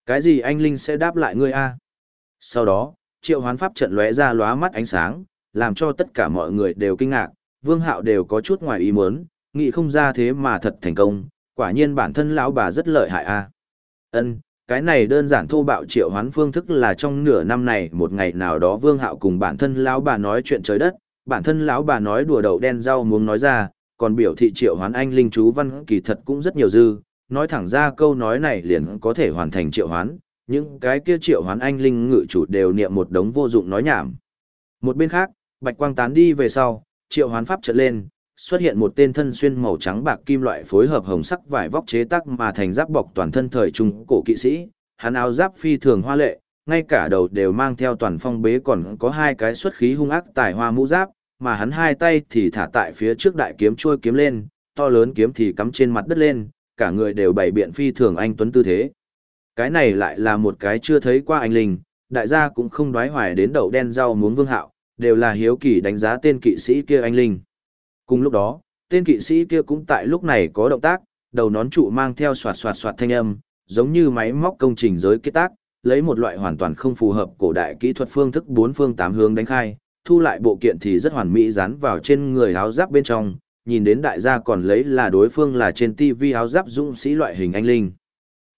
Cái gì anh Linh sẽ đáp lại ngươi a? Sau đó, triệu hoán pháp trận lóe ra lóa mắt ánh sáng, làm cho tất cả mọi người đều kinh ngạc, vương hạo đều có chút ngoài ý muốn, nghĩ không ra thế mà thật thành công, quả nhiên bản thân lão bà rất lợi hại a. Ân, cái này đơn giản thô bạo triệu hoán phương thức là trong nửa năm này một ngày nào đó vương hạo cùng bản thân lão bà nói chuyện trời đất, bản thân lão bà nói đùa đầu đen rau muốn nói ra, còn biểu thị triệu hoán anh linh chú văn kỳ thật cũng rất nhiều dư, nói thẳng ra câu nói này liền có thể hoàn thành triệu hoán, những cái kia triệu hoán anh linh ngự chủ đều niệm một đống vô dụng nói nhảm. Một bên khác, bạch quang tán đi về sau, triệu hoán pháp trận lên, xuất hiện một tên thân xuyên màu trắng bạc kim loại phối hợp hồng sắc vải vóc chế tác mà thành giáp bọc toàn thân thời trung cổ kỵ sĩ, hắn áo giáp phi thường hoa lệ, ngay cả đầu đều mang theo toàn phong bế còn có hai cái xuất khí hung ác tài hoa mũ giáp, mà hắn hai tay thì thả tại phía trước đại kiếm trôi kiếm lên, to lớn kiếm thì cắm trên mặt đất lên, cả người đều bày biện phi thường anh tuấn tư thế. Cái này lại là một cái chưa thấy qua anh linh, đại gia cũng không đoái hoài đến đậu đen rau muốn vương hạo, đều là hiếu kỳ đánh giá tên kỵ sĩ kia anh linh. Cùng lúc đó, tên kỵ sĩ kia cũng tại lúc này có động tác, đầu nón trụ mang theo soạt soạt soạt thanh âm, giống như máy móc công trình giới kết tác, lấy một loại hoàn toàn không phù hợp cổ đại kỹ thuật phương thức bốn phương tám hướng đánh khai, thu lại bộ kiện thì rất hoàn mỹ dán vào trên người áo giáp bên trong, nhìn đến đại gia còn lấy là đối phương là trên TV áo giáp dũng sĩ loại hình anh linh.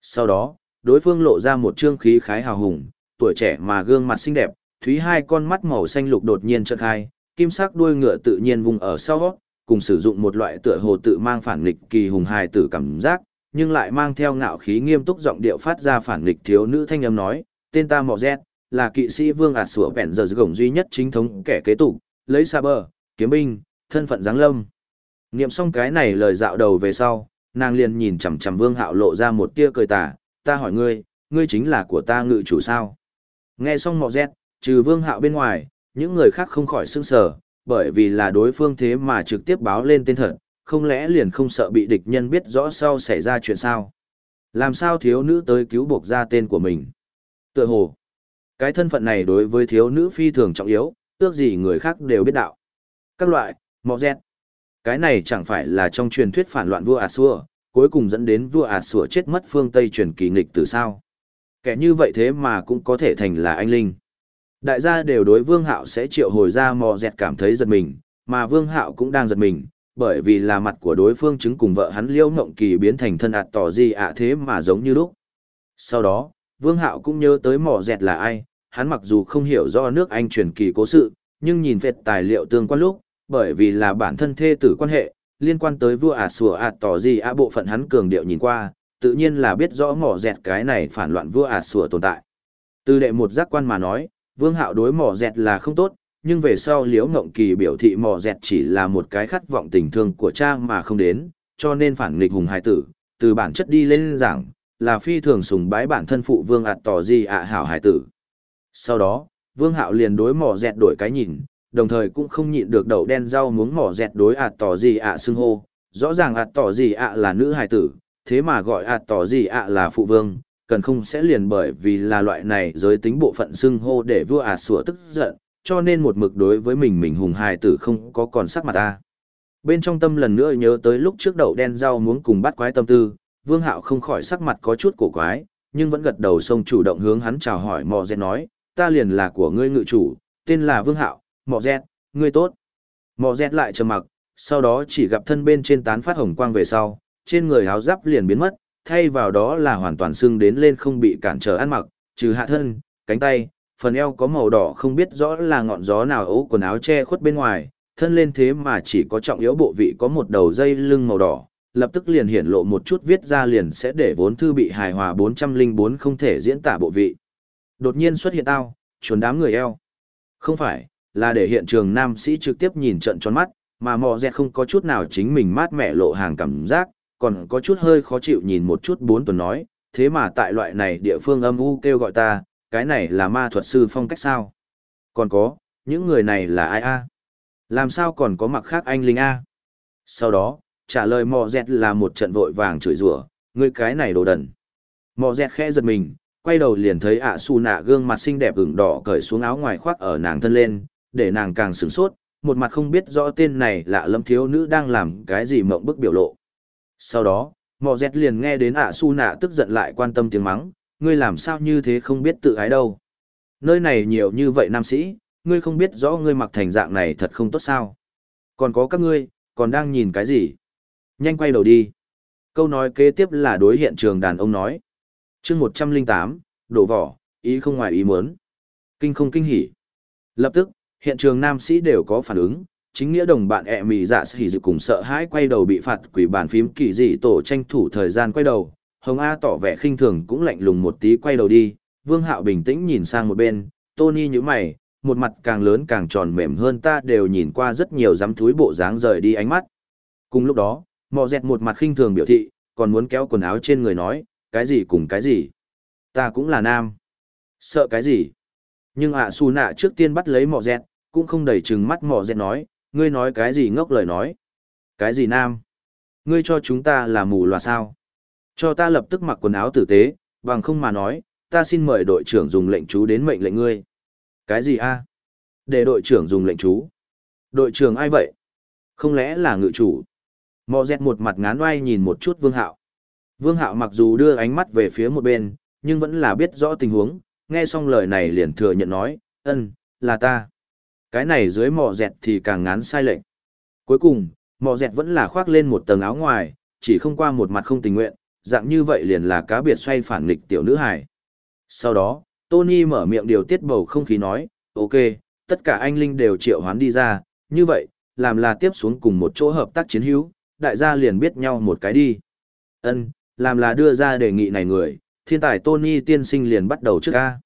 Sau đó, đối phương lộ ra một trương khí khái hào hùng, tuổi trẻ mà gương mặt xinh đẹp, thúy hai con mắt màu xanh lục đột nhiên trợn khai, kim sắc đuôi ngựa tự nhiên vùng ở sau cùng sử dụng một loại tựa hồ tự mang phản nghịch kỳ hùng hài tử cảm giác, nhưng lại mang theo ngạo khí nghiêm túc giọng điệu phát ra phản nghịch thiếu nữ thanh âm nói, tên ta Mọ Dẹt, là kỵ sĩ vương ạt sủa vẹn giờ gồng duy nhất chính thống kẻ kế tục, lấy sa bờ, kiếm binh, thân phận giáng lâm. Niệm xong cái này lời dạo đầu về sau, nàng liền nhìn chằm chằm vương hạo lộ ra một tia cười tà, ta hỏi ngươi, ngươi chính là của ta ngự chủ sao? Nghe xong Mọ rét, trừ vương hạo bên ngoài, những người khác không khỏi sững sờ, bởi vì là đối phương thế mà trực tiếp báo lên tên thật, không lẽ liền không sợ bị địch nhân biết rõ sau xảy ra chuyện sao? Làm sao thiếu nữ tới cứu buộc ra tên của mình? Tựa hồ, cái thân phận này đối với thiếu nữ phi thường trọng yếu, ước gì người khác đều biết đạo. Các loại, mọ rét, cái này chẳng phải là trong truyền thuyết phản loạn vua Assur, cuối cùng dẫn đến vua Assur chết mất phương Tây truyền kỳ nghịch từ sao? Kẻ như vậy thế mà cũng có thể thành là anh linh. Đại gia đều đối Vương Hạo sẽ triệu hồi ra mò dẹt cảm thấy giật mình, mà Vương Hạo cũng đang giật mình, bởi vì là mặt của đối phương chứng cùng vợ hắn Liễu Ngộng Kỳ biến thành thân ạt tỏ gì ạ thế mà giống như lúc. Sau đó, Vương Hạo cũng nhớ tới mò dẹt là ai, hắn mặc dù không hiểu do nước Anh truyền kỳ cố sự, nhưng nhìn vệt tài liệu tương quan lúc, bởi vì là bản thân thê tử quan hệ, liên quan tới vua ả sủa ạt tỏ gì ạ bộ phận hắn cường điệu nhìn qua, tự nhiên là biết rõ mỏ dẹt cái này phản loạn vua ả sủa tồn tại. Từ đệ một giác quan mà nói, Vương Hạo đối mỏ dẹt là không tốt, nhưng về sau Liễu Ngộng Kỳ biểu thị mỏ dẹt chỉ là một cái khát vọng tình thương của cha mà không đến, cho nên phản nghịch hùng hài tử, từ bản chất đi lên giảng, là phi thường sùng bái bản thân phụ Vương ạt tỏ gì ạ hảo hài tử. Sau đó, Vương Hạo liền đối mỏ dẹt đổi cái nhìn, đồng thời cũng không nhịn được đầu đen rau muống mỏ dẹt đối ạt tỏ gì ạ xưng hô, rõ ràng ạt tỏ gì ạ là nữ hài tử, thế mà gọi ạt tỏ gì ạ là phụ vương, cần không sẽ liền bởi vì là loại này giới tính bộ phận xưng hô để vua ạt sủa tức giận, cho nên một mực đối với mình mình hùng hài tử không có còn sắc mặt ta. Bên trong tâm lần nữa nhớ tới lúc trước đậu đen rau muống cùng bắt quái tâm tư, vương hạo không khỏi sắc mặt có chút cổ quái, nhưng vẫn gật đầu xông chủ động hướng hắn chào hỏi mò dẹt nói, ta liền là của ngươi ngự chủ, tên là vương hạo, mò dẹt, ngươi tốt. Mò dẹt lại trầm mặc, sau đó chỉ gặp thân bên trên tán phát hồng quang về sau, trên người áo giáp liền biến mất, thay vào đó là hoàn toàn xương đến lên không bị cản trở ăn mặc, trừ hạ thân, cánh tay, phần eo có màu đỏ không biết rõ là ngọn gió nào ấu quần áo che khuất bên ngoài, thân lên thế mà chỉ có trọng yếu bộ vị có một đầu dây lưng màu đỏ, lập tức liền hiển lộ một chút viết ra liền sẽ để vốn thư bị hài hòa 404 không thể diễn tả bộ vị. Đột nhiên xuất hiện tao, chuồn đám người eo. Không phải, là để hiện trường nam sĩ trực tiếp nhìn trận tròn mắt, mà mò dẹt không có chút nào chính mình mát mẻ lộ hàng cảm giác, còn có chút hơi khó chịu nhìn một chút bốn tuần nói, thế mà tại loại này địa phương âm u kêu gọi ta, cái này là ma thuật sư phong cách sao? Còn có, những người này là ai a? Làm sao còn có mặc khác anh linh a? Sau đó, trả lời mò dẹt là một trận vội vàng chửi rủa, ngươi cái này đồ đần. Mò dẹt khẽ giật mình, quay đầu liền thấy ạ su nạ gương mặt xinh đẹp ửng đỏ cởi xuống áo ngoài khoác ở nàng thân lên, để nàng càng sửng sốt, một mặt không biết rõ tên này lạ lâm thiếu nữ đang làm cái gì mộng bức biểu lộ. Sau đó, mò dẹt liền nghe đến ạ su nạ tức giận lại quan tâm tiếng mắng, ngươi làm sao như thế không biết tự ái đâu. Nơi này nhiều như vậy nam sĩ, ngươi không biết rõ ngươi mặc thành dạng này thật không tốt sao. Còn có các ngươi, còn đang nhìn cái gì? Nhanh quay đầu đi. Câu nói kế tiếp là đối hiện trường đàn ông nói. chương một trăm linh tám, đổ vỏ, ý không ngoài ý muốn. Kinh không kinh hỉ. Lập tức, hiện trường nam sĩ đều có phản ứng, chính nghĩa đồng bạn ẹ mì dạ sĩ dự cùng sợ hãi quay đầu bị phạt quỷ bàn phím kỳ dị tổ tranh thủ thời gian quay đầu hồng a tỏ vẻ khinh thường cũng lạnh lùng một tí quay đầu đi vương hạo bình tĩnh nhìn sang một bên tony nhữ mày một mặt càng lớn càng tròn mềm hơn ta đều nhìn qua rất nhiều dám túi bộ dáng rời đi ánh mắt. Cùng lúc đó mò dẹt một mặt khinh thường biểu thị còn muốn kéo quần áo trên người nói cái gì cùng cái gì? Ta cũng là nam. Sợ cái gì? Nhưng ạ xù nạ trước tiên bắt lấy mỏ dẹt, cũng không đầy chừng mắt mỏ dẹt nói, ngươi nói cái gì ngốc lời nói. Cái gì nam? Ngươi cho chúng ta là mù loà sao? Cho ta lập tức mặc quần áo tử tế, bằng không mà nói, ta xin mời đội trưởng dùng lệnh chú đến mệnh lệnh ngươi. Cái gì a? Để đội trưởng dùng lệnh chú. Đội trưởng ai vậy? Không lẽ là ngự chủ? Mò dẹt một mặt ngán oai nhìn một chút vương hạo. Vương hạo mặc dù đưa ánh mắt về phía một bên, nhưng vẫn là biết rõ tình huống, nghe xong lời này liền thừa nhận nói, ân, là ta. Cái này dưới mỏ dẹt thì càng ngán sai lệch Cuối cùng, mỏ dẹt vẫn là khoác lên một tầng áo ngoài, chỉ không qua một mặt không tình nguyện, dạng như vậy liền là cá biệt xoay phản nghịch tiểu nữ hải Sau đó, Tony mở miệng điều tiết bầu không khí nói, ok, tất cả anh linh đều triệu hoán đi ra, như vậy, làm là tiếp xuống cùng một chỗ hợp tác chiến hữu, đại gia liền biết nhau một cái đi. Ân, làm là đưa ra đề nghị này người, thiên tài Tony tiên sinh liền bắt đầu trước ca.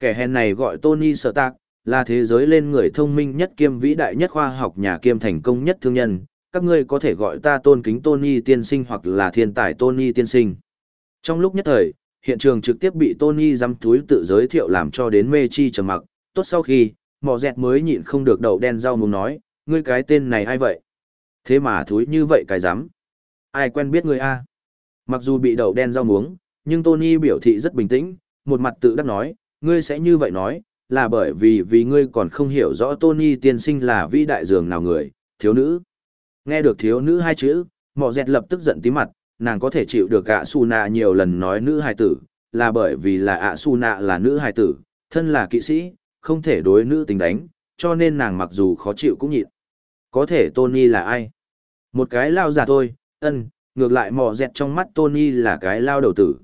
Kẻ hèn này gọi Tony Sở Tạc, là thế giới lên người thông minh nhất kiêm vĩ đại nhất khoa học nhà kiêm thành công nhất thương nhân, các ngươi có thể gọi ta tôn kính Tony tiên sinh hoặc là thiên tài Tony tiên sinh. Trong lúc nhất thời, hiện trường trực tiếp bị Tony dăm túi tự giới thiệu làm cho đến mê chi trầm mặc, tốt sau khi, mỏ dẹt mới nhịn không được đầu đen rau muốn nói, ngươi cái tên này ai vậy? Thế mà thúi như vậy cái dám? Ai quen biết ngươi a? Mặc dù bị đầu đen rau muống, nhưng Tony biểu thị rất bình tĩnh, một mặt tự đắc nói, ngươi sẽ như vậy nói, là bởi vì vì ngươi còn không hiểu rõ Tony tiên sinh là vĩ đại dường nào người, thiếu nữ. Nghe được thiếu nữ hai chữ, mọ dẹt lập tức giận tí mặt, nàng có thể chịu được ạ su nạ nhiều lần nói nữ hài tử, là bởi vì là ạ su nạ là nữ hài tử, thân là kỵ sĩ, không thể đối nữ tình đánh, cho nên nàng mặc dù khó chịu cũng nhịn. Có thể Tony là ai? Một cái lao giả thôi, ân, ngược lại mỏ dẹt trong mắt Tony là cái lao đầu tử.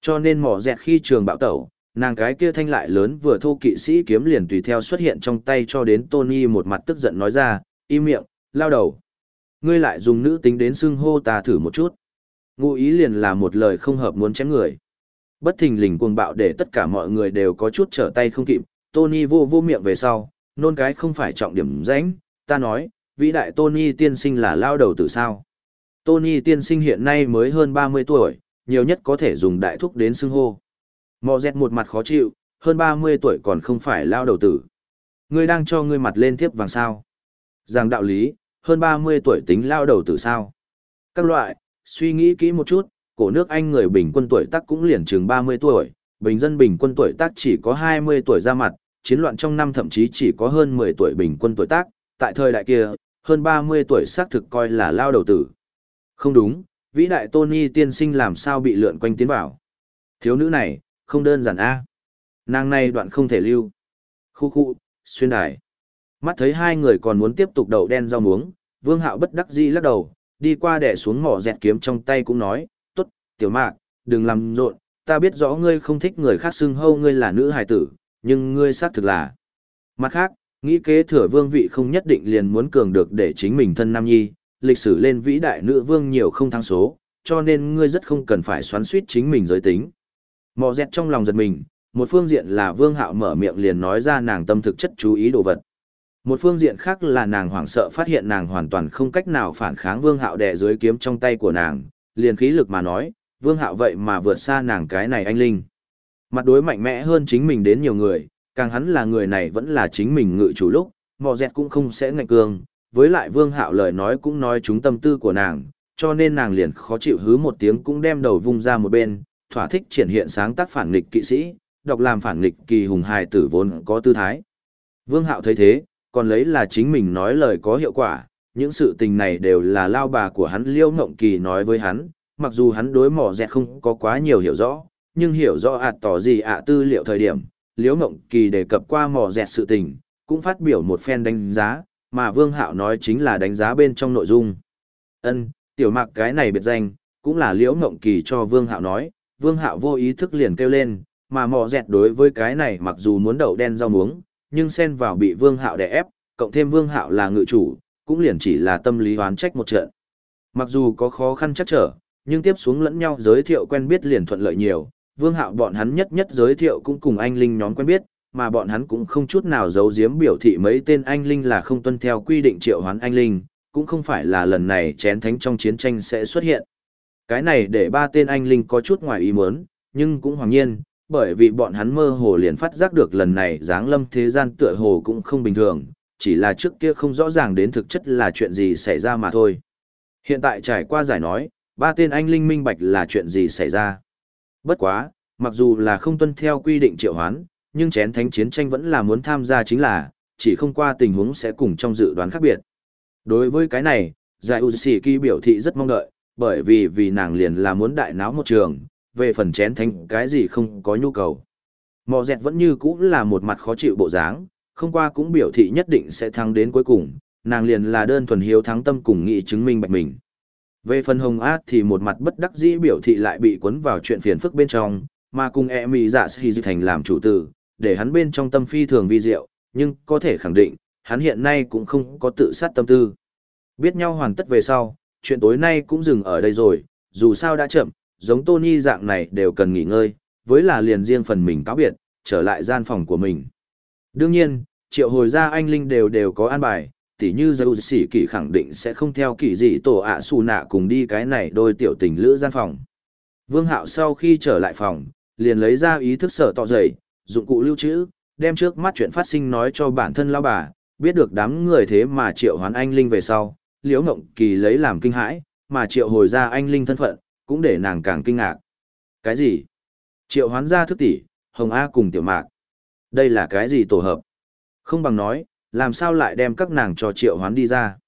Cho nên mỏ dẹt khi trường bạo tẩu, nàng cái kia thanh lại lớn vừa thô kỵ sĩ kiếm liền tùy theo xuất hiện trong tay cho đến Tony một mặt tức giận nói ra, im miệng, lao đầu. Ngươi lại dùng nữ tính đến xưng hô ta thử một chút. Ngụ ý liền là một lời không hợp muốn chém người. Bất thình lình cuồng bạo để tất cả mọi người đều có chút trở tay không kịp, Tony vô vô miệng về sau, nôn cái không phải trọng điểm rãnh, ta nói, vĩ đại Tony tiên sinh là lao đầu từ sao. Tony tiên sinh hiện nay mới hơn 30 tuổi, nhiều nhất có thể dùng đại thúc đến xưng hô. Mò dẹt một mặt khó chịu, hơn 30 tuổi còn không phải lao đầu tử. Ngươi đang cho ngươi mặt lên thiếp vàng sao. Rằng đạo lý, hơn 30 tuổi tính lao đầu tử sao. Các loại, suy nghĩ kỹ một chút, cổ nước Anh người bình quân tuổi tác cũng liền chừng 30 tuổi, bình dân bình quân tuổi tác chỉ có 20 tuổi ra mặt, chiến loạn trong năm thậm chí chỉ có hơn 10 tuổi bình quân tuổi tác, tại thời đại kia, hơn 30 tuổi xác thực coi là lao đầu tử. Không đúng, vĩ đại Tony tiên sinh làm sao bị lượn quanh tiến vào. Thiếu nữ này, không đơn giản a Nàng này đoạn không thể lưu. Khu khu, xuyên đài. Mắt thấy hai người còn muốn tiếp tục đậu đen rau muống, vương hạo bất đắc dĩ lắc đầu, đi qua đẻ xuống mỏ dẹt kiếm trong tay cũng nói, tốt, tiểu mạc, đừng làm rộn, ta biết rõ ngươi không thích người khác xưng hâu ngươi là nữ hài tử, nhưng ngươi xác thực là. Mặt khác, nghĩ kế thừa vương vị không nhất định liền muốn cường được để chính mình thân nam nhi, lịch sử lên vĩ đại nữ vương nhiều không thắng số, cho nên ngươi rất không cần phải xoắn suýt chính mình giới tính. Mò dẹt trong lòng giật mình, một phương diện là vương hạo mở miệng liền nói ra nàng tâm thực chất chú ý đồ vật. Một phương diện khác là nàng hoảng sợ phát hiện nàng hoàn toàn không cách nào phản kháng vương hạo đè dưới kiếm trong tay của nàng, liền khí lực mà nói, vương hạo vậy mà vượt xa nàng cái này anh linh. Mặt đối mạnh mẽ hơn chính mình đến nhiều người, càng hắn là người này vẫn là chính mình ngự chủ lúc, mò dẹt cũng không sẽ ngạnh cương, với lại vương hạo lời nói cũng nói trúng tâm tư của nàng, cho nên nàng liền khó chịu hứ một tiếng cũng đem đầu vung ra một bên, thỏa thích triển hiện sáng tác phản nghịch kỵ sĩ, đọc làm phản nghịch kỳ hùng hài tử vốn có tư thái. Vương hạo thấy thế, còn lấy là chính mình nói lời có hiệu quả, những sự tình này đều là lao bà của hắn liêu ngộng kỳ nói với hắn, mặc dù hắn đối mỏ dẹt không có quá nhiều hiểu rõ, nhưng hiểu rõ ạt tỏ gì ạ tư liệu thời điểm, liêu ngộng kỳ đề cập qua mỏ dẹt sự tình, cũng phát biểu một phen đánh giá, mà Vương Hạo nói chính là đánh giá bên trong nội dung. Ân, tiểu mặc cái này biệt danh, cũng là liễu ngộng kỳ cho Vương Hạo nói, Vương Hạo vô ý thức liền kêu lên, mà mò dẹt đối với cái này mặc dù muốn đậu đen rau muống, nhưng xen vào bị Vương Hạo đè ép, cộng thêm Vương Hạo là ngự chủ, cũng liền chỉ là tâm lý oán trách một trận. Mặc dù có khó khăn chắc trở, nhưng tiếp xuống lẫn nhau giới thiệu quen biết liền thuận lợi nhiều, Vương Hạo bọn hắn nhất nhất giới thiệu cũng cùng anh Linh nhóm quen biết, mà bọn hắn cũng không chút nào giấu giếm biểu thị mấy tên anh Linh là không tuân theo quy định triệu hoán anh Linh, cũng không phải là lần này chén thánh trong chiến tranh sẽ xuất hiện. Cái này để ba tên anh Linh có chút ngoài ý muốn, nhưng cũng hoàng nhiên, bởi vì bọn hắn mơ hồ liền phát giác được lần này dáng lâm thế gian tựa hồ cũng không bình thường, chỉ là trước kia không rõ ràng đến thực chất là chuyện gì xảy ra mà thôi. Hiện tại trải qua giải nói, ba tên anh linh minh bạch là chuyện gì xảy ra. Bất quá, mặc dù là không tuân theo quy định triệu hoán, nhưng chén thánh chiến tranh vẫn là muốn tham gia chính là, chỉ không qua tình huống sẽ cùng trong dự đoán khác biệt. Đối với cái này, Giải Uzi biểu thị rất mong đợi, bởi vì vì nàng liền là muốn đại náo một trường, về phần chén thánh cái gì không có nhu cầu. Mò dẹt vẫn như cũ là một mặt khó chịu bộ dáng, không qua cũng biểu thị nhất định sẽ thắng đến cuối cùng, nàng liền là đơn thuần hiếu thắng tâm cùng nghị chứng minh bạch mình. Về phần hồng ác thì một mặt bất đắc dĩ biểu thị lại bị cuốn vào chuyện phiền phức bên trong, mà cùng e mì dạ sĩ dị thành làm chủ tử, để hắn bên trong tâm phi thường vi diệu, nhưng có thể khẳng định, hắn hiện nay cũng không có tự sát tâm tư. Biết nhau hoàn tất về sau, chuyện tối nay cũng dừng ở đây rồi, dù sao đã chậm, giống Tony dạng này đều cần nghỉ ngơi, với là liền riêng phần mình cáo biệt, trở lại gian phòng của mình. Đương nhiên, triệu hồi ra anh Linh đều đều có an bài, tỉ như dâu sĩ kỳ khẳng định sẽ không theo kỳ gì tổ ạ xù nạ cùng đi cái này đôi tiểu tình lữ gian phòng. Vương Hạo sau khi trở lại phòng, liền lấy ra ý thức sở tỏ dày, dụng cụ lưu trữ, đem trước mắt chuyện phát sinh nói cho bản thân lão bà, biết được đám người thế mà triệu hoán anh Linh về sau, liễu ngộng kỳ lấy làm kinh hãi, mà triệu hồi ra anh Linh thân phận, cũng để nàng càng kinh ngạc. Cái gì? Triệu hoán ra thức tỷ, Hồng A cùng tiểu mạc. Đây là cái gì tổ hợp? Không bằng nói, làm sao lại đem các nàng cho triệu hoán đi ra?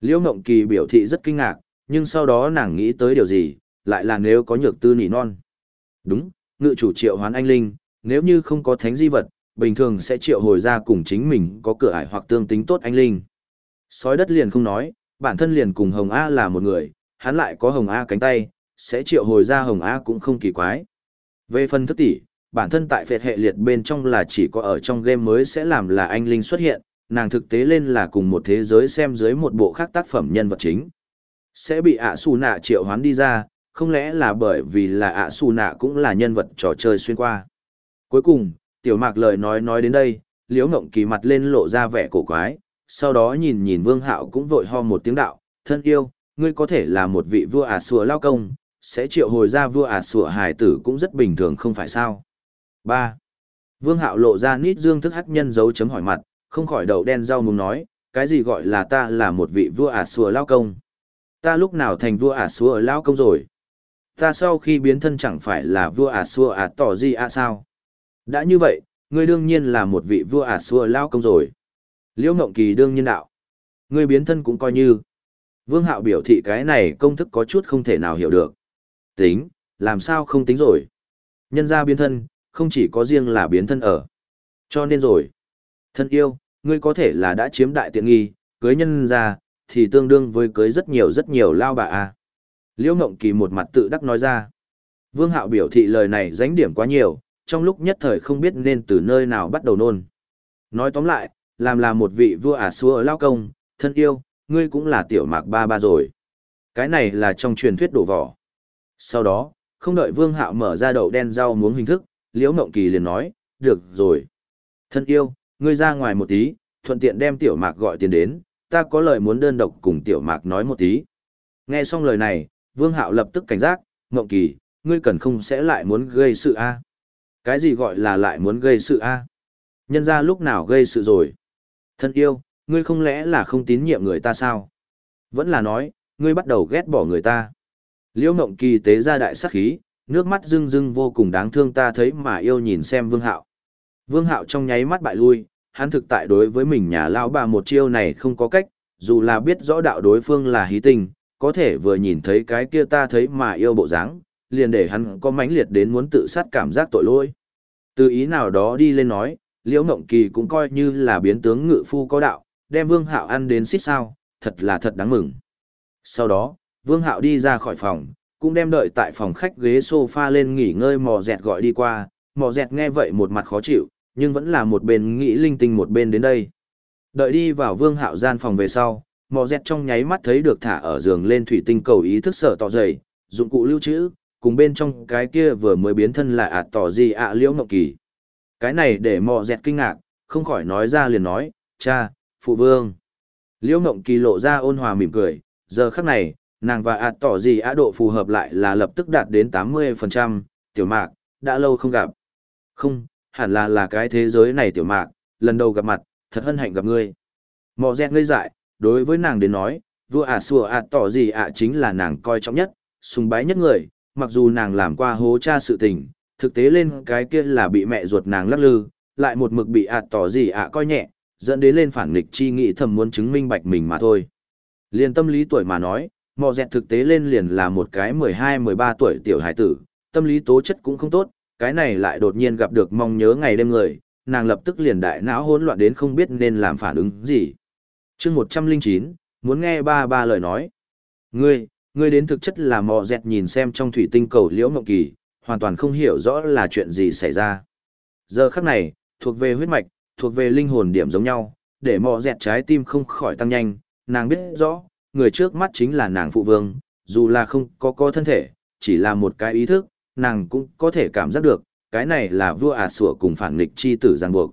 Liễu Ngộng Kỳ biểu thị rất kinh ngạc, nhưng sau đó nàng nghĩ tới điều gì, lại là nếu có nhược tư nỉ non. Đúng, ngự chủ triệu hoán anh linh, nếu như không có thánh di vật, bình thường sẽ triệu hồi ra cùng chính mình có cửa ải hoặc tương tính tốt anh linh. Sói đất liền không nói, bản thân liền cùng Hồng A là một người, hắn lại có Hồng A cánh tay, sẽ triệu hồi ra Hồng A cũng không kỳ quái. Về phần thức tỷ, bản thân tại phệt hệ liệt bên trong là chỉ có ở trong game mới sẽ làm là anh linh xuất hiện, nàng thực tế lên là cùng một thế giới xem dưới một bộ khác tác phẩm nhân vật chính. Sẽ bị ạ xù nạ triệu hoán đi ra, không lẽ là bởi vì là ạ xù nạ cũng là nhân vật trò chơi xuyên qua. Cuối cùng, tiểu mạc lời nói nói đến đây, liễu ngộng kỳ mặt lên lộ ra vẻ cổ quái, sau đó nhìn nhìn vương hạo cũng vội ho một tiếng đạo, thân yêu, ngươi có thể là một vị vua ả à lao công, sẽ triệu hồi ra vua ả à hài tử cũng rất bình thường không phải sao. ba Vương hạo lộ ra nít dương thức hắc nhân dấu chấm hỏi mặt, không khỏi đầu đen rau mùng nói, cái gì gọi là ta là một vị vua ả à lao công. Ta lúc nào thành vua ả sùa lao công rồi. Ta sau khi biến thân chẳng phải là vua ả sùa ả tỏ gì ạ sao. Đã như vậy, ngươi đương nhiên là một vị vua ả sùa lao công rồi. Liễu Ngộng Kỳ đương nhiên đạo. Ngươi biến thân cũng coi như. Vương Hạo biểu thị cái này công thức có chút không thể nào hiểu được. Tính, làm sao không tính rồi. Nhân ra biến thân, không chỉ có riêng là biến thân ở. Cho nên rồi. Thân yêu, ngươi có thể là đã chiếm đại tiện nghi, cưới nhân ra, thì tương đương với cưới rất nhiều rất nhiều lao bà a. Liễu Ngộng Kỳ một mặt tự đắc nói ra. Vương Hạo biểu thị lời này dánh điểm quá nhiều, trong lúc nhất thời không biết nên từ nơi nào bắt đầu nôn. Nói tóm lại, làm là một vị vua ả à xua ở lao công, thân yêu, ngươi cũng là tiểu mạc ba ba rồi. Cái này là trong truyền thuyết đổ vỏ. Sau đó, không đợi vương hạo mở ra đậu đen rau muống hình thức, liễu mộng kỳ liền nói, được rồi. Thân yêu, ngươi ra ngoài một tí, thuận tiện đem tiểu mạc gọi tiền đến, ta có lời muốn đơn độc cùng tiểu mạc nói một tí. Nghe xong lời này, vương hạo lập tức cảnh giác, mộng kỳ, ngươi cần không sẽ lại muốn gây sự a Cái gì gọi là lại muốn gây sự a Nhân ra lúc nào gây sự rồi? Thân yêu, ngươi không lẽ là không tín nhiệm người ta sao? Vẫn là nói, ngươi bắt đầu ghét bỏ người ta. Liễu Ngộng Kỳ tế ra đại sắc khí, nước mắt rưng rưng vô cùng đáng thương ta thấy mà yêu nhìn xem Vương Hạo. Vương Hạo trong nháy mắt bại lui, hắn thực tại đối với mình nhà lão bà một chiêu này không có cách, dù là biết rõ đạo đối phương là hí tình, có thể vừa nhìn thấy cái kia ta thấy mà yêu bộ dáng, liền để hắn có mãnh liệt đến muốn tự sát cảm giác tội lỗi. Từ ý nào đó đi lên nói, Liễu Ngộng Kỳ cũng coi như là biến tướng ngự phu có đạo, đem Vương Hạo ăn đến xít sao, thật là thật đáng mừng. Sau đó, Vương Hạo đi ra khỏi phòng, cũng đem đợi tại phòng khách ghế sofa lên nghỉ ngơi mò dẹt gọi đi qua, mò dẹt nghe vậy một mặt khó chịu, nhưng vẫn là một bên nghĩ linh tinh một bên đến đây. Đợi đi vào Vương Hạo gian phòng về sau, mò dẹt trong nháy mắt thấy được thả ở giường lên thủy tinh cầu ý thức sở tỏ dày, dụng cụ lưu trữ, cùng bên trong cái kia vừa mới biến thân lại ạt tỏ gì ạ liễu ngộng kỳ. Cái này để mò dẹt kinh ngạc, không khỏi nói ra liền nói, cha, phụ vương. Liễu Ngộng Kỳ lộ ra ôn hòa mỉm cười, giờ khắc này, nàng và ạt tỏ gì á độ phù hợp lại là lập tức đạt đến 80%, tiểu mạc, đã lâu không gặp. Không, hẳn là là cái thế giới này tiểu mạc, lần đầu gặp mặt, thật hân hạnh gặp ngươi. Mò dẹt ngây dại, đối với nàng đến nói, vua ả xùa ả tỏ gì ạ chính là nàng coi trọng nhất, sùng bái nhất người, mặc dù nàng làm qua hố cha sự tình, thực tế lên cái kia là bị mẹ ruột nàng lắc lư, lại một mực bị ạt tỏ gì ạ coi nhẹ, dẫn đến lên phản nghịch chi nghĩ thầm muốn chứng minh bạch mình mà thôi. Liên tâm lý tuổi mà nói, mò dẹt thực tế lên liền là một cái 12-13 tuổi tiểu hải tử, tâm lý tố chất cũng không tốt, cái này lại đột nhiên gặp được mong nhớ ngày đêm người, nàng lập tức liền đại não hỗn loạn đến không biết nên làm phản ứng gì. chương 109, muốn nghe ba ba lời nói. Ngươi, ngươi đến thực chất là mò dẹt nhìn xem trong thủy tinh cầu liễu ngọc kỳ, hoàn toàn không hiểu rõ là chuyện gì xảy ra. Giờ khắc này, thuộc về huyết mạch, thuộc về linh hồn điểm giống nhau, để mò dẹt trái tim không khỏi tăng nhanh, nàng biết rõ, người trước mắt chính là nàng phụ vương, dù là không có có thân thể, chỉ là một cái ý thức, nàng cũng có thể cảm giác được, cái này là vua ả sủa cùng phản nghịch chi tử giang buộc.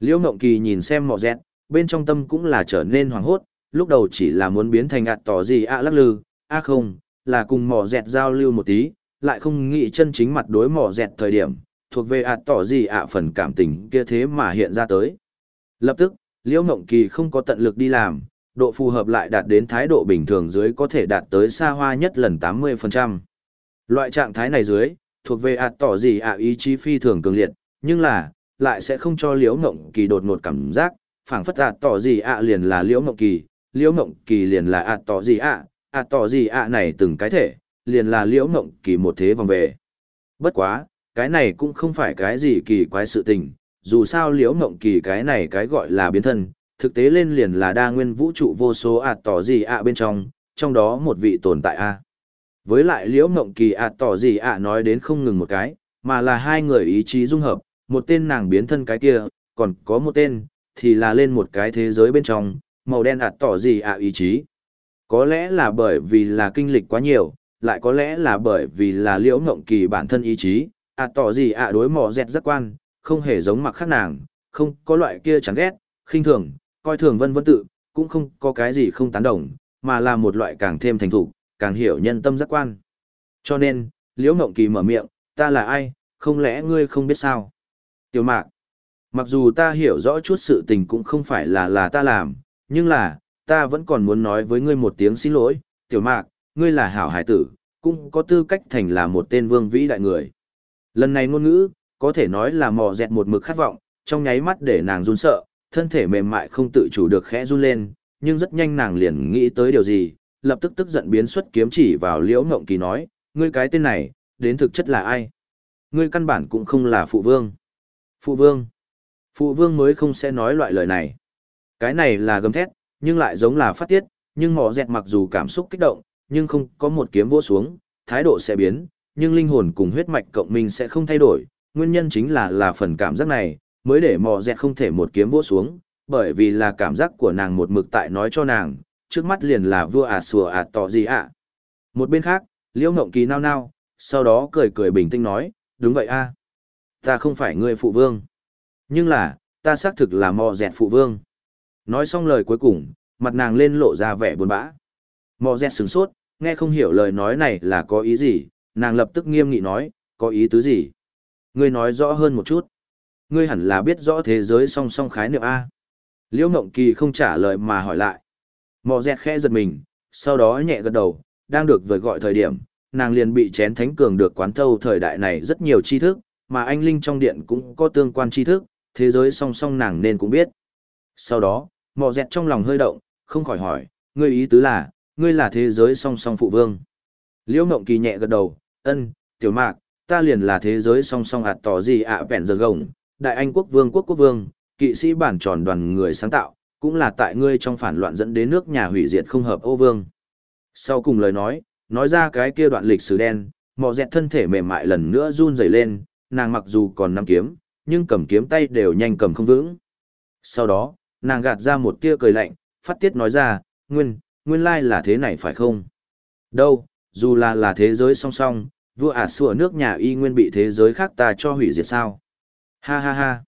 Liễu Ngộng Kỳ nhìn xem mò dẹt, bên trong tâm cũng là trở nên hoảng hốt, lúc đầu chỉ là muốn biến thành ạt tỏ gì ạ lắc lư, a không, là cùng mò dẹt giao lưu một tí, lại không nghĩ chân chính mặt đối mỏ dẹt thời điểm, thuộc về ạt tỏ gì ạ phần cảm tình kia thế mà hiện ra tới. Lập tức, Liễu Ngộng Kỳ không có tận lực đi làm, độ phù hợp lại đạt đến thái độ bình thường dưới có thể đạt tới xa hoa nhất lần 80%. Loại trạng thái này dưới, thuộc về ạt tỏ gì ạ ý chí phi thường cường liệt, nhưng là, lại sẽ không cho Liễu Ngộng Kỳ đột ngột cảm giác, phảng phất ạt tỏ gì ạ liền là Liễu Ngộng Kỳ, Liễu Ngộng Kỳ liền là ạt tỏ gì ạ, ạt tỏ gì ạ này từng cái thể, liền là Liễu Ngộng Kỳ một thế vòng về. Bất quá, cái này cũng không phải cái gì kỳ quái sự tình, dù sao liễu ngộng kỳ cái này cái gọi là biến thân, thực tế lên liền là đa nguyên vũ trụ vô số ạt tỏ gì ạ bên trong, trong đó một vị tồn tại a. Với lại liễu ngộng kỳ ạt tỏ gì ạ nói đến không ngừng một cái, mà là hai người ý chí dung hợp, một tên nàng biến thân cái kia, còn có một tên, thì là lên một cái thế giới bên trong, màu đen ạt tỏ gì ạ ý chí. Có lẽ là bởi vì là kinh lịch quá nhiều, lại có lẽ là bởi vì là liễu ngộng kỳ bản thân ý chí, ạ à, tỏ gì ạ đối mò dẹt giác quan, không hề giống mặc khác nàng, không có loại kia chán ghét, khinh thường, coi thường vân vân tự, cũng không có cái gì không tán đồng, mà là một loại càng thêm thành thục, càng hiểu nhân tâm giác quan. Cho nên, Liễu Ngộng Kỳ mở miệng, ta là ai, không lẽ ngươi không biết sao? Tiểu mạc, mặc dù ta hiểu rõ chút sự tình cũng không phải là là ta làm, nhưng là, ta vẫn còn muốn nói với ngươi một tiếng xin lỗi, tiểu mạc, ngươi là hảo hải tử, cũng có tư cách thành là một tên vương vĩ đại người. Lần này ngôn ngữ, có thể nói là mò dẹt một mực khát vọng, trong nháy mắt để nàng run sợ, thân thể mềm mại không tự chủ được khẽ run lên, nhưng rất nhanh nàng liền nghĩ tới điều gì, lập tức tức giận biến xuất kiếm chỉ vào liễu ngộng kỳ nói, ngươi cái tên này, đến thực chất là ai? Ngươi căn bản cũng không là phụ vương. Phụ vương. Phụ vương mới không sẽ nói loại lời này. Cái này là gầm thét, nhưng lại giống là phát tiết, nhưng mò dẹt mặc dù cảm xúc kích động, nhưng không có một kiếm vỗ xuống, thái độ sẽ biến, nhưng linh hồn cùng huyết mạch cộng minh sẽ không thay đổi, nguyên nhân chính là là phần cảm giác này, mới để mò dẹt không thể một kiếm vỗ xuống, bởi vì là cảm giác của nàng một mực tại nói cho nàng, trước mắt liền là vua à sùa à tỏ gì ạ. Một bên khác, liễu ngộng kỳ nao nao, sau đó cười cười bình tĩnh nói, đúng vậy a Ta không phải người phụ vương. Nhưng là, ta xác thực là mò dẹt phụ vương. Nói xong lời cuối cùng, mặt nàng lên lộ ra vẻ buồn bã. Mò dẹt sửng sốt, nghe không hiểu lời nói này là có ý gì, nàng lập tức nghiêm nghị nói, có ý tứ gì? Ngươi nói rõ hơn một chút. Ngươi hẳn là biết rõ thế giới song song khái niệm A. Liễu Ngộng Kỳ không trả lời mà hỏi lại. Mò dẹt khẽ giật mình, sau đó nhẹ gật đầu, đang được vời gọi thời điểm, nàng liền bị chén thánh cường được quán thâu thời đại này rất nhiều tri thức, mà anh Linh trong điện cũng có tương quan tri thức, thế giới song song nàng nên cũng biết. Sau đó, mò dẹt trong lòng hơi động, không khỏi hỏi, ngươi ý tứ là, ngươi là thế giới song song phụ vương. Liễu Ngộng Kỳ nhẹ gật đầu, ân, tiểu mạc, ta liền là thế giới song song ạt tỏ gì ạ vẹn giờ gồng, đại anh quốc vương quốc quốc vương, kỵ sĩ bản tròn đoàn người sáng tạo, cũng là tại ngươi trong phản loạn dẫn đến nước nhà hủy diệt không hợp ô vương. Sau cùng lời nói, nói ra cái kia đoạn lịch sử đen, mò dẹt thân thể mềm mại lần nữa run rẩy lên, nàng mặc dù còn nắm kiếm, nhưng cầm kiếm tay đều nhanh cầm không vững. Sau đó, nàng gạt ra một tia cười lạnh, phát tiết nói ra, nguyên, nguyên lai là thế này phải không? Đâu, dù là là thế giới song song, vua ả xua nước nhà y nguyên bị thế giới khác ta cho hủy diệt sao? Ha ha ha!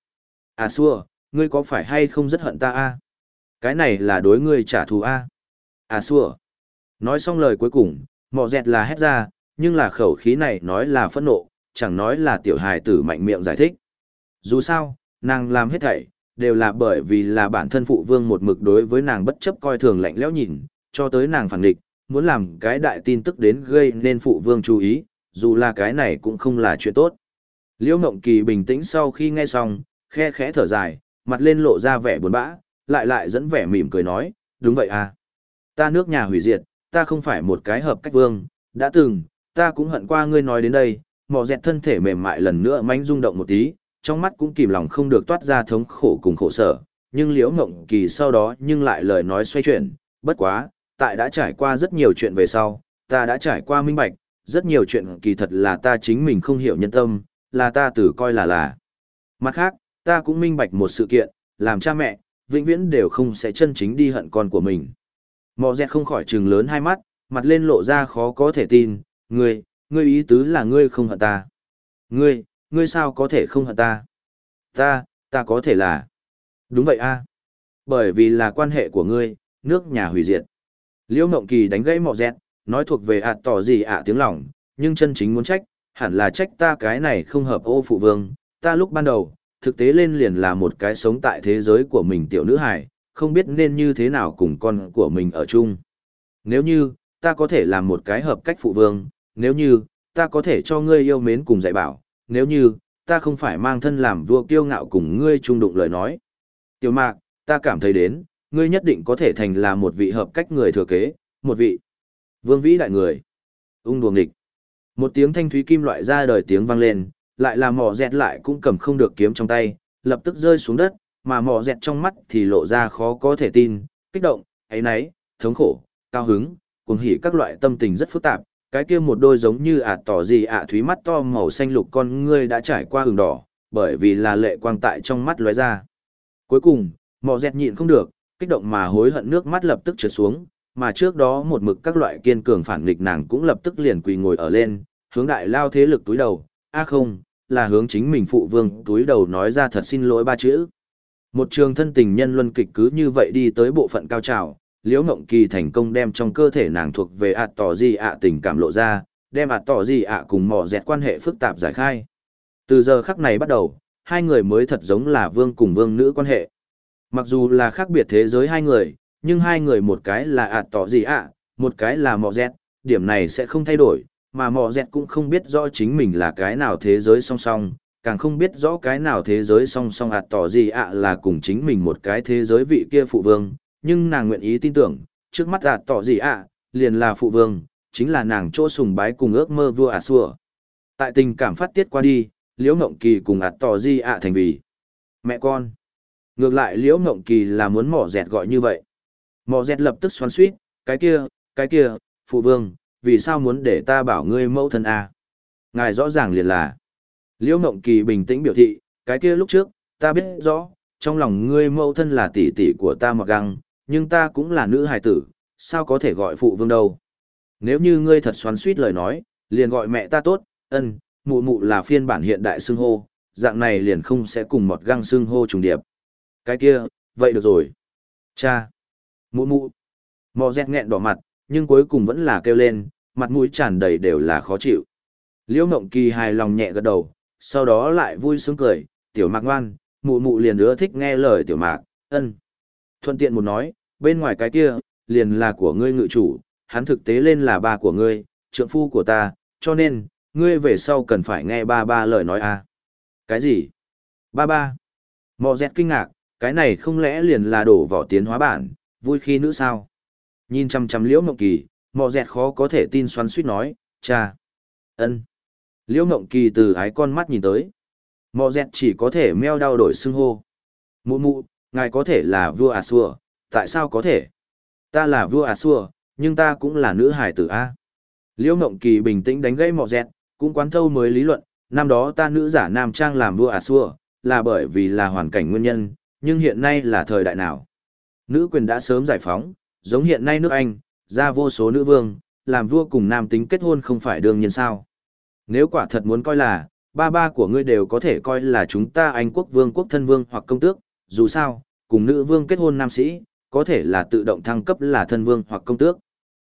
À xua, ngươi có phải hay không rất hận ta a? Cái này là đối ngươi trả thù a? À xua! Nói xong lời cuối cùng, mọ dẹt là hét ra, nhưng là khẩu khí này nói là phẫn nộ, chẳng nói là tiểu hài tử mạnh miệng giải thích. Dù sao, nàng làm hết thảy, đều là bởi vì là bản thân phụ vương một mực đối với nàng bất chấp coi thường lạnh lẽo nhìn, cho tới nàng phản địch, muốn làm cái đại tin tức đến gây nên phụ vương chú ý, dù là cái này cũng không là chuyện tốt. Liễu Ngộng Kỳ bình tĩnh sau khi nghe xong, khe khẽ thở dài, mặt lên lộ ra vẻ buồn bã, lại lại dẫn vẻ mỉm cười nói, đúng vậy à. Ta nước nhà hủy diệt, ta không phải một cái hợp cách vương, đã từng, ta cũng hận qua ngươi nói đến đây, mò dẹt thân thể mềm mại lần nữa mánh rung động một tí, trong mắt cũng kìm lòng không được toát ra thống khổ cùng khổ sở, nhưng liễu ngộng kỳ sau đó nhưng lại lời nói xoay chuyển, bất quá, tại đã trải qua rất nhiều chuyện về sau, ta đã trải qua minh bạch, rất nhiều chuyện kỳ thật là ta chính mình không hiểu nhân tâm, là ta tự coi là là. Mặt khác, ta cũng minh bạch một sự kiện, làm cha mẹ, vĩnh viễn đều không sẽ chân chính đi hận con của mình. Mò dẹt không khỏi trừng lớn hai mắt, mặt lên lộ ra khó có thể tin, ngươi, ngươi ý tứ là ngươi không hận ta. Ngươi, ngươi sao có thể không hận ta? Ta, ta có thể là... Đúng vậy a Bởi vì là quan hệ của ngươi, nước nhà hủy diệt. Liễu Ngộng Kỳ đánh gãy mọ dẹt, nói thuộc về ạt tỏ gì ạ tiếng lòng, nhưng chân chính muốn trách, hẳn là trách ta cái này không hợp ô phụ vương. Ta lúc ban đầu, thực tế lên liền là một cái sống tại thế giới của mình tiểu nữ hài, không biết nên như thế nào cùng con của mình ở chung. Nếu như, ta có thể làm một cái hợp cách phụ vương, nếu như, ta có thể cho ngươi yêu mến cùng dạy bảo, nếu như, ta không phải mang thân làm vua kiêu ngạo cùng ngươi trung đụng lời nói. Tiểu mạc, ta cảm thấy đến, ngươi nhất định có thể thành là một vị hợp cách người thừa kế, một vị vương vĩ đại người. Ung đùa nghịch. Một tiếng thanh thúy kim loại ra đời tiếng vang lên, lại là mỏ dẹt lại cũng cầm không được kiếm trong tay, lập tức rơi xuống đất, mà mỏ dẹt trong mắt thì lộ ra khó có thể tin, kích động, ấy nấy, thống khổ, cao hứng, cuồng hỉ các loại tâm tình rất phức tạp, cái kia một đôi giống như ạt tỏ gì ạ thúy mắt to màu xanh lục con ngươi đã trải qua hừng đỏ, bởi vì là lệ quang tại trong mắt lóe ra. Cuối cùng, mỏ dẹt nhịn không được, kích động mà hối hận nước mắt lập tức trượt xuống, mà trước đó một mực các loại kiên cường phản nghịch nàng cũng lập tức liền quỳ ngồi ở lên, hướng đại lao thế lực túi đầu, a không, là hướng chính mình phụ vương túi đầu nói ra thật xin lỗi ba chữ. Một trường thân tình nhân luân kịch cứ như vậy đi tới bộ phận cao trào, liễu ngộng kỳ thành công đem trong cơ thể nàng thuộc về ạt tỏ gì ạ tình cảm lộ ra, đem ạt tỏ gì ạ cùng mỏ dẹt quan hệ phức tạp giải khai. Từ giờ khắc này bắt đầu, hai người mới thật giống là vương cùng vương nữ quan hệ. Mặc dù là khác biệt thế giới hai người, nhưng hai người một cái là ạt tỏ gì ạ, một cái là mọ dẹt, điểm này sẽ không thay đổi, mà mọ dẹt cũng không biết rõ chính mình là cái nào thế giới song song, càng không biết rõ cái nào thế giới song song ạt tỏ gì ạ là cùng chính mình một cái thế giới vị kia phụ vương, nhưng nàng nguyện ý tin tưởng, trước mắt ạt tỏ gì ạ, liền là phụ vương, chính là nàng chỗ sùng bái cùng ước mơ vua ả xua. Tại tình cảm phát tiết qua đi, Liễu Ngộng Kỳ cùng ạt tỏ gì ạ thành vì mẹ con. Ngược lại Liễu Mộng Kỳ là muốn mỏ dẹt gọi như vậy. Mỏ dẹt lập tức xoắn suýt, cái kia, cái kia, phụ vương, vì sao muốn để ta bảo ngươi mẫu thân a? Ngài rõ ràng liền là. Liễu Mộng Kỳ bình tĩnh biểu thị, cái kia lúc trước, ta biết rõ, trong lòng ngươi mẫu thân là tỷ tỷ của ta mặc găng, nhưng ta cũng là nữ hài tử, sao có thể gọi phụ vương đâu. Nếu như ngươi thật xoắn suýt lời nói, liền gọi mẹ ta tốt, ân, mụ mụ là phiên bản hiện đại xưng hô, dạng này liền không sẽ cùng một găng xưng hô trùng điệp. Cái kia, vậy được rồi. Cha. Mụ mụ. Mò dẹt nghẹn đỏ mặt, nhưng cuối cùng vẫn là kêu lên, mặt mũi tràn đầy đều là khó chịu. Liễu Ngộng Kỳ hài lòng nhẹ gật đầu, sau đó lại vui sướng cười, tiểu mạc ngoan, mụ mụ liền ưa thích nghe lời tiểu mạc, ân. Thuận tiện một nói, bên ngoài cái kia, liền là của ngươi ngự chủ, hắn thực tế lên là ba của ngươi, trượng phu của ta, cho nên, ngươi về sau cần phải nghe ba ba lời nói à. Cái gì? Ba ba. Mò dẹt kinh ngạc, cái này không lẽ liền là đổ vỏ tiến hóa bản, vui khi nữ sao? Nhìn chăm chăm liễu mộng kỳ, mọ dẹt khó có thể tin xoắn suýt nói, cha. ân. Liễu mộng kỳ từ ái con mắt nhìn tới. Mọ dẹt chỉ có thể meo đau đổi xưng hô. Mụ mụ, ngài có thể là vua à xua, tại sao có thể? Ta là vua à xua, nhưng ta cũng là nữ hải tử A. Liễu Ngộng Kỳ bình tĩnh đánh gãy mọ dẹt, cũng quán thâu mới lý luận, năm đó ta nữ giả nam trang làm vua à xua, là bởi vì là hoàn cảnh nguyên nhân, nhưng hiện nay là thời đại nào? Nữ quyền đã sớm giải phóng, giống hiện nay nước Anh, ra vô số nữ vương, làm vua cùng nam tính kết hôn không phải đương nhiên sao. Nếu quả thật muốn coi là, ba ba của ngươi đều có thể coi là chúng ta Anh quốc vương quốc thân vương hoặc công tước, dù sao, cùng nữ vương kết hôn nam sĩ, có thể là tự động thăng cấp là thân vương hoặc công tước.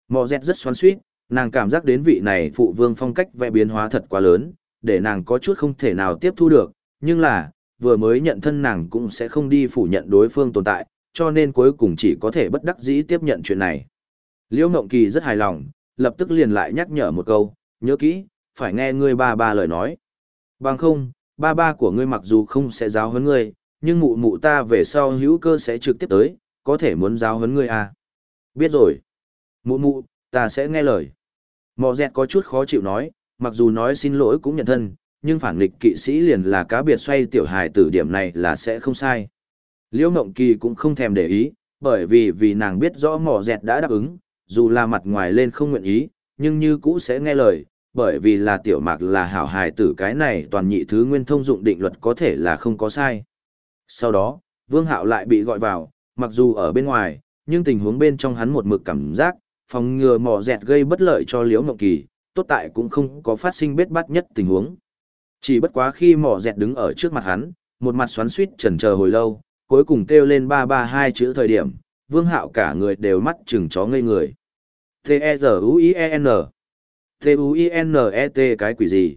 Mò dẹt rất xoắn suýt, nàng cảm giác đến vị này phụ vương phong cách vẽ biến hóa thật quá lớn, để nàng có chút không thể nào tiếp thu được, nhưng là, vừa mới nhận thân nàng cũng sẽ không đi phủ nhận đối phương tồn tại, cho nên cuối cùng chỉ có thể bất đắc dĩ tiếp nhận chuyện này. Liễu Ngộng Kỳ rất hài lòng, lập tức liền lại nhắc nhở một câu, nhớ kỹ, phải nghe ngươi ba ba lời nói. Bằng không, ba ba của ngươi mặc dù không sẽ giáo huấn ngươi, nhưng mụ mụ ta về sau hữu cơ sẽ trực tiếp tới, có thể muốn giáo huấn ngươi à. Biết rồi. Mụ mụ, ta sẽ nghe lời. Mò dẹt có chút khó chịu nói, mặc dù nói xin lỗi cũng nhận thân, nhưng phản nghịch kỵ sĩ liền là cá biệt xoay tiểu hài tử điểm này là sẽ không sai. Liễu Ngộng Kỳ cũng không thèm để ý, bởi vì vì nàng biết rõ mỏ dẹt đã đáp ứng, dù là mặt ngoài lên không nguyện ý, nhưng như cũ sẽ nghe lời, bởi vì là tiểu mạc là hảo hài tử cái này toàn nhị thứ nguyên thông dụng định luật có thể là không có sai. Sau đó, Vương Hạo lại bị gọi vào, mặc dù ở bên ngoài, nhưng tình huống bên trong hắn một mực cảm giác, phòng ngừa mỏ dẹt gây bất lợi cho Liễu Ngộng Kỳ, tốt tại cũng không có phát sinh bết bắt nhất tình huống. Chỉ bất quá khi mỏ dẹt đứng ở trước mặt hắn, một mặt xoắn suýt chần chờ hồi lâu, cuối cùng kêu lên ba ba hai chữ thời điểm, Vương Hạo cả người đều mắt chừng chó ngây người. T-E-Z-U-I-E-N T-U-I-N-E-T cái quỷ gì?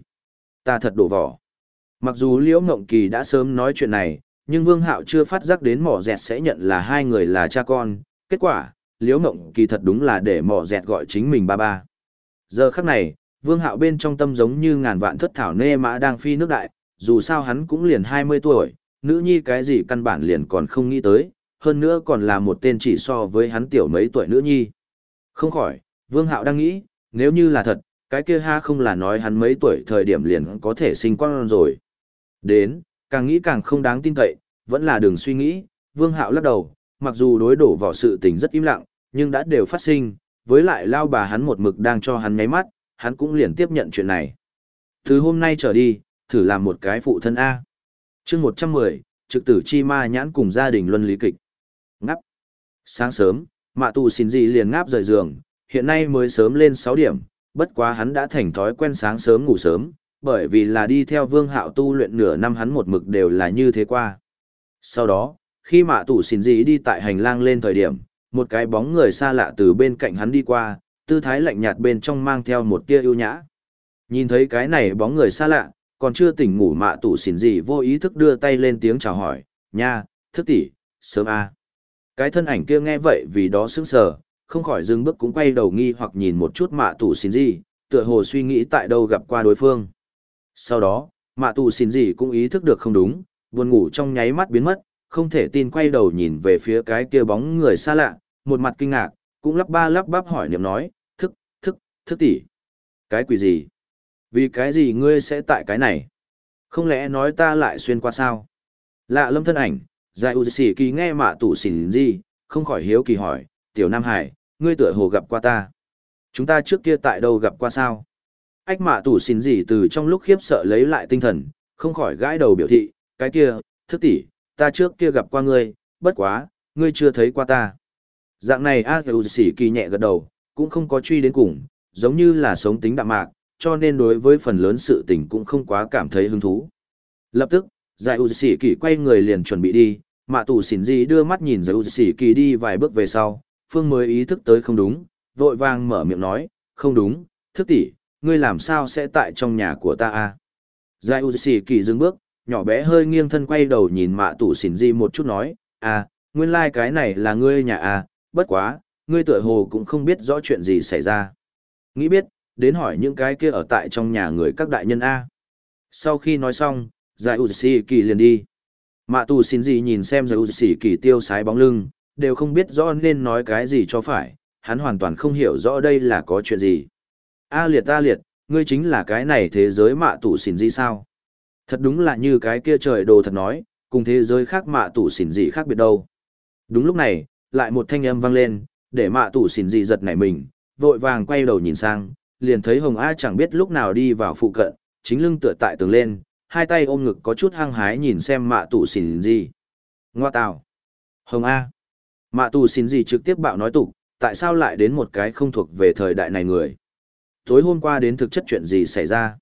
Ta thật đổ vỏ. Mặc dù Liễu Ngộng Kỳ đã sớm nói chuyện này, nhưng Vương Hạo chưa phát giác đến mỏ dẹt sẽ nhận là hai người là cha con. Kết quả, Liễu Ngộng Kỳ thật đúng là để mỏ dẹt gọi chính mình ba ba. Giờ khắc này, Vương Hạo bên trong tâm giống như ngàn vạn thất thảo nê mã đang phi nước đại, dù sao hắn cũng liền 20 tuổi, nữ nhi cái gì căn bản liền còn không nghĩ tới, hơn nữa còn là một tên chỉ so với hắn tiểu mấy tuổi nữ nhi. Không khỏi, Vương Hạo đang nghĩ, nếu như là thật, cái kia ha không là nói hắn mấy tuổi thời điểm liền có thể sinh con rồi. Đến, càng nghĩ càng không đáng tin cậy, vẫn là đường suy nghĩ, Vương Hạo lắc đầu, mặc dù đối đổ vào sự tình rất im lặng, nhưng đã đều phát sinh, với lại lao bà hắn một mực đang cho hắn nháy mắt, hắn cũng liền tiếp nhận chuyện này. Từ hôm nay trở đi, thử làm một cái phụ thân A. chương 110, trực tử chi ma nhãn cùng gia đình luân lý kịch. Ngắp. Sáng sớm, mạ tù xin gì liền ngáp rời giường, hiện nay mới sớm lên 6 điểm, bất quá hắn đã thành thói quen sáng sớm ngủ sớm, bởi vì là đi theo vương hạo tu luyện nửa năm hắn một mực đều là như thế qua. Sau đó, khi mạ tù xin gì đi tại hành lang lên thời điểm, một cái bóng người xa lạ từ bên cạnh hắn đi qua, tư thái lạnh nhạt bên trong mang theo một tia ưu nhã. Nhìn thấy cái này bóng người xa lạ, còn chưa tỉnh ngủ mạ tủ xỉn gì vô ý thức đưa tay lên tiếng chào hỏi, nha, thức tỷ, sớm a. À. Cái thân ảnh kia nghe vậy vì đó sững sờ, không khỏi dừng bước cũng quay đầu nghi hoặc nhìn một chút mạ tủ xỉn gì, tựa hồ suy nghĩ tại đâu gặp qua đối phương. Sau đó, mạ tủ xỉn gì cũng ý thức được không đúng, buồn ngủ trong nháy mắt biến mất, không thể tin quay đầu nhìn về phía cái kia bóng người xa lạ, một mặt kinh ngạc, cũng lắp ba lắp bắp hỏi niệm nói, thức, tỷ. Cái quỷ gì? Vì cái gì ngươi sẽ tại cái này? Không lẽ nói ta lại xuyên qua sao? Lạ lâm thân ảnh, dài u xỉ kỳ nghe mạ tủ xỉn gì, không khỏi hiếu kỳ hỏi, tiểu Nam Hải, ngươi tựa hồ gặp qua ta. Chúng ta trước kia tại đâu gặp qua sao? Ách mạ tủ xỉn gì từ trong lúc khiếp sợ lấy lại tinh thần, không khỏi gãi đầu biểu thị, cái kia, thức tỷ, ta trước kia gặp qua ngươi, bất quá, ngươi chưa thấy qua ta. Dạng này A Dù xỉ Kỳ nhẹ gật đầu, cũng không có truy đến cùng, giống như là sống tính đạm mạc, cho nên đối với phần lớn sự tình cũng không quá cảm thấy hứng thú. Lập tức, Giải U Sĩ Kỳ quay người liền chuẩn bị đi, mạ tù xỉn gì đưa mắt nhìn Giải U Sĩ Kỳ đi vài bước về sau, Phương mới ý thức tới không đúng, vội vàng mở miệng nói, không đúng, thức tỷ, ngươi làm sao sẽ tại trong nhà của ta a? Giải U Sĩ Kỳ dừng bước, nhỏ bé hơi nghiêng thân quay đầu nhìn mạ tù xỉn gì một chút nói, à, nguyên lai like cái này là ngươi nhà à, bất quá, ngươi tựa hồ cũng không biết rõ chuyện gì xảy ra. Nghĩ biết, đến hỏi những cái kia ở tại trong nhà người các đại nhân A. Sau khi nói xong, Giải Uzi Sĩ Kỳ liền đi. Mạ tù xin gì nhìn xem Giải Uzi Sĩ Kỳ tiêu sái bóng lưng, đều không biết rõ nên nói cái gì cho phải, hắn hoàn toàn không hiểu rõ đây là có chuyện gì. A liệt A liệt, ngươi chính là cái này thế giới mạ tù xin gì sao? Thật đúng là như cái kia trời đồ thật nói, cùng thế giới khác mạ tù xỉn gì khác biệt đâu. Đúng lúc này, lại một thanh âm vang lên, để mạ tù xỉn gì giật nảy mình, vội vàng quay đầu nhìn sang, liền thấy Hồng A chẳng biết lúc nào đi vào phụ cận, chính lưng tựa tại tường lên, hai tay ôm ngực có chút hăng hái nhìn xem mạ Tù xỉn gì. Ngoa tào. Hồng A. Mạ Tù xỉn gì trực tiếp bạo nói tục, tại sao lại đến một cái không thuộc về thời đại này người. Tối hôm qua đến thực chất chuyện gì xảy ra?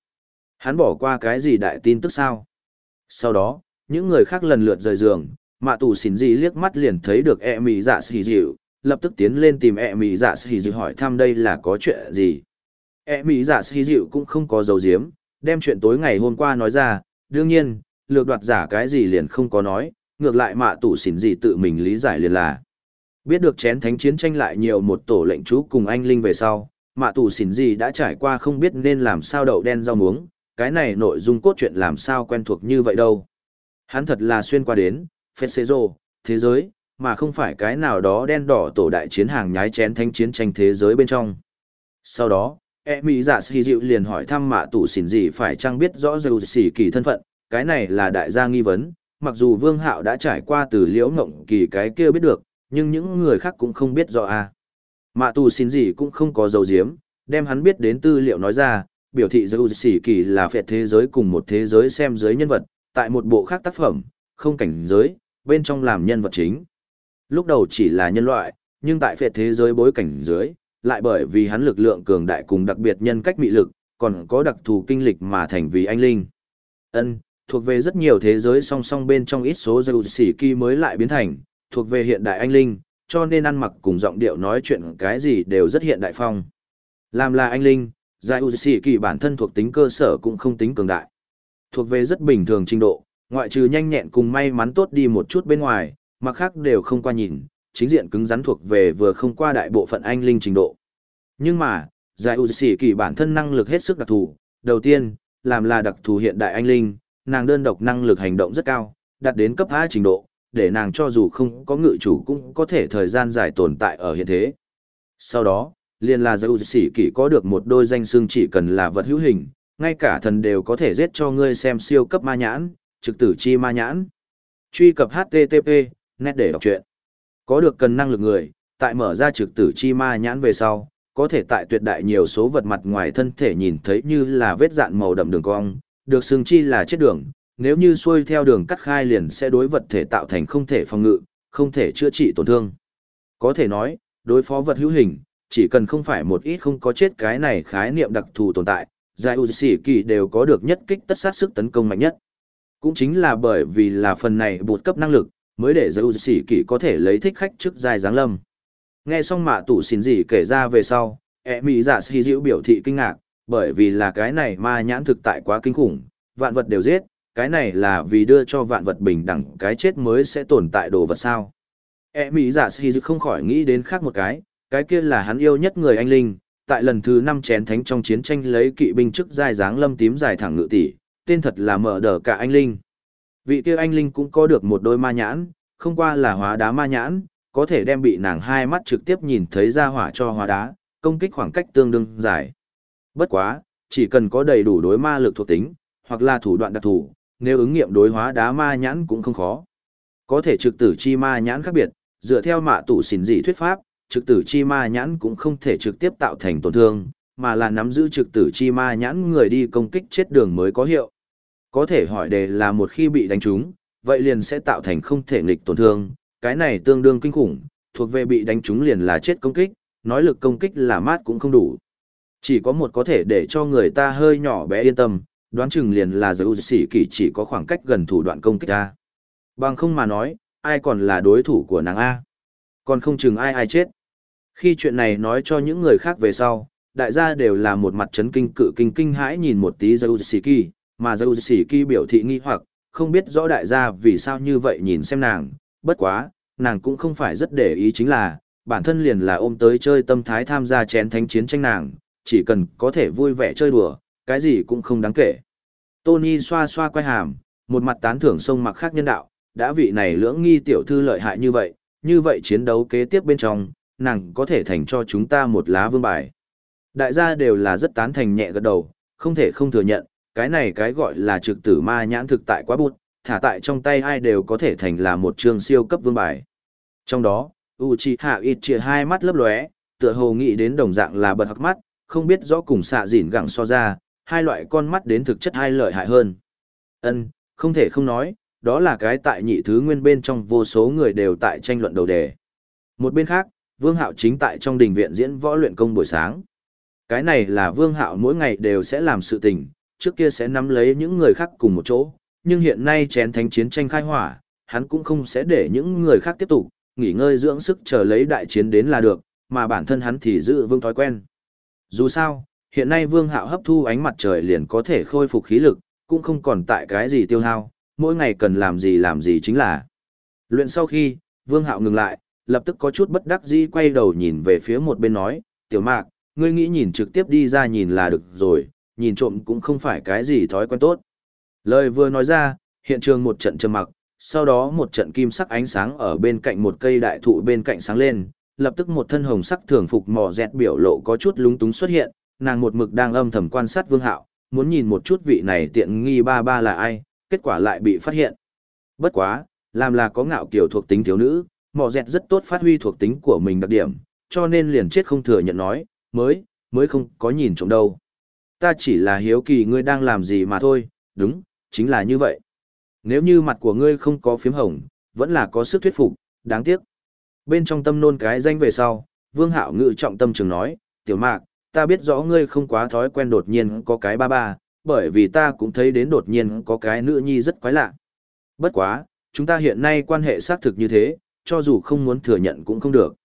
Hắn bỏ qua cái gì đại tin tức sao? Sau đó, những người khác lần lượt rời giường, mạ tù xỉn gì liếc mắt liền thấy được e mì dạ xì dịu lập tức tiến lên tìm e mỹ dạ sĩ dịu hỏi thăm đây là có chuyện gì e mỹ dạ sĩ dịu cũng không có dấu diếm đem chuyện tối ngày hôm qua nói ra đương nhiên lược đoạt giả cái gì liền không có nói, ngược lại mạ tủ xỉn gì tự mình lý giải liền là. Biết được chén thánh chiến tranh lại nhiều một tổ lệnh chú cùng anh Linh về sau, mạ tủ xỉn gì đã trải qua không biết nên làm sao đậu đen rau muống, cái này nội dung cốt truyện làm sao quen thuộc như vậy đâu. Hắn thật là xuyên qua đến, phết xê rô, thế giới, mà không phải cái nào đó đen đỏ tổ đại chiến hàng nhái chén thánh chiến tranh thế giới bên trong. Sau đó, e mỹ dạ sĩ dịu liền hỏi thăm mạ tủ xỉn gì phải chăng biết rõ dầu xỉ kỳ thân phận, cái này là đại gia nghi vấn, mặc dù vương hạo đã trải qua từ liễu ngộng kỳ cái kia biết được, nhưng những người khác cũng không biết rõ à. Mạ tù xỉn gì cũng không có dầu diếm, đem hắn biết đến tư liệu nói ra, biểu thị dầu xỉ kỳ là phẹt thế giới cùng một thế giới xem giới nhân vật, tại một bộ khác tác phẩm, không cảnh giới, bên trong làm nhân vật chính. Lúc đầu chỉ là nhân loại, nhưng tại phệ thế giới bối cảnh dưới, lại bởi vì hắn lực lượng cường đại cùng đặc biệt nhân cách mị lực, còn có đặc thù kinh lịch mà thành vì anh linh. Ân, thuộc về rất nhiều thế giới song song bên trong ít số dầu xỉ kỳ mới lại biến thành, thuộc về hiện đại anh linh, cho nên ăn mặc cùng giọng điệu nói chuyện cái gì đều rất hiện đại phong. Làm là anh linh, giải xỉ kỳ bản thân thuộc tính cơ sở cũng không tính cường đại. Thuộc về rất bình thường trình độ, ngoại trừ nhanh nhẹn cùng may mắn tốt đi một chút bên ngoài, mặt khác đều không qua nhìn, chính diện cứng rắn thuộc về vừa không qua đại bộ phận anh linh trình độ. Nhưng mà, giải uzi sĩ kỳ bản thân năng lực hết sức đặc thù, đầu tiên, làm là đặc thù hiện đại anh linh, nàng đơn độc năng lực hành động rất cao, đạt đến cấp A trình độ, để nàng cho dù không có ngự chủ cũng có thể thời gian dài tồn tại ở hiện thế. Sau đó, liền là giải uzi sĩ kỳ có được một đôi danh xương chỉ cần là vật hữu hình, ngay cả thần đều có thể giết cho ngươi xem siêu cấp ma nhãn, trực tử chi ma nhãn. Truy cập HTTP, nét để đọc truyện. Có được cần năng lực người, tại mở ra trực tử chi ma nhãn về sau, có thể tại tuyệt đại nhiều số vật mặt ngoài thân thể nhìn thấy như là vết dạn màu đậm đường cong, được xương chi là chết đường, nếu như xuôi theo đường cắt khai liền sẽ đối vật thể tạo thành không thể phòng ngự, không thể chữa trị tổn thương. Có thể nói, đối phó vật hữu hình, chỉ cần không phải một ít không có chết cái này khái niệm đặc thù tồn tại, giải u sĩ kỳ đều có được nhất kích tất sát sức tấn công mạnh nhất. Cũng chính là bởi vì là phần này bột cấp năng lực, mới để giới u sĩ kỳ có thể lấy thích khách trước dài giáng lâm. Nghe xong mạ tủ xin gì kể ra về sau, ẹ mỹ giả dạ xì dịu biểu thị kinh ngạc, bởi vì là cái này ma nhãn thực tại quá kinh khủng, vạn vật đều giết, cái này là vì đưa cho vạn vật bình đẳng cái chết mới sẽ tồn tại đồ vật sao. ẹ mỹ giả dạ xì dịu không khỏi nghĩ đến khác một cái, cái kia là hắn yêu nhất người anh linh, tại lần thứ năm chén thánh trong chiến tranh lấy kỵ binh chức dài dáng lâm tím dài thẳng ngự tỷ, tên thật là mở đờ cả anh linh. Vị kia anh linh cũng có được một đôi ma nhãn, không qua là hóa đá ma nhãn, có thể đem bị nàng hai mắt trực tiếp nhìn thấy ra hỏa cho hóa đá, công kích khoảng cách tương đương dài. Bất quá, chỉ cần có đầy đủ đối ma lực thuộc tính, hoặc là thủ đoạn đặc thù, nếu ứng nghiệm đối hóa đá ma nhãn cũng không khó. Có thể trực tử chi ma nhãn khác biệt, dựa theo mạ tủ xỉn dị thuyết pháp, trực tử chi ma nhãn cũng không thể trực tiếp tạo thành tổn thương, mà là nắm giữ trực tử chi ma nhãn người đi công kích chết đường mới có hiệu. Có thể hỏi đề là một khi bị đánh trúng, vậy liền sẽ tạo thành không thể nghịch tổn thương, cái này tương đương kinh khủng, thuộc về bị đánh trúng liền là chết công kích, nói lực công kích là mát cũng không đủ. Chỉ có một có thể để cho người ta hơi nhỏ bé yên tâm, đoán chừng liền là giới sĩ kỳ chỉ có khoảng cách gần thủ đoạn công kích A. Bằng không mà nói, ai còn là đối thủ của nàng A. Còn không chừng ai ai chết. Khi chuyện này nói cho những người khác về sau, đại gia đều là một mặt chấn kinh cự kinh kinh hãi nhìn một tí Zeusiki, mà Zeusiki biểu thị nghi hoặc, không biết rõ đại gia vì sao như vậy nhìn xem nàng, bất quá, nàng cũng không phải rất để ý chính là, bản thân liền là ôm tới chơi tâm thái tham gia chén thánh chiến tranh nàng, chỉ cần có thể vui vẻ chơi đùa, cái gì cũng không đáng kể. Tony xoa xoa quay hàm, một mặt tán thưởng sông mặc khác nhân đạo, đã vị này lưỡng nghi tiểu thư lợi hại như vậy, như vậy chiến đấu kế tiếp bên trong, nàng có thể thành cho chúng ta một lá vương bài. Đại gia đều là rất tán thành nhẹ gật đầu, không thể không thừa nhận, cái này cái gọi là trực tử ma nhãn thực tại quá bụt, thả tại trong tay ai đều có thể thành là một trường siêu cấp vương bài. Trong đó, Uchiha Itchia hai mắt lấp lóe, tựa hồ nghĩ đến đồng dạng là bật hắc mắt, không biết rõ cùng xạ dịn gẳng so ra, hai loại con mắt đến thực chất hai lợi hại hơn. Ân, không thể không nói, đó là cái tại nhị thứ nguyên bên trong vô số người đều tại tranh luận đầu đề. Một bên khác, Vương Hạo chính tại trong đình viện diễn võ luyện công buổi sáng. Cái này là Vương Hạo mỗi ngày đều sẽ làm sự tình, trước kia sẽ nắm lấy những người khác cùng một chỗ, nhưng hiện nay chén thánh chiến tranh khai hỏa, hắn cũng không sẽ để những người khác tiếp tục, nghỉ ngơi dưỡng sức chờ lấy đại chiến đến là được, mà bản thân hắn thì giữ vương thói quen. Dù sao, hiện nay Vương Hạo hấp thu ánh mặt trời liền có thể khôi phục khí lực, cũng không còn tại cái gì tiêu hao, mỗi ngày cần làm gì làm gì chính là. Luyện sau khi, Vương Hạo ngừng lại, lập tức có chút bất đắc dĩ quay đầu nhìn về phía một bên nói, tiểu mạc, ngươi nghĩ nhìn trực tiếp đi ra nhìn là được rồi, nhìn trộm cũng không phải cái gì thói quen tốt. Lời vừa nói ra, hiện trường một trận trầm mặc, sau đó một trận kim sắc ánh sáng ở bên cạnh một cây đại thụ bên cạnh sáng lên, lập tức một thân hồng sắc thường phục mò dẹt biểu lộ có chút lúng túng xuất hiện, nàng một mực đang âm thầm quan sát Vương Hạo, muốn nhìn một chút vị này tiện nghi ba ba là ai, kết quả lại bị phát hiện. Bất quá, làm là có ngạo kiểu thuộc tính thiếu nữ, mò dẹt rất tốt phát huy thuộc tính của mình đặc điểm, cho nên liền chết không thừa nhận nói, mới, mới không có nhìn trộm đâu. Ta chỉ là hiếu kỳ ngươi đang làm gì mà thôi, đúng, chính là như vậy. Nếu như mặt của ngươi không có phiếm hồng, vẫn là có sức thuyết phục, đáng tiếc. Bên trong tâm nôn cái danh về sau, Vương Hạo ngự trọng tâm trường nói, tiểu mạc, ta biết rõ ngươi không quá thói quen đột nhiên có cái ba ba, bởi vì ta cũng thấy đến đột nhiên có cái nữ nhi rất quái lạ. Bất quá, chúng ta hiện nay quan hệ xác thực như thế, cho dù không muốn thừa nhận cũng không được.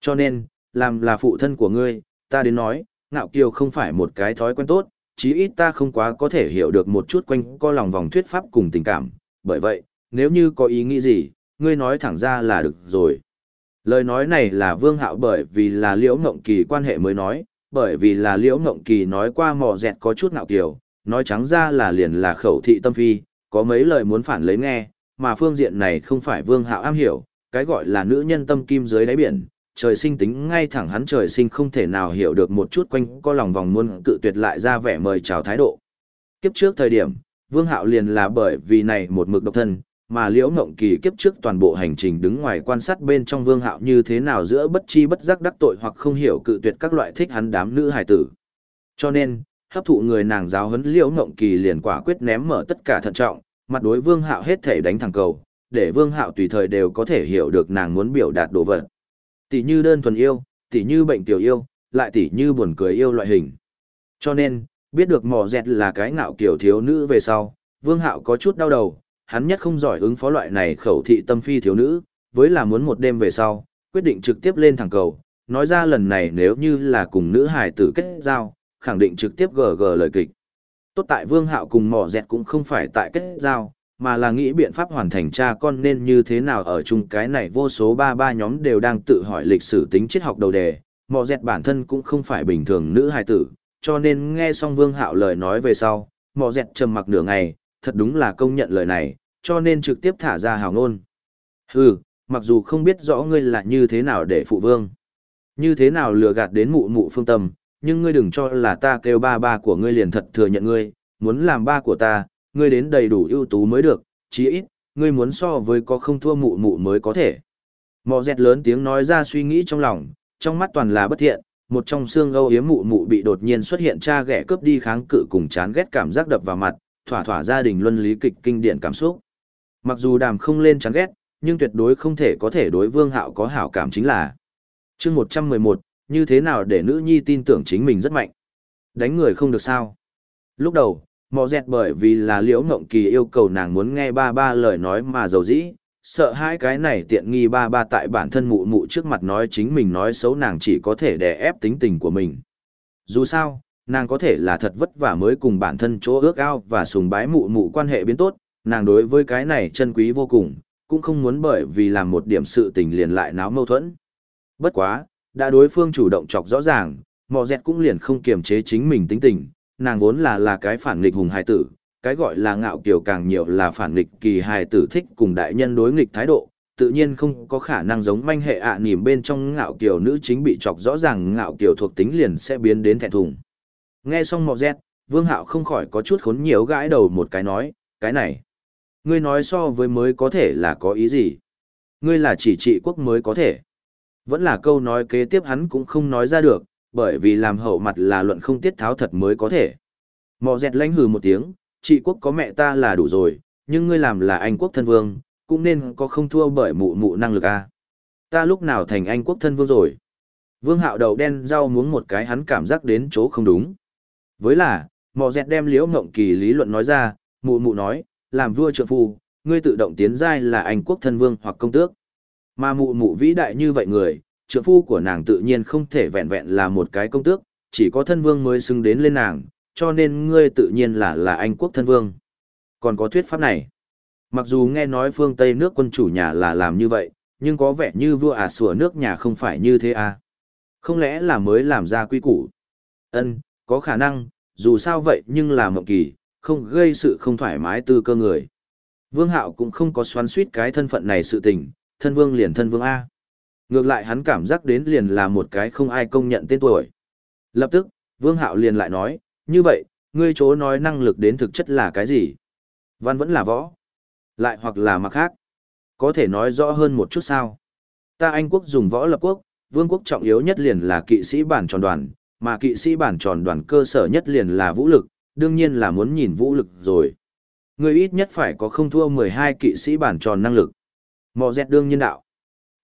Cho nên, làm là phụ thân của ngươi, ta đến nói, ngạo kiều không phải một cái thói quen tốt, chí ít ta không quá có thể hiểu được một chút quanh co lòng vòng thuyết pháp cùng tình cảm, bởi vậy, nếu như có ý nghĩ gì, ngươi nói thẳng ra là được rồi. Lời nói này là Vương Hạo bởi vì là Liễu Ngộng Kỳ quan hệ mới nói, bởi vì là Liễu Ngộng Kỳ nói qua mò dẹt có chút ngạo kiều, nói trắng ra là liền là khẩu thị tâm phi, có mấy lời muốn phản lấy nghe, mà phương diện này không phải Vương Hạo am hiểu, cái gọi là nữ nhân tâm kim dưới đáy biển, trời sinh tính ngay thẳng hắn trời sinh không thể nào hiểu được một chút quanh co lòng vòng muôn cự tuyệt lại ra vẻ mời chào thái độ. Kiếp trước thời điểm, Vương Hạo liền là bởi vì này một mực độc thân, mà Liễu Ngộng Kỳ kiếp trước toàn bộ hành trình đứng ngoài quan sát bên trong Vương Hạo như thế nào giữa bất chi bất giác đắc tội hoặc không hiểu cự tuyệt các loại thích hắn đám nữ hài tử. Cho nên, hấp thụ người nàng giáo huấn Liễu Ngộng Kỳ liền quả quyết ném mở tất cả thận trọng, mặt đối Vương Hạo hết thể đánh thẳng cầu, để Vương Hạo tùy thời đều có thể hiểu được nàng muốn biểu đạt đồ vật. Tỷ như đơn thuần yêu, tỷ như bệnh tiểu yêu, lại tỷ như buồn cười yêu loại hình. Cho nên, biết được mỏ dẹt là cái ngạo kiểu thiếu nữ về sau, Vương Hạo có chút đau đầu, hắn nhất không giỏi ứng phó loại này khẩu thị tâm phi thiếu nữ, với là muốn một đêm về sau, quyết định trực tiếp lên thẳng cầu, nói ra lần này nếu như là cùng nữ hài tử kết giao, khẳng định trực tiếp gờ gờ lời kịch. Tốt tại Vương Hạo cùng mỏ dẹt cũng không phải tại kết giao, mà là nghĩ biện pháp hoàn thành cha con nên như thế nào ở chung cái này vô số ba ba nhóm đều đang tự hỏi lịch sử tính triết học đầu đề, mò dẹt bản thân cũng không phải bình thường nữ hài tử, cho nên nghe xong vương hạo lời nói về sau, mò dẹt trầm mặc nửa ngày, thật đúng là công nhận lời này, cho nên trực tiếp thả ra hào ngôn. Hừ, mặc dù không biết rõ ngươi là như thế nào để phụ vương, như thế nào lừa gạt đến mụ mụ phương tâm, nhưng ngươi đừng cho là ta kêu ba ba của ngươi liền thật thừa nhận ngươi, muốn làm ba của ta, ngươi đến đầy đủ ưu tú mới được, chí ít, ngươi muốn so với có không thua mụ mụ mới có thể. Mò dẹt lớn tiếng nói ra suy nghĩ trong lòng, trong mắt toàn là bất thiện, một trong xương âu yếm mụ mụ bị đột nhiên xuất hiện cha ghẻ cướp đi kháng cự cùng chán ghét cảm giác đập vào mặt, thỏa thỏa gia đình luân lý kịch kinh điển cảm xúc. Mặc dù đàm không lên chán ghét, nhưng tuyệt đối không thể có thể đối vương hạo có hảo cảm chính là. chương 111, như thế nào để nữ nhi tin tưởng chính mình rất mạnh. Đánh người không được sao. Lúc đầu, mò dẹt bởi vì là liễu ngộng kỳ yêu cầu nàng muốn nghe ba ba lời nói mà giàu dĩ, sợ hai cái này tiện nghi ba ba tại bản thân mụ mụ trước mặt nói chính mình nói xấu nàng chỉ có thể đè ép tính tình của mình. Dù sao, nàng có thể là thật vất vả mới cùng bản thân chỗ ước ao và sùng bái mụ mụ quan hệ biến tốt, nàng đối với cái này chân quý vô cùng, cũng không muốn bởi vì làm một điểm sự tình liền lại náo mâu thuẫn. Bất quá, đã đối phương chủ động chọc rõ ràng mò dẹt cũng liền không kiềm chế chính mình tính tình nàng vốn là là cái phản nghịch hùng hài tử, cái gọi là ngạo kiều càng nhiều là phản nghịch kỳ hài tử thích cùng đại nhân đối nghịch thái độ, tự nhiên không có khả năng giống manh hệ ạ à nỉm bên trong ngạo kiều nữ chính bị chọc rõ ràng ngạo kiều thuộc tính liền sẽ biến đến thẹn thùng. Nghe xong mọ rét, Vương Hạo không khỏi có chút khốn nhiều gãi đầu một cái nói, cái này, ngươi nói so với mới có thể là có ý gì? Ngươi là chỉ trị quốc mới có thể. Vẫn là câu nói kế tiếp hắn cũng không nói ra được, bởi vì làm hậu mặt là luận không tiết tháo thật mới có thể. Mò dẹt lánh hừ một tiếng, trị quốc có mẹ ta là đủ rồi, nhưng ngươi làm là anh quốc thân vương, cũng nên có không thua bởi mụ mụ năng lực a. À. Ta lúc nào thành anh quốc thân vương rồi? Vương hạo đầu đen rau muống một cái hắn cảm giác đến chỗ không đúng. Với là, mò dẹt đem liễu ngộng kỳ lý luận nói ra, mụ mụ nói, làm vua trượng phu, ngươi tự động tiến giai là anh quốc thân vương hoặc công tước. Mà mụ mụ vĩ đại như vậy người, trượng phu của nàng tự nhiên không thể vẹn vẹn là một cái công tước, chỉ có thân vương mới xứng đến lên nàng, cho nên ngươi tự nhiên là là anh quốc thân vương. Còn có thuyết pháp này. Mặc dù nghe nói phương Tây nước quân chủ nhà là làm như vậy, nhưng có vẻ như vua ả à sủa nước nhà không phải như thế à. Không lẽ là mới làm ra quy củ? Ân, có khả năng, dù sao vậy nhưng là mộng kỳ, không gây sự không thoải mái từ cơ người. Vương Hạo cũng không có xoắn suýt cái thân phận này sự tình, thân vương liền thân vương A. Ngược lại hắn cảm giác đến liền là một cái không ai công nhận tên tuổi. Lập tức, Vương Hạo liền lại nói, như vậy, ngươi chỗ nói năng lực đến thực chất là cái gì? Văn vẫn là võ. Lại hoặc là mặc khác. Có thể nói rõ hơn một chút sao? Ta Anh quốc dùng võ lập quốc, vương quốc trọng yếu nhất liền là kỵ sĩ bản tròn đoàn, mà kỵ sĩ bản tròn đoàn cơ sở nhất liền là vũ lực, đương nhiên là muốn nhìn vũ lực rồi. Người ít nhất phải có không thua 12 kỵ sĩ bản tròn năng lực. Mò dẹt đương nhiên đạo.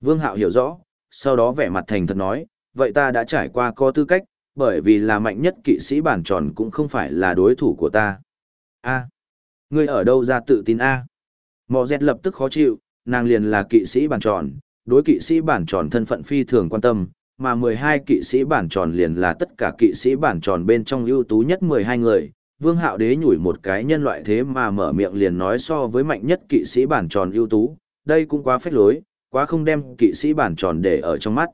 Vương Hạo hiểu rõ, sau đó vẻ mặt thành thật nói, vậy ta đã trải qua có tư cách, bởi vì là mạnh nhất kỵ sĩ bản tròn cũng không phải là đối thủ của ta. A. Ngươi ở đâu ra tự tin A? Mò dẹt lập tức khó chịu, nàng liền là kỵ sĩ bản tròn, đối kỵ sĩ bản tròn thân phận phi thường quan tâm, mà 12 kỵ sĩ bản tròn liền là tất cả kỵ sĩ bản tròn bên trong ưu tú nhất 12 người. Vương Hạo Đế nhủi một cái nhân loại thế mà mở miệng liền nói so với mạnh nhất kỵ sĩ bản tròn ưu tú, đây cũng quá phách lối, quá không đem kỵ sĩ bản tròn để ở trong mắt.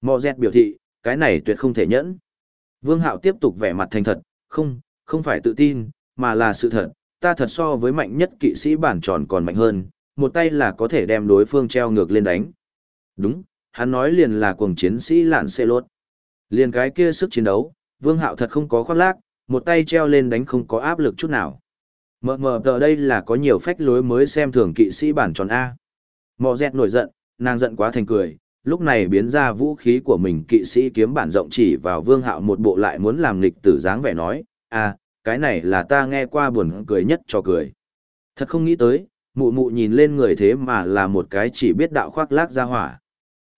Mò dẹt biểu thị, cái này tuyệt không thể nhẫn. Vương Hạo tiếp tục vẻ mặt thành thật, không, không phải tự tin, mà là sự thật, ta thật so với mạnh nhất kỵ sĩ bản tròn còn mạnh hơn, một tay là có thể đem đối phương treo ngược lên đánh. Đúng, hắn nói liền là cuồng chiến sĩ lạn xê lốt. Liền cái kia sức chiến đấu, Vương Hạo thật không có khoác lác, một tay treo lên đánh không có áp lực chút nào. Mờ mờ tờ đây là có nhiều phách lối mới xem thường kỵ sĩ bản tròn A. Mò dẹt nổi giận, nàng giận quá thành cười, lúc này biến ra vũ khí của mình kỵ sĩ kiếm bản rộng chỉ vào vương hạo một bộ lại muốn làm nghịch tử dáng vẻ nói, à, cái này là ta nghe qua buồn cười nhất cho cười. Thật không nghĩ tới, mụ mụ nhìn lên người thế mà là một cái chỉ biết đạo khoác lác ra hỏa.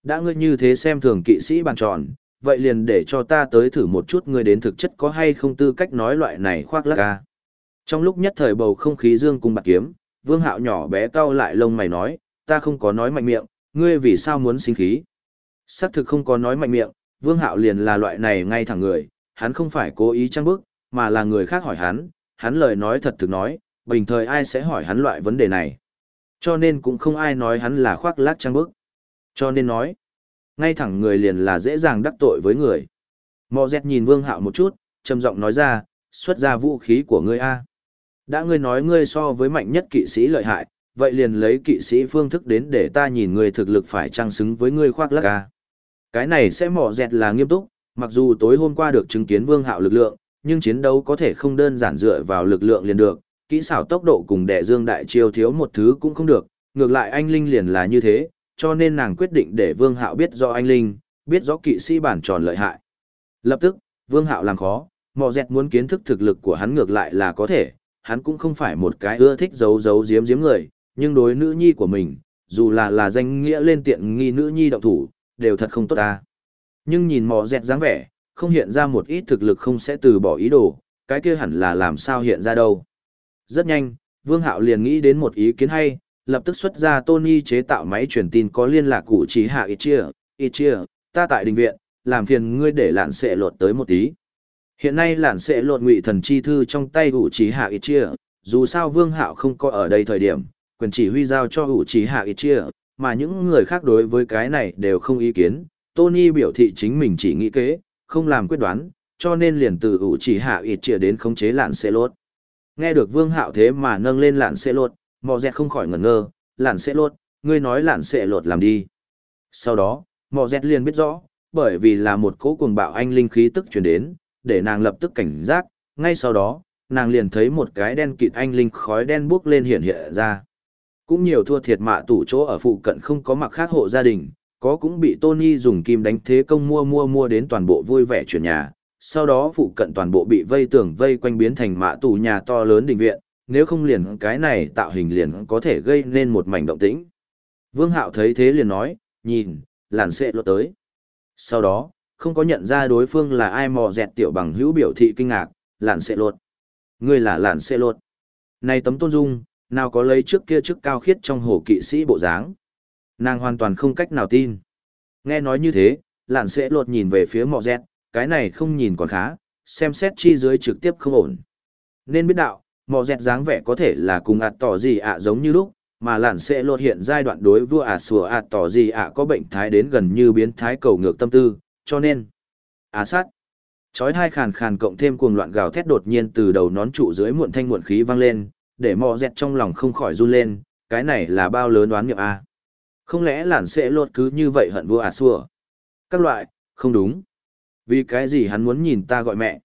Đã ngươi như thế xem thường kỵ sĩ bàn tròn, vậy liền để cho ta tới thử một chút ngươi đến thực chất có hay không tư cách nói loại này khoác lác ca. Trong lúc nhất thời bầu không khí dương cung bạc kiếm, vương hạo nhỏ bé cau lại lông mày nói, ta không có nói mạnh miệng, ngươi vì sao muốn sinh khí? Sắc thực không có nói mạnh miệng, Vương Hạo liền là loại này ngay thẳng người, hắn không phải cố ý trăng bức, mà là người khác hỏi hắn, hắn lời nói thật thực nói, bình thời ai sẽ hỏi hắn loại vấn đề này. Cho nên cũng không ai nói hắn là khoác lác trăng bức. Cho nên nói, ngay thẳng người liền là dễ dàng đắc tội với người. Mò dẹt nhìn Vương Hạo một chút, trầm giọng nói ra, xuất ra vũ khí của ngươi A. Đã ngươi nói ngươi so với mạnh nhất kỵ sĩ lợi hại, vậy liền lấy kỵ sĩ phương thức đến để ta nhìn người thực lực phải trang xứng với ngươi khoác lác ca. Cái này sẽ mỏ dẹt là nghiêm túc, mặc dù tối hôm qua được chứng kiến vương hạo lực lượng, nhưng chiến đấu có thể không đơn giản dựa vào lực lượng liền được, kỹ xảo tốc độ cùng đệ dương đại chiêu thiếu một thứ cũng không được, ngược lại anh Linh liền là như thế, cho nên nàng quyết định để vương hạo biết do anh Linh, biết rõ kỵ sĩ bản tròn lợi hại. Lập tức, vương hạo làm khó, mỏ dẹt muốn kiến thức thực lực của hắn ngược lại là có thể, hắn cũng không phải một cái ưa thích giấu giấu giếm giếm người, nhưng đối nữ nhi của mình, dù là là danh nghĩa lên tiện nghi nữ nhi động thủ, đều thật không tốt ta. Nhưng nhìn mò dẹt dáng vẻ, không hiện ra một ít thực lực không sẽ từ bỏ ý đồ, cái kia hẳn là làm sao hiện ra đâu. Rất nhanh, Vương Hạo liền nghĩ đến một ý kiến hay, lập tức xuất ra Tony chế tạo máy truyền tin có liên lạc cụ chỉ hạ Ichia, Ichia, ta tại đình viện, làm phiền ngươi để lạn sẽ lột tới một tí. Hiện nay lạn sẽ lột ngụy thần chi thư trong tay cụ chỉ hạ Ichia, dù sao Vương Hạo không có ở đây thời điểm, quyền chỉ huy giao cho ủ trí hạ ít chia, mà những người khác đối với cái này đều không ý kiến. Tony biểu thị chính mình chỉ nghĩ kế, không làm quyết đoán, cho nên liền từ ủ chỉ hạ ít chia đến khống chế lạn xe lốt. Nghe được vương hạo thế mà nâng lên lạn xe lốt, mò dẹt không khỏi ngẩn ngơ, lạn xe lốt, ngươi nói lạn xe lốt làm đi. Sau đó, mò dẹt liền biết rõ, bởi vì là một cỗ cuồng bạo anh linh khí tức chuyển đến, để nàng lập tức cảnh giác, ngay sau đó, nàng liền thấy một cái đen kịt anh linh khói đen bốc lên hiện hiện ra. Cũng nhiều thua thiệt mạ tủ chỗ ở phụ cận không có mặc khác hộ gia đình, có cũng bị Tony dùng kim đánh thế công mua mua mua đến toàn bộ vui vẻ chuyển nhà. Sau đó phụ cận toàn bộ bị vây tường vây quanh biến thành mạ tủ nhà to lớn đình viện, nếu không liền cái này tạo hình liền có thể gây nên một mảnh động tĩnh. Vương Hạo thấy thế liền nói, nhìn, làn xệ lột tới. Sau đó, không có nhận ra đối phương là ai mò dẹt tiểu bằng hữu biểu thị kinh ngạc, làn xệ lột. Ngươi là làn xệ lột. Này tấm tôn dung, nào có lấy trước kia trước cao khiết trong hồ kỵ sĩ bộ dáng. Nàng hoàn toàn không cách nào tin. Nghe nói như thế, lạn sẽ lột nhìn về phía mọ dẹt, cái này không nhìn còn khá, xem xét chi dưới trực tiếp không ổn. Nên biết đạo, mọ dẹt dáng vẻ có thể là cùng ạt tỏ gì ạ giống như lúc, mà lạn sẽ lột hiện giai đoạn đối vua ạt sùa ạt tỏ gì ạ có bệnh thái đến gần như biến thái cầu ngược tâm tư, cho nên. Á sát. Chói hai khàn khàn cộng thêm cuồng loạn gào thét đột nhiên từ đầu nón trụ dưới muộn thanh muộn khí vang lên, để mò dẹt trong lòng không khỏi run lên, cái này là bao lớn đoán nghiệm a à? không lẽ lạn sẽ lột cứ như vậy hận vua à xua? Các loại không đúng. Vì cái gì hắn muốn nhìn ta gọi mẹ?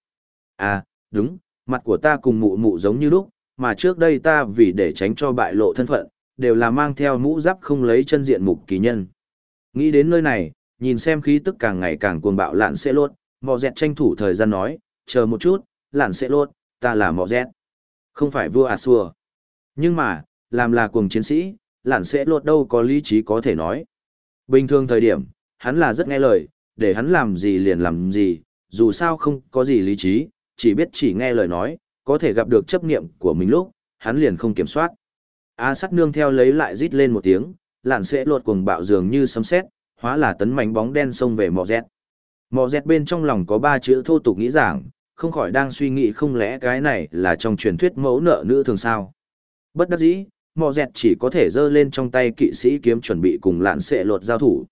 À đúng mặt của ta cùng mụ mụ giống như lúc mà trước đây ta vì để tránh cho bại lộ thân phận đều là mang theo mũ giáp không lấy chân diện mục kỳ nhân. Nghĩ đến nơi này nhìn xem khí tức càng ngày càng cuồng bạo lạn sẽ lột mò dẹt tranh thủ thời gian nói chờ một chút lạn sẽ lột ta là mò dẹt không phải vua à xua nhưng mà làm là cuồng chiến sĩ, lạn sẽ lột đâu có lý trí có thể nói. Bình thường thời điểm, hắn là rất nghe lời, để hắn làm gì liền làm gì, dù sao không có gì lý trí, chỉ biết chỉ nghe lời nói, có thể gặp được chấp niệm của mình lúc, hắn liền không kiểm soát. A sắt nương theo lấy lại rít lên một tiếng, lạn sẽ lột cuồng bạo dường như sấm sét, hóa là tấn mảnh bóng đen xông về mò dẹt. Mò dẹt bên trong lòng có ba chữ thô tục nghĩ giảng, không khỏi đang suy nghĩ không lẽ cái này là trong truyền thuyết mẫu nợ nữ thường sao. Bất đắc dĩ, mò dẹt chỉ có thể giơ lên trong tay kỵ sĩ kiếm chuẩn bị cùng lạn sệ lột giao thủ.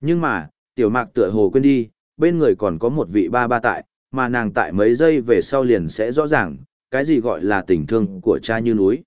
Nhưng mà, tiểu mạc tựa hồ quên đi, bên người còn có một vị ba ba tại, mà nàng tại mấy giây về sau liền sẽ rõ ràng, cái gì gọi là tình thương của cha như núi.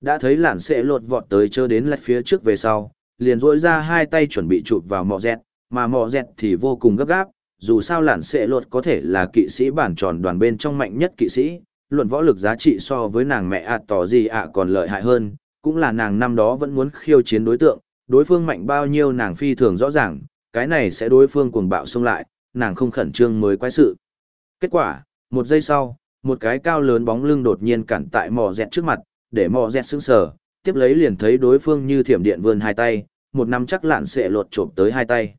Đã thấy lạn sệ lột vọt tới chơ đến lạch phía trước về sau, liền rỗi ra hai tay chuẩn bị chụp vào mò dẹt, mà mò dẹt thì vô cùng gấp gáp, dù sao lạn sệ lột có thể là kỵ sĩ bản tròn đoàn bên trong mạnh nhất kỵ sĩ, luận võ lực giá trị so với nàng mẹ ạt tỏ gì ạ còn lợi hại hơn, cũng là nàng năm đó vẫn muốn khiêu chiến đối tượng, đối phương mạnh bao nhiêu nàng phi thường rõ ràng, cái này sẽ đối phương cuồng bạo xông lại, nàng không khẩn trương mới quái sự. Kết quả, một giây sau, một cái cao lớn bóng lưng đột nhiên cản tại mò dẹt trước mặt, để mò dẹt sững sờ, tiếp lấy liền thấy đối phương như thiểm điện vươn hai tay, một năm chắc lạn sẽ lột trộm tới hai tay.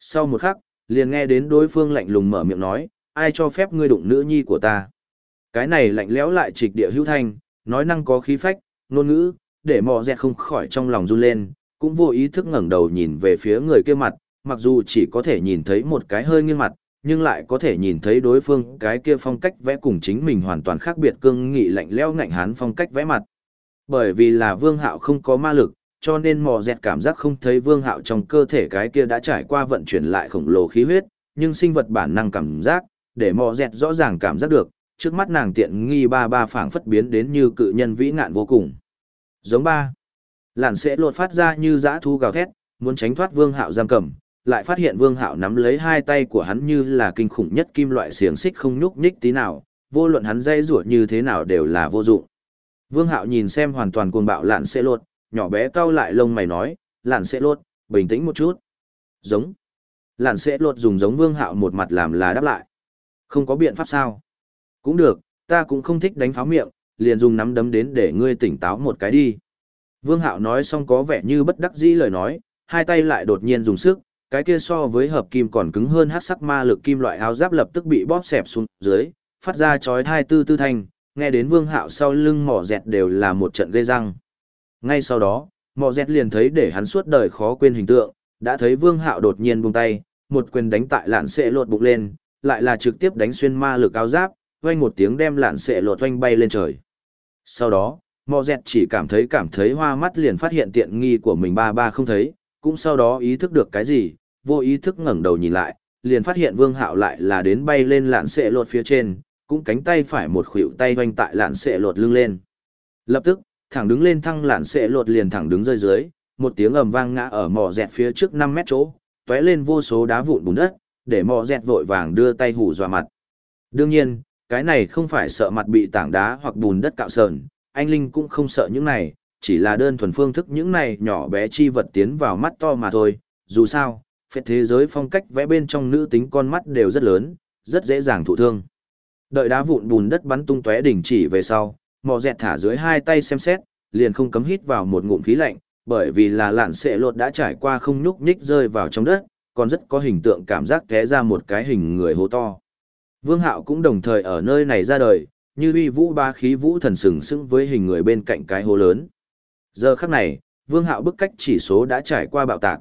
Sau một khắc, liền nghe đến đối phương lạnh lùng mở miệng nói, ai cho phép ngươi đụng nữ nhi của ta. Cái này lạnh lẽo lại trịch địa hữu thanh, nói năng có khí phách, ngôn ngữ, để mò dẹt không khỏi trong lòng run lên, cũng vô ý thức ngẩng đầu nhìn về phía người kia mặt, mặc dù chỉ có thể nhìn thấy một cái hơi nghiêng mặt, nhưng lại có thể nhìn thấy đối phương cái kia phong cách vẽ cùng chính mình hoàn toàn khác biệt cương nghị lạnh lẽo ngạnh hán phong cách vẽ mặt. Bởi vì là vương hạo không có ma lực, cho nên mò dẹt cảm giác không thấy vương hạo trong cơ thể cái kia đã trải qua vận chuyển lại khổng lồ khí huyết, nhưng sinh vật bản năng cảm giác, để mò dẹt rõ ràng cảm giác được, trước mắt nàng tiện nghi ba ba phảng phất biến đến như cự nhân vĩ ngạn vô cùng. Giống ba. Lạn sẽ lột phát ra như dã thu gào thét, muốn tránh thoát vương hạo giam cầm, lại phát hiện vương hạo nắm lấy hai tay của hắn như là kinh khủng nhất kim loại xiềng xích không nhúc nhích tí nào, vô luận hắn dây rủa như thế nào đều là vô dụng. Vương hạo nhìn xem hoàn toàn cuồng bạo lạn sẽ lột, nhỏ bé cau lại lông mày nói, lạn sẽ lột, bình tĩnh một chút. Giống. Lạn sẽ lột dùng giống vương hạo một mặt làm là đáp lại. Không có biện pháp sao? Cũng được, ta cũng không thích đánh pháo miệng, liền dùng nắm đấm đến để ngươi tỉnh táo một cái đi. Vương Hạo nói xong có vẻ như bất đắc dĩ lời nói, hai tay lại đột nhiên dùng sức, cái kia so với hợp kim còn cứng hơn hắc sắc ma lực kim loại áo giáp lập tức bị bóp xẹp xuống dưới, phát ra chói thai tư tư thanh, nghe đến Vương Hạo sau lưng mỏ dẹt đều là một trận gây răng. Ngay sau đó, Mò dẹt liền thấy để hắn suốt đời khó quên hình tượng, đã thấy Vương Hạo đột nhiên buông tay, một quyền đánh tại lạn xệ lột bụng lên, lại là trực tiếp đánh xuyên ma lực áo giáp, vang một tiếng đem lạn xệ lột vang bay lên trời. Sau đó, mò dẹt chỉ cảm thấy cảm thấy hoa mắt liền phát hiện tiện nghi của mình ba ba không thấy, cũng sau đó ý thức được cái gì, vô ý thức ngẩng đầu nhìn lại, liền phát hiện vương hạo lại là đến bay lên lạn sệ lột phía trên, cũng cánh tay phải một khuỷu tay vang tại lạn sệ lột lưng lên. Lập tức, thẳng đứng lên thăng lạn sẽ lột liền thẳng đứng rơi dưới, một tiếng ầm vang ngã ở mỏ dẹt phía trước 5 mét chỗ, tóe lên vô số đá vụn bùn đất, để mỏ dẹt vội vàng đưa tay hủ dọa mặt. Đương nhiên, cái này không phải sợ mặt bị tảng đá hoặc bùn đất cạo sờn, anh Linh cũng không sợ những này, chỉ là đơn thuần phương thức những này nhỏ bé chi vật tiến vào mắt to mà thôi, dù sao, phết thế giới phong cách vẽ bên trong nữ tính con mắt đều rất lớn, rất dễ dàng thụ thương. Đợi đá vụn bùn đất bắn tung tóe đỉnh chỉ về sau, mò dẹt thả dưới hai tay xem xét, liền không cấm hít vào một ngụm khí lạnh, bởi vì là lạn sệ lột đã trải qua không nhúc nhích rơi vào trong đất, còn rất có hình tượng cảm giác té ra một cái hình người hố to. Vương Hạo cũng đồng thời ở nơi này ra đời, như uy vũ ba khí vũ thần sừng sững với hình người bên cạnh cái hố lớn. Giờ khắc này, Vương Hạo bức cách chỉ số đã trải qua bạo tạc.